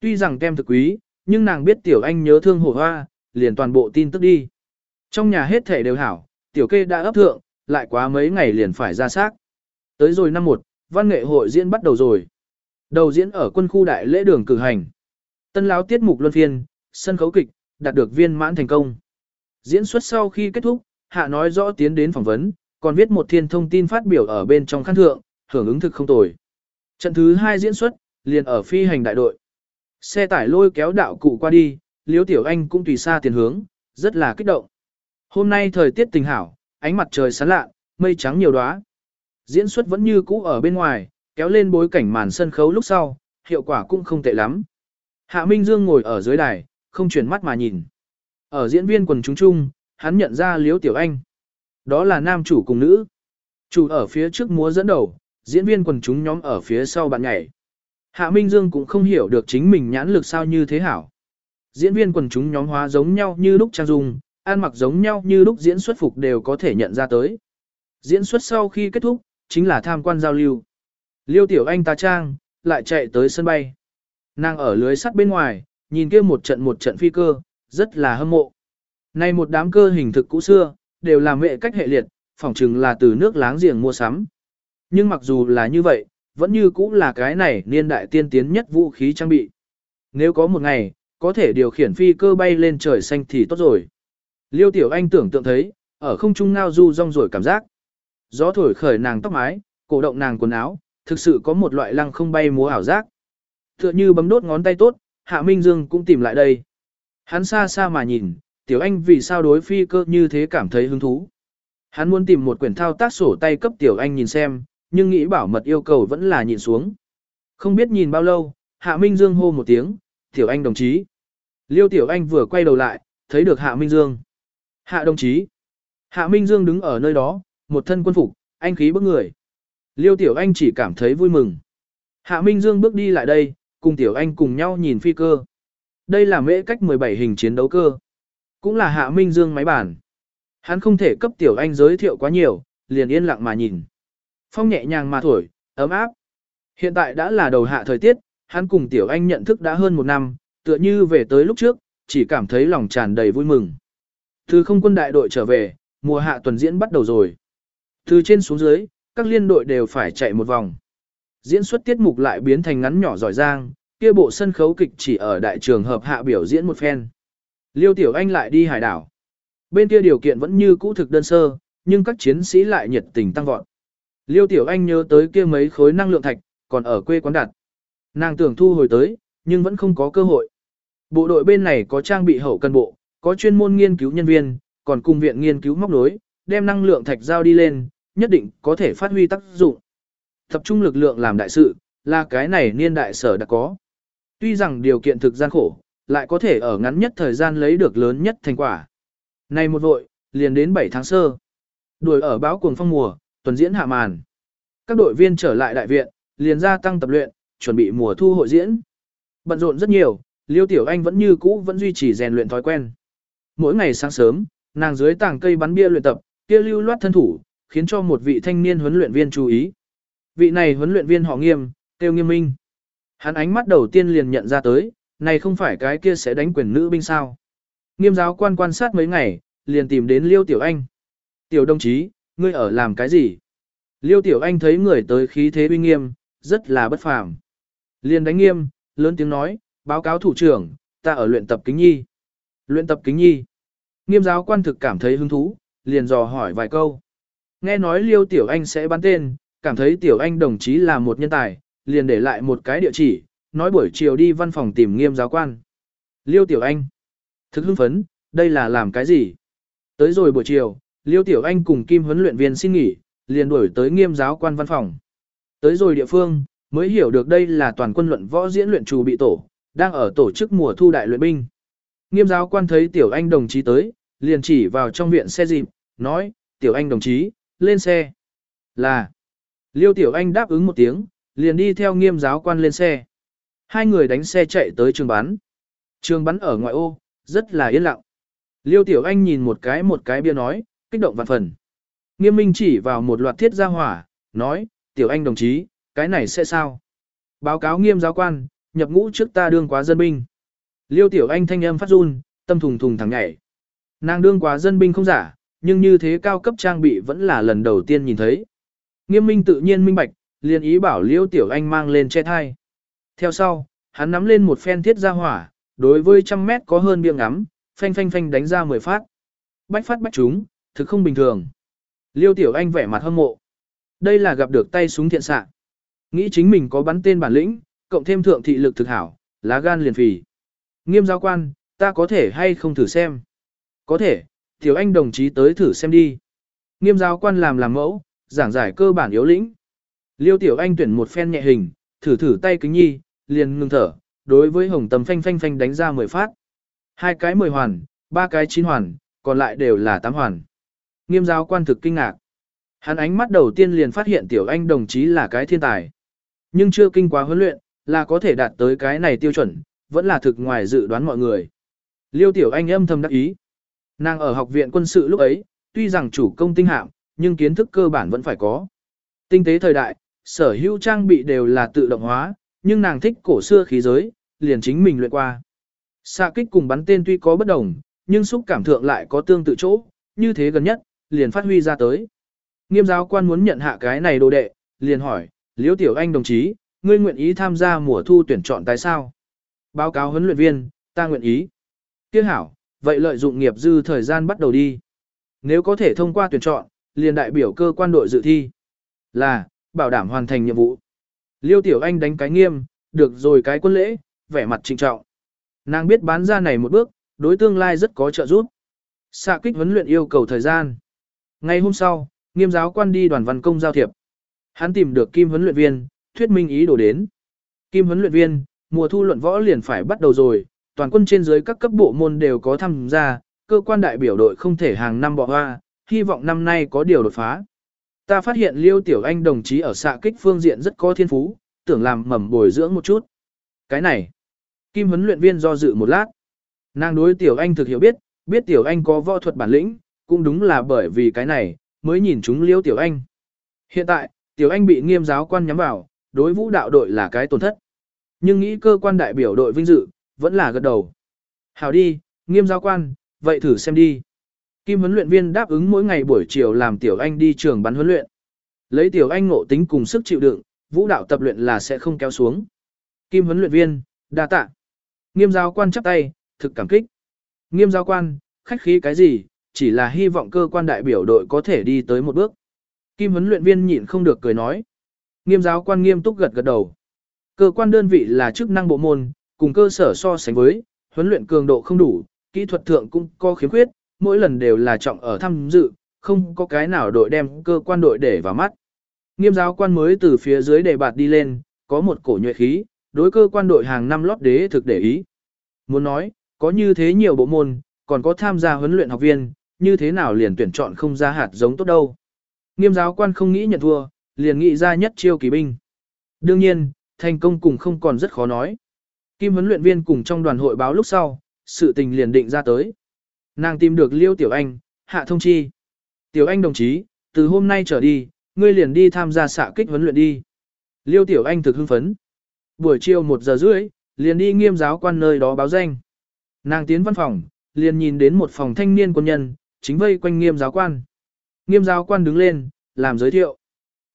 Tuy rằng kem thực quý, nhưng nàng biết tiểu anh nhớ thương hổ hoa, liền toàn bộ tin tức đi. Trong nhà hết thể đều hảo, tiểu kê đã ấp thượng, lại quá mấy ngày liền phải ra xác. Tới rồi năm một, văn nghệ hội diễn bắt đầu rồi. Đầu diễn ở quân khu đại lễ đường cử hành. Tân lão tiết mục luân phiên, sân khấu kịch, đạt được viên mãn thành công. Diễn xuất sau khi kết thúc, hạ nói rõ tiến đến phỏng vấn, còn viết một thiên thông tin phát biểu ở bên trong khăn thượng, hưởng ứng thực không tồi. Trận thứ hai diễn xuất, liền ở phi hành đại đội. Xe tải lôi kéo đạo cụ qua đi, Liễu Tiểu Anh cũng tùy xa tiền hướng, rất là kích động. Hôm nay thời tiết tình hảo, ánh mặt trời sáng lạ, mây trắng nhiều đóa. Diễn xuất vẫn như cũ ở bên ngoài, kéo lên bối cảnh màn sân khấu lúc sau, hiệu quả cũng không tệ lắm. Hạ Minh Dương ngồi ở dưới đài, không chuyển mắt mà nhìn. Ở diễn viên quần chúng chung, hắn nhận ra Liễu Tiểu Anh. Đó là nam chủ cùng nữ. Chủ ở phía trước múa dẫn đầu, diễn viên quần chúng nhóm ở phía sau bạn nhảy. Hạ Minh Dương cũng không hiểu được chính mình nhãn lực sao như thế hảo. Diễn viên quần chúng nhóm hóa giống nhau như lúc trang dung, ăn mặc giống nhau như lúc diễn xuất phục đều có thể nhận ra tới. Diễn xuất sau khi kết thúc, chính là tham quan giao lưu. Liêu Tiểu Anh ta trang, lại chạy tới sân bay. Nàng ở lưới sắt bên ngoài, nhìn kia một trận một trận phi cơ, rất là hâm mộ. Nay một đám cơ hình thực cũ xưa, đều là mệ cách hệ liệt, phỏng chừng là từ nước láng giềng mua sắm. Nhưng mặc dù là như vậy, vẫn như cũ là cái này niên đại tiên tiến nhất vũ khí trang bị. Nếu có một ngày, có thể điều khiển phi cơ bay lên trời xanh thì tốt rồi. Liêu Tiểu Anh tưởng tượng thấy, ở không trung ngao du rong rồi cảm giác. Gió thổi khởi nàng tóc mái, cổ động nàng quần áo, thực sự có một loại lăng không bay múa ảo giác. Tựa như bấm đốt ngón tay tốt, Hạ Minh Dương cũng tìm lại đây. Hắn xa xa mà nhìn, Tiểu Anh vì sao đối phi cơ như thế cảm thấy hứng thú. Hắn muốn tìm một quyển thao tác sổ tay cấp Tiểu Anh nhìn xem, nhưng nghĩ bảo mật yêu cầu vẫn là nhìn xuống. Không biết nhìn bao lâu, Hạ Minh Dương hô một tiếng, Tiểu Anh đồng chí. Liêu Tiểu Anh vừa quay đầu lại, thấy được Hạ Minh Dương. Hạ đồng chí. Hạ Minh Dương đứng ở nơi đó, một thân quân phục, anh khí bức người. Liêu Tiểu Anh chỉ cảm thấy vui mừng. Hạ Minh Dương bước đi lại đây, cùng Tiểu Anh cùng nhau nhìn phi cơ. Đây là mễ cách 17 hình chiến đấu cơ. Cũng là Hạ Minh Dương máy bản. Hắn không thể cấp Tiểu Anh giới thiệu quá nhiều, liền yên lặng mà nhìn. Phong nhẹ nhàng mà thổi, ấm áp. Hiện tại đã là đầu hạ thời tiết, hắn cùng Tiểu Anh nhận thức đã hơn một năm, tựa như về tới lúc trước, chỉ cảm thấy lòng tràn đầy vui mừng. Từ không quân đại đội trở về, mùa hạ tuần diễn bắt đầu rồi. Từ trên xuống dưới, các liên đội đều phải chạy một vòng. Diễn xuất tiết mục lại biến thành ngắn nhỏ giỏi giang, kia bộ sân khấu kịch chỉ ở đại trường hợp hạ biểu diễn một phen. Liêu Tiểu Anh lại đi hải đảo. Bên kia điều kiện vẫn như cũ thực đơn sơ, nhưng các chiến sĩ lại nhiệt tình tăng vọt. Liêu Tiểu Anh nhớ tới kia mấy khối năng lượng thạch, còn ở quê quán đặt. Nàng tưởng thu hồi tới, nhưng vẫn không có cơ hội. Bộ đội bên này có trang bị hậu cần bộ, có chuyên môn nghiên cứu nhân viên, còn cùng viện nghiên cứu móc nối, đem năng lượng thạch giao đi lên, nhất định có thể phát huy tác dụng. Tập trung lực lượng làm đại sự, là cái này niên đại sở đã có. Tuy rằng điều kiện thực gian khổ, lại có thể ở ngắn nhất thời gian lấy được lớn nhất thành quả. Này một vội, liền đến 7 tháng sơ. Đuổi ở báo cuồng phong mùa, tuần diễn hạ màn. Các đội viên trở lại đại viện, liền gia tăng tập luyện, chuẩn bị mùa thu hội diễn. Bận rộn rất nhiều, Liêu Tiểu Anh vẫn như cũ vẫn duy trì rèn luyện thói quen. Mỗi ngày sáng sớm, nàng dưới tảng cây bắn bia luyện tập, kia lưu loát thân thủ, khiến cho một vị thanh niên huấn luyện viên chú ý. Vị này huấn luyện viên họ Nghiêm, tiêu Nghiêm Minh. Hắn ánh mắt đầu tiên liền nhận ra tới, này không phải cái kia sẽ đánh quyền nữ binh sao? Nghiêm giáo quan quan sát mấy ngày, liền tìm đến Liêu Tiểu Anh. Tiểu đồng chí, ngươi ở làm cái gì? Liêu Tiểu Anh thấy người tới khí thế uy nghiêm, rất là bất phàm. Liền đánh nghiêm, lớn tiếng nói, báo cáo thủ trưởng, ta ở luyện tập kính nhi. Luyện tập kính nhi. Nghiêm giáo quan thực cảm thấy hứng thú, liền dò hỏi vài câu. Nghe nói Liêu Tiểu Anh sẽ bán tên, cảm thấy Tiểu Anh đồng chí là một nhân tài, liền để lại một cái địa chỉ, nói buổi chiều đi văn phòng tìm nghiêm giáo quan. Liêu Tiểu Anh. Thực hưng phấn, đây là làm cái gì? Tới rồi buổi chiều, Liêu Tiểu Anh cùng Kim huấn luyện viên xin nghỉ, liền đuổi tới nghiêm giáo quan văn phòng. Tới rồi địa phương, mới hiểu được đây là toàn quân luận võ diễn luyện trù bị tổ, đang ở tổ chức mùa thu đại luyện binh. Nghiêm giáo quan thấy Tiểu Anh đồng chí tới, liền chỉ vào trong viện xe dịp, nói, Tiểu Anh đồng chí, lên xe. Là. Liêu Tiểu Anh đáp ứng một tiếng, liền đi theo nghiêm giáo quan lên xe. Hai người đánh xe chạy tới trường bắn. Trường bắn ở ngoại ô, rất là yên lặng. Liêu Tiểu Anh nhìn một cái một cái bia nói, kích động vạn phần. Nghiêm minh chỉ vào một loạt thiết gia hỏa, nói, Tiểu anh đồng chí, cái này sẽ sao? Báo cáo nghiêm giáo quan, nhập ngũ trước ta đương quá dân binh. Liêu tiểu anh thanh âm phát run, tâm thùng thùng thẳng nhảy. Nàng đương quá dân binh không giả, nhưng như thế cao cấp trang bị vẫn là lần đầu tiên nhìn thấy. Nghiêm minh tự nhiên minh bạch, liền ý bảo liêu tiểu anh mang lên che thai. Theo sau, hắn nắm lên một phen thiết ra hỏa, đối với trăm mét có hơn miệng ngắm, phanh phanh phanh đánh ra mười phát. Bách phát bách chúng, thực không bình thường. Liêu tiểu anh vẻ mặt hâm mộ. Đây là gặp được tay súng thiện xạ. Nghĩ chính mình có bắn tên bản lĩnh, cộng thêm thượng thị lực thực hảo, lá gan liền phì. Nghiêm giáo quan, ta có thể hay không thử xem? Có thể, tiểu anh đồng chí tới thử xem đi. Nghiêm giáo quan làm làm mẫu, giảng giải cơ bản yếu lĩnh. Liêu tiểu anh tuyển một phen nhẹ hình, thử thử tay kính nhi, liền ngừng thở, đối với hồng tầm phanh phanh phanh đánh ra 10 phát. Hai cái 10 hoàn, ba cái 9 hoàn, còn lại đều là 8 hoàn. Nghiêm giáo quan thực kinh ngạc. Hắn ánh mắt đầu tiên liền phát hiện tiểu anh đồng chí là cái thiên tài. Nhưng chưa kinh quá huấn luyện, là có thể đạt tới cái này tiêu chuẩn, vẫn là thực ngoài dự đoán mọi người. Liêu tiểu anh âm thầm đắc ý. Nàng ở học viện quân sự lúc ấy, tuy rằng chủ công tinh hạm, nhưng kiến thức cơ bản vẫn phải có. Tinh tế thời đại, sở hữu trang bị đều là tự động hóa, nhưng nàng thích cổ xưa khí giới, liền chính mình luyện qua. Xạ kích cùng bắn tên tuy có bất đồng, nhưng xúc cảm thượng lại có tương tự chỗ, như thế gần nhất, liền phát huy ra tới. Nghiêm giáo quan muốn nhận hạ cái này đồ đệ, liền hỏi, Liễu Tiểu Anh đồng chí, ngươi nguyện ý tham gia mùa thu tuyển chọn tại sao? Báo cáo huấn luyện viên, ta nguyện ý. Tiếc hảo, vậy lợi dụng nghiệp dư thời gian bắt đầu đi. Nếu có thể thông qua tuyển chọn, liền đại biểu cơ quan đội dự thi. Là, bảo đảm hoàn thành nhiệm vụ. Liêu Tiểu Anh đánh cái nghiêm, được rồi cái quân lễ, vẻ mặt trịnh trọng. Nàng biết bán ra này một bước, đối tương lai rất có trợ giúp. Xạ kích huấn luyện yêu cầu thời gian. Ngày hôm sau, nghiêm giáo quan đi đoàn văn công giao thiệp. Hắn tìm được kim huấn luyện viên, thuyết minh ý đồ đến. Kim huấn luyện viên, mùa thu luận võ liền phải bắt đầu rồi, toàn quân trên dưới các cấp bộ môn đều có tham gia, cơ quan đại biểu đội không thể hàng năm bỏ hoa, hy vọng năm nay có điều đột phá. Ta phát hiện Liêu Tiểu Anh đồng chí ở xạ kích phương diện rất có thiên phú, tưởng làm mầm bồi dưỡng một chút. Cái này, Kim huấn luyện viên do dự một lát. Nàng đối Tiểu Anh thực hiểu biết, biết Tiểu Anh có võ thuật bản lĩnh, cũng đúng là bởi vì cái này, mới nhìn chúng Liêu Tiểu Anh. Hiện tại, Tiểu Anh bị nghiêm giáo quan nhắm vào, đối vũ đạo đội là cái tổn thất. Nhưng nghĩ cơ quan đại biểu đội vinh dự, vẫn là gật đầu. Hảo đi, nghiêm giáo quan, vậy thử xem đi. Kim huấn luyện viên đáp ứng mỗi ngày buổi chiều làm Tiểu Anh đi trường bắn huấn luyện. Lấy Tiểu Anh ngộ tính cùng sức chịu đựng, vũ đạo tập luyện là sẽ không kéo xuống. Kim huấn luyện viên, đa tạ. Nghiêm giáo quan chắp tay, thực cảm kích. Nghiêm giáo quan, khách khí cái gì, chỉ là hy vọng cơ quan đại biểu đội có thể đi tới một bước. Kim huấn luyện viên nhịn không được cười nói. Nghiêm giáo quan nghiêm túc gật gật đầu. Cơ quan đơn vị là chức năng bộ môn, cùng cơ sở so sánh với, huấn luyện cường độ không đủ, kỹ thuật thượng cũng có khiếm khuyết, mỗi lần đều là trọng ở tham dự, không có cái nào đội đem cơ quan đội để vào mắt. Nghiêm giáo quan mới từ phía dưới đề bạt đi lên, có một cổ nhuệ khí, đối cơ quan đội hàng năm lót đế thực để ý. Muốn nói, có như thế nhiều bộ môn, còn có tham gia huấn luyện học viên, như thế nào liền tuyển chọn không ra hạt giống tốt đâu. Nghiêm giáo quan không nghĩ nhận thua, liền nghĩ ra nhất chiêu kỳ binh. Đương nhiên, thành công cùng không còn rất khó nói. Kim huấn luyện viên cùng trong đoàn hội báo lúc sau, sự tình liền định ra tới. Nàng tìm được Liêu Tiểu Anh, hạ thông chi. Tiểu Anh đồng chí, từ hôm nay trở đi, ngươi liền đi tham gia xạ kích huấn luyện đi. Liêu Tiểu Anh thực hưng phấn. Buổi chiều 1 giờ rưỡi, liền đi nghiêm giáo quan nơi đó báo danh. Nàng tiến văn phòng, liền nhìn đến một phòng thanh niên quân nhân, chính vây quanh nghiêm giáo quan. Nghiêm giáo quan đứng lên, làm giới thiệu.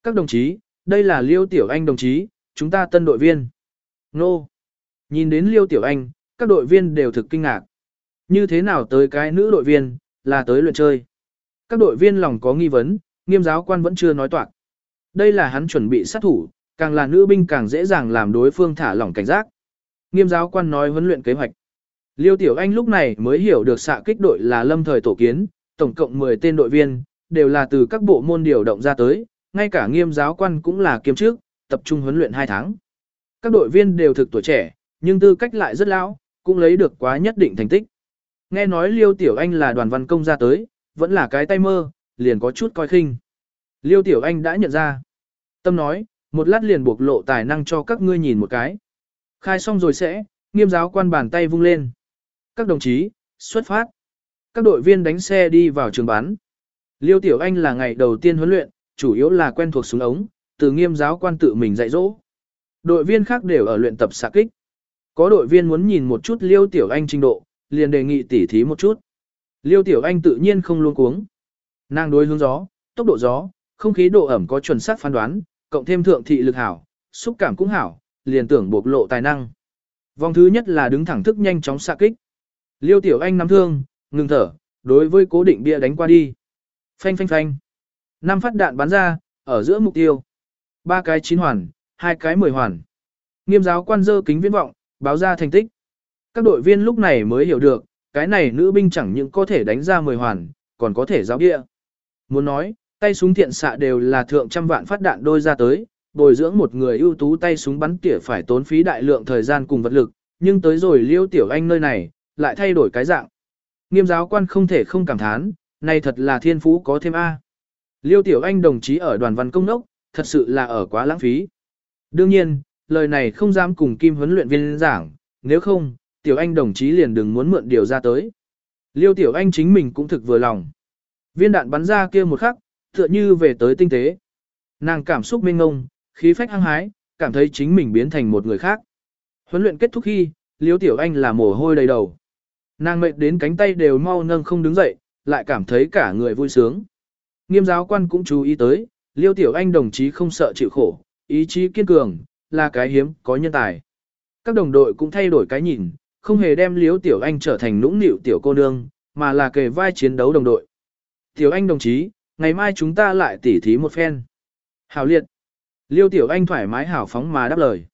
Các đồng chí, đây là Liêu Tiểu Anh đồng chí, chúng ta tân đội viên. Nô. Nhìn đến Liêu Tiểu Anh, các đội viên đều thực kinh ngạc. Như thế nào tới cái nữ đội viên, là tới luyện chơi. Các đội viên lòng có nghi vấn, nghiêm giáo quan vẫn chưa nói toạc. Đây là hắn chuẩn bị sát thủ, càng là nữ binh càng dễ dàng làm đối phương thả lỏng cảnh giác. Nghiêm giáo quan nói huấn luyện kế hoạch. Liêu Tiểu Anh lúc này mới hiểu được xạ kích đội là lâm thời tổ kiến, tổng cộng 10 tên đội viên, đều là từ các bộ môn điều động ra tới, ngay cả nghiêm giáo quan cũng là kiêm trước, tập trung huấn luyện 2 tháng. Các đội viên đều thực tuổi trẻ, nhưng tư cách lại rất lão, cũng lấy được quá nhất định thành tích. Nghe nói Liêu Tiểu Anh là đoàn văn công ra tới, vẫn là cái tay mơ, liền có chút coi khinh. Liêu Tiểu Anh đã nhận ra. Tâm nói, một lát liền buộc lộ tài năng cho các ngươi nhìn một cái. Khai xong rồi sẽ, nghiêm giáo quan bàn tay vung lên. Các đồng chí, xuất phát. Các đội viên đánh xe đi vào trường bán. Liêu Tiểu Anh là ngày đầu tiên huấn luyện, chủ yếu là quen thuộc súng ống, từ nghiêm giáo quan tự mình dạy dỗ. Đội viên khác đều ở luyện tập xạ kích. Có đội viên muốn nhìn một chút Liêu Tiểu Anh trình độ, liền đề nghị tỉ thí một chút. Liêu Tiểu Anh tự nhiên không luôn cuống. Nàng đối hướng gió, tốc độ gió, không khí độ ẩm có chuẩn xác phán đoán, cộng thêm thượng thị lực hảo, xúc cảm cũng hảo, liền tưởng bộc lộ tài năng. Vòng thứ nhất là đứng thẳng thức nhanh chóng xạ kích. Liêu Tiểu Anh nắm thương, ngừng thở, đối với cố định bia đánh qua đi. Phanh phanh phanh. Năm phát đạn bắn ra, ở giữa mục tiêu. Ba cái chín hoàn, hai cái mười hoàn. Nghiêm giáo quan dơ kính viễn vọng, báo ra thành tích. Các đội viên lúc này mới hiểu được, cái này nữ binh chẳng những có thể đánh ra mười hoàn, còn có thể giáo địa. Muốn nói, tay súng thiện xạ đều là thượng trăm vạn phát đạn đôi ra tới, bồi dưỡng một người ưu tú tay súng bắn tỉa phải tốn phí đại lượng thời gian cùng vật lực, nhưng tới rồi liêu tiểu anh nơi này, lại thay đổi cái dạng. Nghiêm giáo quan không thể không cảm thán, này thật là thiên phú có thêm A. Liêu tiểu anh đồng chí ở đoàn văn công đốc, thật sự là ở quá lãng phí. Đương nhiên, lời này không dám cùng kim huấn luyện viên giảng, nếu không, tiểu anh đồng chí liền đừng muốn mượn điều ra tới. Liêu tiểu anh chính mình cũng thực vừa lòng. Viên đạn bắn ra kia một khắc, tựa như về tới tinh tế. Nàng cảm xúc mênh ngông, khí phách hăng hái, cảm thấy chính mình biến thành một người khác. Huấn luyện kết thúc khi, Liêu Tiểu Anh là mồ hôi đầy đầu. Nàng mệt đến cánh tay đều mau nâng không đứng dậy, lại cảm thấy cả người vui sướng. Nghiêm giáo quan cũng chú ý tới, Liêu Tiểu Anh đồng chí không sợ chịu khổ, ý chí kiên cường, là cái hiếm, có nhân tài. Các đồng đội cũng thay đổi cái nhìn, không hề đem Liêu Tiểu Anh trở thành nũng nịu tiểu cô nương, mà là kề vai chiến đấu đồng đội. Tiểu Anh đồng chí, ngày mai chúng ta lại tỉ thí một phen. Hảo liệt. Liêu Tiểu Anh thoải mái hảo phóng mà đáp lời.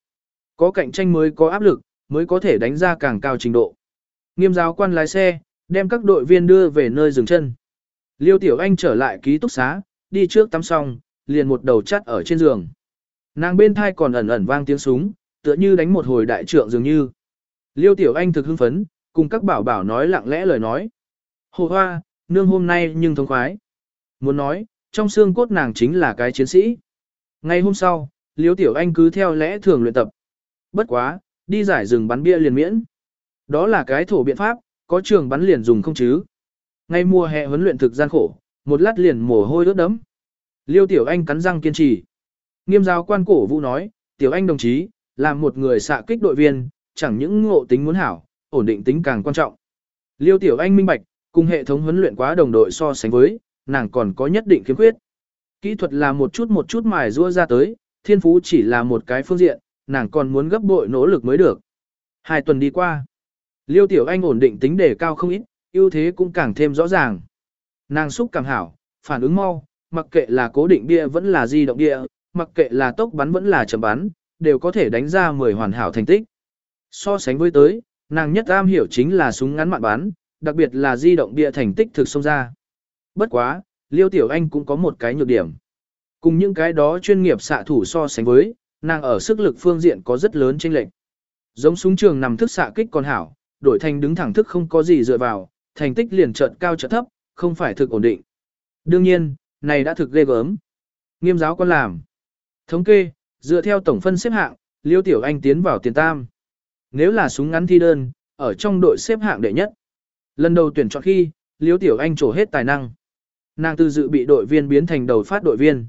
Có cạnh tranh mới có áp lực, mới có thể đánh ra càng cao trình độ. Nghiêm giáo quan lái xe, đem các đội viên đưa về nơi dừng chân. Liêu Tiểu Anh trở lại ký túc xá, đi trước tắm xong, liền một đầu chắt ở trên giường. Nàng bên thai còn ẩn ẩn vang tiếng súng, tựa như đánh một hồi đại trượng dường như. Liêu Tiểu Anh thực hưng phấn, cùng các bảo bảo nói lặng lẽ lời nói. Hồ hoa, nương hôm nay nhưng thông khoái. Muốn nói, trong xương cốt nàng chính là cái chiến sĩ. Ngay hôm sau, Liêu Tiểu Anh cứ theo lẽ thường luyện tập. Bất quá, đi giải rừng bắn bia liền miễn. Đó là cái thổ biện pháp, có trường bắn liền dùng không chứ. Ngay mùa hè huấn luyện thực gian khổ, một lát liền mồ hôi ướt đẫm. Liêu Tiểu Anh cắn răng kiên trì. Nghiêm giáo quan cổ vũ nói, Tiểu Anh đồng chí, làm một người xạ kích đội viên, chẳng những ngộ tính muốn hảo, ổn định tính càng quan trọng. Liêu Tiểu Anh minh bạch, cùng hệ thống huấn luyện quá đồng đội so sánh với, nàng còn có nhất định khiếm khuyết. Kỹ thuật là một chút một chút mài rua ra tới, thiên phú chỉ là một cái phương diện, nàng còn muốn gấp bội nỗ lực mới được. Hai tuần đi qua, Liêu Tiểu Anh ổn định tính đề cao không ít, ưu thế cũng càng thêm rõ ràng. Nàng xúc càng hảo, phản ứng mau, mặc kệ là cố định bia vẫn là di động bia, mặc kệ là tốc bắn vẫn là chậm bắn, đều có thể đánh ra 10 hoàn hảo thành tích. So sánh với tới, nàng nhất am hiểu chính là súng ngắn mạn bán, đặc biệt là di động bia thành tích thực xông ra. Bất quá, Liêu Tiểu Anh cũng có một cái nhược điểm. Cùng những cái đó chuyên nghiệp xạ thủ so sánh với, nàng ở sức lực phương diện có rất lớn chênh lệch. Giống súng trường nằm thức xạ kích còn hảo, đổi thành đứng thẳng thức không có gì dựa vào, thành tích liền chợt cao chợt thấp, không phải thực ổn định. Đương nhiên, này đã thực ghê gớm. Nghiêm giáo con làm. Thống kê, dựa theo tổng phân xếp hạng, Liêu Tiểu Anh tiến vào tiền tam. Nếu là súng ngắn thi đơn, ở trong đội xếp hạng đệ nhất. Lần đầu tuyển chọn khi, Liễu Tiểu Anh trổ hết tài năng. Nàng từ dự bị đội viên biến thành đầu phát đội viên.